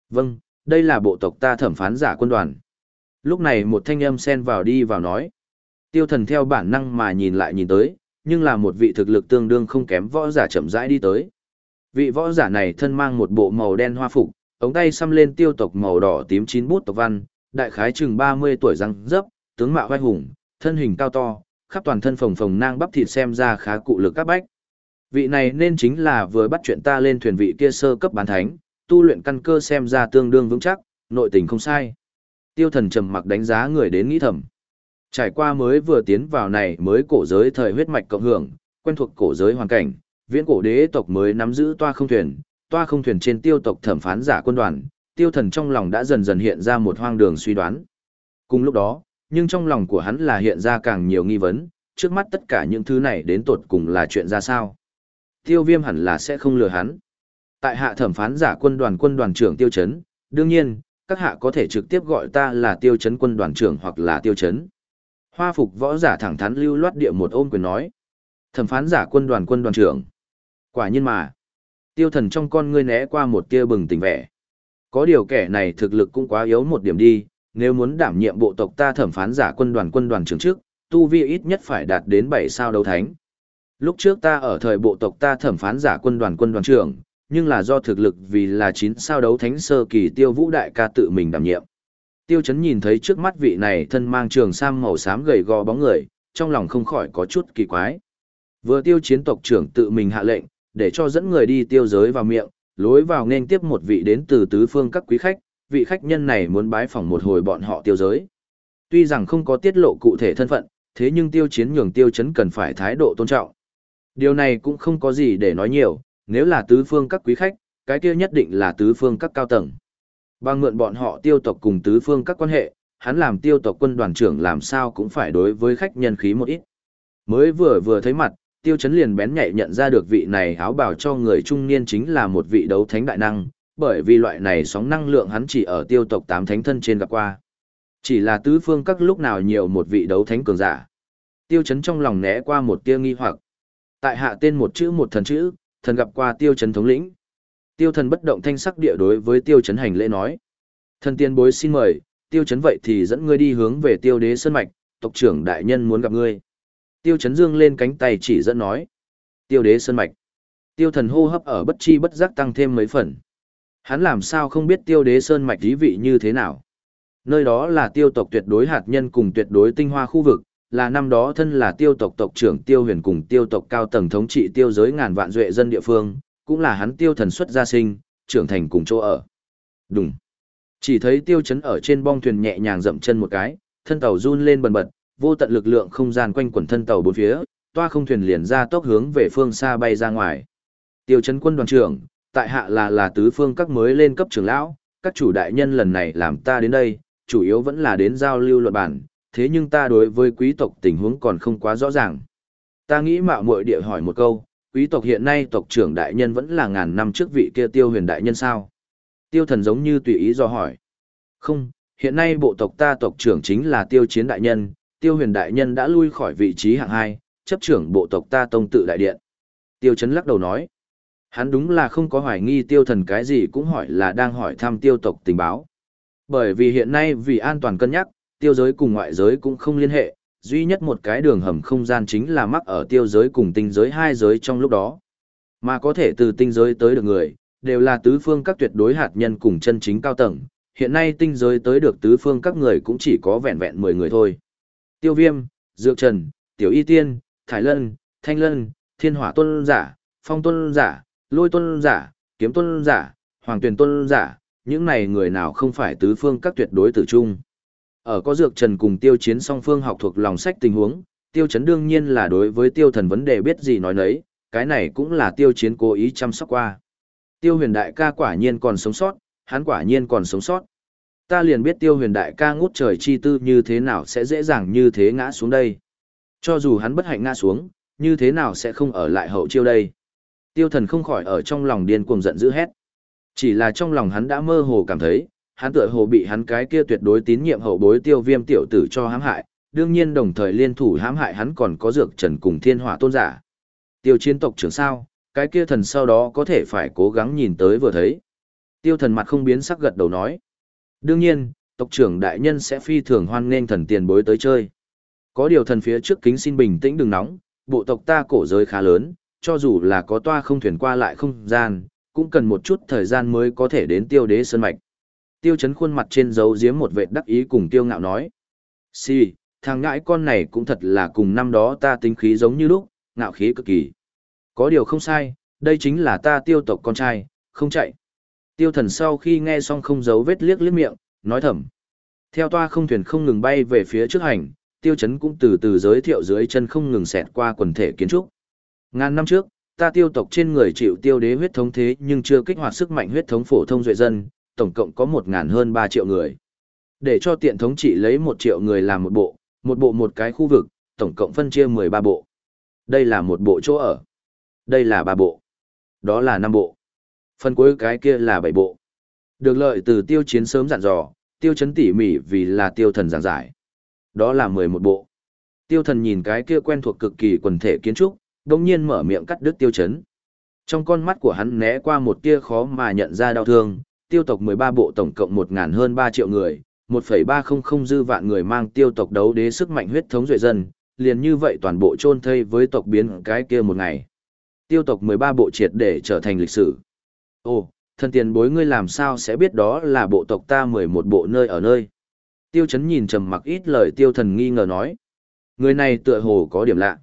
Vâng, đây là bộ tộc ta thẩm phán giả quân đoàn. Lúc này một thanh âm xen vào đi vào nói. Tiêu thần theo bản năng mà nhìn lại nhìn tới, nhưng là một vị thực lực tương đương không kém võ giả chậm rãi đi tới. Vị võ giả này thân mang một bộ màu đen hoa phục, ống tay xăm lên tiêu tộc màu đỏ tím chín bút tộc văn, đại khái chừng 30 tuổi răng dấp, tướng mạo vai hùng, thân hình cao to, khắp toàn thân phồng phồng nang bắp thịt xem ra khá cụ lực các bách. Vị này nên chính là vừa bắt chuyện ta lên thuyền vị kia sơ cấp bán thánh, tu luyện căn cơ xem ra tương đương vững chắc, nội tình không sai. Tiêu thần trầm mặc đánh giá người đến nghĩ thầm. Trải qua mới vừa tiến vào này mới cổ giới thời huyết mạch cộng hưởng, quen thuộc cổ giới hoàn cảnh, viễn cổ đế tộc mới nắm giữ toa không thuyền, toa không thuyền trên tiêu tộc thẩm phán giả quân đoàn, tiêu thần trong lòng đã dần dần hiện ra một hoang đường suy đoán. Cùng lúc đó, nhưng trong lòng của hắn là hiện ra càng nhiều nghi vấn, trước mắt tất cả những thứ này đến tột cùng là chuyện ra sao. Tiêu viêm hẳn là sẽ không lừa hắn. Tại hạ thẩm phán giả quân đoàn quân đoàn trưởng tiêu chấn, đương nhiên, các hạ có thể trực tiếp gọi ta là tiêu chấn quân đoàn trưởng hoặc là tiêu chấn. Hoa phục võ giả thẳng thắn lưu loát địa một ôm quyền nói. Thẩm phán giả quân đoàn quân đoàn trưởng. Quả nhiên mà. Tiêu thần trong con ngươi né qua một tia bừng tỉnh vẻ. Có điều kẻ này thực lực cũng quá yếu một điểm đi, nếu muốn đảm nhiệm bộ tộc ta thẩm phán giả quân đoàn quân đoàn trưởng trước, tu vi ít nhất phải đạt đến 7 sao đấu thánh. Lúc trước ta ở thời bộ tộc ta thẩm phán giả quân đoàn quân đoàn trưởng, nhưng là do thực lực vì là 9 sao đấu thánh sơ kỳ tiêu vũ đại ca tự mình đảm nhiệm. Tiêu chấn nhìn thấy trước mắt vị này thân mang trường sam màu xám gầy gò bóng người, trong lòng không khỏi có chút kỳ quái. Vừa tiêu chiến tộc trưởng tự mình hạ lệnh, để cho dẫn người đi tiêu giới vào miệng, lối vào nên tiếp một vị đến từ tứ phương các quý khách, vị khách nhân này muốn bái phỏng một hồi bọn họ tiêu giới. Tuy rằng không có tiết lộ cụ thể thân phận, thế nhưng tiêu chiến nhường tiêu chấn cần phải thái độ tôn trọng. Điều này cũng không có gì để nói nhiều, nếu là tứ phương các quý khách, cái kia nhất định là tứ phương các cao tầng. Bằng mượn bọn họ tiêu tộc cùng tứ phương các quan hệ, hắn làm tiêu tộc quân đoàn trưởng làm sao cũng phải đối với khách nhân khí một ít. Mới vừa vừa thấy mặt, tiêu chấn liền bén nhạy nhận ra được vị này áo bảo cho người trung niên chính là một vị đấu thánh đại năng, bởi vì loại này sóng năng lượng hắn chỉ ở tiêu tộc tám thánh thân trên gặp qua. Chỉ là tứ phương các lúc nào nhiều một vị đấu thánh cường giả. Tiêu chấn trong lòng né qua một tia nghi hoặc. Tại hạ tên một chữ một thần chữ, thần gặp qua tiêu chấn thống lĩnh. Tiêu thần bất động thanh sắc địa đối với tiêu chấn hành lễ nói. Thần tiên bối xin mời, tiêu chấn vậy thì dẫn ngươi đi hướng về tiêu đế sơn mạch, tộc trưởng đại nhân muốn gặp ngươi. Tiêu chấn dương lên cánh tay chỉ dẫn nói. Tiêu đế sơn mạch. Tiêu thần hô hấp ở bất chi bất giác tăng thêm mấy phần. Hắn làm sao không biết tiêu đế sơn mạch ý vị như thế nào. Nơi đó là tiêu tộc tuyệt đối hạt nhân cùng tuyệt đối tinh hoa khu vực, là năm đó thân là tiêu tộc tộc trưởng tiêu huyền cùng tiêu tộc cao tầng thống trị tiêu giới ngàn vạn duệ dân địa phương, cũng là hắn tiêu thần xuất gia sinh, trưởng thành cùng chỗ ở. Đúng. Chỉ thấy tiêu chấn ở trên bong thuyền nhẹ nhàng dậm chân một cái, thân tàu run lên bần bật, vô tận lực lượng không gian quanh quẩn thân tàu bốn phía, toa không thuyền liền ra tốc hướng về phương xa bay ra ngoài. Tiêu chấn quân đoàn trưởng, tại hạ là là tứ phương các mới lên cấp trưởng lão, các chủ đại nhân lần này làm ta đến đây, chủ yếu vẫn là đến giao lưu luận bản, thế nhưng ta đối với quý tộc tình huống còn không quá rõ ràng. Ta nghĩ mạo muội địa hỏi một câu, quý tộc hiện nay tộc trưởng đại nhân vẫn là ngàn năm trước vị kia tiêu huyền đại nhân sao? Tiêu thần giống như tùy ý do hỏi. Không, hiện nay bộ tộc ta tộc trưởng chính là tiêu chiến đại nhân, tiêu huyền đại nhân đã lui khỏi vị trí hạng hai, chấp trưởng bộ tộc ta tông tự đại điện. Tiêu chấn lắc đầu nói. Hắn đúng là không có hoài nghi tiêu thần cái gì cũng hỏi là đang hỏi thăm tiêu tộc tình báo. Bởi vì hiện nay vì an toàn cân nhắc, tiêu giới cùng ngoại giới cũng không liên hệ, duy nhất một cái đường hầm không gian chính là mắc ở tiêu giới cùng tinh giới hai giới trong lúc đó. Mà có thể từ tinh giới tới được người, đều là tứ phương các tuyệt đối hạt nhân cùng chân chính cao tầng, hiện nay tinh giới tới được tứ phương các người cũng chỉ có vẹn vẹn 10 người thôi. Tiêu Viêm, Dược Trần, Tiểu Y Tiên, Thái Lân, Thanh Lân, Thiên Hỏa Tôn Giả, Phong Tôn Giả, Lôi Tôn Giả, Kiếm Tôn Giả, Hoàng Tuyền Tôn Giả, những này người nào không phải tứ phương các tuyệt đối tử trung ở có Dược Trần cùng Tiêu Chiến song phương học thuộc lòng sách tình huống, Tiêu Chấn đương nhiên là đối với Tiêu Thần vấn đề biết gì nói nấy, cái này cũng là Tiêu Chiến cố ý chăm sóc qua. Tiêu huyền đại ca quả nhiên còn sống sót, hắn quả nhiên còn sống sót. Ta liền biết tiêu huyền đại ca ngút trời chi tư như thế nào sẽ dễ dàng như thế ngã xuống đây. Cho dù hắn bất hạnh ngã xuống, như thế nào sẽ không ở lại hậu chiêu đây. Tiêu thần không khỏi ở trong lòng điên cuồng giận dữ hét. Chỉ là trong lòng hắn đã mơ hồ cảm thấy, hắn tựa hồ bị hắn cái kia tuyệt đối tín nhiệm hậu bối tiêu viêm tiểu tử cho hãm hại, đương nhiên đồng thời liên thủ hãm hại hắn còn có dược trần cùng thiên hỏa tôn giả. Tiêu chiến tộc trưởng sao, cái kia thần sau đó có thể phải cố gắng nhìn tới vừa thấy. Tiêu thần mặt không biến sắc gật đầu nói. Đương nhiên, tộc trưởng đại nhân sẽ phi thường hoan nghênh thần tiền bối tới chơi. Có điều thần phía trước kính xin bình tĩnh đừng nóng, bộ tộc ta cổ giới khá lớn, cho dù là có toa không thuyền qua lại không gian, cũng cần một chút thời gian mới có thể đến tiêu đế sơn mạch. Tiêu chấn khuôn mặt trên dấu giếm một vệt đắc ý cùng tiêu ngạo nói. Si, thằng ngãi con này cũng thật là cùng năm đó ta tính khí giống như lúc, ngạo khí cực kỳ. Có điều không sai, đây chính là ta tiêu tộc con trai, không chạy. Tiêu thần sau khi nghe xong không giấu vết liếc liếc miệng, nói thầm. Theo toa không thuyền không ngừng bay về phía trước hành, tiêu chấn cũng từ từ giới thiệu dưới chân không ngừng xẹt qua quần thể kiến trúc. Ngàn năm trước, ta tiêu tộc trên người chịu tiêu đế huyết thống thế nhưng chưa kích hoạt sức mạnh huyết thống phổ thông duệ dân, tổng cộng có một ngàn hơn ba triệu người. Để cho tiện thống trị lấy một triệu người làm một bộ, một bộ một cái khu vực, tổng cộng phân chia mười ba bộ. Đây là một bộ chỗ ở. Đây là ba bộ. Đó là năm bộ. Phần cuối cái kia là bảy bộ. Được lợi từ tiêu chiến sớm dặn dò, tiêu chấn tỉ mỉ vì là tiêu thần giảng giải. Đó là mười một bộ. Tiêu thần nhìn cái kia quen thuộc cực kỳ quần thể kiến trúc, đồng nhiên mở miệng cắt đứt tiêu chấn. Trong con mắt của hắn né qua một tia khó mà nhận ra đau thương, tiêu tộc mười ba bộ tổng cộng một ngàn hơn ba triệu người, một phẩy ba không không dư vạn người mang tiêu tộc đấu đế sức mạnh huyết thống duệ dân, liền như vậy toàn bộ chôn thây với tộc biến cái kia một ngày. Tiêu tộc 13 bộ triệt để trở thành lịch sử. Ồ, thần tiền bối ngươi làm sao sẽ biết đó là bộ tộc ta 11 bộ nơi ở nơi. Tiêu chấn nhìn trầm mặc ít lời tiêu thần nghi ngờ nói. Người này tựa hồ có điểm lạ.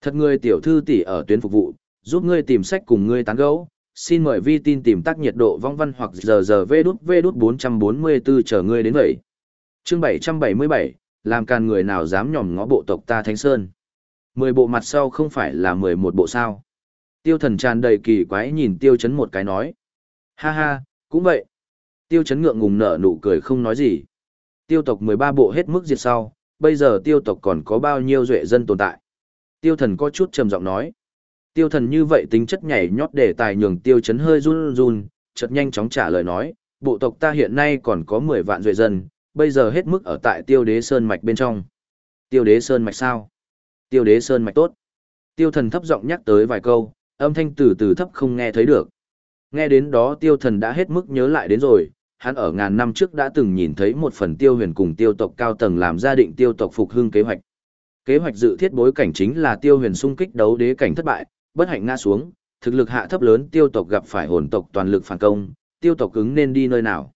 Thật ngươi tiểu thư tỷ ở tuyến phục vụ, giúp ngươi tìm sách cùng ngươi tán gẫu. Xin mời vi tin tìm tác nhiệt độ vong văn hoặc giờ giờ vê đút vê đút 444 chờ ngươi đến vậy. Chương 777, làm càn người nào dám nhòm ngó bộ tộc ta Thánh Sơn. Mười bộ mặt sau không phải là mười một bộ sao. Tiêu thần tràn đầy kỳ quái nhìn tiêu chấn một cái nói. Ha ha, cũng vậy. Tiêu chấn ngượng ngùng nở nụ cười không nói gì. Tiêu tộc 13 bộ hết mức diệt sau, bây giờ tiêu tộc còn có bao nhiêu duệ dân tồn tại. Tiêu thần có chút trầm giọng nói. Tiêu thần như vậy tính chất nhảy nhót để tài nhường tiêu chấn hơi run run, chợt nhanh chóng trả lời nói, bộ tộc ta hiện nay còn có 10 vạn duệ dân, bây giờ hết mức ở tại tiêu đế sơn mạch bên trong. Tiêu đế sơn mạch sao? Tiêu đế sơn mạch tốt. Tiêu thần thấp giọng nhắc tới vài câu, âm thanh từ từ thấp không nghe thấy được. Nghe đến đó tiêu thần đã hết mức nhớ lại đến rồi, hắn ở ngàn năm trước đã từng nhìn thấy một phần tiêu huyền cùng tiêu tộc cao tầng làm gia định tiêu tộc phục hưng kế hoạch. Kế hoạch dự thiết bối cảnh chính là tiêu huyền xung kích đấu đế cảnh thất bại, bất hạnh ngã xuống, thực lực hạ thấp lớn tiêu tộc gặp phải hồn tộc toàn lực phản công, tiêu tộc cứng nên đi nơi nào.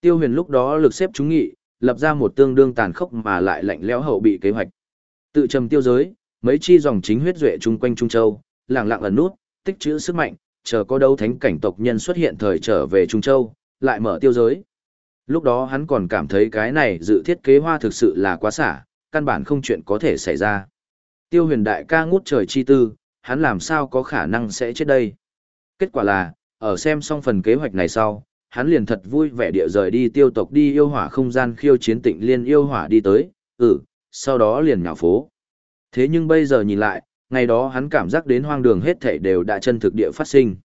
Tiêu huyền lúc đó lực xếp chúng nghị, lập ra một tương đương tàn khốc mà lại lạnh lẽo hậu bị kế hoạch. Tự trầm tiêu giới, mấy chi dòng chính huyết duệ chung quanh Trung Châu, lẳng lặng ẩn nút, tích trữ sức mạnh, chờ có đấu thánh cảnh tộc nhân xuất hiện thời trở về Trung Châu, lại mở tiêu giới. Lúc đó hắn còn cảm thấy cái này dự thiết kế hoa thực sự là quá xả, căn bản không chuyện có thể xảy ra. Tiêu huyền đại ca ngút trời chi tư, hắn làm sao có khả năng sẽ chết đây. Kết quả là, ở xem xong phần kế hoạch này sau, hắn liền thật vui vẻ địa rời đi tiêu tộc đi yêu hỏa không gian khiêu chiến tịnh liên yêu hỏa đi tới, ừ, sau đó liền nhào phố. Thế nhưng bây giờ nhìn lại, ngày đó hắn cảm giác đến hoang đường hết thảy đều đã chân thực địa phát sinh.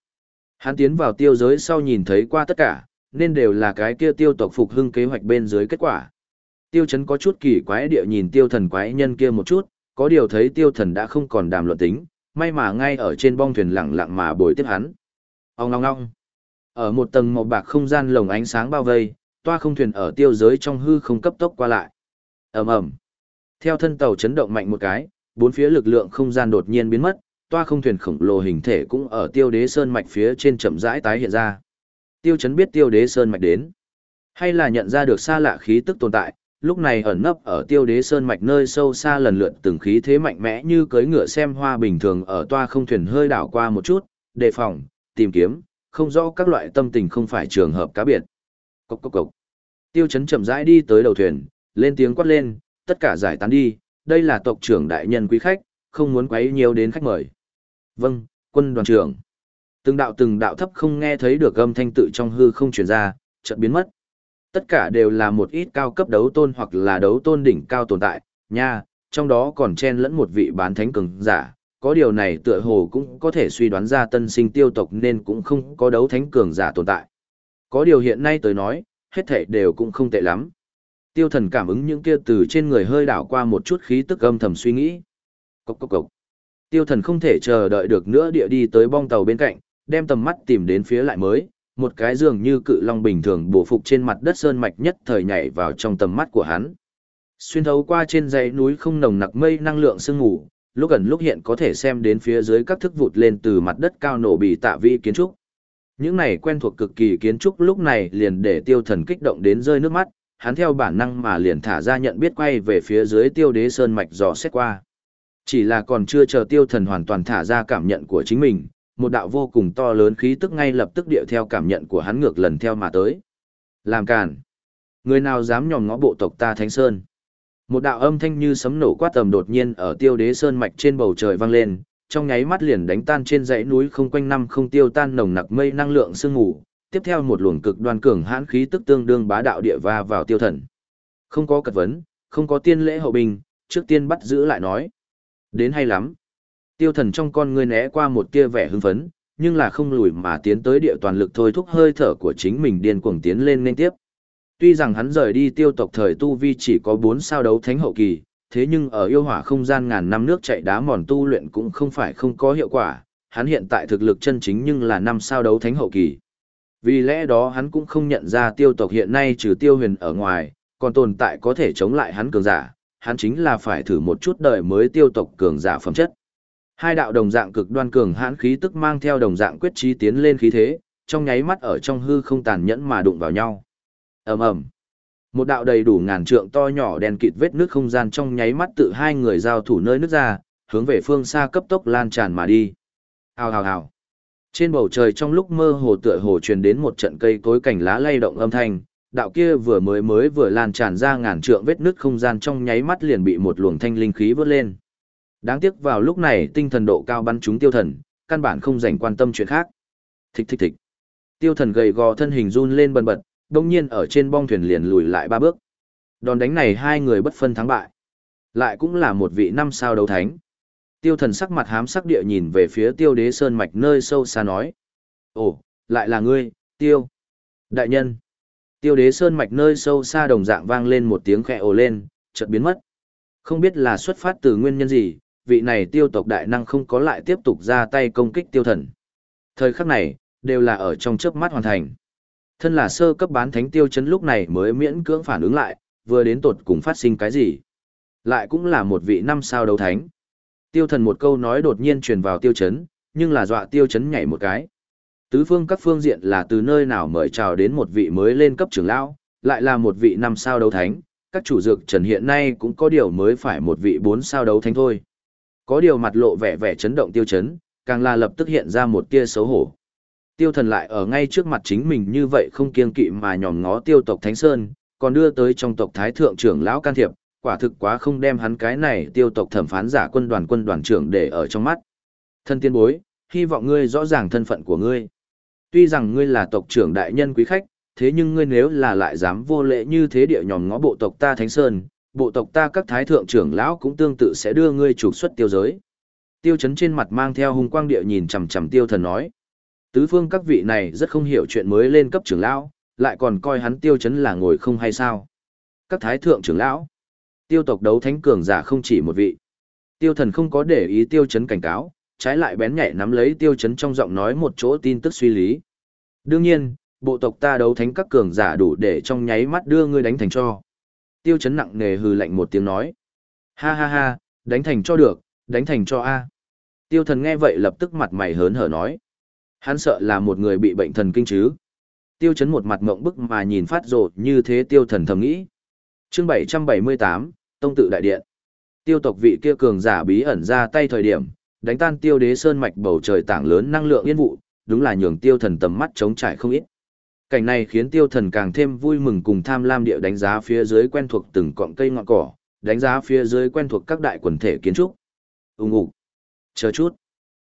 Hắn tiến vào tiêu giới sau nhìn thấy qua tất cả, nên đều là cái kia tiêu tộc phục hưng kế hoạch bên dưới kết quả. Tiêu chấn có chút kỳ quái địa nhìn tiêu thần quái nhân kia một chút, có điều thấy tiêu thần đã không còn đàm luận tính, may mà ngay ở trên bong thuyền lặng lặng mà bồi tiếp hắn. Ông ngong ngong. Ở một tầng màu bạc không gian lồng ánh sáng bao vây, toa không thuyền ở tiêu giới trong hư không cấp tốc qua lại. ầm ầm. Theo thân tàu chấn động mạnh một cái, bốn phía lực lượng không gian đột nhiên biến mất, toa không thuyền khổng lồ hình thể cũng ở tiêu đế sơn mạch phía trên chậm rãi tái hiện ra. Tiêu chấn biết tiêu đế sơn mạch đến, hay là nhận ra được xa lạ khí tức tồn tại, lúc này ẩn nấp ở tiêu đế sơn mạch nơi sâu xa lần lượt từng khí thế mạnh mẽ như cưỡi ngựa xem hoa bình thường ở toa không thuyền hơi đảo qua một chút, đề phòng, tìm kiếm, không rõ các loại tâm tình không phải trường hợp cá biệt. Cốc cốc cốc. Tiêu chấn chậm rãi đi tới đầu thuyền, lên tiếng quát lên, tất cả giải tán đi, đây là tộc trưởng đại nhân quý khách, không muốn quấy nhiều đến khách mời. Vâng, quân đoàn trưởng. Từng đạo từng đạo thấp không nghe thấy được âm thanh tự trong hư không truyền ra, chợt biến mất. Tất cả đều là một ít cao cấp đấu tôn hoặc là đấu tôn đỉnh cao tồn tại, nha, trong đó còn chen lẫn một vị bán thánh cường giả, có điều này tựa hồ cũng có thể suy đoán ra tân sinh tiêu tộc nên cũng không có đấu thánh cường giả tồn tại. Có điều hiện nay tới nói, hết thảy đều cũng không tệ lắm. Tiêu thần cảm ứng những kia từ trên người hơi đảo qua một chút khí tức âm thầm suy nghĩ. Cốc cốc cốc. Tiêu thần không thể chờ đợi được nữa địa đi tới bong tàu bên cạnh, đem tầm mắt tìm đến phía lại mới, một cái giường như cự long bình thường bổ phục trên mặt đất sơn mạch nhất thời nhảy vào trong tầm mắt của hắn. Xuyên thấu qua trên dãy núi không nồng nặc mây năng lượng sương ngủ, lúc gần lúc hiện có thể xem đến phía dưới các thức vụt lên từ mặt đất cao nổ bị tạ vi kiến trúc. Những này quen thuộc cực kỳ kiến trúc lúc này liền để tiêu thần kích động đến rơi nước mắt, hắn theo bản năng mà liền thả ra nhận biết quay về phía dưới tiêu đế sơn mạch dò xét qua. Chỉ là còn chưa chờ tiêu thần hoàn toàn thả ra cảm nhận của chính mình, một đạo vô cùng to lớn khí tức ngay lập tức điệu theo cảm nhận của hắn ngược lần theo mà tới. Làm càn. Người nào dám nhòm ngó bộ tộc ta Thánh Sơn. Một đạo âm thanh như sấm nổ quát tầm đột nhiên ở tiêu đế sơn mạch trên bầu trời vang lên, trong nháy mắt liền đánh tan trên dãy núi không quanh năm không tiêu tan nồng nặc mây năng lượng sương ngủ, tiếp theo một luồng cực đoan cường hãn khí tức tương đương bá đạo địa va vào tiêu thần. Không có cật vấn, không có tiên lễ hậu bình, trước tiên bắt giữ lại nói. Đến hay lắm. Tiêu thần trong con ngươi né qua một tia vẻ hưng phấn, nhưng là không lùi mà tiến tới địa toàn lực thôi thúc hơi thở của chính mình điên cuồng tiến lên nên tiếp. Tuy rằng hắn rời đi tiêu tộc thời tu vi chỉ có 4 sao đấu thánh hậu kỳ, thế nhưng ở yêu hỏa không gian ngàn năm nước chạy đá mòn tu luyện cũng không phải không có hiệu quả, hắn hiện tại thực lực chân chính nhưng là 5 sao đấu thánh hậu kỳ. Vì lẽ đó hắn cũng không nhận ra tiêu tộc hiện nay trừ tiêu huyền ở ngoài, còn tồn tại có thể chống lại hắn cường giả, hắn chính là phải thử một chút đời mới tiêu tộc cường giả phẩm chất. Hai đạo đồng dạng cực đoan cường hãn khí tức mang theo đồng dạng quyết trí tiến lên khí thế, trong nháy mắt ở trong hư không tàn nhẫn mà đụng vào nhau. Ầm ầm. Một đạo đầy đủ ngàn trượng to nhỏ đen kịt vết nước không gian trong nháy mắt tự hai người giao thủ nơi nước ra, hướng về phương xa cấp tốc lan tràn mà đi. Hào hào hào. Trên bầu trời trong lúc mơ hồ tựa hồ truyền đến một trận cây cối cảnh lá lay động âm thanh, đạo kia vừa mới mới vừa lan tràn ra ngàn trượng vết nước không gian trong nháy mắt liền bị một luồng thanh linh khí vớt lên. Đáng tiếc vào lúc này tinh thần độ cao bắn chúng tiêu thần, căn bản không dành quan tâm chuyện khác. thịch thịch thịch Tiêu thần gầy gò thân hình run lên bần bật, đông nhiên ở trên bong thuyền liền lùi lại ba bước. Đòn đánh này hai người bất phân thắng bại. Lại cũng là một vị năm sao đấu thánh. Tiêu thần sắc mặt hám sắc địa nhìn về phía tiêu đế sơn mạch nơi sâu xa nói. Ồ, lại là ngươi, tiêu. Đại nhân. Tiêu đế sơn mạch nơi sâu xa đồng dạng vang lên một tiếng khẽ ồ lên, chợt biến mất. Không biết là xuất phát từ nguyên nhân gì, vị này tiêu tộc đại năng không có lại tiếp tục ra tay công kích tiêu thần. Thời khắc này, đều là ở trong chớp mắt hoàn thành. Thân là sơ cấp bán thánh tiêu chấn lúc này mới miễn cưỡng phản ứng lại, vừa đến tột cùng phát sinh cái gì. Lại cũng là một vị năm sao đấu thánh. Tiêu thần một câu nói đột nhiên truyền vào tiêu chấn, nhưng là dọa tiêu chấn nhảy một cái. Tứ phương các phương diện là từ nơi nào mời chào đến một vị mới lên cấp trưởng lão, lại là một vị năm sao đấu thánh, các chủ dược trần hiện nay cũng có điều mới phải một vị bốn sao đấu thánh thôi. Có điều mặt lộ vẻ vẻ chấn động tiêu chấn, càng là lập tức hiện ra một tia xấu hổ. Tiêu thần lại ở ngay trước mặt chính mình như vậy không kiên kỵ mà nhòm ngó tiêu tộc Thánh Sơn, còn đưa tới trong tộc Thái Thượng trưởng lão can thiệp, quả thực quá không đem hắn cái này tiêu tộc thẩm phán giả quân đoàn quân đoàn trưởng để ở trong mắt. Thân tiên bối, hy vọng ngươi rõ ràng thân phận của ngươi. Tuy rằng ngươi là tộc trưởng đại nhân quý khách, thế nhưng ngươi nếu là lại dám vô lễ như thế địa nhòm ngó bộ tộc ta Thánh Sơn, bộ tộc ta các thái thượng trưởng lão cũng tương tự sẽ đưa ngươi trục xuất tiêu giới. Tiêu chấn trên mặt mang theo hung quang địa nhìn chằm chằm tiêu thần nói. Tứ phương các vị này rất không hiểu chuyện mới lên cấp trưởng lão, lại còn coi hắn tiêu chấn là ngồi không hay sao. Các thái thượng trưởng lão, tiêu tộc đấu thánh cường giả không chỉ một vị. Tiêu thần không có để ý tiêu chấn cảnh cáo, trái lại bén nhạy nắm lấy tiêu chấn trong giọng nói một chỗ tin tức suy lý. Đương nhiên, bộ tộc ta đấu thánh các cường giả đủ để trong nháy mắt đưa ngươi đánh thành cho. Tiêu chấn nặng nề hừ lạnh một tiếng nói. Ha ha ha, đánh thành cho được, đánh thành cho A. Tiêu thần nghe vậy lập tức mặt mày hớn hở nói. Hắn sợ là một người bị bệnh thần kinh chứ. Tiêu chấn một mặt mộng bức mà nhìn phát rột như thế tiêu thần thầm nghĩ. chương 778, Tông tự đại điện. Tiêu tộc vị kia cường giả bí ẩn ra tay thời điểm, đánh tan tiêu đế sơn mạch bầu trời tảng lớn năng lượng yên vụ, đúng là nhường tiêu thần tầm mắt chống trải không ít. Cảnh này khiến tiêu thần càng thêm vui mừng cùng tham lam địa đánh giá phía dưới quen thuộc từng cọng cây ngọn cỏ, đánh giá phía dưới quen thuộc các đại quần thể kiến trúc. Úng ủ. Chờ chút.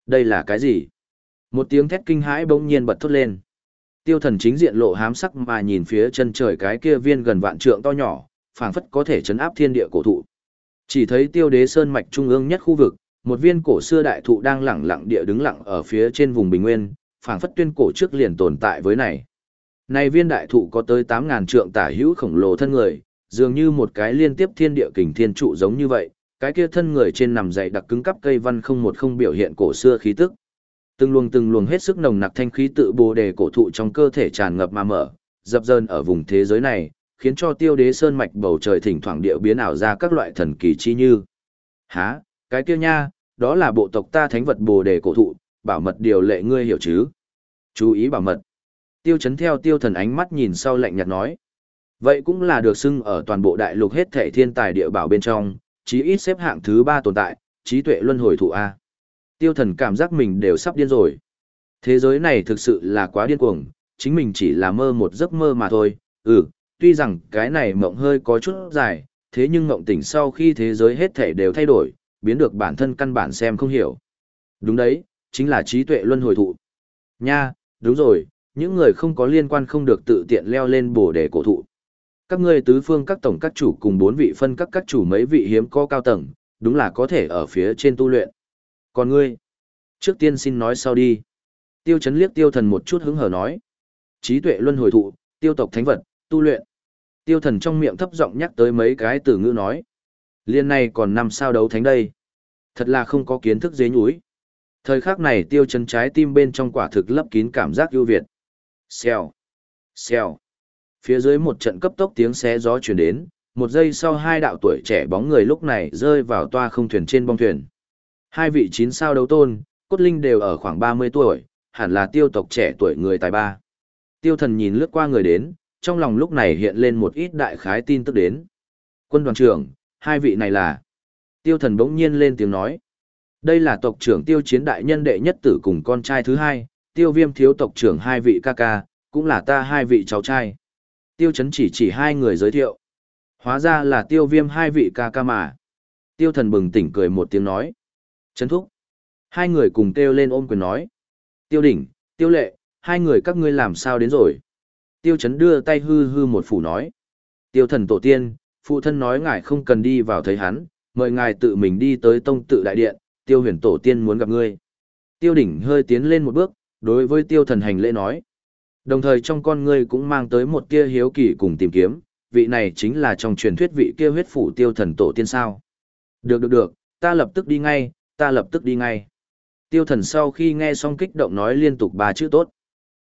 Đây là cái gì? Một tiếng thét kinh hãi bỗng nhiên bật thốt lên. Tiêu thần chính diện lộ hám sắc mà nhìn phía chân trời cái kia viên gần vạn trượng to nhỏ, phảng phất có thể chấn áp thiên địa cổ thụ. Chỉ thấy tiêu đế sơn mạch trung ương nhất khu vực, một viên cổ xưa đại thụ đang lẳng lặng địa đứng lặng ở phía trên vùng bình nguyên, phảng phất tuyên cổ trước liền tồn tại với này. Này viên đại thụ có tới 8.000 trượng tả hữu khổng lồ thân người, dường như một cái liên tiếp thiên địa kình thiên trụ giống như vậy, cái kia thân người trên nằm dậy đặc cứng cắp cây văn không một không biểu hiện cổ xưa khí tức. Từng luồng từng luồng hết sức nồng nặc thanh khí tự bồ đề cổ thụ trong cơ thể tràn ngập mà mở, dập dờn ở vùng thế giới này, khiến cho tiêu đế sơn mạch bầu trời thỉnh thoảng địa biến ảo ra các loại thần kỳ chi như. Hả, cái kia nha, đó là bộ tộc ta thánh vật bồ đề cổ thụ, bảo mật điều lệ ngươi hiểu chứ? Chú ý bảo mật. Tiêu chấn theo tiêu thần ánh mắt nhìn sau lạnh nhạt nói. Vậy cũng là được xưng ở toàn bộ đại lục hết thể thiên tài địa bảo bên trong, chí ít xếp hạng thứ ba tồn tại, trí tuệ luân hồi thụ A. Tiêu thần cảm giác mình đều sắp điên rồi. Thế giới này thực sự là quá điên cuồng, chính mình chỉ là mơ một giấc mơ mà thôi. Ừ, tuy rằng cái này mộng hơi có chút dài, thế nhưng mộng tỉnh sau khi thế giới hết thể đều thay đổi, biến được bản thân căn bản xem không hiểu. Đúng đấy, chính là trí tuệ luân hồi thụ. Nha, đúng rồi, những người không có liên quan không được tự tiện leo lên bổ để cổ thụ. Các ngươi tứ phương các tổng các chủ cùng bốn vị phân các các chủ mấy vị hiếm có cao tầng, đúng là có thể ở phía trên tu luyện. Còn ngươi, trước tiên xin nói sau đi. Tiêu chấn liếc tiêu thần một chút hứng hở nói. Trí tuệ luân hồi thụ, tiêu tộc thánh vật, tu luyện. Tiêu thần trong miệng thấp giọng nhắc tới mấy cái từ ngữ nói. Liên này còn năm sao đấu thánh đây. Thật là không có kiến thức dế nhúi. Thời khắc này tiêu chấn trái tim bên trong quả thực lấp kín cảm giác ưu việt. Xèo, xèo. Phía dưới một trận cấp tốc tiếng xé gió chuyển đến, một giây sau hai đạo tuổi trẻ bóng người lúc này rơi vào toa không thuyền trên bong thuyền. Hai vị chín sao đấu tôn, cốt linh đều ở khoảng 30 tuổi, hẳn là tiêu tộc trẻ tuổi người tài ba. Tiêu thần nhìn lướt qua người đến, trong lòng lúc này hiện lên một ít đại khái tin tức đến. Quân đoàn trưởng, hai vị này là... Tiêu thần bỗng nhiên lên tiếng nói. Đây là tộc trưởng tiêu chiến đại nhân đệ nhất tử cùng con trai thứ hai, tiêu viêm thiếu tộc trưởng hai vị ca ca, cũng là ta hai vị cháu trai. Tiêu chấn chỉ chỉ hai người giới thiệu. Hóa ra là tiêu viêm hai vị ca ca mà. Tiêu thần bừng tỉnh cười một tiếng nói. Chấn thúc. Hai người cùng kêu lên ôm quyền nói. Tiêu đỉnh, tiêu lệ, hai người các ngươi làm sao đến rồi. Tiêu chấn đưa tay hư hư một phủ nói. Tiêu thần tổ tiên, phụ thân nói ngài không cần đi vào thấy hắn, mời ngài tự mình đi tới tông tự đại điện, tiêu huyền tổ tiên muốn gặp ngươi. Tiêu đỉnh hơi tiến lên một bước, đối với tiêu thần hành lễ nói. Đồng thời trong con ngươi cũng mang tới một tia hiếu kỳ cùng tìm kiếm, vị này chính là trong truyền thuyết vị kia huyết phủ tiêu thần tổ tiên sao. Được được được, ta lập tức đi ngay, ta lập tức đi ngay. Tiêu thần sau khi nghe xong kích động nói liên tục ba chữ tốt.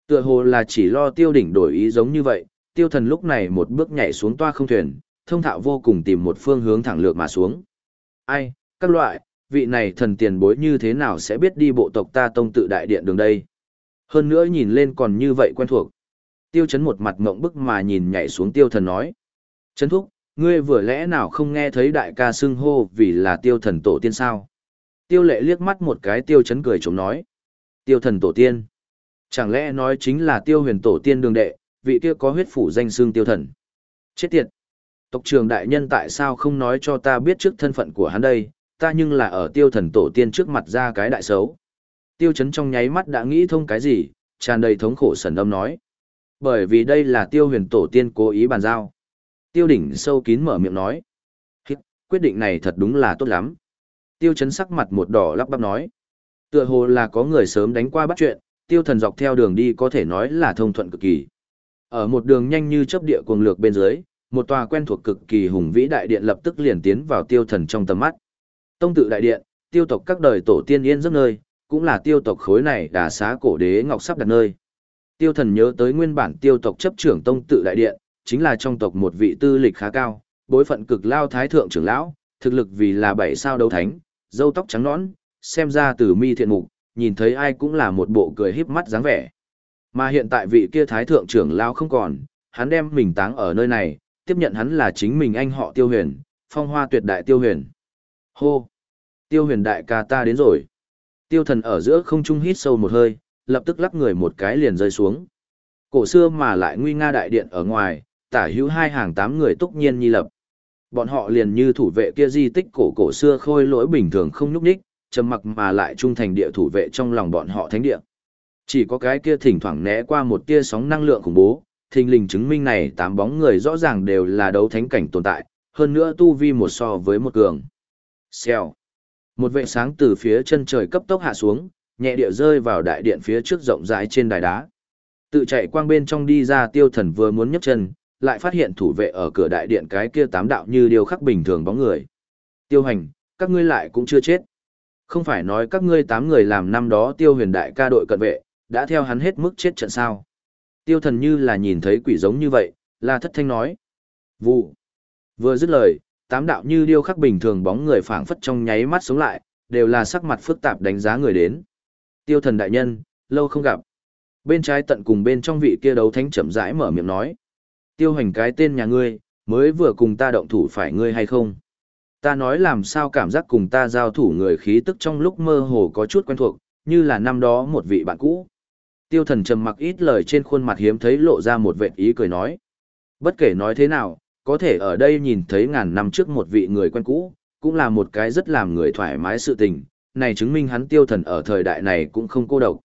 Tựa hồ là chỉ lo tiêu đỉnh đổi ý giống như vậy, tiêu thần lúc này một bước nhảy xuống toa không thuyền, thông thạo vô cùng tìm một phương hướng thẳng lược mà xuống. Ai, các loại, vị này thần tiền bối như thế nào sẽ biết đi bộ tộc ta tông tự đại điện đường đây. Hơn nữa nhìn lên còn như vậy quen thuộc. Tiêu chấn một mặt mộng bức mà nhìn nhảy xuống tiêu thần nói. Chấn thúc, ngươi vừa lẽ nào không nghe thấy đại ca xưng hô vì là tiêu thần tổ tiên sao? Tiêu lệ liếc mắt một cái tiêu chấn cười chống nói. Tiêu thần tổ tiên. Chẳng lẽ nói chính là tiêu huyền tổ tiên đường đệ, vị kia có huyết phủ danh xương tiêu thần. Chết tiệt. Tộc trường đại nhân tại sao không nói cho ta biết trước thân phận của hắn đây, ta nhưng là ở tiêu thần tổ tiên trước mặt ra cái đại xấu. Tiêu chấn trong nháy mắt đã nghĩ thông cái gì, tràn đầy thống khổ sần âm nói. Bởi vì đây là tiêu huyền tổ tiên cố ý bàn giao. Tiêu đỉnh sâu kín mở miệng nói. Quyết định này thật đúng là tốt lắm. Tiêu chấn sắc mặt một đỏ lắp bắp nói. Tựa hồ là có người sớm đánh qua bắt chuyện, tiêu thần dọc theo đường đi có thể nói là thông thuận cực kỳ. Ở một đường nhanh như chấp địa cuồng lược bên dưới, một tòa quen thuộc cực kỳ hùng vĩ đại điện lập tức liền tiến vào tiêu thần trong tầm mắt. Tông tự đại điện, tiêu tộc các đời tổ tiên yên giấc nơi, cũng là tiêu tộc khối này đà xá cổ đế ngọc sắp đặt nơi. Tiêu thần nhớ tới nguyên bản tiêu tộc chấp trưởng tông tự đại điện, chính là trong tộc một vị tư lịch khá cao, bối phận cực lao thái thượng trưởng lão, thực lực vì là bảy sao đấu thánh, dâu tóc trắng nõn, xem ra từ mi thiện mục, nhìn thấy ai cũng là một bộ cười híp mắt dáng vẻ. Mà hiện tại vị kia thái thượng trưởng lão không còn, hắn đem mình táng ở nơi này, tiếp nhận hắn là chính mình anh họ Tiêu Huyền, phong hoa tuyệt đại Tiêu Huyền. Hô! Tiêu Huyền đại ca ta đến rồi. Tiêu thần ở giữa không trung hít sâu một hơi, lập tức lắc người một cái liền rơi xuống. Cổ xưa mà lại nguy nga đại điện ở ngoài, tả hữu hai hàng tám người túc nhiên nhi lập. Bọn họ liền như thủ vệ kia di tích cổ cổ xưa khôi lỗi bình thường không nhúc nhích, trầm mặc mà lại trung thành địa thủ vệ trong lòng bọn họ thánh địa. Chỉ có cái kia thỉnh thoảng né qua một tia sóng năng lượng khủng bố, thình lình chứng minh này tám bóng người rõ ràng đều là đấu thánh cảnh tồn tại, hơn nữa tu vi một so với một cường. Xèo. Một vệ sáng từ phía chân trời cấp tốc hạ xuống, nhẹ địa rơi vào đại điện phía trước rộng rãi trên đài đá. Tự chạy quang bên trong đi ra tiêu thần vừa muốn nhấc chân, lại phát hiện thủ vệ ở cửa đại điện cái kia tám đạo như điều khắc bình thường bóng người. Tiêu hành, các ngươi lại cũng chưa chết. Không phải nói các ngươi tám người làm năm đó tiêu huyền đại ca đội cận vệ, đã theo hắn hết mức chết trận sao. Tiêu thần như là nhìn thấy quỷ giống như vậy, là thất thanh nói. Vụ. Vừa dứt lời, tám đạo như điêu khắc bình thường bóng người phảng phất trong nháy mắt sống lại, đều là sắc mặt phức tạp đánh giá người đến. Tiêu thần đại nhân, lâu không gặp. Bên trái tận cùng bên trong vị kia đấu thánh chậm rãi mở miệng nói. Tiêu hành cái tên nhà ngươi, mới vừa cùng ta động thủ phải ngươi hay không? Ta nói làm sao cảm giác cùng ta giao thủ người khí tức trong lúc mơ hồ có chút quen thuộc, như là năm đó một vị bạn cũ. Tiêu thần trầm mặc ít lời trên khuôn mặt hiếm thấy lộ ra một vệt ý cười nói. Bất kể nói thế nào, có thể ở đây nhìn thấy ngàn năm trước một vị người quen cũ, cũng là một cái rất làm người thoải mái sự tình, này chứng minh hắn tiêu thần ở thời đại này cũng không cô độc.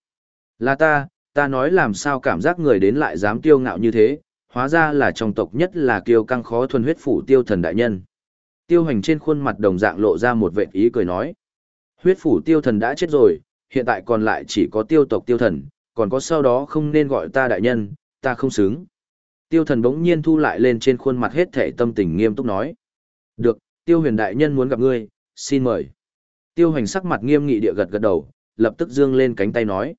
Là ta, ta nói làm sao cảm giác người đến lại dám tiêu ngạo như thế, hóa ra là trong tộc nhất là kiêu căng khó thuần huyết phủ tiêu thần đại nhân. Tiêu hành trên khuôn mặt đồng dạng lộ ra một vệ ý cười nói. Huyết phủ tiêu thần đã chết rồi, hiện tại còn lại chỉ có tiêu tộc tiêu thần, còn có sau đó không nên gọi ta đại nhân, ta không xứng. Tiêu thần bỗng nhiên thu lại lên trên khuôn mặt hết thể tâm tình nghiêm túc nói. Được, tiêu huyền đại nhân muốn gặp ngươi, xin mời. Tiêu hành sắc mặt nghiêm nghị địa gật gật đầu, lập tức dương lên cánh tay nói.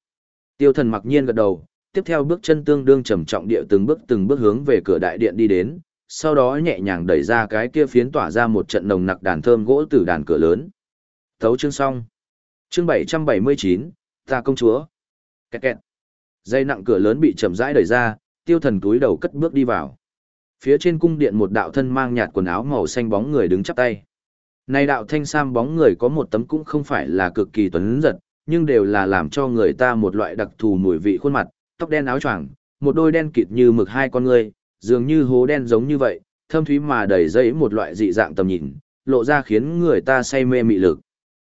Tiêu thần mặc nhiên gật đầu, tiếp theo bước chân tương đương trầm trọng địa từng bước từng bước hướng về cửa đại điện đi đến, sau đó nhẹ nhàng đẩy ra cái kia phiến tỏa ra một trận nồng nặc đàn thơm gỗ từ đàn cửa lớn. Thấu chương xong. Chương 779, ta công chúa. Kẹt kẹt. Dây nặng cửa lớn bị chậm rãi đẩy ra, tiêu thần túi đầu cất bước đi vào. Phía trên cung điện một đạo thân mang nhạt quần áo màu xanh bóng người đứng chắp tay. Này đạo thanh sam bóng người có một tấm cũng không phải là cực kỳ tuấn giật, nhưng đều là làm cho người ta một loại đặc thù mùi vị khuôn mặt, tóc đen áo choàng, một đôi đen kịt như mực hai con người, dường như hố đen giống như vậy, thâm thúy mà đầy dẫy một loại dị dạng tầm nhìn, lộ ra khiến người ta say mê mị lực.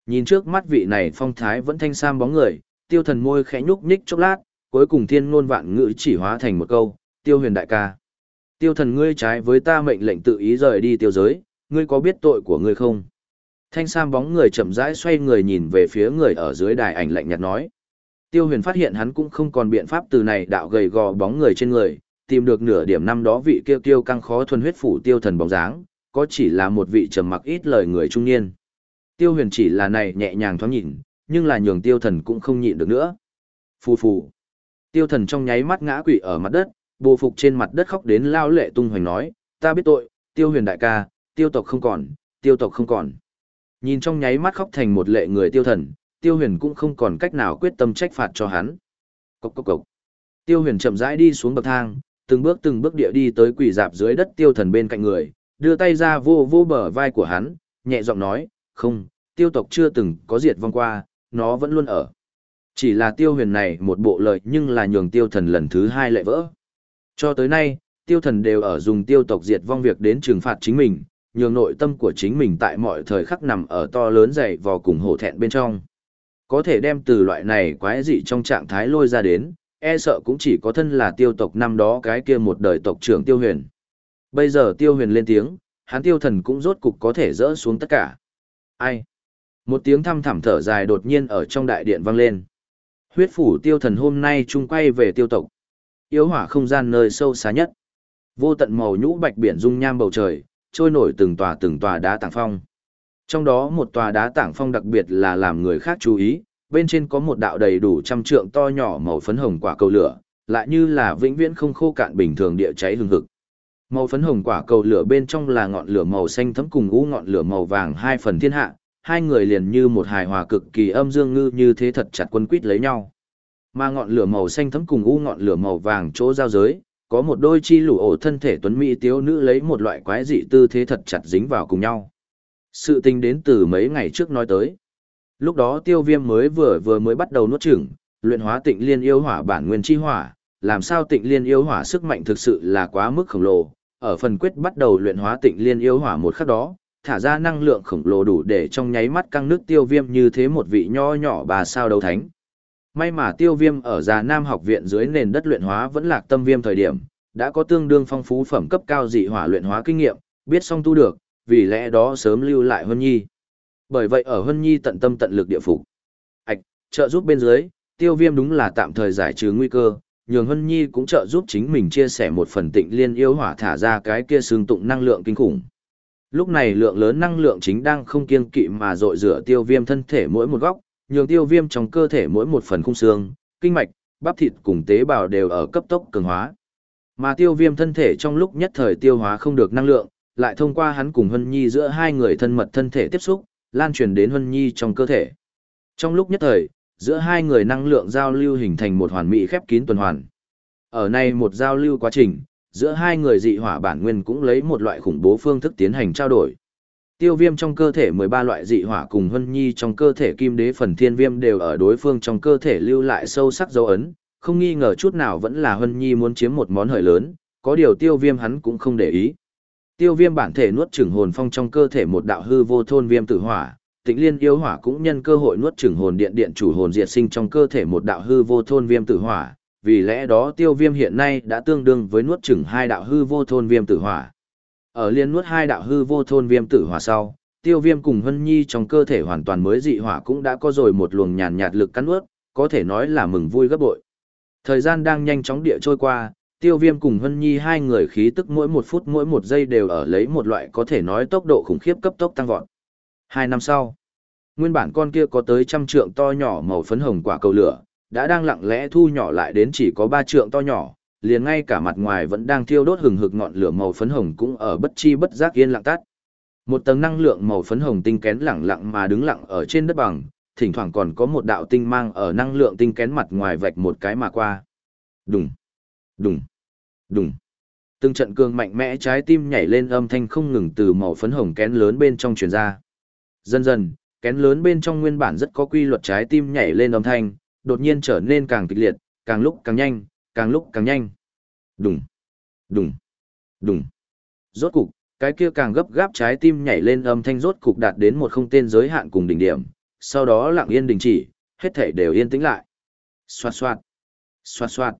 Nhìn trước mắt vị này phong thái vẫn thanh sam bóng người, tiêu thần môi khẽ nhúc nhích chốc lát, cuối cùng thiên ngôn vạn ngữ chỉ hóa thành một câu, tiêu huyền đại ca. Tiêu thần ngươi trái với ta mệnh lệnh tự ý rời đi tiêu giới, ngươi có biết tội của ngươi không? Thanh sam bóng người chậm rãi xoay người nhìn về phía người ở dưới đài ảnh lạnh nhạt nói. Tiêu huyền phát hiện hắn cũng không còn biện pháp từ này đạo gầy gò bóng người trên người, tìm được nửa điểm năm đó vị kêu tiêu căng khó thuần huyết phủ tiêu thần bóng dáng, có chỉ là một vị trầm mặc ít lời người trung niên. Tiêu huyền chỉ là này nhẹ nhàng thoáng nhìn, nhưng là nhường tiêu thần cũng không nhịn được nữa. Phù phù. Tiêu thần trong nháy mắt ngã quỵ ở mặt đất, bồ phục trên mặt đất khóc đến lao lệ tung hoành nói, ta biết tội, tiêu huyền đại ca, tiêu tộc không còn, tiêu tộc không còn. Nhìn trong nháy mắt khóc thành một lệ người tiêu thần, tiêu huyền cũng không còn cách nào quyết tâm trách phạt cho hắn. Cốc cốc cốc. Tiêu huyền chậm rãi đi xuống bậc thang, từng bước từng bước địa đi tới quỷ dạp dưới đất tiêu thần bên cạnh người, đưa tay ra vô vô bờ vai của hắn, nhẹ giọng nói, không, tiêu tộc chưa từng có diệt vong qua, nó vẫn luôn ở. Chỉ là tiêu huyền này một bộ lợi nhưng là nhường tiêu thần lần thứ hai lại vỡ. Cho tới nay, tiêu thần đều ở dùng tiêu tộc diệt vong việc đến trừng phạt chính mình, nhường nội tâm của chính mình tại mọi thời khắc nằm ở to lớn dày vò cùng hổ thẹn bên trong. Có thể đem từ loại này quái dị trong trạng thái lôi ra đến, e sợ cũng chỉ có thân là tiêu tộc năm đó cái kia một đời tộc trưởng tiêu huyền. Bây giờ tiêu huyền lên tiếng, hắn tiêu thần cũng rốt cục có thể dỡ xuống tất cả. Ai? Một tiếng thăm thẳm thở dài đột nhiên ở trong đại điện vang lên. Huyết phủ tiêu thần hôm nay chung quay về tiêu tộc. Yếu hỏa không gian nơi sâu xa nhất. Vô tận màu nhũ bạch biển dung nham bầu trời, trôi nổi từng tòa từng tòa đá tảng phong. Trong đó một tòa đá tảng phong đặc biệt là làm người khác chú ý, bên trên có một đạo đầy đủ trăm trượng to nhỏ màu phấn hồng quả cầu lửa, lại như là vĩnh viễn không khô cạn bình thường địa cháy hừng hực. Màu phấn hồng quả cầu lửa bên trong là ngọn lửa màu xanh thấm cùng u ngọn lửa màu vàng hai phần thiên hạ, hai người liền như một hài hòa cực kỳ âm dương ngư như thế thật chặt quân quýt lấy nhau. Mà ngọn lửa màu xanh thấm cùng u ngọn lửa màu vàng chỗ giao giới, có một đôi chi lũ ổ thân thể tuấn mỹ tiếu nữ lấy một loại quái dị tư thế thật chặt dính vào cùng nhau. Sự tình đến từ mấy ngày trước nói tới. Lúc đó tiêu viêm mới vừa vừa mới bắt đầu nuốt chửng, luyện hóa tịnh liên yêu hỏa bản nguyên chi hỏa, làm sao tịnh liên yêu hỏa sức mạnh thực sự là quá mức khổng lồ. Ở phần quyết bắt đầu luyện hóa tịnh liên yêu hỏa một khắc đó, thả ra năng lượng khổng lồ đủ để trong nháy mắt căng nước tiêu viêm như thế một vị nho nhỏ bà sao đấu thánh. May mà tiêu viêm ở già Nam học viện dưới nền đất luyện hóa vẫn lạc tâm viêm thời điểm, đã có tương đương phong phú phẩm cấp cao dị hỏa luyện hóa kinh nghiệm, biết song tu được, vì lẽ đó sớm lưu lại Hân Nhi. Bởi vậy ở Hân Nhi tận tâm tận lực địa phục. Ảch, trợ giúp bên dưới, tiêu viêm đúng là tạm thời giải trừ nguy cơ, nhường Hân Nhi cũng trợ giúp chính mình chia sẻ một phần tịnh liên yêu hỏa thả ra cái kia xương tụng năng lượng kinh khủng. Lúc này lượng lớn năng lượng chính đang không kiêng kỵ mà dội rửa tiêu viêm thân thể mỗi một góc, nhường tiêu viêm trong cơ thể mỗi một phần khung xương, kinh mạch, bắp thịt cùng tế bào đều ở cấp tốc cường hóa. Mà tiêu viêm thân thể trong lúc nhất thời tiêu hóa không được năng lượng, lại thông qua hắn cùng Hân Nhi giữa hai người thân mật thân thể tiếp xúc, lan truyền đến Hân Nhi trong cơ thể. Trong lúc nhất thời, giữa hai người năng lượng giao lưu hình thành một hoàn mỹ khép kín tuần hoàn. Ở này một giao lưu quá trình, giữa hai người dị hỏa bản nguyên cũng lấy một loại khủng bố phương thức tiến hành trao đổi. Tiêu viêm trong cơ thể 13 loại dị hỏa cùng hân nhi trong cơ thể kim đế phần thiên viêm đều ở đối phương trong cơ thể lưu lại sâu sắc dấu ấn, không nghi ngờ chút nào vẫn là hân nhi muốn chiếm một món hời lớn, có điều tiêu viêm hắn cũng không để ý. Tiêu viêm bản thể nuốt chửng hồn phong trong cơ thể một đạo hư vô thôn viêm tử hỏa, tịnh liên yêu hỏa cũng nhân cơ hội nuốt chửng hồn điện điện chủ hồn diệt sinh trong cơ thể một đạo hư vô thôn viêm tử hỏa, vì lẽ đó tiêu viêm hiện nay đã tương đương với nuốt chửng hai đạo hư vô thôn viêm tử hỏa. Ở liên nuốt hai đạo hư vô thôn viêm tử hỏa sau, tiêu viêm cùng hân nhi trong cơ thể hoàn toàn mới dị hỏa cũng đã có rồi một luồng nhàn nhạt lực cắn nuốt, có thể nói là mừng vui gấp bội. Thời gian đang nhanh chóng địa trôi qua, tiêu viêm cùng hân nhi hai người khí tức mỗi một phút mỗi một giây đều ở lấy một loại có thể nói tốc độ khủng khiếp cấp tốc tăng vọt. Hai năm sau, nguyên bản con kia có tới trăm trượng to nhỏ màu phấn hồng quả cầu lửa, đã đang lặng lẽ thu nhỏ lại đến chỉ có ba trượng to nhỏ, liền ngay cả mặt ngoài vẫn đang thiêu đốt hừng hực ngọn lửa màu phấn hồng cũng ở bất chi bất giác yên lặng tắt. Một tầng năng lượng màu phấn hồng tinh kén lặng lặng mà đứng lặng ở trên đất bằng, thỉnh thoảng còn có một đạo tinh mang ở năng lượng tinh kén mặt ngoài vạch một cái mà qua. Đùng, đùng, đùng. Từng trận cương mạnh mẽ trái tim nhảy lên âm thanh không ngừng từ màu phấn hồng kén lớn bên trong truyền ra. Dần dần, kén lớn bên trong nguyên bản rất có quy luật trái tim nhảy lên âm thanh, đột nhiên trở nên càng kịch liệt, càng lúc càng nhanh, càng lúc càng nhanh. Đùng, đùng, đùng. Rốt cục, cái kia càng gấp gáp trái tim nhảy lên âm thanh rốt cục đạt đến một không tên giới hạn cùng đỉnh điểm, sau đó lặng yên đình chỉ, hết thảy đều yên tĩnh lại. Xoạt xoạt, xoạt xoạt.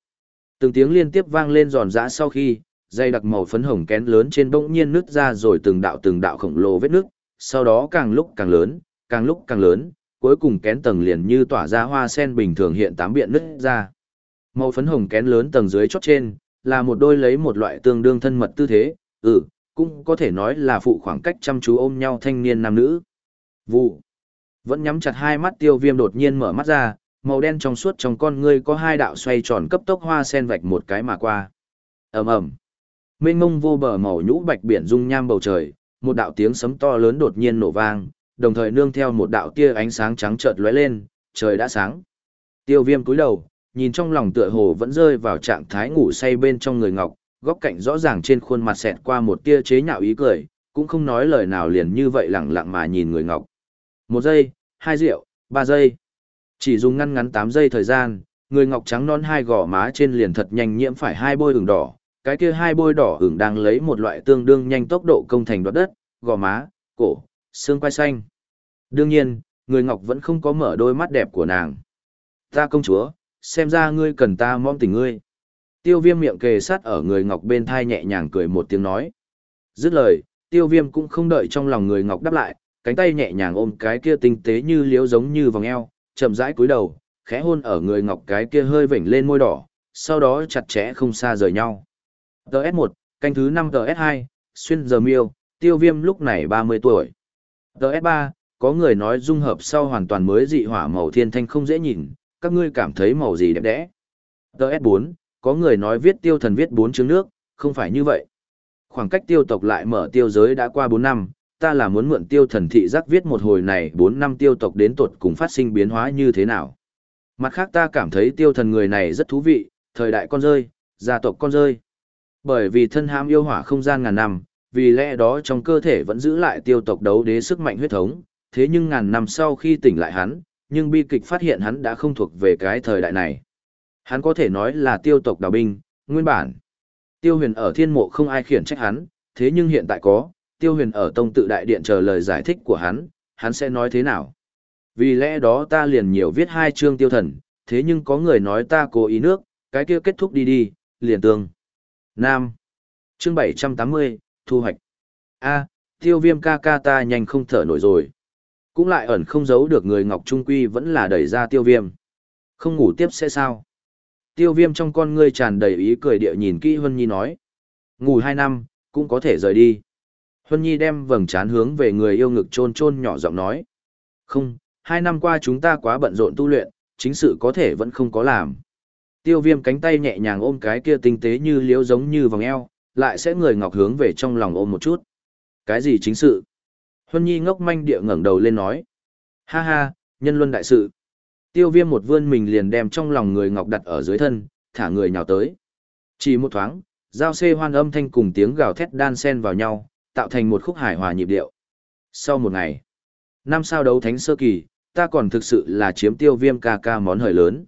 Từng tiếng liên tiếp vang lên giòn giã sau khi, dây đặc màu phấn hồng kén lớn trên bỗng nhiên nứt ra rồi từng đạo từng đạo khổng lồ vết nước, sau đó càng lúc càng lớn, càng lúc càng lớn, cuối cùng kén tầng liền như tỏa ra hoa sen bình thường hiện tám biện nứt ra. Màu phấn hồng kén lớn tầng dưới chót trên, là một đôi lấy một loại tương đương thân mật tư thế, ừ, cũng có thể nói là phụ khoảng cách chăm chú ôm nhau thanh niên nam nữ. Vụ. Vẫn nhắm chặt hai mắt tiêu viêm đột nhiên mở mắt ra, màu đen trong suốt trong con ngươi có hai đạo xoay tròn cấp tốc hoa sen vạch một cái mà qua. ầm ầm, mênh mông vô bờ màu nhũ bạch biển dung nham bầu trời, một đạo tiếng sấm to lớn đột nhiên nổ vang, đồng thời nương theo một đạo tia ánh sáng trắng chợt lóe lên, trời đã sáng. Tiêu Viêm cúi đầu, nhìn trong lòng tựa hồ vẫn rơi vào trạng thái ngủ say bên trong người ngọc, góc cạnh rõ ràng trên khuôn mặt xẹt qua một tia chế nhạo ý cười, cũng không nói lời nào liền như vậy lặng lặng mà nhìn người ngọc. Một giây, hai rượu, ba giây. Chỉ dùng ngăn ngắn tám giây thời gian, người ngọc trắng non hai gò má trên liền thật nhanh nhiễm phải hai bôi ửng đỏ, cái kia hai bôi đỏ ửng đang lấy một loại tương đương nhanh tốc độ công thành đoạt đất, gò má, cổ, xương quai xanh. Đương nhiên, người ngọc vẫn không có mở đôi mắt đẹp của nàng. Ta công chúa, xem ra ngươi cần ta mong tình ngươi. Tiêu viêm miệng kề sát ở người ngọc bên thai nhẹ nhàng cười một tiếng nói. Dứt lời, tiêu viêm cũng không đợi trong lòng người ngọc đáp lại, cánh tay nhẹ nhàng ôm cái kia tinh tế như liếu giống như vòng eo, chậm rãi cúi đầu, khẽ hôn ở người ngọc cái kia hơi vểnh lên môi đỏ, sau đó chặt chẽ không xa rời nhau. TS1, canh thứ 5 TS2, xuyên giờ miêu, tiêu viêm lúc này 30 tuổi. TS3, có người nói dung hợp sau hoàn toàn mới dị hỏa màu thiên thanh không dễ nhìn, các ngươi cảm thấy màu gì đẹp đẽ. TS4, có người nói viết tiêu thần viết bốn chương nước, không phải như vậy. Khoảng cách tiêu tộc lại mở tiêu giới đã qua 4 năm, ta là muốn mượn tiêu thần thị giác viết một hồi này 4 năm tiêu tộc đến tuột cùng phát sinh biến hóa như thế nào. Mặt khác ta cảm thấy tiêu thần người này rất thú vị, thời đại con rơi, gia tộc con rơi. Bởi vì thân ham yêu hỏa không gian ngàn năm, vì lẽ đó trong cơ thể vẫn giữ lại tiêu tộc đấu đế sức mạnh huyết thống, thế nhưng ngàn năm sau khi tỉnh lại hắn, nhưng bi kịch phát hiện hắn đã không thuộc về cái thời đại này. Hắn có thể nói là tiêu tộc đào binh, nguyên bản. Tiêu huyền ở thiên mộ không ai khiển trách hắn, thế nhưng hiện tại có, tiêu huyền ở tông tự đại điện chờ lời giải thích của hắn, hắn sẽ nói thế nào. Vì lẽ đó ta liền nhiều viết hai chương tiêu thần, thế nhưng có người nói ta cố ý nước, cái kia kết thúc đi đi, liền tương. Nam. Chương 780, thu hoạch. A, tiêu viêm ca ca ta nhanh không thở nổi rồi. Cũng lại ẩn không giấu được người Ngọc Trung Quy vẫn là đẩy ra tiêu viêm. Không ngủ tiếp sẽ sao? Tiêu viêm trong con ngươi tràn đầy ý cười địa nhìn kỹ Huân Nhi nói. Ngủ hai năm, cũng có thể rời đi. Huân Nhi đem vầng trán hướng về người yêu ngực trôn trôn nhỏ giọng nói. Không, hai năm qua chúng ta quá bận rộn tu luyện, chính sự có thể vẫn không có làm. Tiêu viêm cánh tay nhẹ nhàng ôm cái kia tinh tế như liễu giống như vòng eo, lại sẽ người ngọc hướng về trong lòng ôm một chút. Cái gì chính sự? Huân Nhi ngốc manh địa ngẩng đầu lên nói. Ha ha, nhân luân đại sự. Tiêu viêm một vươn mình liền đem trong lòng người ngọc đặt ở dưới thân, thả người nhào tới. Chỉ một thoáng, giao xê hoan âm thanh cùng tiếng gào thét đan sen vào nhau, tạo thành một khúc hải hòa nhịp điệu. Sau một ngày, năm sao đấu thánh sơ kỳ, ta còn thực sự là chiếm tiêu viêm ca ca món hời lớn.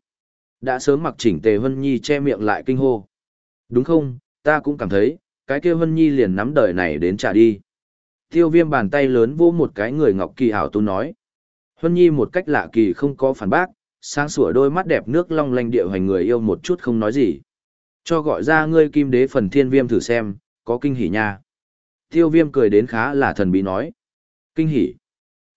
Đã sớm mặc chỉnh tề huân Nhi che miệng lại kinh hô. Đúng không, ta cũng cảm thấy, cái kia vân Nhi liền nắm đời này đến trả đi. Tiêu viêm bàn tay lớn vô một cái người ngọc kỳ hảo tu nói. vân Nhi một cách lạ kỳ không có phản bác, sáng sủa đôi mắt đẹp nước long lanh địa hoành người yêu một chút không nói gì. Cho gọi ra ngươi kim đế phần thiên viêm thử xem, có kinh hỉ nha. Tiêu viêm cười đến khá là thần bí nói. Kinh hỉ.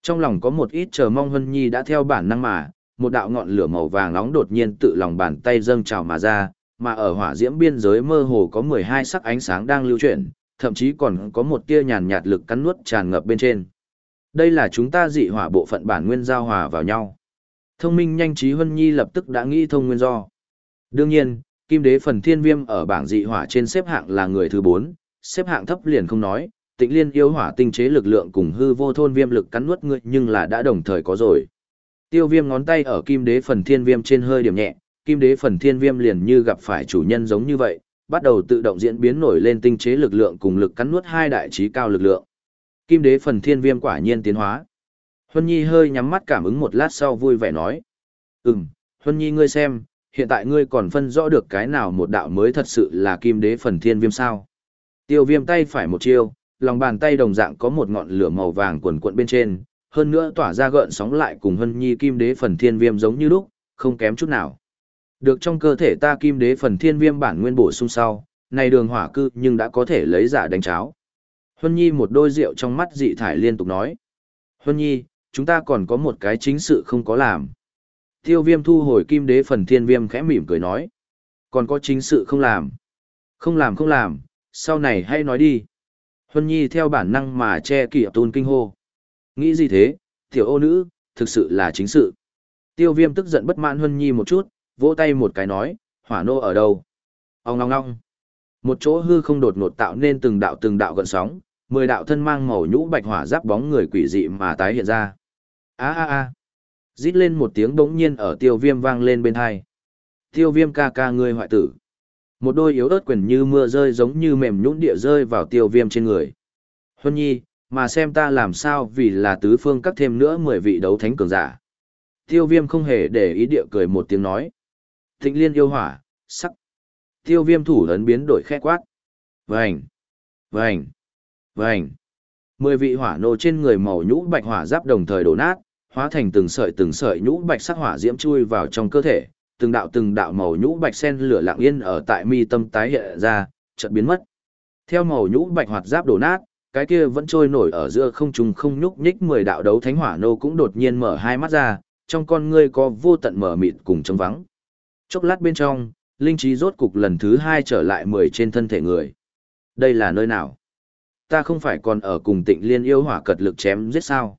Trong lòng có một ít chờ mong vân Nhi đã theo bản năng mà, một đạo ngọn lửa màu vàng nóng đột nhiên tự lòng bàn tay dâng trào mà ra, mà ở hỏa diễm biên giới mơ hồ có 12 sắc ánh sáng đang lưu chuyển, thậm chí còn có một tia nhàn nhạt lực cắn nuốt tràn ngập bên trên. Đây là chúng ta dị hỏa bộ phận bản nguyên giao hòa vào nhau. Thông minh nhanh trí Huân Nhi lập tức đã nghĩ thông nguyên do. Đương nhiên, Kim Đế phần Thiên Viêm ở bảng dị hỏa trên xếp hạng là người thứ 4, xếp hạng thấp liền không nói, Tịnh Liên yêu hỏa tinh chế lực lượng cùng hư vô thôn viêm lực cắn nuốt ngươi nhưng là đã đồng thời có rồi. Tiêu Viêm ngón tay ở Kim Đế phần Thiên Viêm trên hơi điểm nhẹ, Kim Đế phần Thiên Viêm liền như gặp phải chủ nhân giống như vậy, bắt đầu tự động diễn biến nổi lên tinh chế lực lượng cùng lực cắn nuốt hai đại trí cao lực lượng. Kim đế phần thiên viêm quả nhiên tiến hóa. Huân Nhi hơi nhắm mắt cảm ứng một lát sau vui vẻ nói. Ừm, Huân Nhi ngươi xem, hiện tại ngươi còn phân rõ được cái nào một đạo mới thật sự là kim đế phần thiên viêm sao. Tiêu viêm tay phải một chiêu, lòng bàn tay đồng dạng có một ngọn lửa màu vàng quần cuộn bên trên, hơn nữa tỏa ra gợn sóng lại cùng Huân Nhi kim đế phần thiên viêm giống như lúc, không kém chút nào. Được trong cơ thể ta kim đế phần thiên viêm bản nguyên bổ sung sau, này đường hỏa cư nhưng đã có thể lấy giả đánh cháo. Huân Nhi một đôi rượu trong mắt dị thải liên tục nói. Huân Nhi, chúng ta còn có một cái chính sự không có làm. Tiêu viêm thu hồi kim đế phần thiên viêm khẽ mỉm cười nói. Còn có chính sự không làm. Không làm không làm, sau này hay nói đi. Huân Nhi theo bản năng mà che kỷ tôn kinh hô. Nghĩ gì thế, tiểu ô nữ, thực sự là chính sự. Tiêu viêm tức giận bất mãn Huân Nhi một chút, vỗ tay một cái nói, hỏa nô ở đâu? Ông ngong ngong. Một chỗ hư không đột ngột tạo nên từng đạo từng đạo gợn sóng, mười đạo thân mang màu nhũ bạch hỏa giáp bóng người quỷ dị mà tái hiện ra. A a a. Rít lên một tiếng bỗng nhiên ở tiêu viêm vang lên bên hai. Tiêu viêm ca ca ngươi hoại tử. Một đôi yếu ớt quyền như mưa rơi giống như mềm nhũn địa rơi vào tiêu viêm trên người. Huân nhi, mà xem ta làm sao vì là tứ phương cắt thêm nữa mười vị đấu thánh cường giả. Tiêu viêm không hề để ý địa cười một tiếng nói. Thịnh liên yêu hỏa, sắc. Tiêu viêm thủ ấn biến đổi khẽ quát. Vành, vành, vành. Mười vị hỏa nô trên người màu nhũ bạch hỏa giáp đồng thời đổ nát, hóa thành từng sợi từng sợi nhũ bạch sắc hỏa diễm chui vào trong cơ thể, từng đạo từng đạo màu nhũ bạch sen lửa lặng yên ở tại mi tâm tái hiện ra, chợt biến mất. Theo màu nhũ bạch hoạt giáp đổ nát, cái kia vẫn trôi nổi ở giữa không trung không nhúc nhích mười đạo đấu thánh hỏa nô cũng đột nhiên mở hai mắt ra, trong con ngươi có vô tận mở mịt cùng trống vắng. Chốc lát bên trong, linh trí rốt cục lần thứ hai trở lại mười trên thân thể người. Đây là nơi nào? Ta không phải còn ở cùng tịnh liên yêu hỏa cật lực chém giết sao?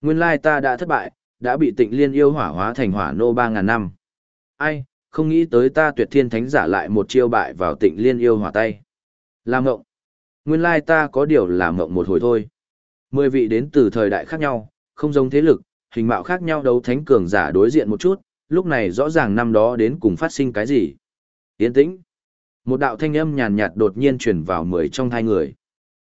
Nguyên lai ta đã thất bại, đã bị tịnh liên yêu hỏa hóa thành hỏa nô ba ngàn năm. Ai, không nghĩ tới ta tuyệt thiên thánh giả lại một chiêu bại vào tịnh liên yêu hỏa tay. Làm ngộng. Nguyên lai ta có điều làm ngộng một hồi thôi. Mười vị đến từ thời đại khác nhau, không giống thế lực, hình mạo khác nhau đấu thánh cường giả đối diện một chút, lúc này rõ ràng năm đó đến cùng phát sinh cái gì. Yên tĩnh. Một đạo thanh âm nhàn nhạt đột nhiên truyền vào mười trong hai người.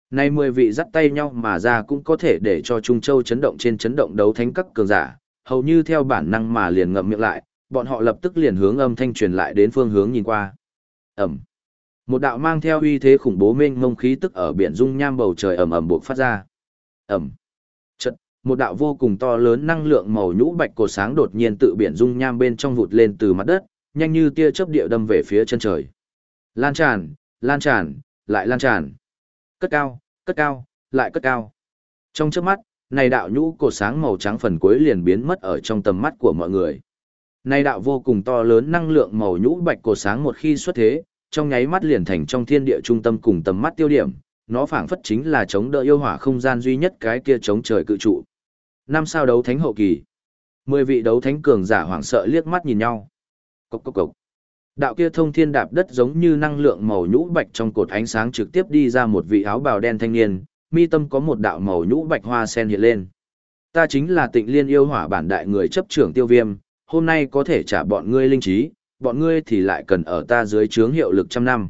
Nay mười vị dắt tay nhau mà ra cũng có thể để cho Trung Châu chấn động trên chấn động đấu thánh các cường giả, hầu như theo bản năng mà liền ngậm miệng lại, bọn họ lập tức liền hướng âm thanh truyền lại đến phương hướng nhìn qua. Ẩm. Một đạo mang theo uy thế khủng bố mênh mông khí tức ở biển dung nham bầu trời ầm ầm buộc phát ra. Ẩm. Một đạo vô cùng to lớn năng lượng màu nhũ bạch cổ sáng đột nhiên tự biển dung nham bên trong vụt lên từ mặt đất, nhanh như tia chớp địa đâm về phía chân trời. Lan tràn, lan tràn, lại lan tràn. Cất cao, cất cao, lại cất cao. Trong chớp mắt, này đạo nhũ cổ sáng màu trắng phần cuối liền biến mất ở trong tầm mắt của mọi người. Này đạo vô cùng to lớn năng lượng màu nhũ bạch cổ sáng một khi xuất thế, trong nháy mắt liền thành trong thiên địa trung tâm cùng tầm mắt tiêu điểm, nó phảng phất chính là chống đỡ yêu hỏa không gian duy nhất cái kia chống trời cự trụ. Năm sao đấu thánh hậu kỳ. Mười vị đấu thánh cường giả hoảng sợ liếc mắt nhìn nhau. Cốc cốc cốc. Đạo kia thông thiên đạp đất giống như năng lượng màu nhũ bạch trong cột ánh sáng trực tiếp đi ra một vị áo bào đen thanh niên, mi tâm có một đạo màu nhũ bạch hoa sen hiện lên. Ta chính là Tịnh Liên yêu hỏa bản đại người chấp trưởng Tiêu Viêm, hôm nay có thể trả bọn ngươi linh trí, bọn ngươi thì lại cần ở ta dưới trướng hiệu lực trăm năm.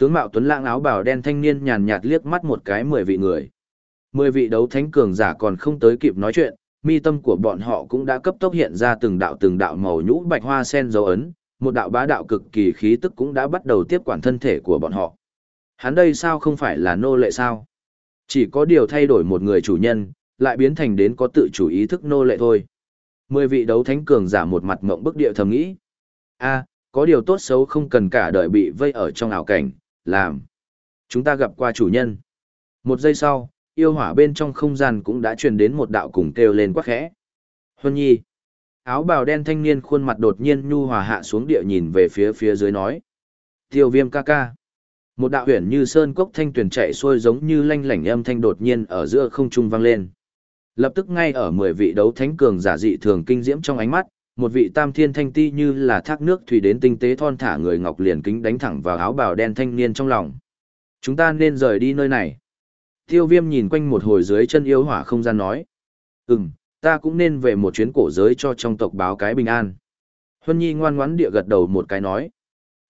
Tướng mạo tuấn lãng áo bào đen thanh niên nhàn nhạt liếc mắt một cái mười vị người. Mười vị đấu thánh cường giả còn không tới kịp nói chuyện, mi tâm của bọn họ cũng đã cấp tốc hiện ra từng đạo từng đạo màu nhũ bạch hoa sen dấu ấn, một đạo bá đạo cực kỳ khí tức cũng đã bắt đầu tiếp quản thân thể của bọn họ. Hắn đây sao không phải là nô lệ sao? Chỉ có điều thay đổi một người chủ nhân, lại biến thành đến có tự chủ ý thức nô lệ thôi. Mười vị đấu thánh cường giả một mặt mộng bức địa thầm nghĩ. a có điều tốt xấu không cần cả đời bị vây ở trong ảo cảnh, làm. Chúng ta gặp qua chủ nhân. Một giây sau, yêu hỏa bên trong không gian cũng đã truyền đến một đạo cùng kêu lên quá khẽ. Huân nhi. Áo bào đen thanh niên khuôn mặt đột nhiên nhu hòa hạ xuống địa nhìn về phía phía dưới nói. Tiêu viêm ca ca. Một đạo huyền như sơn cốc thanh tuyển chạy xuôi giống như lanh lảnh âm thanh đột nhiên ở giữa không trung vang lên. Lập tức ngay ở mười vị đấu thánh cường giả dị thường kinh diễm trong ánh mắt, một vị tam thiên thanh ti như là thác nước thủy đến tinh tế thon thả người ngọc liền kính đánh thẳng vào áo bào đen thanh niên trong lòng. Chúng ta nên rời đi nơi này. Tiêu viêm nhìn quanh một hồi dưới chân yêu hỏa không gian nói. Ừm, ta cũng nên về một chuyến cổ giới cho trong tộc báo cái bình an. Huân Nhi ngoan ngoãn địa gật đầu một cái nói.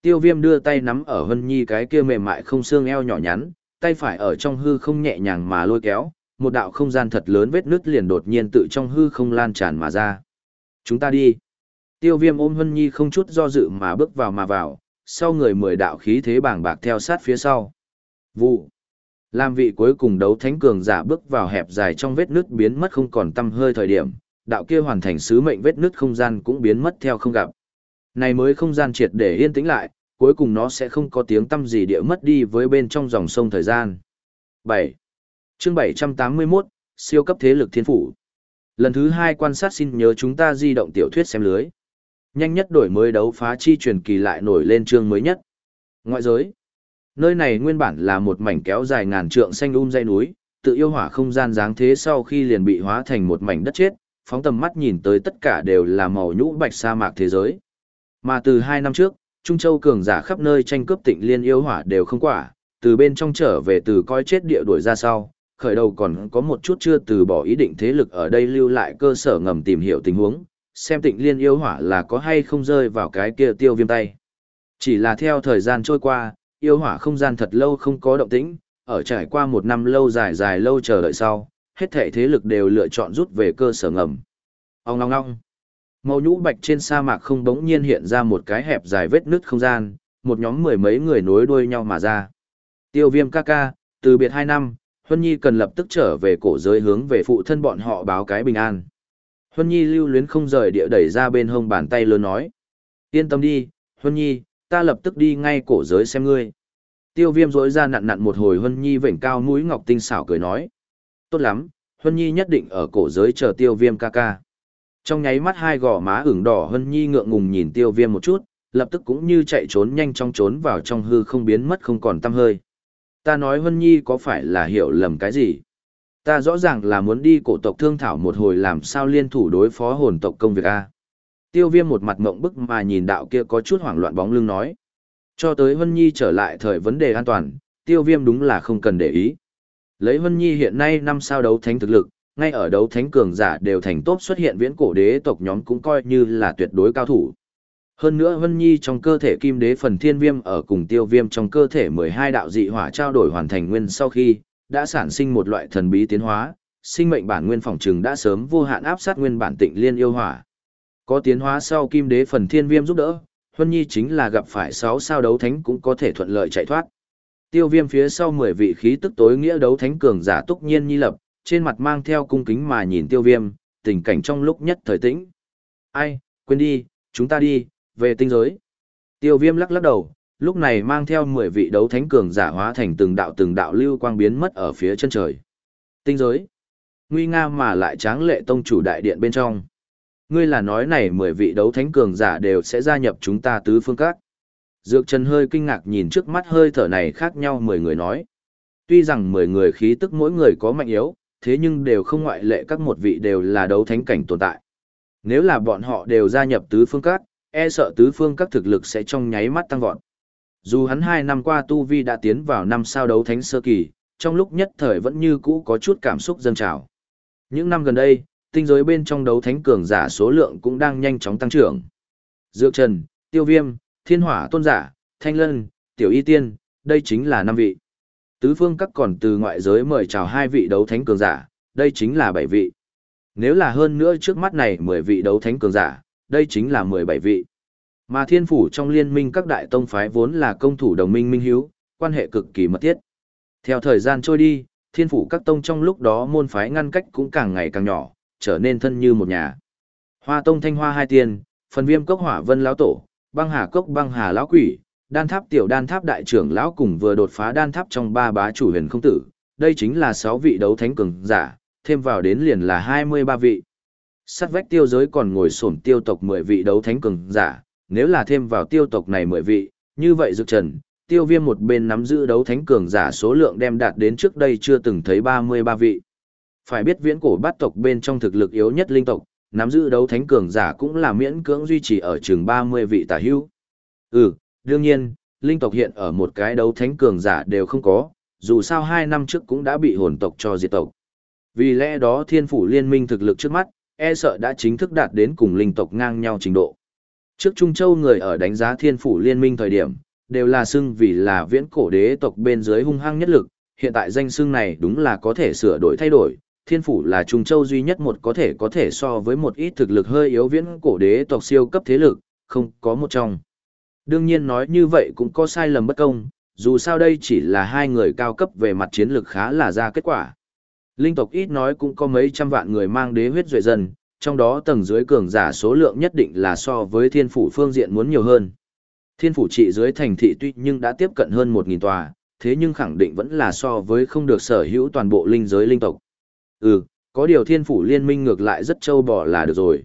Tiêu viêm đưa tay nắm ở Huân Nhi cái kia mềm mại không xương eo nhỏ nhắn, tay phải ở trong hư không nhẹ nhàng mà lôi kéo, một đạo không gian thật lớn vết nứt liền đột nhiên tự trong hư không lan tràn mà ra. Chúng ta đi. Tiêu viêm ôm Hân Nhi không chút do dự mà bước vào mà vào, sau người mười đạo khí thế bảng bạc theo sát phía sau. Vụ. Làm vị cuối cùng đấu thánh cường giả bước vào hẹp dài trong vết nứt biến mất không còn tâm hơi thời điểm, đạo kia hoàn thành sứ mệnh vết nứt không gian cũng biến mất theo không gặp. Này mới không gian triệt để yên tĩnh lại, cuối cùng nó sẽ không có tiếng tâm gì địa mất đi với bên trong dòng sông thời gian. 7. Chương 781, siêu cấp thế lực thiên phủ. Lần thứ hai quan sát xin nhớ chúng ta di động tiểu thuyết xem lưới. Nhanh nhất đổi mới đấu phá chi truyền kỳ lại nổi lên chương mới nhất. Ngoại giới. Nơi này nguyên bản là một mảnh kéo dài ngàn trượng xanh um dây núi, tự yêu hỏa không gian dáng thế sau khi liền bị hóa thành một mảnh đất chết, phóng tầm mắt nhìn tới tất cả đều là màu nhũ bạch sa mạc thế giới. Mà từ hai năm trước, Trung Châu cường giả khắp nơi tranh cướp tịnh liên yêu hỏa đều không quả, từ bên trong trở về từ coi chết địa đuổi ra sau, khởi đầu còn có một chút chưa từ bỏ ý định thế lực ở đây lưu lại cơ sở ngầm tìm hiểu tình huống, xem tịnh liên yêu hỏa là có hay không rơi vào cái kia tiêu viêm tay. Chỉ là theo thời gian trôi qua, yêu hỏa không gian thật lâu không có động tĩnh, ở trải qua một năm lâu dài dài lâu chờ đợi sau, hết thể thế lực đều lựa chọn rút về cơ sở ngầm. Ông ngong ngong. Màu nhũ bạch trên sa mạc không bỗng nhiên hiện ra một cái hẹp dài vết nứt không gian, một nhóm mười mấy người nối đuôi nhau mà ra. Tiêu viêm ca ca, từ biệt hai năm, Huân Nhi cần lập tức trở về cổ giới hướng về phụ thân bọn họ báo cái bình an. Huân Nhi lưu luyến không rời địa đẩy ra bên hông bàn tay lớn nói. Yên tâm đi, Huân Nhi, ta lập tức đi ngay cổ giới xem ngươi. Tiêu viêm rỗi ra nặn nặn một hồi Huân Nhi vểnh cao mũi ngọc tinh xảo cười nói. Tốt lắm, Huân Nhi nhất định ở cổ giới chờ tiêu viêm ca ca. Trong nháy mắt hai gò má ửng đỏ Huân Nhi ngượng ngùng nhìn tiêu viêm một chút, lập tức cũng như chạy trốn nhanh trong trốn vào trong hư không biến mất không còn tăm hơi. Ta nói Hân Nhi có phải là hiểu lầm cái gì? Ta rõ ràng là muốn đi cổ tộc thương thảo một hồi làm sao liên thủ đối phó hồn tộc công việc A. Tiêu viêm một mặt mộng bức mà nhìn đạo kia có chút hoảng loạn bóng lưng nói. Cho tới Hân Nhi trở lại thời vấn đề an toàn, tiêu viêm đúng là không cần để ý. Lấy Hân Nhi hiện nay năm sao đấu thánh thực lực, ngay ở đấu thánh cường giả đều thành tốt xuất hiện viễn cổ đế tộc nhóm cũng coi như là tuyệt đối cao thủ. Hơn nữa Vân Nhi trong cơ thể kim đế phần thiên viêm ở cùng tiêu viêm trong cơ thể 12 đạo dị hỏa trao đổi hoàn thành nguyên sau khi, đã sản sinh một loại thần bí tiến hóa, sinh mệnh bản nguyên phòng trừng đã sớm vô hạn áp sát nguyên bản tịnh liên yêu hỏa. Có tiến hóa sau kim đế phần thiên viêm giúp đỡ, Vân Nhi chính là gặp phải 6 sao đấu thánh cũng có thể thuận lợi chạy thoát. Tiêu viêm phía sau 10 vị khí tức tối nghĩa đấu thánh cường giả túc nhiên nhi lập, trên mặt mang theo cung kính mà nhìn tiêu viêm, tình cảnh trong lúc nhất thời tĩnh. Ai, quên đi, chúng ta đi, về tinh giới. Tiêu viêm lắc lắc đầu, lúc này mang theo 10 vị đấu thánh cường giả hóa thành từng đạo từng đạo lưu quang biến mất ở phía chân trời. Tinh giới. Nguy nga mà lại tráng lệ tông chủ đại điện bên trong. Ngươi là nói này 10 vị đấu thánh cường giả đều sẽ gia nhập chúng ta tứ phương các. Dược Trần hơi kinh ngạc nhìn trước mắt hơi thở này khác nhau 10 người nói. Tuy rằng 10 người khí tức mỗi người có mạnh yếu, thế nhưng đều không ngoại lệ các một vị đều là đấu thánh cảnh tồn tại. Nếu là bọn họ đều gia nhập tứ phương các, e sợ tứ phương các thực lực sẽ trong nháy mắt tăng vọt. Dù hắn hai năm qua Tu Vi đã tiến vào năm sao đấu thánh sơ kỳ, trong lúc nhất thời vẫn như cũ có chút cảm xúc dâng trào. Những năm gần đây, tinh giới bên trong đấu thánh cường giả số lượng cũng đang nhanh chóng tăng trưởng. Dược Trần, Tiêu Viêm, Thiên Hỏa Tôn Giả, Thanh Lân, Tiểu Y Tiên, đây chính là năm vị. Tứ phương các còn từ ngoại giới mời chào hai vị đấu thánh cường giả, đây chính là bảy vị. Nếu là hơn nữa trước mắt này mười vị đấu thánh cường giả, đây chính là 17 vị. Mà thiên phủ trong liên minh các đại tông phái vốn là công thủ đồng minh minh hiếu, quan hệ cực kỳ mật thiết. Theo thời gian trôi đi, thiên phủ các tông trong lúc đó môn phái ngăn cách cũng càng ngày càng nhỏ, trở nên thân như một nhà. Hoa tông thanh hoa hai tiền, phần viêm cốc hỏa vân lão tổ, băng hà cốc băng hà lão quỷ, đan tháp tiểu đan tháp đại trưởng lão cùng vừa đột phá đan tháp trong ba bá chủ huyền không tử, đây chính là 6 vị đấu thánh cường giả, thêm vào đến liền là 23 vị sát vách tiêu giới còn ngồi sổm tiêu tộc 10 vị đấu thánh cường giả, nếu là thêm vào tiêu tộc này 10 vị, như vậy dược trần, tiêu viêm một bên nắm giữ đấu thánh cường giả số lượng đem đạt đến trước đây chưa từng thấy 33 vị. Phải biết viễn cổ bát tộc bên trong thực lực yếu nhất linh tộc, nắm giữ đấu thánh cường giả cũng là miễn cưỡng duy trì ở chừng 30 vị tả hữu. Ừ, đương nhiên, linh tộc hiện ở một cái đấu thánh cường giả đều không có, dù sao hai năm trước cũng đã bị hồn tộc cho diệt tộc. Vì lẽ đó thiên phủ liên minh thực lực trước mắt, e sợ đã chính thức đạt đến cùng linh tộc ngang nhau trình độ. Trước Trung Châu người ở đánh giá thiên phủ liên minh thời điểm, đều là xưng vì là viễn cổ đế tộc bên dưới hung hăng nhất lực, hiện tại danh xưng này đúng là có thể sửa đổi thay đổi. Thiên phủ là Trung Châu duy nhất một có thể có thể so với một ít thực lực hơi yếu viễn cổ đế tộc siêu cấp thế lực, không có một trong. Đương nhiên nói như vậy cũng có sai lầm bất công, dù sao đây chỉ là hai người cao cấp về mặt chiến lược khá là ra kết quả. Linh tộc ít nói cũng có mấy trăm vạn người mang đế huyết duệ dân, trong đó tầng dưới cường giả số lượng nhất định là so với thiên phủ phương diện muốn nhiều hơn. Thiên phủ trị dưới thành thị tuy nhưng đã tiếp cận hơn 1.000 tòa, thế nhưng khẳng định vẫn là so với không được sở hữu toàn bộ linh giới linh tộc. Ừ, có điều thiên phủ liên minh ngược lại rất trâu bò là được rồi.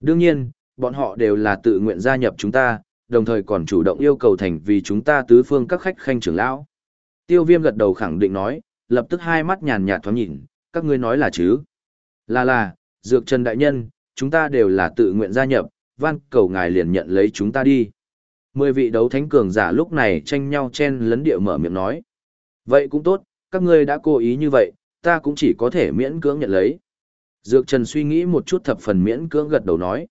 Đương nhiên, bọn họ đều là tự nguyện gia nhập chúng ta, đồng thời còn chủ động yêu cầu thành vì chúng ta tứ phương các khách khanh trưởng lão. Tiêu viêm gật đầu khẳng định nói, lập tức hai mắt nhàn nhạt thoáng nhìn, các ngươi nói là chứ. Là là, Dược Trần Đại Nhân, chúng ta đều là tự nguyện gia nhập, van cầu ngài liền nhận lấy chúng ta đi. Mười vị đấu thánh cường giả lúc này tranh nhau chen lấn địa mở miệng nói. Vậy cũng tốt, các ngươi đã cố ý như vậy, ta cũng chỉ có thể miễn cưỡng nhận lấy. Dược Trần suy nghĩ một chút thập phần miễn cưỡng gật đầu nói.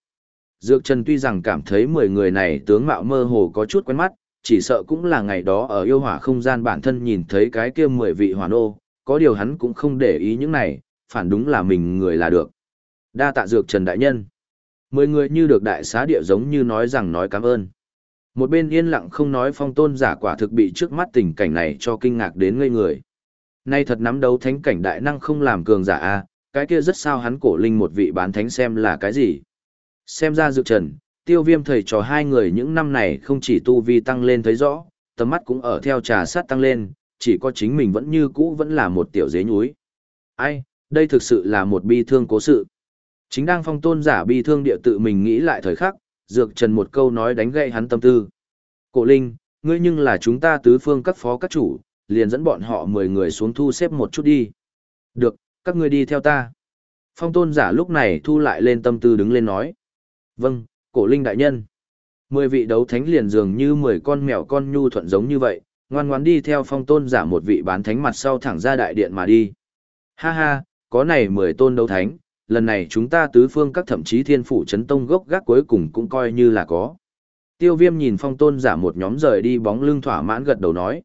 Dược Trần tuy rằng cảm thấy 10 người này tướng mạo mơ hồ có chút quen mắt, chỉ sợ cũng là ngày đó ở yêu hỏa không gian bản thân nhìn thấy cái kia 10 vị hỏa nô, có điều hắn cũng không để ý những này, phản đúng là mình người là được. Đa tạ Dược Trần Đại Nhân. Mười người như được đại xá địa giống như nói rằng nói cảm ơn. Một bên yên lặng không nói phong tôn giả quả thực bị trước mắt tình cảnh này cho kinh ngạc đến ngây người. Nay thật nắm đấu thánh cảnh đại năng không làm cường giả a, cái kia rất sao hắn cổ linh một vị bán thánh xem là cái gì. Xem ra dược trần, tiêu viêm thầy trò hai người những năm này không chỉ tu vi tăng lên thấy rõ, tầm mắt cũng ở theo trà sát tăng lên, chỉ có chính mình vẫn như cũ vẫn là một tiểu dế nhúi. Ai, đây thực sự là một bi thương cố sự. Chính đang phong tôn giả bi thương địa tự mình nghĩ lại thời khắc, dược trần một câu nói đánh gậy hắn tâm tư. Cổ linh, ngươi nhưng là chúng ta tứ phương các phó các chủ, liền dẫn bọn họ mười người xuống thu xếp một chút đi. Được, các ngươi đi theo ta. Phong tôn giả lúc này thu lại lên tâm tư đứng lên nói. Vâng, cổ linh đại nhân. Mười vị đấu thánh liền dường như mười con mèo con nhu thuận giống như vậy, ngoan ngoãn đi theo phong tôn giả một vị bán thánh mặt sau thẳng ra đại điện mà đi. Ha ha, có này mười tôn đấu thánh, lần này chúng ta tứ phương các thậm chí thiên phủ chấn tông gốc gác cuối cùng cũng coi như là có. Tiêu viêm nhìn phong tôn giả một nhóm rời đi bóng lưng thỏa mãn gật đầu nói.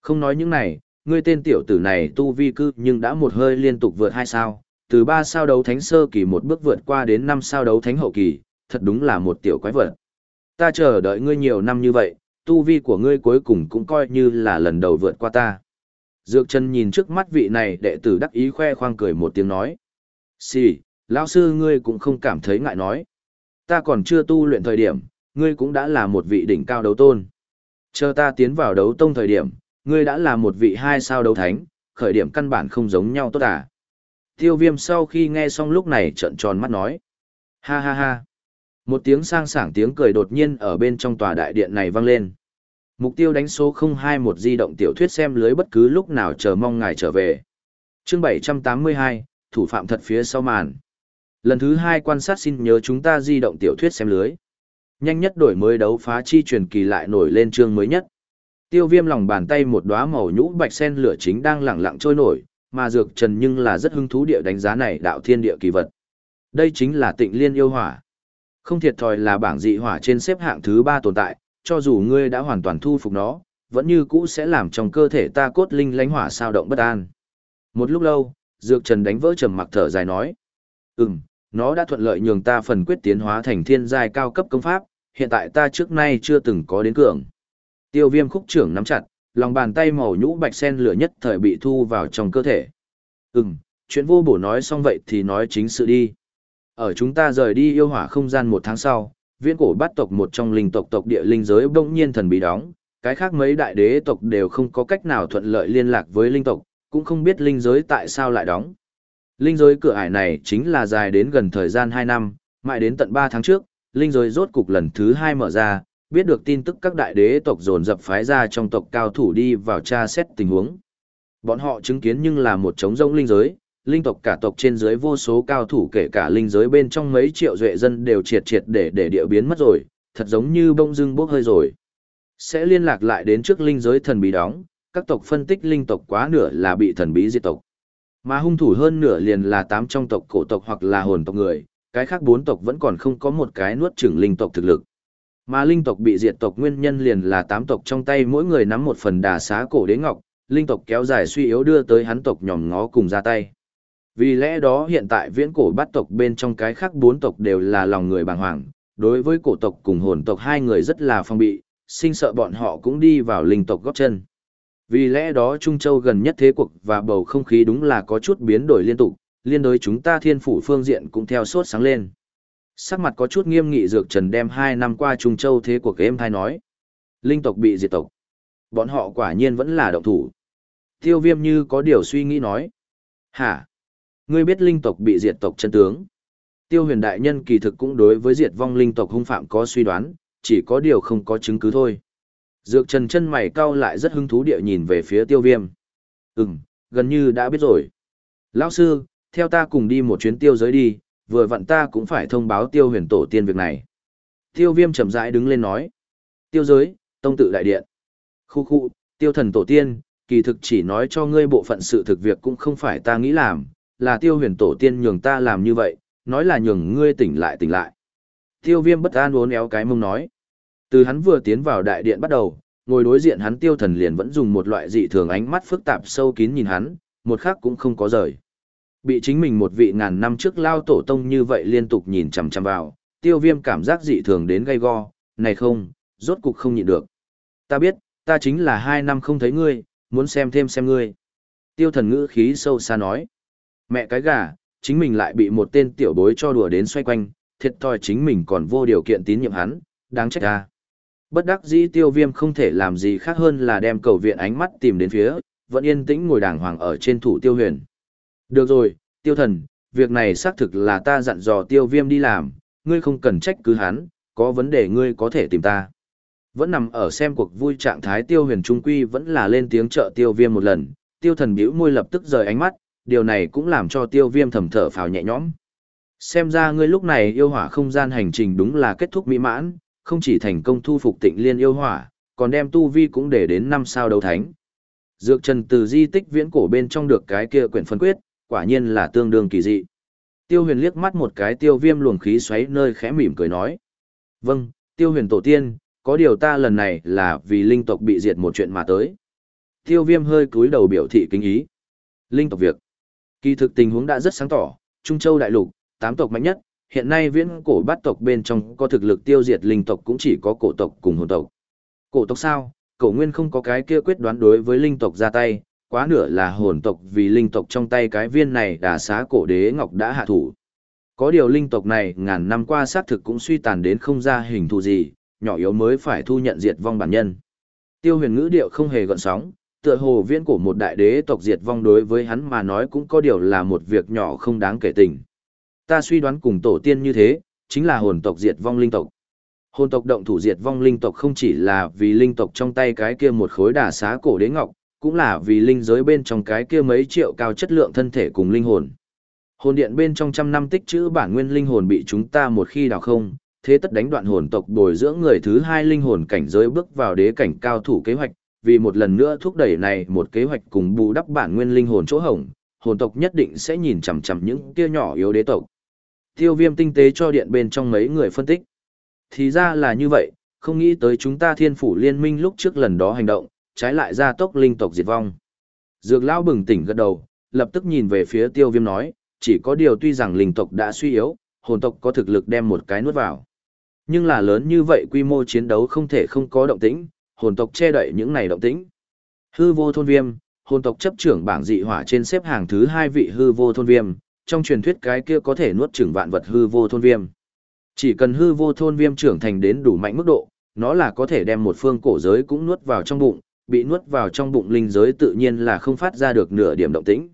Không nói những này, ngươi tên tiểu tử này tu vi cư nhưng đã một hơi liên tục vượt hai sao, từ ba sao đấu thánh sơ kỳ một bước vượt qua đến năm sao đấu thánh hậu kỳ, thật đúng là một tiểu quái vật. Ta chờ đợi ngươi nhiều năm như vậy, tu vi của ngươi cuối cùng cũng coi như là lần đầu vượt qua ta. Dược chân nhìn trước mắt vị này đệ tử đắc ý khoe khoang cười một tiếng nói. Xì, lão sư ngươi cũng không cảm thấy ngại nói. Ta còn chưa tu luyện thời điểm, ngươi cũng đã là một vị đỉnh cao đấu tôn. Chờ ta tiến vào đấu tông thời điểm, ngươi đã là một vị hai sao đấu thánh, khởi điểm căn bản không giống nhau tốt à. Tiêu viêm sau khi nghe xong lúc này trợn tròn mắt nói. Ha ha ha. Một tiếng sang sảng tiếng cười đột nhiên ở bên trong tòa đại điện này vang lên. Mục tiêu đánh số 021 di động tiểu thuyết xem lưới bất cứ lúc nào chờ mong ngài trở về. Chương 782, thủ phạm thật phía sau màn. Lần thứ hai quan sát xin nhớ chúng ta di động tiểu thuyết xem lưới. Nhanh nhất đổi mới đấu phá chi truyền kỳ lại nổi lên chương mới nhất. Tiêu viêm lòng bàn tay một đóa màu nhũ bạch sen lửa chính đang lẳng lặng trôi nổi, mà dược trần nhưng là rất hứng thú địa đánh giá này đạo thiên địa kỳ vật. Đây chính là tịnh liên yêu hỏa. Không thiệt thòi là bảng dị hỏa trên xếp hạng thứ ba tồn tại, cho dù ngươi đã hoàn toàn thu phục nó, vẫn như cũ sẽ làm trong cơ thể ta cốt linh lánh hỏa sao động bất an. Một lúc lâu, Dược Trần đánh vỡ trầm mặc thở dài nói. Ừm, nó đã thuận lợi nhường ta phần quyết tiến hóa thành thiên giai cao cấp công pháp, hiện tại ta trước nay chưa từng có đến cường. Tiêu viêm khúc trưởng nắm chặt, lòng bàn tay màu nhũ bạch sen lửa nhất thời bị thu vào trong cơ thể. Ừm, chuyện vô bổ nói xong vậy thì nói chính sự đi. Ở chúng ta rời đi yêu hỏa không gian một tháng sau, viễn cổ bắt tộc một trong linh tộc tộc địa linh giới bỗng nhiên thần bí đóng, cái khác mấy đại đế tộc đều không có cách nào thuận lợi liên lạc với linh tộc, cũng không biết linh giới tại sao lại đóng. Linh giới cửa ải này chính là dài đến gần thời gian 2 năm, mãi đến tận 3 tháng trước, linh giới rốt cục lần thứ 2 mở ra, biết được tin tức các đại đế tộc dồn dập phái ra trong tộc cao thủ đi vào tra xét tình huống. Bọn họ chứng kiến nhưng là một trống rỗng linh giới, linh tộc cả tộc trên dưới vô số cao thủ kể cả linh giới bên trong mấy triệu duệ dân đều triệt triệt để để địa biến mất rồi, thật giống như bông dưng bốc hơi rồi. Sẽ liên lạc lại đến trước linh giới thần bí đóng, các tộc phân tích linh tộc quá nửa là bị thần bí diệt tộc. Mà hung thủ hơn nửa liền là tám trong tộc cổ tộc hoặc là hồn tộc người, cái khác bốn tộc vẫn còn không có một cái nuốt chửng linh tộc thực lực. Mà linh tộc bị diệt tộc nguyên nhân liền là tám tộc trong tay mỗi người nắm một phần đà xá cổ đế ngọc, linh tộc kéo dài suy yếu đưa tới hắn tộc nhòm ngó cùng ra tay. Vì lẽ đó hiện tại viễn cổ bát tộc bên trong cái khác bốn tộc đều là lòng người bàng hoàng, đối với cổ tộc cùng hồn tộc hai người rất là phong bị, sinh sợ bọn họ cũng đi vào linh tộc góp chân. Vì lẽ đó Trung Châu gần nhất thế cuộc và bầu không khí đúng là có chút biến đổi liên tục, liên đối chúng ta thiên phủ phương diện cũng theo sốt sáng lên. Sắc mặt có chút nghiêm nghị dược trần đem hai năm qua Trung Châu thế cuộc em thai nói. Linh tộc bị diệt tộc. Bọn họ quả nhiên vẫn là động thủ. Tiêu viêm như có điều suy nghĩ nói. Hả? Ngươi biết linh tộc bị diệt tộc chân tướng. Tiêu huyền đại nhân kỳ thực cũng đối với diệt vong linh tộc hung phạm có suy đoán, chỉ có điều không có chứng cứ thôi. Dược trần chân mày cau lại rất hứng thú địa nhìn về phía tiêu viêm. Ừm, gần như đã biết rồi. Lão sư, theo ta cùng đi một chuyến tiêu giới đi, vừa vặn ta cũng phải thông báo tiêu huyền tổ tiên việc này. Tiêu viêm chậm rãi đứng lên nói. Tiêu giới, tông tự đại điện. Khu khu, tiêu thần tổ tiên, kỳ thực chỉ nói cho ngươi bộ phận sự thực việc cũng không phải ta nghĩ làm, là tiêu huyền tổ tiên nhường ta làm như vậy, nói là nhường ngươi tỉnh lại tỉnh lại. Tiêu viêm bất an uốn éo cái mông nói. Từ hắn vừa tiến vào đại điện bắt đầu, ngồi đối diện hắn tiêu thần liền vẫn dùng một loại dị thường ánh mắt phức tạp sâu kín nhìn hắn, một khắc cũng không có rời. Bị chính mình một vị ngàn năm trước lao tổ tông như vậy liên tục nhìn chằm chằm vào, tiêu viêm cảm giác dị thường đến gay go, này không, rốt cục không nhịn được. Ta biết, ta chính là hai năm không thấy ngươi, muốn xem thêm xem ngươi. Tiêu thần ngữ khí sâu xa nói. Mẹ cái gà, chính mình lại bị một tên tiểu bối cho đùa đến xoay quanh, thiệt thòi chính mình còn vô điều kiện tín nhiệm hắn, đáng trách ta. Bất đắc dĩ tiêu viêm không thể làm gì khác hơn là đem cầu viện ánh mắt tìm đến phía, vẫn yên tĩnh ngồi đàng hoàng ở trên thủ tiêu huyền. Được rồi, tiêu thần, việc này xác thực là ta dặn dò tiêu viêm đi làm, ngươi không cần trách cứ hắn, có vấn đề ngươi có thể tìm ta. Vẫn nằm ở xem cuộc vui trạng thái tiêu huyền trung quy vẫn là lên tiếng trợ tiêu viêm một lần, tiêu thần bĩu môi lập tức rời ánh mắt, điều này cũng làm cho tiêu viêm thầm thở phào nhẹ nhõm. Xem ra ngươi lúc này yêu hỏa không gian hành trình đúng là kết thúc mỹ mãn, không chỉ thành công thu phục tịnh liên yêu hỏa, còn đem tu vi cũng để đến năm sao đấu thánh. Dược trần từ di tích viễn cổ bên trong được cái kia quyển phân quyết, quả nhiên là tương đương kỳ dị. Tiêu huyền liếc mắt một cái tiêu viêm luồng khí xoáy nơi khẽ mỉm cười nói. Vâng, tiêu huyền tổ tiên, có điều ta lần này là vì linh tộc bị diệt một chuyện mà tới. Tiêu viêm hơi cúi đầu biểu thị kính ý. Linh tộc việc. Kỳ thực tình huống đã rất sáng tỏ, Trung Châu đại lục, tám tộc mạnh nhất, hiện nay viễn cổ bát tộc bên trong có thực lực tiêu diệt linh tộc cũng chỉ có cổ tộc cùng hồn tộc. Cổ tộc sao? Cổ nguyên không có cái kia quyết đoán đối với linh tộc ra tay, quá nửa là hồn tộc vì linh tộc trong tay cái viên này đã xá cổ đế ngọc đã hạ thủ. Có điều linh tộc này ngàn năm qua xác thực cũng suy tàn đến không ra hình thù gì, nhỏ yếu mới phải thu nhận diệt vong bản nhân. Tiêu huyền ngữ điệu không hề gợn sóng, tựa hồ viễn của một đại đế tộc diệt vong đối với hắn mà nói cũng có điều là một việc nhỏ không đáng kể tình. Ta suy đoán cùng tổ tiên như thế, chính là hồn tộc diệt vong linh tộc. Hồn tộc động thủ diệt vong linh tộc không chỉ là vì linh tộc trong tay cái kia một khối đà xá cổ đế ngọc, cũng là vì linh giới bên trong cái kia mấy triệu cao chất lượng thân thể cùng linh hồn. Hồn điện bên trong trăm năm tích trữ bản nguyên linh hồn bị chúng ta một khi đào không, thế tất đánh đoạn hồn tộc bồi dưỡng người thứ hai linh hồn cảnh giới bước vào đế cảnh cao thủ kế hoạch, vì một lần nữa thúc đẩy này một kế hoạch cùng bù đắp bản nguyên linh hồn chỗ hổng, hồn tộc nhất định sẽ nhìn chằm chằm những kia nhỏ yếu đế tộc. Tiêu viêm tinh tế cho điện bên trong mấy người phân tích. Thì ra là như vậy, không nghĩ tới chúng ta thiên phủ liên minh lúc trước lần đó hành động, trái lại ra tốc linh tộc diệt vong. Dược lão bừng tỉnh gật đầu, lập tức nhìn về phía tiêu viêm nói, chỉ có điều tuy rằng linh tộc đã suy yếu, hồn tộc có thực lực đem một cái nuốt vào. Nhưng là lớn như vậy quy mô chiến đấu không thể không có động tĩnh, hồn tộc che đậy những này động tĩnh. Hư vô thôn viêm, hồn tộc chấp trưởng bảng dị hỏa trên xếp hàng thứ hai vị hư vô thôn viêm, trong truyền thuyết cái kia có thể nuốt chửng vạn vật hư vô thôn viêm. Chỉ cần hư vô thôn viêm trưởng thành đến đủ mạnh mức độ, nó là có thể đem một phương cổ giới cũng nuốt vào trong bụng, bị nuốt vào trong bụng linh giới tự nhiên là không phát ra được nửa điểm động tĩnh.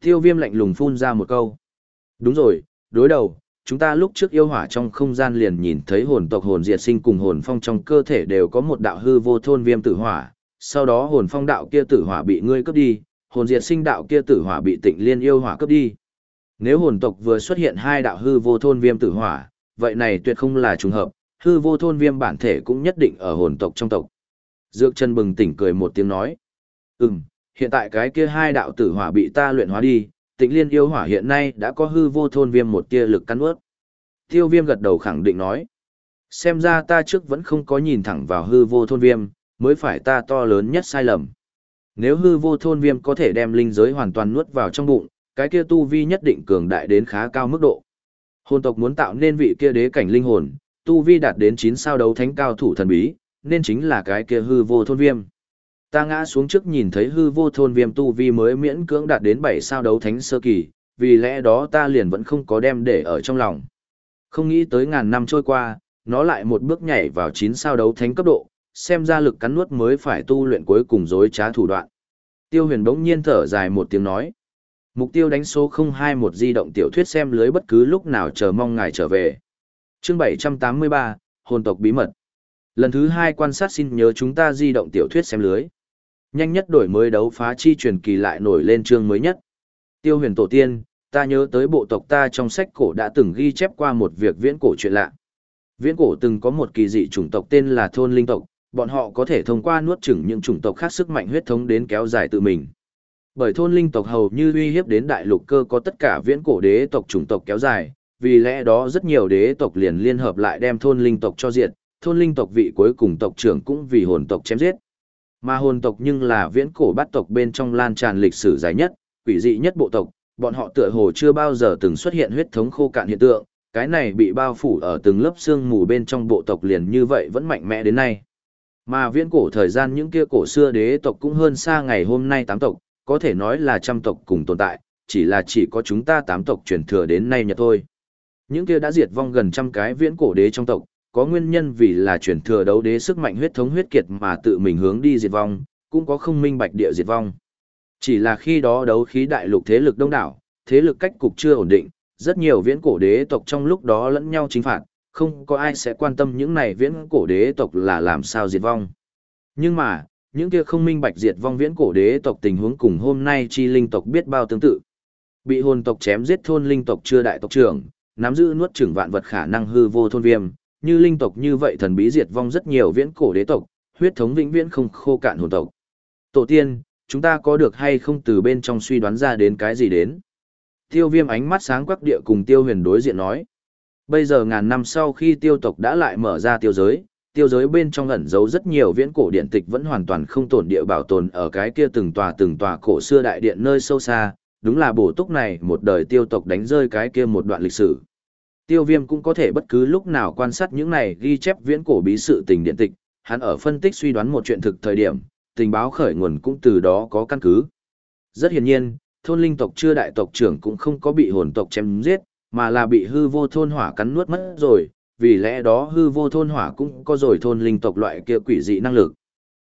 Tiêu viêm lạnh lùng phun ra một câu. Đúng rồi, đối đầu, chúng ta lúc trước yêu hỏa trong không gian liền nhìn thấy hồn tộc hồn diệt sinh cùng hồn phong trong cơ thể đều có một đạo hư vô thôn viêm tử hỏa, sau đó hồn phong đạo kia tử hỏa bị ngươi cướp đi, hồn diệt sinh đạo kia tử hỏa bị tịnh liên yêu hỏa cướp đi. Nếu hồn tộc vừa xuất hiện hai đạo hư vô thôn viêm tử hỏa, vậy này tuyệt không là trùng hợp, hư vô thôn viêm bản thể cũng nhất định ở hồn tộc trong tộc. Dược chân bừng tỉnh cười một tiếng nói. Ừm, hiện tại cái kia hai đạo tử hỏa bị ta luyện hóa đi, tịnh liên yêu hỏa hiện nay đã có hư vô thôn viêm một tia lực cắn ướt. Tiêu viêm gật đầu khẳng định nói. Xem ra ta trước vẫn không có nhìn thẳng vào hư vô thôn viêm, mới phải ta to lớn nhất sai lầm. Nếu hư vô thôn viêm có thể đem linh giới hoàn toàn nuốt vào trong bụng, cái kia tu vi nhất định cường đại đến khá cao mức độ. Hồn tộc muốn tạo nên vị kia đế cảnh linh hồn, tu vi đạt đến 9 sao đấu thánh cao thủ thần bí, nên chính là cái kia hư vô thôn viêm. Ta ngã xuống trước nhìn thấy hư vô thôn viêm tu vi mới miễn cưỡng đạt đến 7 sao đấu thánh sơ kỳ, vì lẽ đó ta liền vẫn không có đem để ở trong lòng. Không nghĩ tới ngàn năm trôi qua, nó lại một bước nhảy vào 9 sao đấu thánh cấp độ, xem ra lực cắn nuốt mới phải tu luyện cuối cùng dối trá thủ đoạn. Tiêu huyền bỗng nhiên thở dài một tiếng nói. Mục tiêu đánh số 021 di động tiểu thuyết xem lưới bất cứ lúc nào chờ mong ngài trở về. Chương 783, hồn tộc bí mật. Lần thứ hai quan sát xin nhớ chúng ta di động tiểu thuyết xem lưới. Nhanh nhất đổi mới đấu phá chi truyền kỳ lại nổi lên chương mới nhất. Tiêu huyền tổ tiên, ta nhớ tới bộ tộc ta trong sách cổ đã từng ghi chép qua một việc viễn cổ chuyện lạ. Viễn cổ từng có một kỳ dị chủng tộc tên là thôn linh tộc, bọn họ có thể thông qua nuốt chửng những chủng tộc khác sức mạnh huyết thống đến kéo dài tự mình. Bởi thôn linh tộc hầu như uy hiếp đến đại lục cơ có tất cả viễn cổ đế tộc chủng tộc kéo dài, vì lẽ đó rất nhiều đế tộc liền liên hợp lại đem thôn linh tộc cho diệt, thôn linh tộc vị cuối cùng tộc trưởng cũng vì hồn tộc chém giết. Mà hồn tộc nhưng là viễn cổ bát tộc bên trong lan tràn lịch sử dài nhất, quỷ dị nhất bộ tộc, bọn họ tựa hồ chưa bao giờ từng xuất hiện huyết thống khô cạn hiện tượng, cái này bị bao phủ ở từng lớp xương mù bên trong bộ tộc liền như vậy vẫn mạnh mẽ đến nay. Mà viễn cổ thời gian những kia cổ xưa đế tộc cũng hơn xa ngày hôm nay tám tộc, có thể nói là trăm tộc cùng tồn tại, chỉ là chỉ có chúng ta tám tộc truyền thừa đến nay nhật thôi. Những kia đã diệt vong gần trăm cái viễn cổ đế trong tộc, có nguyên nhân vì là truyền thừa đấu đế sức mạnh huyết thống huyết kiệt mà tự mình hướng đi diệt vong, cũng có không minh bạch địa diệt vong. Chỉ là khi đó đấu khí đại lục thế lực đông đảo, thế lực cách cục chưa ổn định, rất nhiều viễn cổ đế tộc trong lúc đó lẫn nhau chính phạt, không có ai sẽ quan tâm những này viễn cổ đế tộc là làm sao diệt vong. Nhưng mà, những kia không minh bạch diệt vong viễn cổ đế tộc tình huống cùng hôm nay chi linh tộc biết bao tương tự. Bị hồn tộc chém giết thôn linh tộc chưa đại tộc trưởng, nắm giữ nuốt chửng vạn vật khả năng hư vô thôn viêm, như linh tộc như vậy thần bí diệt vong rất nhiều viễn cổ đế tộc, huyết thống vĩnh viễn không khô cạn hồn tộc. Tổ tiên, chúng ta có được hay không từ bên trong suy đoán ra đến cái gì đến? Tiêu viêm ánh mắt sáng quắc địa cùng tiêu huyền đối diện nói. Bây giờ ngàn năm sau khi tiêu tộc đã lại mở ra tiêu giới, tiêu giới bên trong ẩn giấu rất nhiều viễn cổ điện tịch vẫn hoàn toàn không tổn địa bảo tồn ở cái kia từng tòa từng tòa cổ xưa đại điện nơi sâu xa, đúng là bổ túc này một đời tiêu tộc đánh rơi cái kia một đoạn lịch sử. Tiêu viêm cũng có thể bất cứ lúc nào quan sát những này ghi chép viễn cổ bí sự tình điện tịch, hắn ở phân tích suy đoán một chuyện thực thời điểm, tình báo khởi nguồn cũng từ đó có căn cứ. Rất hiển nhiên, thôn linh tộc chưa đại tộc trưởng cũng không có bị hồn tộc chém giết, mà là bị hư vô thôn hỏa cắn nuốt mất rồi, vì lẽ đó hư vô thôn hỏa cũng có rồi thôn linh tộc loại kia quỷ dị năng lực.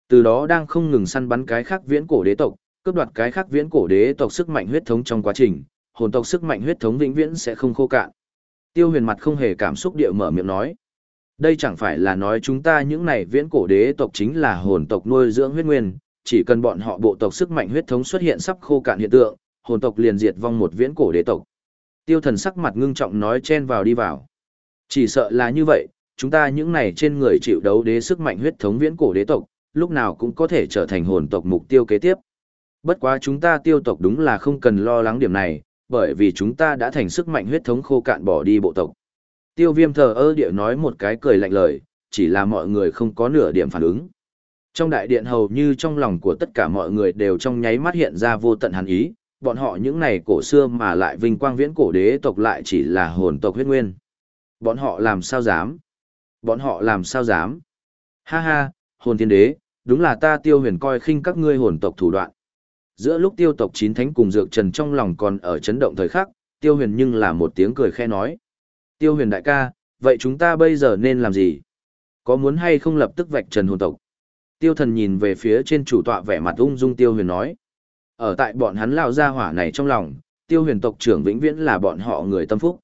Từ đó đang không ngừng săn bắn cái khác viễn cổ đế tộc, cướp đoạt cái khác viễn cổ đế tộc sức mạnh huyết thống trong quá trình, hồn tộc sức mạnh huyết thống vĩnh viễn sẽ không khô cạn. Tiêu huyền mặt không hề cảm xúc địa mở miệng nói. Đây chẳng phải là nói chúng ta những này viễn cổ đế tộc chính là hồn tộc nuôi dưỡng huyết nguyên, chỉ cần bọn họ bộ tộc sức mạnh huyết thống xuất hiện sắp khô cạn hiện tượng, hồn tộc liền diệt vong một viễn cổ đế tộc. Tiêu thần sắc mặt ngưng trọng nói chen vào đi vào. Chỉ sợ là như vậy, chúng ta những này trên người chịu đấu đế sức mạnh huyết thống viễn cổ đế tộc, lúc nào cũng có thể trở thành hồn tộc mục tiêu kế tiếp. Bất quá chúng ta tiêu tộc đúng là không cần lo lắng điểm này, bởi vì chúng ta đã thành sức mạnh huyết thống khô cạn bỏ đi bộ tộc. Tiêu viêm thờ ơ địa nói một cái cười lạnh lời, chỉ là mọi người không có nửa điểm phản ứng. Trong đại điện hầu như trong lòng của tất cả mọi người đều trong nháy mắt hiện ra vô tận hàn ý, bọn họ những này cổ xưa mà lại vinh quang viễn cổ đế tộc lại chỉ là hồn tộc huyết nguyên. Bọn họ làm sao dám? Bọn họ làm sao dám? Ha ha, hồn thiên đế, đúng là ta tiêu huyền coi khinh các ngươi hồn tộc thủ đoạn. Giữa lúc tiêu tộc chín thánh cùng dược trần trong lòng còn ở chấn động thời khắc, tiêu huyền nhưng là một tiếng cười khe nói. Tiêu huyền đại ca, vậy chúng ta bây giờ nên làm gì? Có muốn hay không lập tức vạch trần hồn tộc? Tiêu thần nhìn về phía trên chủ tọa vẻ mặt ung dung tiêu huyền nói. Ở tại bọn hắn lao ra hỏa này trong lòng, tiêu huyền tộc trưởng vĩnh viễn là bọn họ người tâm phúc.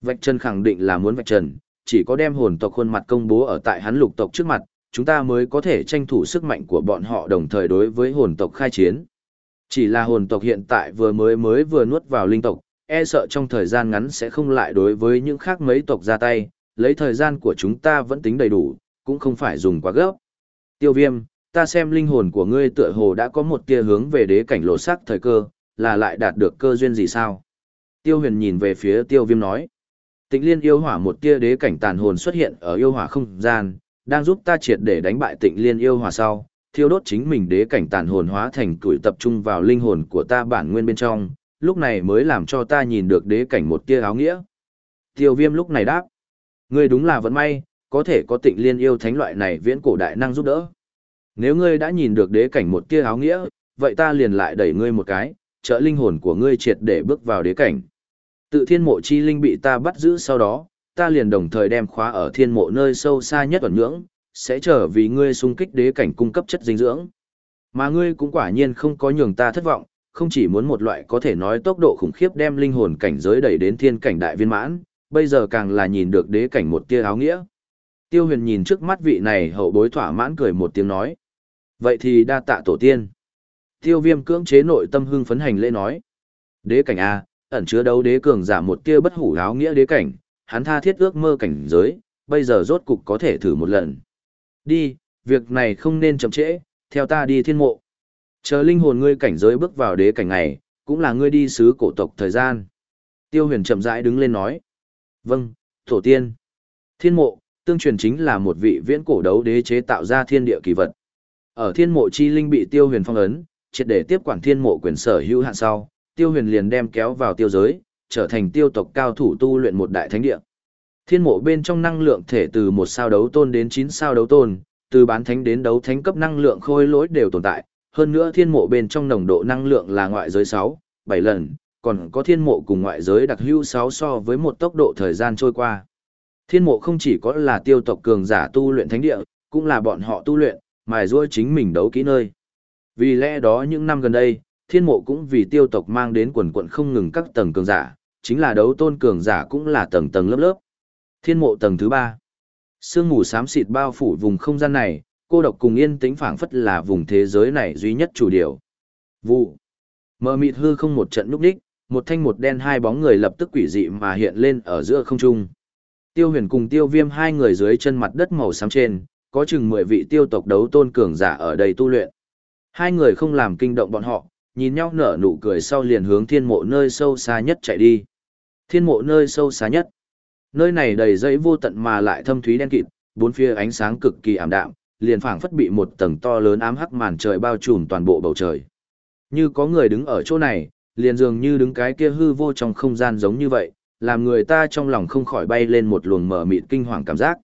Vạch trần khẳng định là muốn vạch trần, chỉ có đem hồn tộc khuôn mặt công bố ở tại hắn lục tộc trước mặt, chúng ta mới có thể tranh thủ sức mạnh của bọn họ đồng thời đối với hồn tộc khai chiến. Chỉ là hồn tộc hiện tại vừa mới mới vừa nuốt vào linh tộc, e sợ trong thời gian ngắn sẽ không lại đối với những khác mấy tộc ra tay, lấy thời gian của chúng ta vẫn tính đầy đủ, cũng không phải dùng quá gấp. Tiêu viêm, ta xem linh hồn của ngươi tựa hồ đã có một tia hướng về đế cảnh lộ sắc thời cơ, là lại đạt được cơ duyên gì sao? Tiêu huyền nhìn về phía tiêu viêm nói. Tịnh liên yêu hỏa một tia đế cảnh tàn hồn xuất hiện ở yêu hỏa không gian, đang giúp ta triệt để đánh bại tịnh liên yêu hỏa sau, thiêu đốt chính mình đế cảnh tàn hồn hóa thành tuổi tập trung vào linh hồn của ta bản nguyên bên trong, lúc này mới làm cho ta nhìn được đế cảnh một tia áo nghĩa. Tiêu viêm lúc này đáp, ngươi đúng là vẫn may, có thể có tịnh liên yêu thánh loại này viễn cổ đại năng giúp đỡ. Nếu ngươi đã nhìn được đế cảnh một tia áo nghĩa, vậy ta liền lại đẩy ngươi một cái, trợ linh hồn của ngươi triệt để bước vào đế cảnh. Tự thiên mộ chi linh bị ta bắt giữ sau đó, ta liền đồng thời đem khóa ở thiên mộ nơi sâu xa nhất ẩn nhưỡng, sẽ trở vì ngươi xung kích đế cảnh cung cấp chất dinh dưỡng. Mà ngươi cũng quả nhiên không có nhường ta thất vọng, không chỉ muốn một loại có thể nói tốc độ khủng khiếp đem linh hồn cảnh giới đẩy đến thiên cảnh đại viên mãn, bây giờ càng là nhìn được đế cảnh một tia áo nghĩa. Tiêu huyền nhìn trước mắt vị này hậu bối thỏa mãn cười một tiếng nói. Vậy thì đa tạ tổ tiên. Tiêu viêm cưỡng chế nội tâm hưng phấn hành lễ nói. Đế cảnh A, ẩn chứa đấu đế cường giả một tia bất hủ áo nghĩa đế cảnh, hắn tha thiết ước mơ cảnh giới, bây giờ rốt cục có thể thử một lần. Đi, việc này không nên chậm trễ, theo ta đi thiên mộ. Chờ linh hồn ngươi cảnh giới bước vào đế cảnh này, cũng là ngươi đi sứ cổ tộc thời gian. Tiêu huyền chậm rãi đứng lên nói. Vâng, thổ tiên. Thiên mộ, tương truyền chính là một vị viễn cổ đấu đế chế tạo ra thiên địa kỳ vật. Ở thiên mộ chi linh bị tiêu huyền phong ấn, triệt để tiếp quản thiên mộ quyền sở hữu hạn sau, tiêu huyền liền đem kéo vào tiêu giới, trở thành tiêu tộc cao thủ tu luyện một đại thánh địa. Thiên mộ bên trong năng lượng thể từ một sao đấu tôn đến chín sao đấu tôn, từ bán thánh đến đấu thánh cấp năng lượng khôi lỗi đều tồn tại, hơn nữa thiên mộ bên trong nồng độ năng lượng là ngoại giới 6, 7 lần, còn có thiên mộ cùng ngoại giới đặc hữu 6 so với một tốc độ thời gian trôi qua. Thiên mộ không chỉ có là tiêu tộc cường giả tu luyện thánh địa, cũng là bọn họ tu luyện, mài ruôi chính mình đấu kỹ nơi. Vì lẽ đó những năm gần đây, thiên mộ cũng vì tiêu tộc mang đến quần quận không ngừng các tầng cường giả, chính là đấu tôn cường giả cũng là tầng tầng lớp lớp. Thiên mộ tầng thứ ba Sương mù xám xịt bao phủ vùng không gian này, cô độc cùng yên tĩnh phảng phất là vùng thế giới này duy nhất chủ điều. Vụ. Mờ mịt hư không một trận lúc đích, một thanh một đen hai bóng người lập tức quỷ dị mà hiện lên ở giữa không trung. Tiêu huyền cùng tiêu viêm hai người dưới chân mặt đất màu xám trên, có chừng mười vị tiêu tộc đấu tôn cường giả ở đây tu luyện. Hai người không làm kinh động bọn họ, nhìn nhau nở nụ cười sau liền hướng thiên mộ nơi sâu xa nhất chạy đi. Thiên mộ nơi sâu xa nhất. Nơi này đầy dây vô tận mà lại thâm thúy đen kịt, bốn phía ánh sáng cực kỳ ảm đạm, liền phảng phất bị một tầng to lớn ám hắc màn trời bao trùm toàn bộ bầu trời. Như có người đứng ở chỗ này, liền dường như đứng cái kia hư vô trong không gian giống như vậy, làm người ta trong lòng không khỏi bay lên một luồng mở mịt kinh hoàng cảm giác.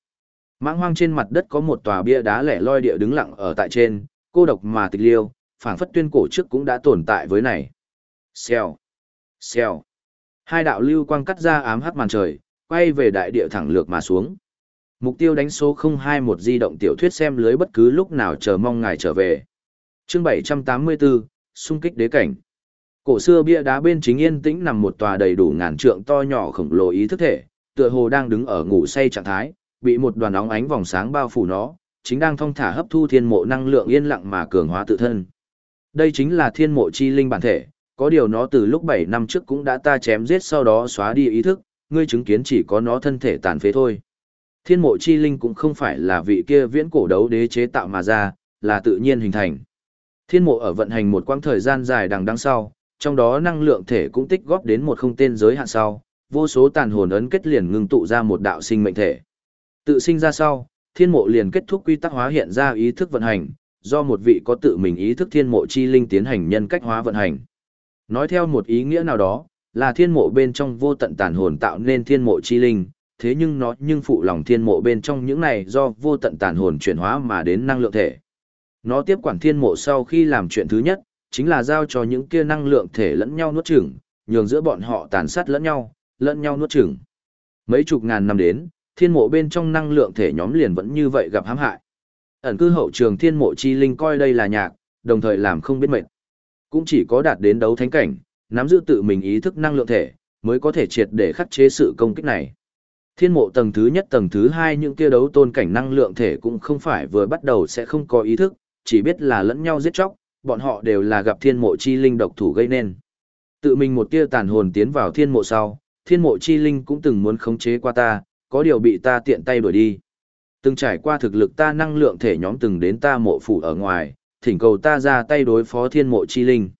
Mãng hoang trên mặt đất có một tòa bia đá lẻ loi địa đứng lặng ở tại trên, cô độc mà tịch liêu, phảng phất tuyên cổ trước cũng đã tồn tại với này. Xèo, xèo. Hai đạo lưu quang cắt ra ám hắc màn trời, quay về đại địa thẳng lược mà xuống. Mục tiêu đánh số 021 di động tiểu thuyết xem lưới bất cứ lúc nào chờ mong ngài trở về. Chương 784, xung kích đế cảnh. Cổ xưa bia đá bên chính yên tĩnh nằm một tòa đầy đủ ngàn trượng to nhỏ khổng lồ ý thức thể, tựa hồ đang đứng ở ngủ say trạng thái, bị một đoàn óng ánh vòng sáng bao phủ nó, chính đang thong thả hấp thu thiên mộ năng lượng yên lặng mà cường hóa tự thân. Đây chính là thiên mộ chi linh bản thể, có điều nó từ lúc 7 năm trước cũng đã ta chém giết sau đó xóa đi ý thức, ngươi chứng kiến chỉ có nó thân thể tàn phế thôi. Thiên mộ chi linh cũng không phải là vị kia viễn cổ đấu đế chế tạo mà ra, là tự nhiên hình thành. Thiên mộ ở vận hành một quãng thời gian dài đằng đằng sau, trong đó năng lượng thể cũng tích góp đến một không tên giới hạn sau, vô số tàn hồn ấn kết liền ngưng tụ ra một đạo sinh mệnh thể. Tự sinh ra sau, thiên mộ liền kết thúc quy tắc hóa hiện ra ý thức vận hành, do một vị có tự mình ý thức thiên mộ chi linh tiến hành nhân cách hóa vận hành. Nói theo một ý nghĩa nào đó, là thiên mộ bên trong vô tận tàn hồn tạo nên thiên mộ chi linh, thế nhưng nó nhưng phụ lòng thiên mộ bên trong những này do vô tận tàn hồn chuyển hóa mà đến năng lượng thể. Nó tiếp quản thiên mộ sau khi làm chuyện thứ nhất, chính là giao cho những kia năng lượng thể lẫn nhau nuốt chửng, nhường giữa bọn họ tàn sát lẫn nhau, lẫn nhau nuốt chửng. Mấy chục ngàn năm đến, thiên mộ bên trong năng lượng thể nhóm liền vẫn như vậy gặp hãm hại. Ẩn cư hậu trường thiên mộ chi linh coi đây là nhạc, đồng thời làm không biết mệt. Cũng chỉ có đạt đến đấu thánh cảnh, nắm giữ tự mình ý thức năng lượng thể, mới có thể triệt để khắc chế sự công kích này. Thiên mộ tầng thứ nhất tầng thứ hai những kia đấu tôn cảnh năng lượng thể cũng không phải vừa bắt đầu sẽ không có ý thức, chỉ biết là lẫn nhau giết chóc, bọn họ đều là gặp thiên mộ chi linh độc thủ gây nên. Tự mình một tia tàn hồn tiến vào thiên mộ sau, thiên mộ chi linh cũng từng muốn khống chế qua ta, có điều bị ta tiện tay đuổi đi. Từng trải qua thực lực ta năng lượng thể nhóm từng đến ta mộ phủ ở ngoài, thỉnh cầu ta ra tay đối phó thiên mộ chi linh.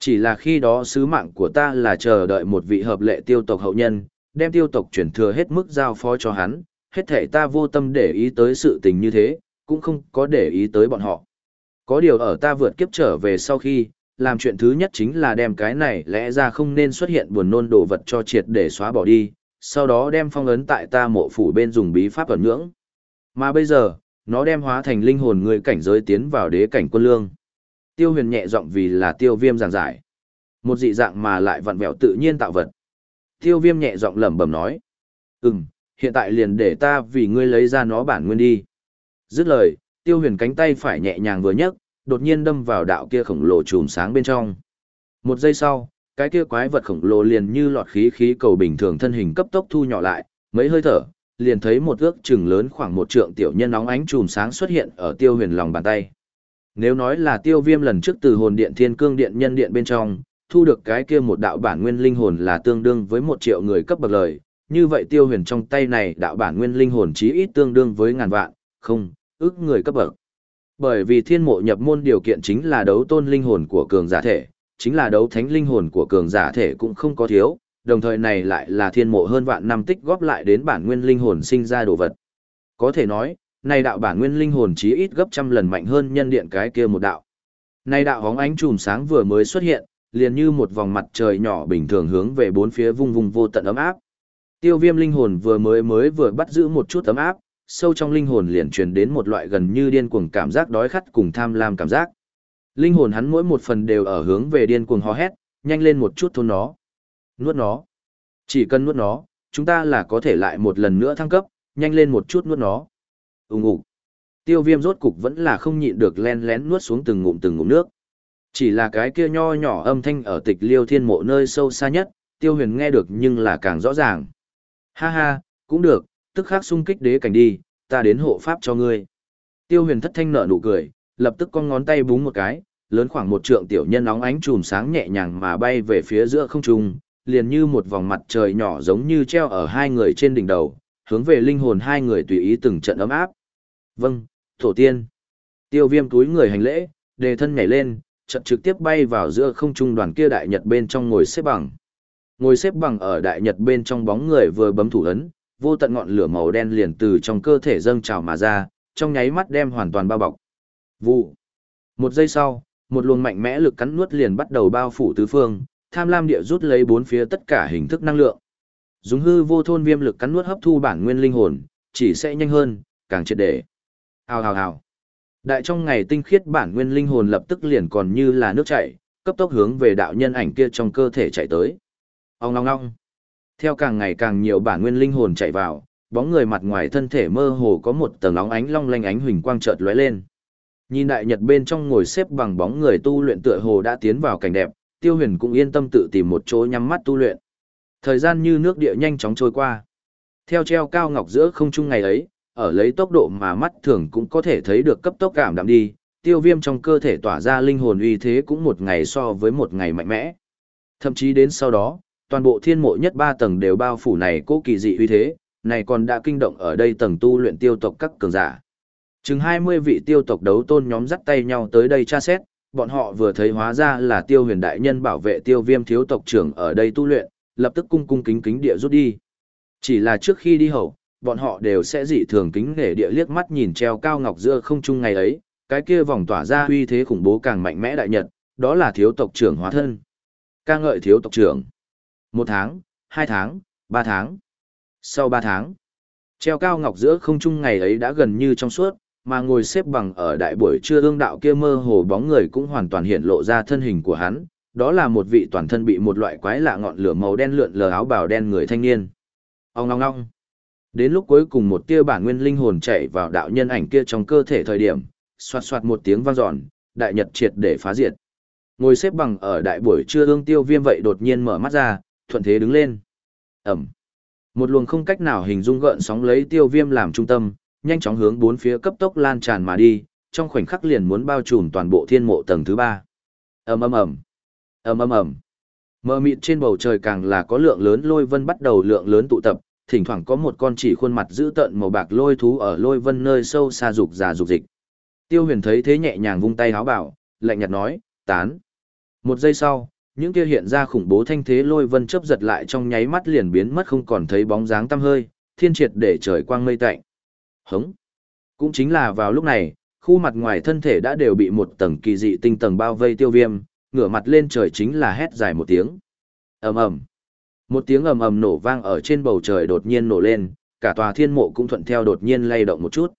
Chỉ là khi đó sứ mạng của ta là chờ đợi một vị hợp lệ tiêu tộc hậu nhân, đem tiêu tộc chuyển thừa hết mức giao phó cho hắn, hết thể ta vô tâm để ý tới sự tình như thế, cũng không có để ý tới bọn họ. Có điều ở ta vượt kiếp trở về sau khi, làm chuyện thứ nhất chính là đem cái này lẽ ra không nên xuất hiện buồn nôn đồ vật cho triệt để xóa bỏ đi, sau đó đem phong ấn tại ta mộ phủ bên dùng bí pháp ẩn nhưỡng. Mà bây giờ, nó đem hóa thành linh hồn người cảnh giới tiến vào đế cảnh quân lương. Tiêu huyền nhẹ giọng vì là tiêu viêm giảng giải. Một dị dạng mà lại vặn vẹo tự nhiên tạo vật. Tiêu viêm nhẹ giọng lẩm bẩm nói. Ừm, hiện tại liền để ta vì ngươi lấy ra nó bản nguyên đi. Dứt lời, tiêu huyền cánh tay phải nhẹ nhàng vừa nhấc, đột nhiên đâm vào đạo kia khổng lồ chùm sáng bên trong. Một giây sau, cái kia quái vật khổng lồ liền như lọt khí khí cầu bình thường thân hình cấp tốc thu nhỏ lại, mấy hơi thở, liền thấy một ước chừng lớn khoảng một trượng tiểu nhân nóng ánh chùm sáng xuất hiện ở tiêu huyền lòng bàn tay. Nếu nói là tiêu viêm lần trước từ hồn điện thiên cương điện nhân điện bên trong, thu được cái kia một đạo bản nguyên linh hồn là tương đương với một triệu người cấp bậc lời, như vậy tiêu huyền trong tay này đạo bản nguyên linh hồn chí ít tương đương với ngàn vạn, không, ước người cấp bậc. Bởi vì thiên mộ nhập môn điều kiện chính là đấu tôn linh hồn của cường giả thể, chính là đấu thánh linh hồn của cường giả thể cũng không có thiếu, đồng thời này lại là thiên mộ hơn vạn năm tích góp lại đến bản nguyên linh hồn sinh ra đồ vật. Có thể nói, này đạo bản nguyên linh hồn chí ít gấp trăm lần mạnh hơn nhân điện cái kia một đạo. Này đạo hóng ánh chùm sáng vừa mới xuất hiện, liền như một vòng mặt trời nhỏ bình thường hướng về bốn phía vung vung vô tận ấm áp. Tiêu viêm linh hồn vừa mới mới vừa bắt giữ một chút ấm áp, sâu trong linh hồn liền truyền đến một loại gần như điên cuồng cảm giác đói khát cùng tham lam cảm giác. Linh hồn hắn mỗi một phần đều ở hướng về điên cuồng hò hét, nhanh lên một chút thôn nó. Nuốt nó. Chỉ cần nuốt nó, chúng ta là có thể lại một lần nữa thăng cấp, nhanh lên một chút nuốt nó ù ủ. Tiêu viêm rốt cục vẫn là không nhịn được len lén nuốt xuống từng ngụm từng ngụm nước. Chỉ là cái kia nho nhỏ âm thanh ở tịch liêu thiên mộ nơi sâu xa nhất, tiêu huyền nghe được nhưng là càng rõ ràng. Ha ha, cũng được, tức khắc sung kích đế cảnh đi, ta đến hộ pháp cho ngươi. Tiêu huyền thất thanh nở nụ cười, lập tức con ngón tay búng một cái, lớn khoảng một trượng tiểu nhân óng ánh chùm sáng nhẹ nhàng mà bay về phía giữa không trung, liền như một vòng mặt trời nhỏ giống như treo ở hai người trên đỉnh đầu, hướng về linh hồn hai người tùy ý từng trận ấm áp. Vâng, tổ tiên. Tiêu viêm túi người hành lễ, đề thân nhảy lên, trận trực tiếp bay vào giữa không trung đoàn kia đại nhật bên trong ngồi xếp bằng. Ngồi xếp bằng ở đại nhật bên trong bóng người vừa bấm thủ ấn, vô tận ngọn lửa màu đen liền từ trong cơ thể dâng trào mà ra, trong nháy mắt đem hoàn toàn bao bọc. Vụ. Một giây sau, một luồng mạnh mẽ lực cắn nuốt liền bắt đầu bao phủ tứ phương, tham lam địa rút lấy bốn phía tất cả hình thức năng lượng. Dùng hư vô thôn viêm lực cắn nuốt hấp thu bản nguyên linh hồn, chỉ sẽ nhanh hơn, càng triệt để. Hào hào hào. Đại trong ngày tinh khiết bản nguyên linh hồn lập tức liền còn như là nước chảy, cấp tốc hướng về đạo nhân ảnh kia trong cơ thể chạy tới. Ông ngong ngong. Theo càng ngày càng nhiều bản nguyên linh hồn chạy vào, bóng người mặt ngoài thân thể mơ hồ có một tầng óng ánh long lanh ánh huỳnh quang chợt lóe lên. Nhìn đại nhật bên trong ngồi xếp bằng bóng người tu luyện tựa hồ đã tiến vào cảnh đẹp, Tiêu Huyền cũng yên tâm tự tìm một chỗ nhắm mắt tu luyện. Thời gian như nước địa nhanh chóng trôi qua. Theo treo cao ngọc giữa không trung ngày ấy, ở lấy tốc độ mà mắt thường cũng có thể thấy được cấp tốc cảm đạm đi, tiêu viêm trong cơ thể tỏa ra linh hồn uy thế cũng một ngày so với một ngày mạnh mẽ. Thậm chí đến sau đó, toàn bộ thiên mộ nhất ba tầng đều bao phủ này cố kỳ dị uy thế, này còn đã kinh động ở đây tầng tu luyện tiêu tộc các cường giả. Chừng 20 vị tiêu tộc đấu tôn nhóm dắt tay nhau tới đây tra xét, bọn họ vừa thấy hóa ra là tiêu huyền đại nhân bảo vệ tiêu viêm thiếu tộc trưởng ở đây tu luyện, lập tức cung cung kính kính địa rút đi. Chỉ là trước khi đi hậu, bọn họ đều sẽ dị thường kính nể địa liếc mắt nhìn treo cao ngọc giữa không trung ngày ấy, cái kia vòng tỏa ra uy thế khủng bố càng mạnh mẽ đại nhật, đó là thiếu tộc trưởng hóa thân. ca ngợi thiếu tộc trưởng. Một tháng, hai tháng, ba tháng. Sau ba tháng, treo cao ngọc giữa không trung ngày ấy đã gần như trong suốt, mà ngồi xếp bằng ở đại buổi trưa ương đạo kia mơ hồ bóng người cũng hoàn toàn hiện lộ ra thân hình của hắn, đó là một vị toàn thân bị một loại quái lạ ngọn lửa màu đen lượn lờ áo bào đen người thanh niên. Ông ngong ngong. Đến lúc cuối cùng một tia bản nguyên linh hồn chạy vào đạo nhân ảnh kia trong cơ thể thời điểm, xoạt xoạt một tiếng vang dọn, đại nhật triệt để phá diệt. Ngồi xếp bằng ở đại buổi trưa ương tiêu viêm vậy đột nhiên mở mắt ra, thuận thế đứng lên. Ẩm. Một luồng không cách nào hình dung gợn sóng lấy tiêu viêm làm trung tâm, nhanh chóng hướng bốn phía cấp tốc lan tràn mà đi, trong khoảnh khắc liền muốn bao trùm toàn bộ thiên mộ tầng thứ ba. Ầm ầm ầm. Ầm ầm ầm. Mờ mịt trên bầu trời càng là có lượng lớn lôi vân bắt đầu lượng lớn tụ tập, thỉnh thoảng có một con chỉ khuôn mặt dữ tợn màu bạc lôi thú ở lôi vân nơi sâu xa dục già dục dịch. Tiêu Huyền thấy thế nhẹ nhàng vung tay háo bảo, lạnh nhạt nói, "Tán." Một giây sau, những kia hiện ra khủng bố thanh thế lôi vân chớp giật lại trong nháy mắt liền biến mất không còn thấy bóng dáng tăm hơi, thiên triệt để trời quang mây tạnh. Hống. Cũng chính là vào lúc này, khu mặt ngoài thân thể đã đều bị một tầng kỳ dị tinh tầng bao vây tiêu viêm, ngửa mặt lên trời chính là hét dài một tiếng. ầm ầm Một tiếng ầm ầm nổ vang ở trên bầu trời đột nhiên nổ lên, cả tòa thiên mộ cũng thuận theo đột nhiên lay động một chút.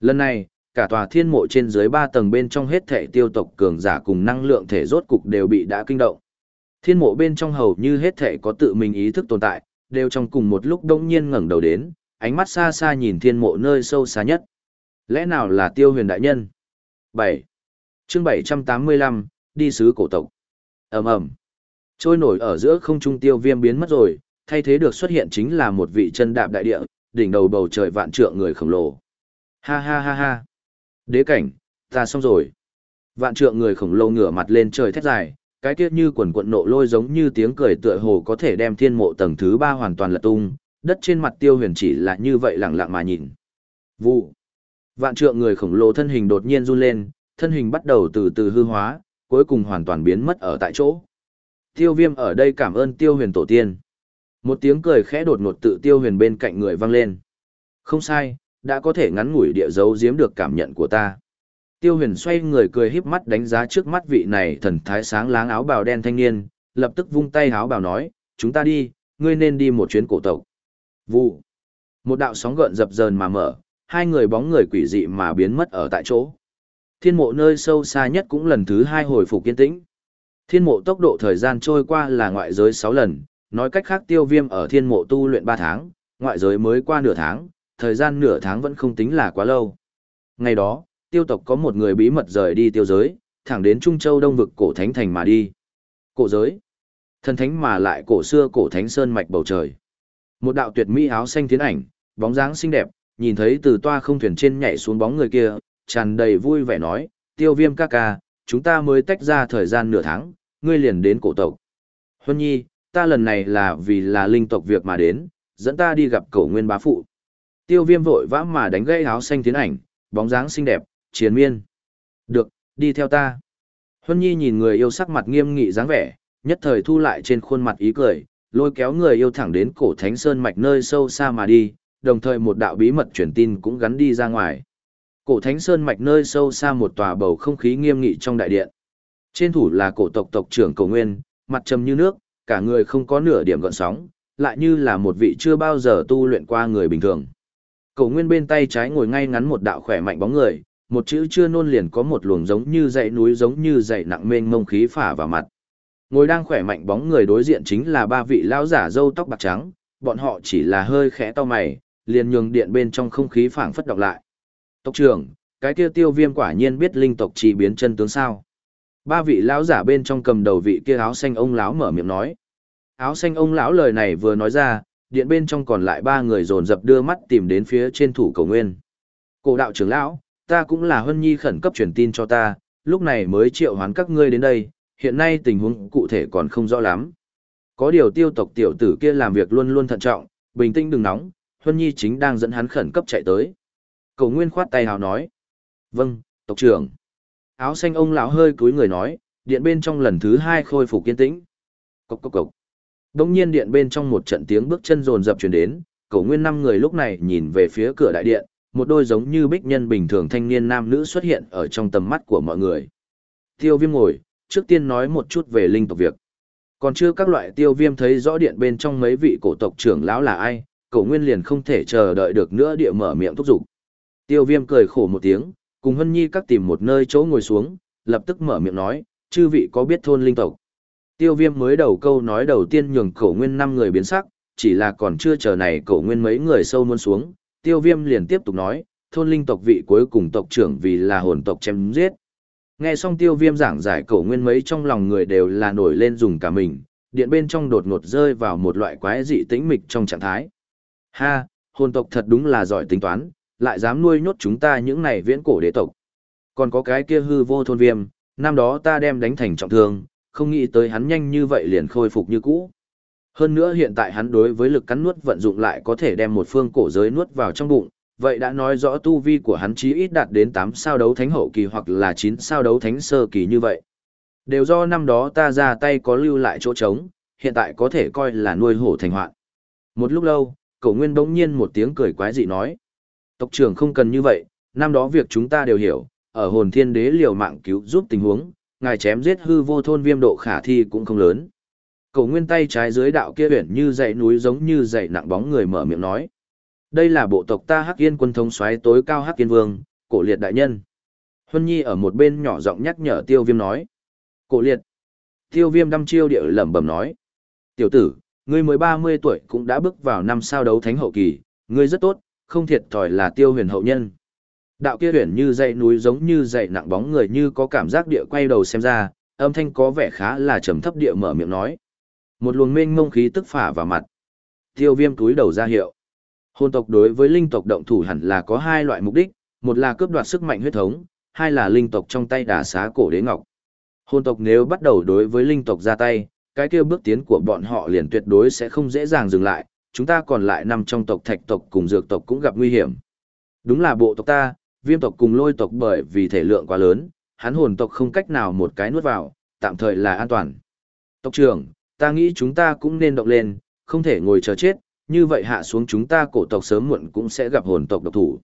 Lần này, cả tòa thiên mộ trên dưới ba tầng bên trong hết thể tiêu tộc cường giả cùng năng lượng thể rốt cục đều bị đã kinh động. Thiên mộ bên trong hầu như hết thể có tự mình ý thức tồn tại, đều trong cùng một lúc đông nhiên ngẩng đầu đến, ánh mắt xa xa nhìn thiên mộ nơi sâu xa nhất. Lẽ nào là tiêu huyền đại nhân? 7. chương 785, đi sứ cổ tộc. ầm ầm Trôi nổi ở giữa không trung tiêu viêm biến mất rồi, thay thế được xuất hiện chính là một vị chân đạp đại địa, đỉnh đầu bầu trời vạn trượng người khổng lồ. Ha ha ha ha. Đế cảnh, ta xong rồi. Vạn trượng người khổng lồ ngửa mặt lên trời thét dài, cái tiết như quần quận nộ lôi giống như tiếng cười tựa hồ có thể đem thiên mộ tầng thứ ba hoàn toàn lật tung, đất trên mặt tiêu huyền chỉ là như vậy lặng lặng mà nhìn. Vụ. Vạn trượng người khổng lồ thân hình đột nhiên run lên, thân hình bắt đầu từ từ hư hóa, cuối cùng hoàn toàn biến mất ở tại chỗ. Tiêu viêm ở đây cảm ơn tiêu huyền tổ tiên. Một tiếng cười khẽ đột ngột tự tiêu huyền bên cạnh người vang lên. Không sai, đã có thể ngắn ngủi địa dấu giếm được cảm nhận của ta. Tiêu huyền xoay người cười híp mắt đánh giá trước mắt vị này thần thái sáng láng áo bào đen thanh niên, lập tức vung tay áo bào nói, chúng ta đi, ngươi nên đi một chuyến cổ tộc. Vụ. Một đạo sóng gợn dập dờn mà mở, hai người bóng người quỷ dị mà biến mất ở tại chỗ. Thiên mộ nơi sâu xa nhất cũng lần thứ hai hồi phục kiên tĩnh. Thiên mộ tốc độ thời gian trôi qua là ngoại giới 6 lần, nói cách khác tiêu viêm ở thiên mộ tu luyện 3 tháng, ngoại giới mới qua nửa tháng, thời gian nửa tháng vẫn không tính là quá lâu. Ngày đó, tiêu tộc có một người bí mật rời đi tiêu giới, thẳng đến Trung Châu Đông vực cổ thánh thành mà đi. Cổ giới. Thần thánh mà lại cổ xưa cổ thánh sơn mạch bầu trời. Một đạo tuyệt mỹ áo xanh tiến ảnh, bóng dáng xinh đẹp, nhìn thấy từ toa không thuyền trên nhảy xuống bóng người kia, tràn đầy vui vẻ nói, tiêu viêm ca ca, chúng ta mới tách ra thời gian nửa tháng, ngươi liền đến cổ tộc. Huân nhi, ta lần này là vì là linh tộc việc mà đến, dẫn ta đi gặp cổ nguyên bá phụ. Tiêu viêm vội vã mà đánh gây áo xanh tiến ảnh, bóng dáng xinh đẹp, chiến miên. Được, đi theo ta. Huân nhi nhìn người yêu sắc mặt nghiêm nghị dáng vẻ, nhất thời thu lại trên khuôn mặt ý cười, lôi kéo người yêu thẳng đến cổ thánh sơn mạch nơi sâu xa mà đi, đồng thời một đạo bí mật truyền tin cũng gắn đi ra ngoài. Cổ thánh sơn mạch nơi sâu xa một tòa bầu không khí nghiêm nghị trong đại điện. Trên thủ là cổ tộc tộc trưởng cổ nguyên, mặt trầm như nước, cả người không có nửa điểm gợn sóng, lại như là một vị chưa bao giờ tu luyện qua người bình thường. Cổ nguyên bên tay trái ngồi ngay ngắn một đạo khỏe mạnh bóng người, một chữ chưa nôn liền có một luồng giống như dãy núi giống như dãy nặng mênh mông khí phả vào mặt. Ngồi đang khỏe mạnh bóng người đối diện chính là ba vị lão giả râu tóc bạc trắng, bọn họ chỉ là hơi khẽ to mày, liền nhường điện bên trong không khí phảng phất đọc lại. Tộc trưởng, cái kia tiêu viêm quả nhiên biết linh tộc chỉ biến chân tướng sao. Ba vị lão giả bên trong cầm đầu vị kia áo xanh ông lão mở miệng nói. Áo xanh ông lão lời này vừa nói ra, điện bên trong còn lại ba người dồn dập đưa mắt tìm đến phía trên thủ cầu nguyên. Cổ đạo trưởng lão, ta cũng là huân nhi khẩn cấp truyền tin cho ta, lúc này mới triệu hoán các ngươi đến đây, hiện nay tình huống cụ thể còn không rõ lắm. Có điều tiêu tộc tiểu tử kia làm việc luôn luôn thận trọng, bình tĩnh đừng nóng, huân nhi chính đang dẫn hắn khẩn cấp chạy tới. Cầu nguyên khoát tay hào nói. Vâng, tộc trưởng. Áo xanh ông lão hơi cúi người nói, điện bên trong lần thứ hai khôi phục kiên tĩnh. Cốc cốc cốc. Đông nhiên điện bên trong một trận tiếng bước chân rồn rập truyền đến, cổ nguyên năm người lúc này nhìn về phía cửa đại điện, một đôi giống như bích nhân bình thường thanh niên nam nữ xuất hiện ở trong tầm mắt của mọi người. Tiêu viêm ngồi, trước tiên nói một chút về linh tộc việc. Còn chưa các loại tiêu viêm thấy rõ điện bên trong mấy vị cổ tộc trưởng lão là ai, cổ nguyên liền không thể chờ đợi được nữa địa mở miệng thúc giục. Tiêu viêm cười khổ một tiếng, cùng hân nhi các tìm một nơi chỗ ngồi xuống, lập tức mở miệng nói, chư vị có biết thôn linh tộc. Tiêu viêm mới đầu câu nói đầu tiên nhường cổ nguyên năm người biến sắc, chỉ là còn chưa chờ này cổ nguyên mấy người sâu muôn xuống, tiêu viêm liền tiếp tục nói, thôn linh tộc vị cuối cùng tộc trưởng vì là hồn tộc chém giết. Nghe xong tiêu viêm giảng giải cổ nguyên mấy trong lòng người đều là nổi lên dùng cả mình, điện bên trong đột ngột rơi vào một loại quái dị tĩnh mịch trong trạng thái. Ha, hồn tộc thật đúng là giỏi tính toán, lại dám nuôi nhốt chúng ta những này viễn cổ đế tộc. Còn có cái kia hư vô thôn viêm, năm đó ta đem đánh thành trọng thương, không nghĩ tới hắn nhanh như vậy liền khôi phục như cũ. Hơn nữa hiện tại hắn đối với lực cắn nuốt vận dụng lại có thể đem một phương cổ giới nuốt vào trong bụng, vậy đã nói rõ tu vi của hắn chí ít đạt đến 8 sao đấu thánh hậu kỳ hoặc là 9 sao đấu thánh sơ kỳ như vậy. Đều do năm đó ta ra tay có lưu lại chỗ trống, hiện tại có thể coi là nuôi hổ thành hoạn. Một lúc lâu, cậu nguyên bỗng nhiên một tiếng cười quái dị nói. Tộc trưởng không cần như vậy, năm đó việc chúng ta đều hiểu, ở hồn thiên đế liều mạng cứu giúp tình huống, ngài chém giết hư vô thôn viêm độ khả thi cũng không lớn. Cổ nguyên tay trái dưới đạo kia biển như dãy núi giống như dãy nặng bóng người mở miệng nói. Đây là bộ tộc ta Hắc Yên quân thống soái tối cao Hắc Yên Vương, cổ liệt đại nhân. Huân Nhi ở một bên nhỏ giọng nhắc nhở Tiêu Viêm nói. Cổ liệt. Tiêu Viêm đăm chiêu địa lẩm bẩm nói. Tiểu tử, ngươi mới 30 tuổi cũng đã bước vào năm sao đấu thánh hậu kỳ, ngươi rất tốt, không thiệt thòi là Tiêu huyền hậu nhân. Đạo kia huyền như dãy núi giống như dãy nặng bóng người như có cảm giác địa quay đầu xem ra, âm thanh có vẻ khá là trầm thấp địa mở miệng nói. Một luồng mênh mông khí tức phả vào mặt. Tiêu Viêm túi đầu ra hiệu. Hôn tộc đối với linh tộc động thủ hẳn là có hai loại mục đích, một là cướp đoạt sức mạnh huyết thống, hai là linh tộc trong tay đả xá cổ đế ngọc. Hôn tộc nếu bắt đầu đối với linh tộc ra tay, cái kia bước tiến của bọn họ liền tuyệt đối sẽ không dễ dàng dừng lại, chúng ta còn lại nằm trong tộc thạch tộc cùng dược tộc cũng gặp nguy hiểm. Đúng là bộ tộc ta, viêm tộc cùng lôi tộc bởi vì thể lượng quá lớn, hắn hồn tộc không cách nào một cái nuốt vào, tạm thời là an toàn. Tộc trưởng, ta nghĩ chúng ta cũng nên động lên, không thể ngồi chờ chết, như vậy hạ xuống chúng ta cổ tộc sớm muộn cũng sẽ gặp hồn tộc độc thủ.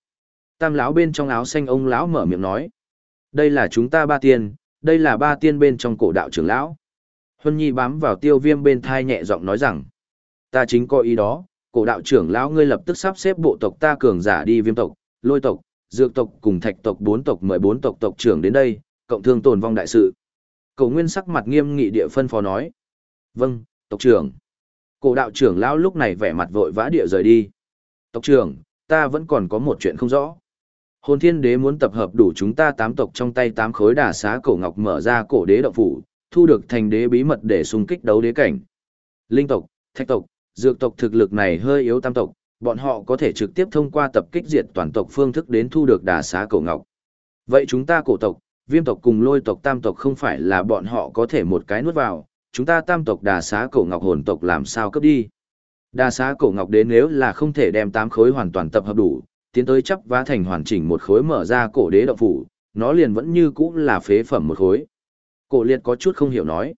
Tam lão bên trong áo xanh ông lão mở miệng nói, đây là chúng ta ba tiên, đây là ba tiên bên trong cổ đạo trưởng lão. Huân Nhi bám vào tiêu viêm bên thai nhẹ giọng nói rằng, ta chính có ý đó, cổ đạo trưởng lão ngươi lập tức sắp xếp bộ tộc ta cường giả đi viêm tộc, lôi tộc, dược tộc cùng thạch tộc bốn tộc mời bốn tộc tộc trưởng đến đây, cộng thương tồn vong đại sự. Cổ nguyên sắc mặt nghiêm nghị địa phân phó nói. Vâng, tộc trưởng. Cổ đạo trưởng lão lúc này vẻ mặt vội vã địa rời đi. Tộc trưởng, ta vẫn còn có một chuyện không rõ. Hồn thiên đế muốn tập hợp đủ chúng ta tám tộc trong tay tám khối đà xá cổ ngọc mở ra cổ đế động phủ, thu được thành đế bí mật để xung kích đấu đế cảnh. Linh tộc, thạch tộc, dược tộc thực lực này hơi yếu tam tộc, bọn họ có thể trực tiếp thông qua tập kích diệt toàn tộc phương thức đến thu được đà xá cổ ngọc. Vậy chúng ta cổ tộc, viêm tộc cùng lôi tộc tam tộc không phải là bọn họ có thể một cái nuốt vào, chúng ta tam tộc đà xá cổ ngọc hồn tộc làm sao cấp đi. Đà xá cổ ngọc đến nếu là không thể đem tám khối hoàn toàn tập hợp đủ, tiến tới chấp vá thành hoàn chỉnh một khối mở ra cổ đế động phủ, nó liền vẫn như cũ là phế phẩm một khối. Cổ liệt có chút không hiểu nói.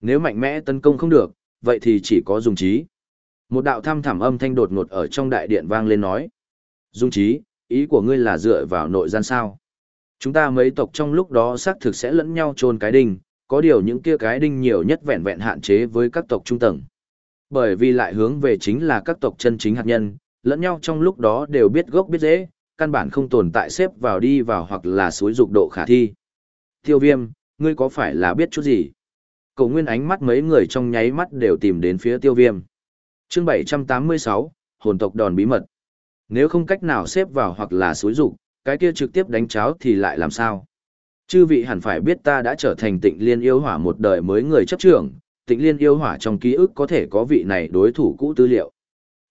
Nếu mạnh mẽ tấn công không được, vậy thì chỉ có dùng trí. Một đạo thăm thẳm âm thanh đột ngột ở trong đại điện vang lên nói. Dung trí, ý của ngươi là dựa vào nội gian sao? Chúng ta mấy tộc trong lúc đó xác thực sẽ lẫn nhau trôn cái đinh, có điều những kia cái đinh nhiều nhất vẹn vẹn hạn chế với các tộc trung tầng. Bởi vì lại hướng về chính là các tộc chân chính hạt nhân, lẫn nhau trong lúc đó đều biết gốc biết dễ, căn bản không tồn tại xếp vào đi vào hoặc là suối dục độ khả thi. Tiêu viêm, ngươi có phải là biết chút gì? Cầu nguyên ánh mắt mấy người trong nháy mắt đều tìm đến phía tiêu viêm chương 786, hồn tộc đòn bí mật. Nếu không cách nào xếp vào hoặc là xúi dục cái kia trực tiếp đánh cháo thì lại làm sao? Chư vị hẳn phải biết ta đã trở thành tịnh liên yêu hỏa một đời mới người chấp trưởng, tịnh liên yêu hỏa trong ký ức có thể có vị này đối thủ cũ tư liệu.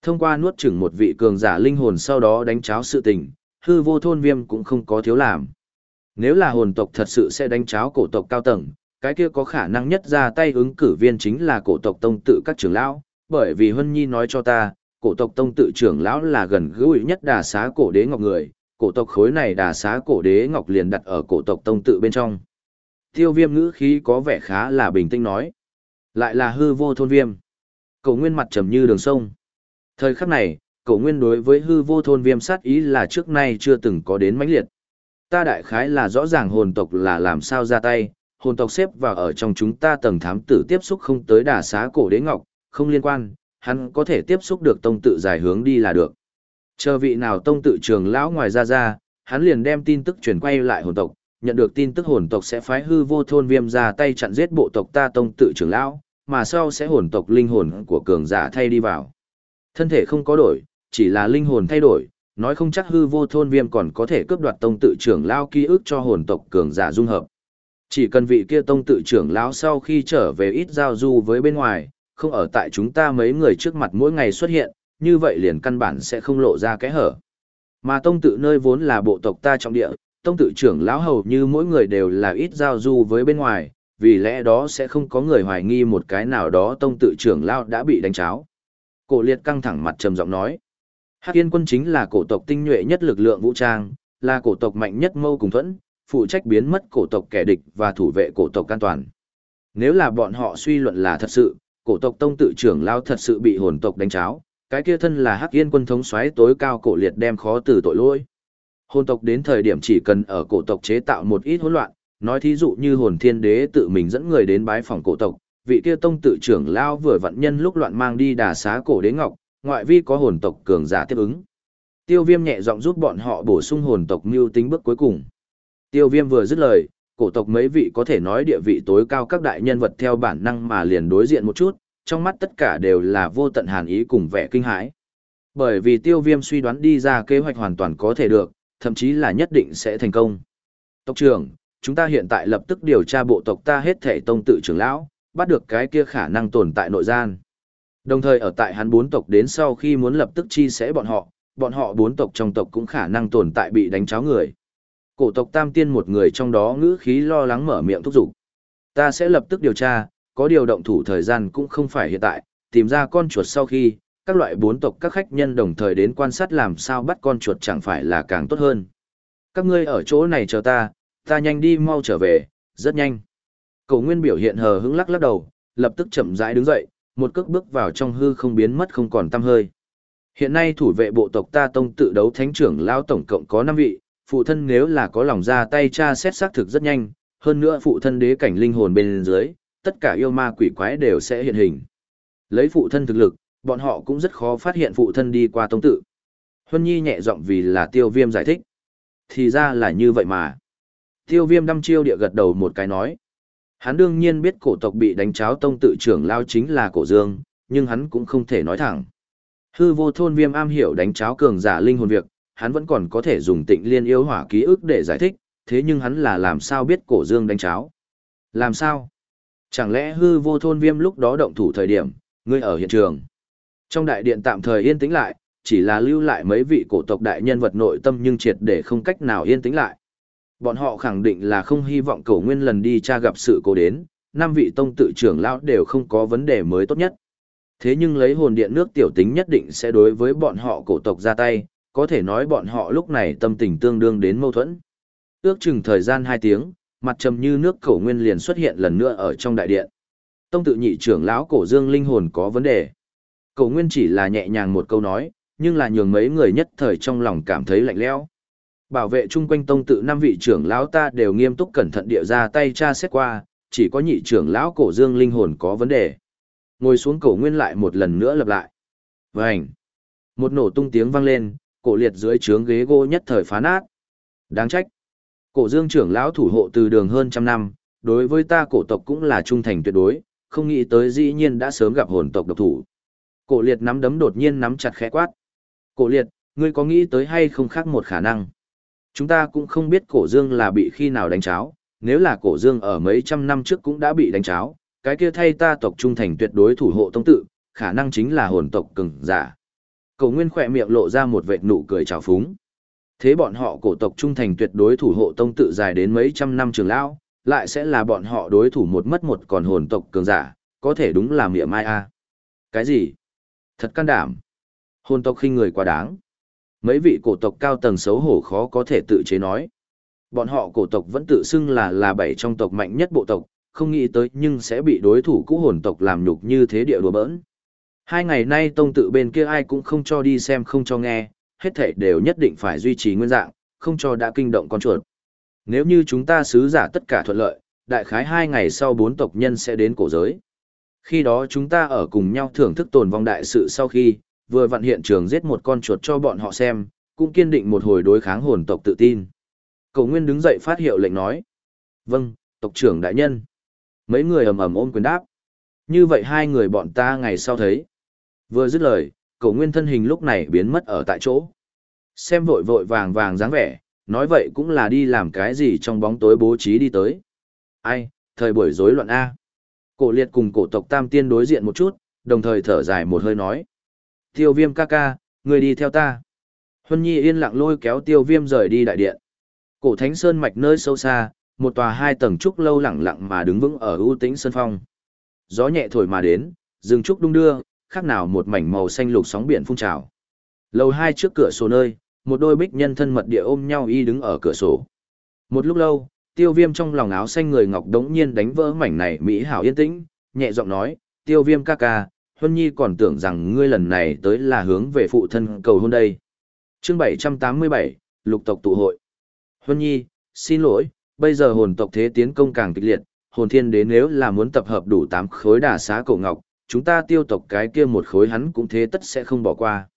Thông qua nuốt chửng một vị cường giả linh hồn sau đó đánh cháo sự tình, hư vô thôn viêm cũng không có thiếu làm. Nếu là hồn tộc thật sự sẽ đánh cháo cổ tộc cao tầng, cái kia có khả năng nhất ra tay ứng cử viên chính là cổ tộc tông tự các trưởng lão, bởi vì Hân Nhi nói cho ta, cổ tộc tông tự trưởng lão là gần gũi nhất đà xá cổ đế ngọc người, cổ tộc khối này đà xá cổ đế ngọc liền đặt ở cổ tộc tông tự bên trong. Tiêu viêm ngữ khí có vẻ khá là bình tĩnh nói. Lại là hư vô thôn viêm. Cổ nguyên mặt trầm như đường sông. Thời khắc này, cổ nguyên đối với hư vô thôn viêm sát ý là trước nay chưa từng có đến mãnh liệt. Ta đại khái là rõ ràng hồn tộc là làm sao ra tay, hồn tộc xếp vào ở trong chúng ta tầng thám tử tiếp xúc không tới đà xá cổ đế ngọc, không liên quan, hắn có thể tiếp xúc được tông tự giải hướng đi là được. Chờ vị nào tông tự trường lão ngoài ra ra, hắn liền đem tin tức truyền quay lại hồn tộc, nhận được tin tức hồn tộc sẽ phái hư vô thôn viêm ra tay chặn giết bộ tộc ta tông tự trưởng lão, mà sau sẽ hồn tộc linh hồn của cường giả thay đi vào. Thân thể không có đổi, chỉ là linh hồn thay đổi, nói không chắc hư vô thôn viêm còn có thể cướp đoạt tông tự trưởng lão ký ức cho hồn tộc cường giả dung hợp. Chỉ cần vị kia tông tự trưởng lão sau khi trở về ít giao du với bên ngoài, không ở tại chúng ta mấy người trước mặt mỗi ngày xuất hiện, như vậy liền căn bản sẽ không lộ ra cái hở. Mà tông tự nơi vốn là bộ tộc ta trọng địa, tông tự trưởng lão hầu như mỗi người đều là ít giao du với bên ngoài, vì lẽ đó sẽ không có người hoài nghi một cái nào đó tông tự trưởng lão đã bị đánh cháo. Cổ liệt căng thẳng mặt trầm giọng nói. Hắc Yên quân chính là cổ tộc tinh nhuệ nhất lực lượng vũ trang, là cổ tộc mạnh nhất mâu cùng thuẫn, phụ trách biến mất cổ tộc kẻ địch và thủ vệ cổ tộc an toàn. Nếu là bọn họ suy luận là thật sự, cổ tộc tông tự trưởng lao thật sự bị hồn tộc đánh cháo, cái kia thân là Hắc Yên quân thống soái tối cao cổ liệt đem khó từ tội lỗi. Hồn tộc đến thời điểm chỉ cần ở cổ tộc chế tạo một ít hỗn loạn, nói thí dụ như hồn thiên đế tự mình dẫn người đến bái phòng cổ tộc, vị kia tông tự trưởng lao vừa vận nhân lúc loạn mang đi đà xá cổ đế ngọc, ngoại vi có hồn tộc cường giả tiếp ứng. Tiêu viêm nhẹ giọng giúp bọn họ bổ sung hồn tộc mưu tính bước cuối cùng. Tiêu viêm vừa dứt lời, cổ tộc mấy vị có thể nói địa vị tối cao các đại nhân vật theo bản năng mà liền đối diện một chút, trong mắt tất cả đều là vô tận hàn ý cùng vẻ kinh hãi. Bởi vì tiêu viêm suy đoán đi ra kế hoạch hoàn toàn có thể được, thậm chí là nhất định sẽ thành công. Tộc trưởng, chúng ta hiện tại lập tức điều tra bộ tộc ta hết thể tông tự trưởng lão, bắt được cái kia khả năng tồn tại nội gian. Đồng thời ở tại hắn bốn tộc đến sau khi muốn lập tức chi sẽ bọn họ, bọn họ bốn tộc trong tộc cũng khả năng tồn tại bị đánh cháo người. Cổ tộc tam tiên một người trong đó ngữ khí lo lắng mở miệng thúc giục. Ta sẽ lập tức điều tra, có điều động thủ thời gian cũng không phải hiện tại, tìm ra con chuột sau khi, các loại bốn tộc các khách nhân đồng thời đến quan sát làm sao bắt con chuột chẳng phải là càng tốt hơn. Các ngươi ở chỗ này chờ ta, ta nhanh đi mau trở về, rất nhanh. Cầu nguyên biểu hiện hờ hững lắc lắc đầu, lập tức chậm rãi đứng dậy, một cước bước vào trong hư không biến mất không còn tăm hơi. Hiện nay thủ vệ bộ tộc ta tông tự đấu thánh trưởng lao tổng cộng có 5 vị, phụ thân nếu là có lòng ra tay tra xét xác thực rất nhanh, hơn nữa phụ thân đế cảnh linh hồn bên dưới, tất cả yêu ma quỷ quái đều sẽ hiện hình. Lấy phụ thân thực lực, bọn họ cũng rất khó phát hiện phụ thân đi qua tông tự. Huân Nhi nhẹ giọng vì là tiêu viêm giải thích. Thì ra là như vậy mà. Tiêu viêm đăm chiêu địa gật đầu một cái nói. Hắn đương nhiên biết cổ tộc bị đánh cháo tông tự trưởng lao chính là cổ dương, nhưng hắn cũng không thể nói thẳng. Hư vô thôn viêm am hiểu đánh cháo cường giả linh hồn việc, hắn vẫn còn có thể dùng tịnh liên yêu hỏa ký ức để giải thích, thế nhưng hắn là làm sao biết cổ dương đánh cháo? Làm sao? Chẳng lẽ hư vô thôn viêm lúc đó động thủ thời điểm, ngươi ở hiện trường? Trong đại điện tạm thời yên tĩnh lại, chỉ là lưu lại mấy vị cổ tộc đại nhân vật nội tâm nhưng triệt để không cách nào yên tĩnh lại. Bọn họ khẳng định là không hy vọng cổ nguyên lần đi tra gặp sự cố đến, năm vị tông tự trưởng lão đều không có vấn đề mới tốt nhất. Thế nhưng lấy hồn điện nước tiểu tính nhất định sẽ đối với bọn họ cổ tộc ra tay, có thể nói bọn họ lúc này tâm tình tương đương đến mâu thuẫn. Ước chừng thời gian 2 tiếng, mặt trầm như nước cổ nguyên liền xuất hiện lần nữa ở trong đại điện. Tông tự nhị trưởng lão cổ dương linh hồn có vấn đề. Cổ nguyên chỉ là nhẹ nhàng một câu nói, nhưng là nhường mấy người nhất thời trong lòng cảm thấy lạnh lẽo. Bảo vệ chung quanh tông tự năm vị trưởng lão ta đều nghiêm túc cẩn thận địa ra tay tra xét qua, chỉ có nhị trưởng lão cổ dương linh hồn có vấn đề. Ngồi xuống cổ nguyên lại một lần nữa lặp lại. Vành. Một nổ tung tiếng vang lên, cổ liệt dưới trướng ghế gỗ nhất thời phá nát. Đáng trách. Cổ dương trưởng lão thủ hộ từ đường hơn trăm năm, đối với ta cổ tộc cũng là trung thành tuyệt đối, không nghĩ tới dĩ nhiên đã sớm gặp hồn tộc độc thủ. Cổ liệt nắm đấm đột nhiên nắm chặt khẽ quát. Cổ liệt, ngươi có nghĩ tới hay không khác một khả năng? Chúng ta cũng không biết cổ dương là bị khi nào đánh cháo, nếu là cổ dương ở mấy trăm năm trước cũng đã bị đánh cháo, cái kia thay ta tộc trung thành tuyệt đối thủ hộ tông tự, khả năng chính là hồn tộc cường giả. Cổ Nguyên khỏe miệng lộ ra một vệt nụ cười trào phúng. Thế bọn họ cổ tộc trung thành tuyệt đối thủ hộ tông tự dài đến mấy trăm năm trường lão, lại sẽ là bọn họ đối thủ một mất một còn hồn tộc cường giả, có thể đúng là miệng mai a. Cái gì? Thật can đảm. Hồn tộc khinh người quá đáng. Mấy vị cổ tộc cao tầng xấu hổ khó có thể tự chế nói. Bọn họ cổ tộc vẫn tự xưng là là bảy trong tộc mạnh nhất bộ tộc, không nghĩ tới nhưng sẽ bị đối thủ cũ hồn tộc làm nhục như thế địa đùa bỡn. Hai ngày nay tông tự bên kia ai cũng không cho đi xem không cho nghe, hết thảy đều nhất định phải duy trì nguyên dạng, không cho đã kinh động con chuột. Nếu như chúng ta sứ giả tất cả thuận lợi, đại khái hai ngày sau bốn tộc nhân sẽ đến cổ giới. Khi đó chúng ta ở cùng nhau thưởng thức tồn vong đại sự sau khi, vừa vặn hiện trường giết một con chuột cho bọn họ xem, cũng kiên định một hồi đối kháng hồn tộc tự tin. Cầu Nguyên đứng dậy phát hiệu lệnh nói. Vâng, tộc trưởng đại nhân. Mấy người ầm ầm ôm quyền đáp. Như vậy hai người bọn ta ngày sau thấy. Vừa dứt lời, cầu Nguyên thân hình lúc này biến mất ở tại chỗ. Xem vội vội vàng vàng dáng vẻ, nói vậy cũng là đi làm cái gì trong bóng tối bố trí đi tới. Ai, thời buổi rối loạn A. Cổ liệt cùng cổ tộc tam tiên đối diện một chút, đồng thời thở dài một hơi nói. Tiêu viêm ca ca, người đi theo ta. Huân Nhi yên lặng lôi kéo tiêu viêm rời đi đại điện. Cổ thánh sơn mạch nơi sâu xa, một tòa hai tầng trúc lâu lẳng lặng mà đứng vững ở ưu tĩnh sân phong. Gió nhẹ thổi mà đến, rừng trúc đung đưa, khác nào một mảnh màu xanh lục sóng biển phun trào. Lầu hai trước cửa sổ nơi, một đôi bích nhân thân mật địa ôm nhau y đứng ở cửa sổ. Một lúc lâu, tiêu viêm trong lòng áo xanh người ngọc đống nhiên đánh vỡ mảnh này mỹ hảo yên tĩnh, nhẹ giọng nói, tiêu viêm ca ca, Huân Nhi còn tưởng rằng ngươi lần này tới là hướng về phụ thân cầu hôn đây. Chương 787, Lục tộc tụ hội. Huân Nhi, xin lỗi, bây giờ hồn tộc thế tiến công càng kịch liệt, hồn thiên đế nếu là muốn tập hợp đủ 8 khối đà xá cổ ngọc, chúng ta tiêu tộc cái kia một khối hắn cũng thế tất sẽ không bỏ qua.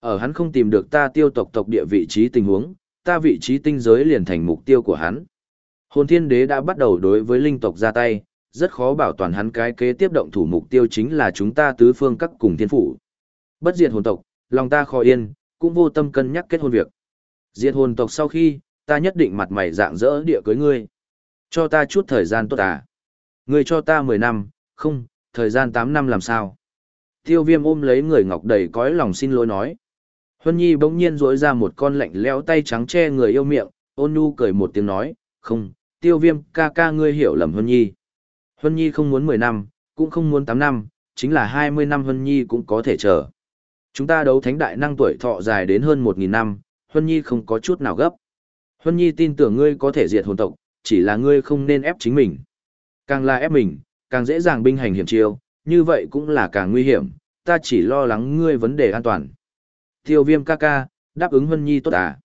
Ở hắn không tìm được ta tiêu tộc tộc địa vị trí tình huống, ta vị trí tinh giới liền thành mục tiêu của hắn. Hồn thiên đế đã bắt đầu đối với linh tộc ra tay, rất khó bảo toàn hắn cái kế tiếp động thủ mục tiêu chính là chúng ta tứ phương các cùng thiên phủ. Bất diệt hồn tộc, lòng ta khó yên, cũng vô tâm cân nhắc kết hôn việc. Diệt hồn tộc sau khi, ta nhất định mặt mày dạng dỡ địa cưới ngươi. Cho ta chút thời gian tốt à. Ngươi cho ta 10 năm, không, thời gian 8 năm làm sao. Tiêu viêm ôm lấy người ngọc đầy cõi lòng xin lỗi nói. Huân Nhi bỗng nhiên rỗi ra một con lạnh lẽo tay trắng che người yêu miệng, ôn nhu cười một tiếng nói, không, tiêu viêm ca ca ngươi hiểu lầm Huân Nhi. Huân Nhi không muốn 10 năm, cũng không muốn 8 năm, chính là 20 năm Huân Nhi cũng có thể chờ. Chúng ta đấu thánh đại năng tuổi thọ dài đến hơn 1.000 năm, Huân Nhi không có chút nào gấp. Huân Nhi tin tưởng ngươi có thể diệt hồn tộc, chỉ là ngươi không nên ép chính mình. Càng là ép mình, càng dễ dàng binh hành hiểm chiêu, như vậy cũng là càng nguy hiểm, ta chỉ lo lắng ngươi vấn đề an toàn. Tiêu viêm ca ca, đáp ứng Huân Nhi tốt à?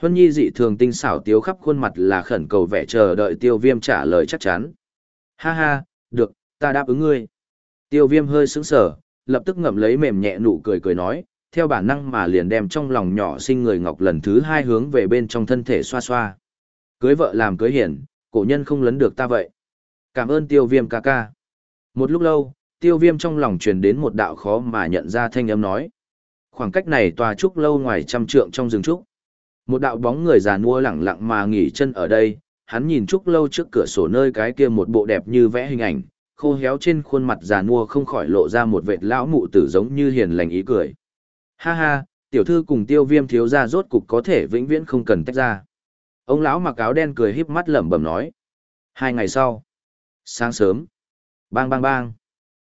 Huân Nhi dị thường tinh xảo tiếu khắp khuôn mặt là khẩn cầu vẻ chờ đợi tiêu viêm trả lời chắc chắn. Ha ha, được, ta đáp ứng ngươi. Tiêu viêm hơi sững sờ, lập tức ngậm lấy mềm nhẹ nụ cười cười nói, theo bản năng mà liền đem trong lòng nhỏ sinh người ngọc lần thứ hai hướng về bên trong thân thể xoa xoa. Cưới vợ làm cưới hiển, cổ nhân không lấn được ta vậy. Cảm ơn tiêu viêm ca ca. Một lúc lâu, tiêu viêm trong lòng truyền đến một đạo khó mà nhận ra thanh âm nói. Khoảng cách này tòa trúc lâu ngoài trăm trượng trong rừng trúc. Một đạo bóng người già nua lẳng lặng mà nghỉ chân ở đây, hắn nhìn trúc lâu trước cửa sổ nơi cái kia một bộ đẹp như vẽ hình ảnh, khô héo trên khuôn mặt già nua không khỏi lộ ra một vệt lão mụ tử giống như hiền lành ý cười. Ha ha, tiểu thư cùng tiêu viêm thiếu gia rốt cục có thể vĩnh viễn không cần tách ra. Ông lão mặc áo đen cười híp mắt lẩm bẩm nói. Hai ngày sau. Sáng sớm. Bang bang bang.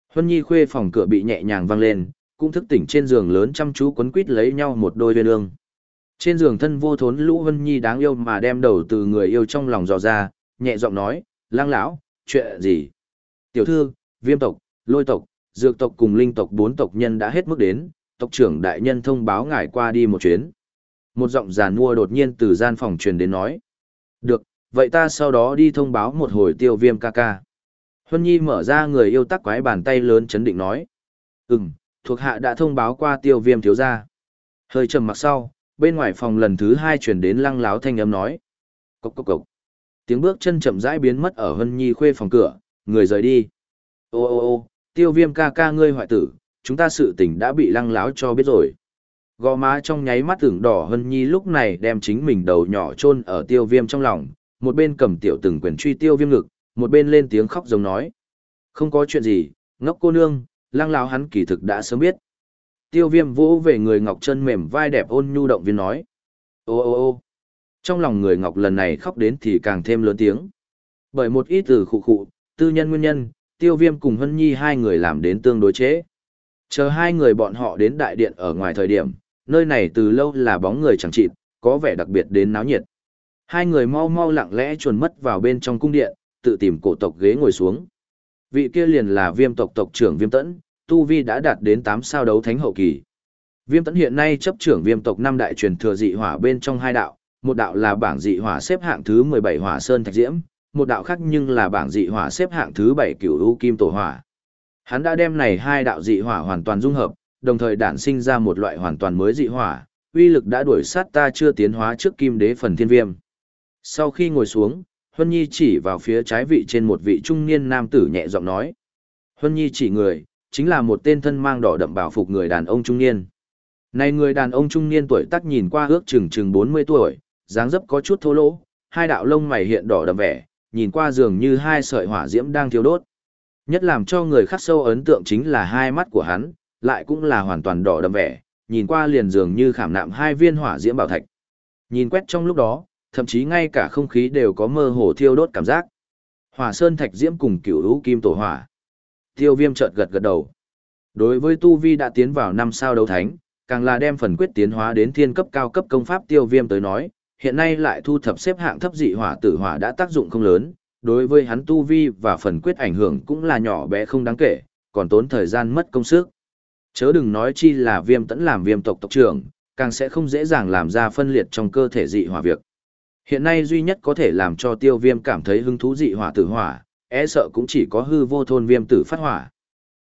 Huân Nhi khuê phòng cửa bị nhẹ nhàng văng lên, cũng thức tỉnh trên giường lớn chăm chú quấn quít lấy nhau một đôi viên ương. Trên giường thân vô thốn Lũ Huân Nhi đáng yêu mà đem đầu từ người yêu trong lòng dò ra, nhẹ giọng nói, lang lão, chuyện gì? Tiểu thư, viêm tộc, lôi tộc, dược tộc cùng linh tộc bốn tộc nhân đã hết mức đến, tộc trưởng đại nhân thông báo ngài qua đi một chuyến. Một giọng giàn mua đột nhiên từ gian phòng truyền đến nói. Được, vậy ta sau đó đi thông báo một hồi tiêu viêm ca ca. Huân Nhi mở ra người yêu tắc quái bàn tay lớn chấn định nói. Ừm, thuộc hạ đã thông báo qua tiêu viêm thiếu gia. Hơi trầm mặc sau, bên ngoài phòng lần thứ hai truyền đến lăng láo thanh âm nói. Cốc cốc cốc. Tiếng bước chân chậm rãi biến mất ở Huân Nhi khuê phòng cửa, người rời đi. Ô ô ô, tiêu viêm ca ca ngươi hoại tử, chúng ta sự tình đã bị lăng láo cho biết rồi. Gò má trong nháy mắt tưởng đỏ Hân Nhi lúc này đem chính mình đầu nhỏ chôn ở tiêu viêm trong lòng, một bên cầm tiểu từng quyền truy tiêu viêm ngực, một bên lên tiếng khóc giống nói. Không có chuyện gì, ngốc cô nương, lang láo hắn kỳ thực đã sớm biết. Tiêu viêm vỗ về người ngọc chân mềm vai đẹp ôn nhu động viên nói. Ô ô ô trong lòng người ngọc lần này khóc đến thì càng thêm lớn tiếng. Bởi một ít từ khụ khụ, tư nhân nguyên nhân, tiêu viêm cùng Hân Nhi hai người làm đến tương đối chế. Chờ hai người bọn họ đến đại điện ở ngoài thời điểm, nơi này từ lâu là bóng người chẳng chịt, có vẻ đặc biệt đến náo nhiệt. Hai người mau mau lặng lẽ chuồn mất vào bên trong cung điện, tự tìm cổ tộc ghế ngồi xuống. Vị kia liền là viêm tộc tộc trưởng viêm tẫn, Tu Vi đã đạt đến 8 sao đấu thánh hậu kỳ. Viêm tẫn hiện nay chấp trưởng viêm tộc năm đại truyền thừa dị hỏa bên trong hai đạo, một đạo là bảng dị hỏa xếp hạng thứ 17 hỏa sơn thạch diễm, một đạo khác nhưng là bảng dị hỏa xếp hạng thứ 7 cửu u kim tổ hỏa. Hắn đã đem này hai đạo dị hỏa hoàn toàn dung hợp, đồng thời đản sinh ra một loại hoàn toàn mới dị hỏa, uy lực đã đuổi sát ta chưa tiến hóa trước kim đế phần thiên viêm. Sau khi ngồi xuống, Huân Nhi chỉ vào phía trái vị trên một vị trung niên nam tử nhẹ giọng nói. Huân Nhi chỉ người, chính là một tên thân mang đỏ đậm bảo phục người đàn ông trung niên. Này người đàn ông trung niên tuổi tác nhìn qua ước chừng chừng 40 tuổi, dáng dấp có chút thô lỗ, hai đạo lông mày hiện đỏ đậm vẻ, nhìn qua dường như hai sợi hỏa diễm đang thiêu đốt. Nhất làm cho người khắc sâu ấn tượng chính là hai mắt của hắn, lại cũng là hoàn toàn đỏ đậm vẻ, nhìn qua liền dường như khảm nạm hai viên hỏa diễm bảo thạch. Nhìn quét trong lúc đó, thậm chí ngay cả không khí đều có mơ hồ thiêu đốt cảm giác. Hỏa sơn thạch diễm cùng cửu lũ kim tổ hỏa. Tiêu viêm chợt gật gật đầu. Đối với Tu Vi đã tiến vào năm sao đấu thánh, càng là đem phần quyết tiến hóa đến thiên cấp cao cấp công pháp tiêu viêm tới nói, hiện nay lại thu thập xếp hạng thấp dị hỏa tử hỏa đã tác dụng không lớn, đối với hắn tu vi và phần quyết ảnh hưởng cũng là nhỏ bé không đáng kể, còn tốn thời gian mất công sức. Chớ đừng nói chi là viêm tẫn làm viêm tộc tộc trưởng, càng sẽ không dễ dàng làm ra phân liệt trong cơ thể dị hỏa việc. Hiện nay duy nhất có thể làm cho tiêu viêm cảm thấy hứng thú dị hỏa tử hỏa, e sợ cũng chỉ có hư vô thôn viêm tử phát hỏa.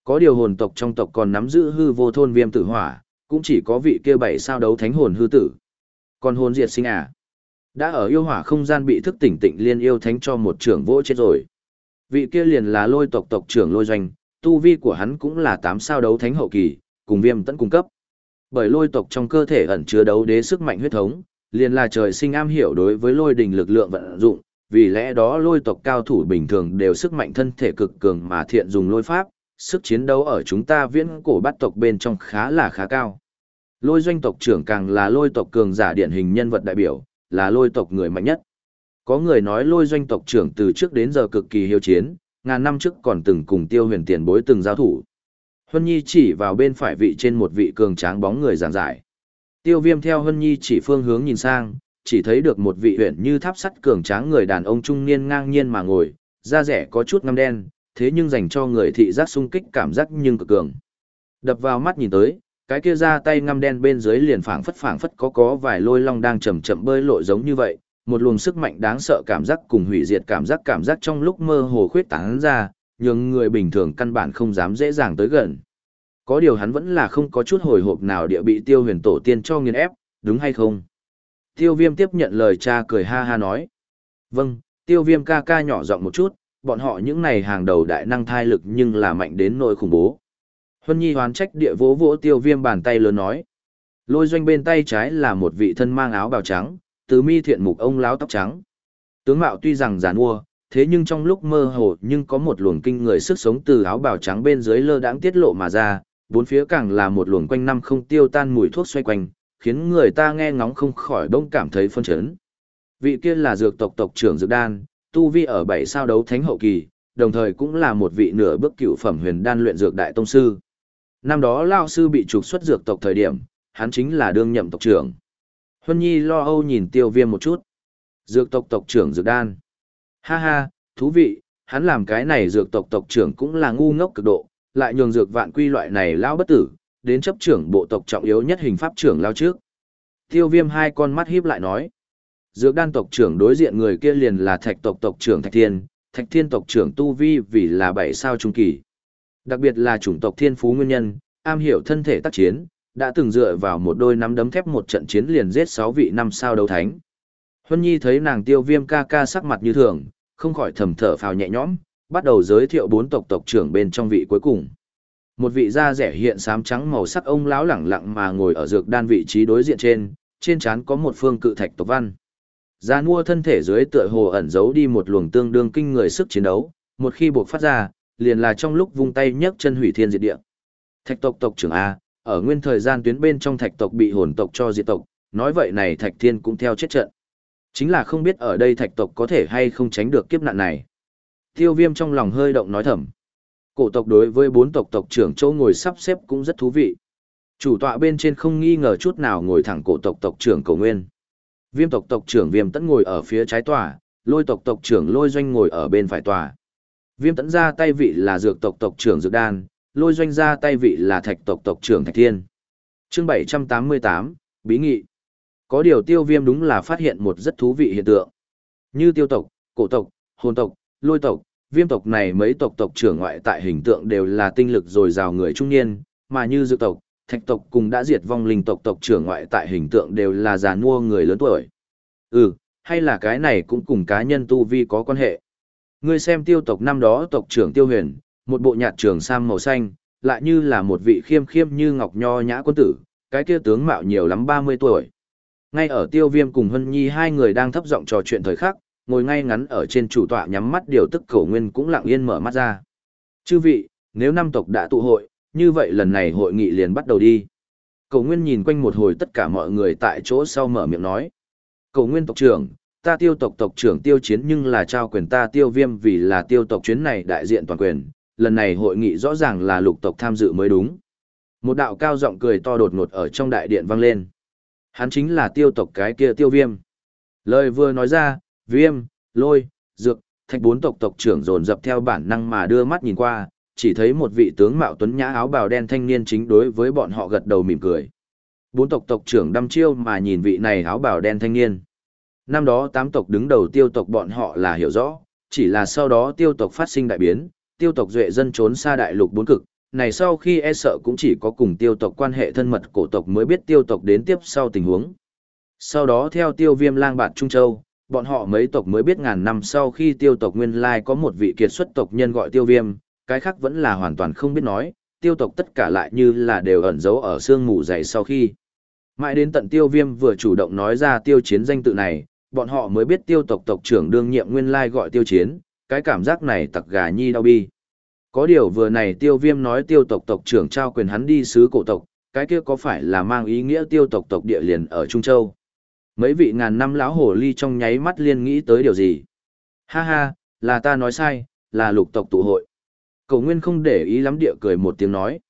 Có điều hồn tộc trong tộc còn nắm giữ hư vô thôn viêm tử hỏa, cũng chỉ có vị kia bảy sao đấu thánh hồn hư tử. Còn hồn diệt sinh à? Đã ở yêu hỏa không gian bị thức tỉnh tịnh liên yêu thánh cho một trưởng vỗ chết rồi. Vị kia liền là lôi tộc tộc trưởng lôi doanh, tu vi của hắn cũng là tám sao đấu thánh hậu kỳ, cùng viêm tận cung cấp. Bởi lôi tộc trong cơ thể ẩn chứa đấu đế sức mạnh huyết thống, liền là trời sinh am hiểu đối với lôi đình lực lượng vận dụng, vì lẽ đó lôi tộc cao thủ bình thường đều sức mạnh thân thể cực cường mà thiện dùng lôi pháp, sức chiến đấu ở chúng ta viễn cổ bát tộc bên trong khá là khá cao. Lôi doanh tộc trưởng càng là lôi tộc cường giả điển hình nhân vật đại biểu, là lôi tộc người mạnh nhất. Có người nói lôi doanh tộc trưởng từ trước đến giờ cực kỳ hiếu chiến, ngàn năm trước còn từng cùng tiêu huyền tiền bối từng giao thủ. Huân Nhi chỉ vào bên phải vị trên một vị cường tráng bóng người giảng giải. Tiêu viêm theo Hân Nhi chỉ phương hướng nhìn sang, chỉ thấy được một vị huyện như tháp sắt cường tráng người đàn ông trung niên ngang nhiên mà ngồi, da rẻ có chút ngăm đen, thế nhưng dành cho người thị giác sung kích cảm giác nhưng cực cường. Đập vào mắt nhìn tới, cái kia ra tay ngăm đen bên dưới liền phảng phất phảng phất có có vài lôi long đang chậm chậm bơi lội giống như vậy, một luồng sức mạnh đáng sợ cảm giác cùng hủy diệt cảm giác cảm giác trong lúc mơ hồ khuyết tán ra, nhưng người bình thường căn bản không dám dễ dàng tới gần. Có điều hắn vẫn là không có chút hồi hộp nào địa bị tiêu huyền tổ tiên cho nghiền ép, đúng hay không? Tiêu viêm tiếp nhận lời cha cười ha ha nói. Vâng, tiêu viêm ca ca nhỏ giọng một chút, bọn họ những này hàng đầu đại năng thai lực nhưng là mạnh đến nỗi khủng bố. Huân Nhi hoán trách địa vỗ vỗ tiêu viêm bàn tay lớn nói. Lôi doanh bên tay trái là một vị thân mang áo bào trắng, từ mi thiện mục ông láo tóc trắng. Tướng mạo tuy rằng giàn mua, thế nhưng trong lúc mơ hồ nhưng có một luồng kinh người sức sống từ áo bào trắng bên dưới lơ đãng tiết lộ mà ra, bốn phía càng là một luồng quanh năm không tiêu tan mùi thuốc xoay quanh, khiến người ta nghe ngóng không khỏi đông cảm thấy phân chấn. Vị kia là dược tộc tộc trưởng dược đan, tu vi ở bảy sao đấu thánh hậu kỳ, đồng thời cũng là một vị nửa bước cựu phẩm huyền đan luyện dược đại tông sư. Năm đó Lao sư bị trục xuất dược tộc thời điểm, hắn chính là đương nhậm tộc trưởng. Huân Nhi lo âu nhìn tiêu viêm một chút. Dược tộc tộc trưởng dược đan. Ha ha, thú vị, hắn làm cái này dược tộc tộc trưởng cũng là ngu ngốc cực độ, lại nhường dược vạn quy loại này lao bất tử, đến chấp trưởng bộ tộc trọng yếu nhất hình pháp trưởng lao trước. Tiêu viêm hai con mắt híp lại nói. Dược đan tộc trưởng đối diện người kia liền là thạch tộc tộc trưởng Thạch Thiên, Thạch Thiên tộc trưởng Tu Vi vì là bảy sao trung kỳ. Đặc biệt là chủng tộc thiên phú nguyên nhân, am hiểu thân thể tác chiến, đã từng dựa vào một đôi nắm đấm thép một trận chiến liền giết sáu vị năm sao đấu thánh. Huân Nhi thấy nàng tiêu viêm ca ca sắc mặt như thường, không khỏi thầm thở phào nhẹ nhõm, bắt đầu giới thiệu bốn tộc tộc trưởng bên trong vị cuối cùng. Một vị da rẻ hiện xám trắng màu sắc ông lão lẳng lặng mà ngồi ở dược đan vị trí đối diện trên, trên trán có một phương cự thạch tộc văn. Gia mua thân thể dưới tựa hồ ẩn giấu đi một luồng tương đương kinh người sức chiến đấu, một khi buộc phát ra, liền là trong lúc vung tay nhấc chân hủy thiên diệt địa. Thạch tộc tộc trưởng A, ở nguyên thời gian tuyến bên trong thạch tộc bị hồn tộc cho diệt tộc, nói vậy này thạch thiên cũng theo chết trận. Chính là không biết ở đây thạch tộc có thể hay không tránh được kiếp nạn này. Tiêu viêm trong lòng hơi động nói thầm. Cổ tộc đối với bốn tộc tộc trưởng châu ngồi sắp xếp cũng rất thú vị. Chủ tọa bên trên không nghi ngờ chút nào ngồi thẳng cổ tộc tộc trưởng cầu nguyên. Viêm tộc tộc trưởng viêm tẫn ngồi ở phía trái tòa, lôi tộc tộc trưởng lôi doanh ngồi ở bên phải tòa. Viêm tẫn ra tay vị là dược tộc tộc trưởng dược đan, lôi doanh ra tay vị là thạch tộc tộc trưởng thạch thiên. Chương 788, Bí Nghị. Có điều tiêu viêm đúng là phát hiện một rất thú vị hiện tượng. Như tiêu tộc, cổ tộc, hồn tộc, lôi tộc, viêm tộc này mấy tộc tộc trưởng ngoại tại hình tượng đều là tinh lực dồi dào người trung niên, mà như dự tộc, thạch tộc cùng đã diệt vong linh tộc tộc trưởng ngoại tại hình tượng đều là già nua người lớn tuổi. Ừ, hay là cái này cũng cùng cá nhân tu vi có quan hệ. Ngươi xem tiêu tộc năm đó tộc trưởng tiêu huyền, một bộ nhạt trường sam màu xanh, lại như là một vị khiêm khiêm như ngọc nho nhã quân tử, cái kia tướng mạo nhiều lắm 30 tuổi. Ngay ở tiêu viêm cùng Hân Nhi hai người đang thấp giọng trò chuyện thời khắc, ngồi ngay ngắn ở trên chủ tọa nhắm mắt điều tức cổ nguyên cũng lặng yên mở mắt ra. Chư vị, nếu năm tộc đã tụ hội, như vậy lần này hội nghị liền bắt đầu đi. Cổ nguyên nhìn quanh một hồi tất cả mọi người tại chỗ sau mở miệng nói. Cổ nguyên tộc trưởng, ta tiêu tộc tộc trưởng tiêu chiến nhưng là trao quyền ta tiêu viêm vì là tiêu tộc chuyến này đại diện toàn quyền, lần này hội nghị rõ ràng là lục tộc tham dự mới đúng. Một đạo cao giọng cười to đột ngột ở trong đại điện vang lên. Hắn chính là tiêu tộc cái kia tiêu viêm. Lời vừa nói ra, viêm, lôi, dược, thạch bốn tộc tộc trưởng dồn dập theo bản năng mà đưa mắt nhìn qua, chỉ thấy một vị tướng mạo tuấn nhã áo bào đen thanh niên chính đối với bọn họ gật đầu mỉm cười. Bốn tộc tộc trưởng đăm chiêu mà nhìn vị này áo bào đen thanh niên. Năm đó tám tộc đứng đầu tiêu tộc bọn họ là hiểu rõ, chỉ là sau đó tiêu tộc phát sinh đại biến, tiêu tộc duệ dân trốn xa đại lục bốn cực, này sau khi e sợ cũng chỉ có cùng tiêu tộc quan hệ thân mật cổ tộc mới biết tiêu tộc đến tiếp sau tình huống. Sau đó theo tiêu viêm lang bạt Trung Châu, bọn họ mấy tộc mới biết ngàn năm sau khi tiêu tộc nguyên lai có một vị kiệt xuất tộc nhân gọi tiêu viêm, cái khác vẫn là hoàn toàn không biết nói, tiêu tộc tất cả lại như là đều ẩn giấu ở sương mù dày sau khi. Mãi đến tận tiêu viêm vừa chủ động nói ra tiêu chiến danh tự này, bọn họ mới biết tiêu tộc tộc trưởng đương nhiệm nguyên lai gọi tiêu chiến, cái cảm giác này tặc gà nhi đau bi. Có điều vừa này tiêu viêm nói tiêu tộc tộc trưởng trao quyền hắn đi sứ cổ tộc, cái kia có phải là mang ý nghĩa tiêu tộc tộc địa liền ở Trung Châu. Mấy vị ngàn năm lão hồ ly trong nháy mắt liên nghĩ tới điều gì? Ha ha, là ta nói sai, là lục tộc tụ hội. Cổ nguyên không để ý lắm địa cười một tiếng nói.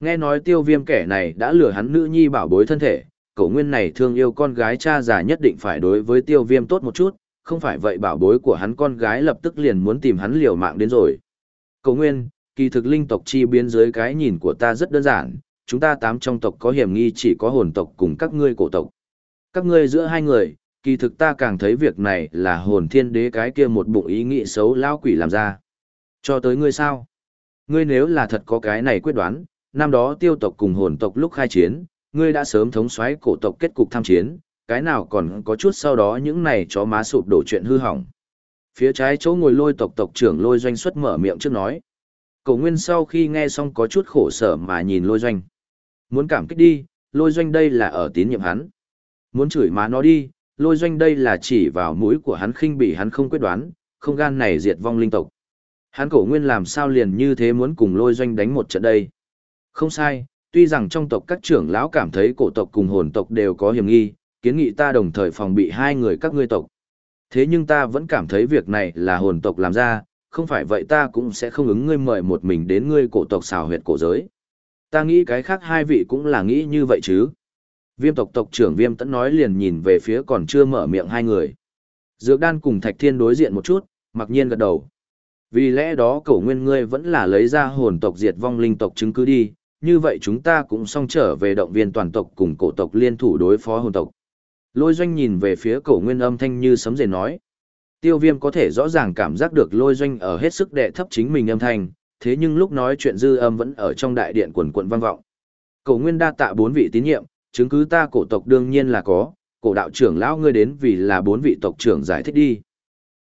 Nghe nói tiêu viêm kẻ này đã lừa hắn nữ nhi bảo bối thân thể, cổ nguyên này thương yêu con gái cha già nhất định phải đối với tiêu viêm tốt một chút, không phải vậy bảo bối của hắn con gái lập tức liền muốn tìm hắn liều mạng đến rồi. Cổ nguyên, kỳ thực linh tộc chi biến dưới cái nhìn của ta rất đơn giản, chúng ta tám trong tộc có hiểm nghi chỉ có hồn tộc cùng các ngươi cổ tộc. Các ngươi giữa hai người, kỳ thực ta càng thấy việc này là hồn thiên đế cái kia một bụng ý nghĩ xấu lao quỷ làm ra. Cho tới ngươi sao? Ngươi nếu là thật có cái này quyết đoán, năm đó tiêu tộc cùng hồn tộc lúc khai chiến, ngươi đã sớm thống xoáy cổ tộc kết cục tham chiến, cái nào còn có chút sau đó những này chó má sụp đổ chuyện hư hỏng. Phía trái chỗ ngồi lôi tộc tộc trưởng lôi doanh xuất mở miệng trước nói. Cổ nguyên sau khi nghe xong có chút khổ sở mà nhìn lôi doanh. Muốn cảm kích đi, lôi doanh đây là ở tín nhiệm hắn. Muốn chửi má nó đi, lôi doanh đây là chỉ vào mũi của hắn khinh bị hắn không quyết đoán, không gan này diệt vong linh tộc. Hắn cổ nguyên làm sao liền như thế muốn cùng lôi doanh đánh một trận đây. Không sai, tuy rằng trong tộc các trưởng lão cảm thấy cổ tộc cùng hồn tộc đều có hiểm nghi, kiến nghị ta đồng thời phòng bị hai người các ngươi tộc. Thế nhưng ta vẫn cảm thấy việc này là hồn tộc làm ra, không phải vậy ta cũng sẽ không ứng ngươi mời một mình đến ngươi cổ tộc xào huyệt cổ giới. Ta nghĩ cái khác hai vị cũng là nghĩ như vậy chứ. Viêm tộc tộc trưởng viêm tẫn nói liền nhìn về phía còn chưa mở miệng hai người. Dược đan cùng thạch thiên đối diện một chút, mặc nhiên gật đầu. Vì lẽ đó cổ nguyên ngươi vẫn là lấy ra hồn tộc diệt vong linh tộc chứng cứ đi, như vậy chúng ta cũng xong trở về động viên toàn tộc cùng cổ tộc liên thủ đối phó hồn tộc. Lôi doanh nhìn về phía cổ nguyên âm thanh như sấm rền nói. Tiêu viêm có thể rõ ràng cảm giác được lôi doanh ở hết sức đệ thấp chính mình âm thanh, thế nhưng lúc nói chuyện dư âm vẫn ở trong đại điện quần quận vang vọng. Cổ nguyên đa tạ bốn vị tín nhiệm, chứng cứ ta cổ tộc đương nhiên là có, cổ đạo trưởng lão ngươi đến vì là bốn vị tộc trưởng giải thích đi.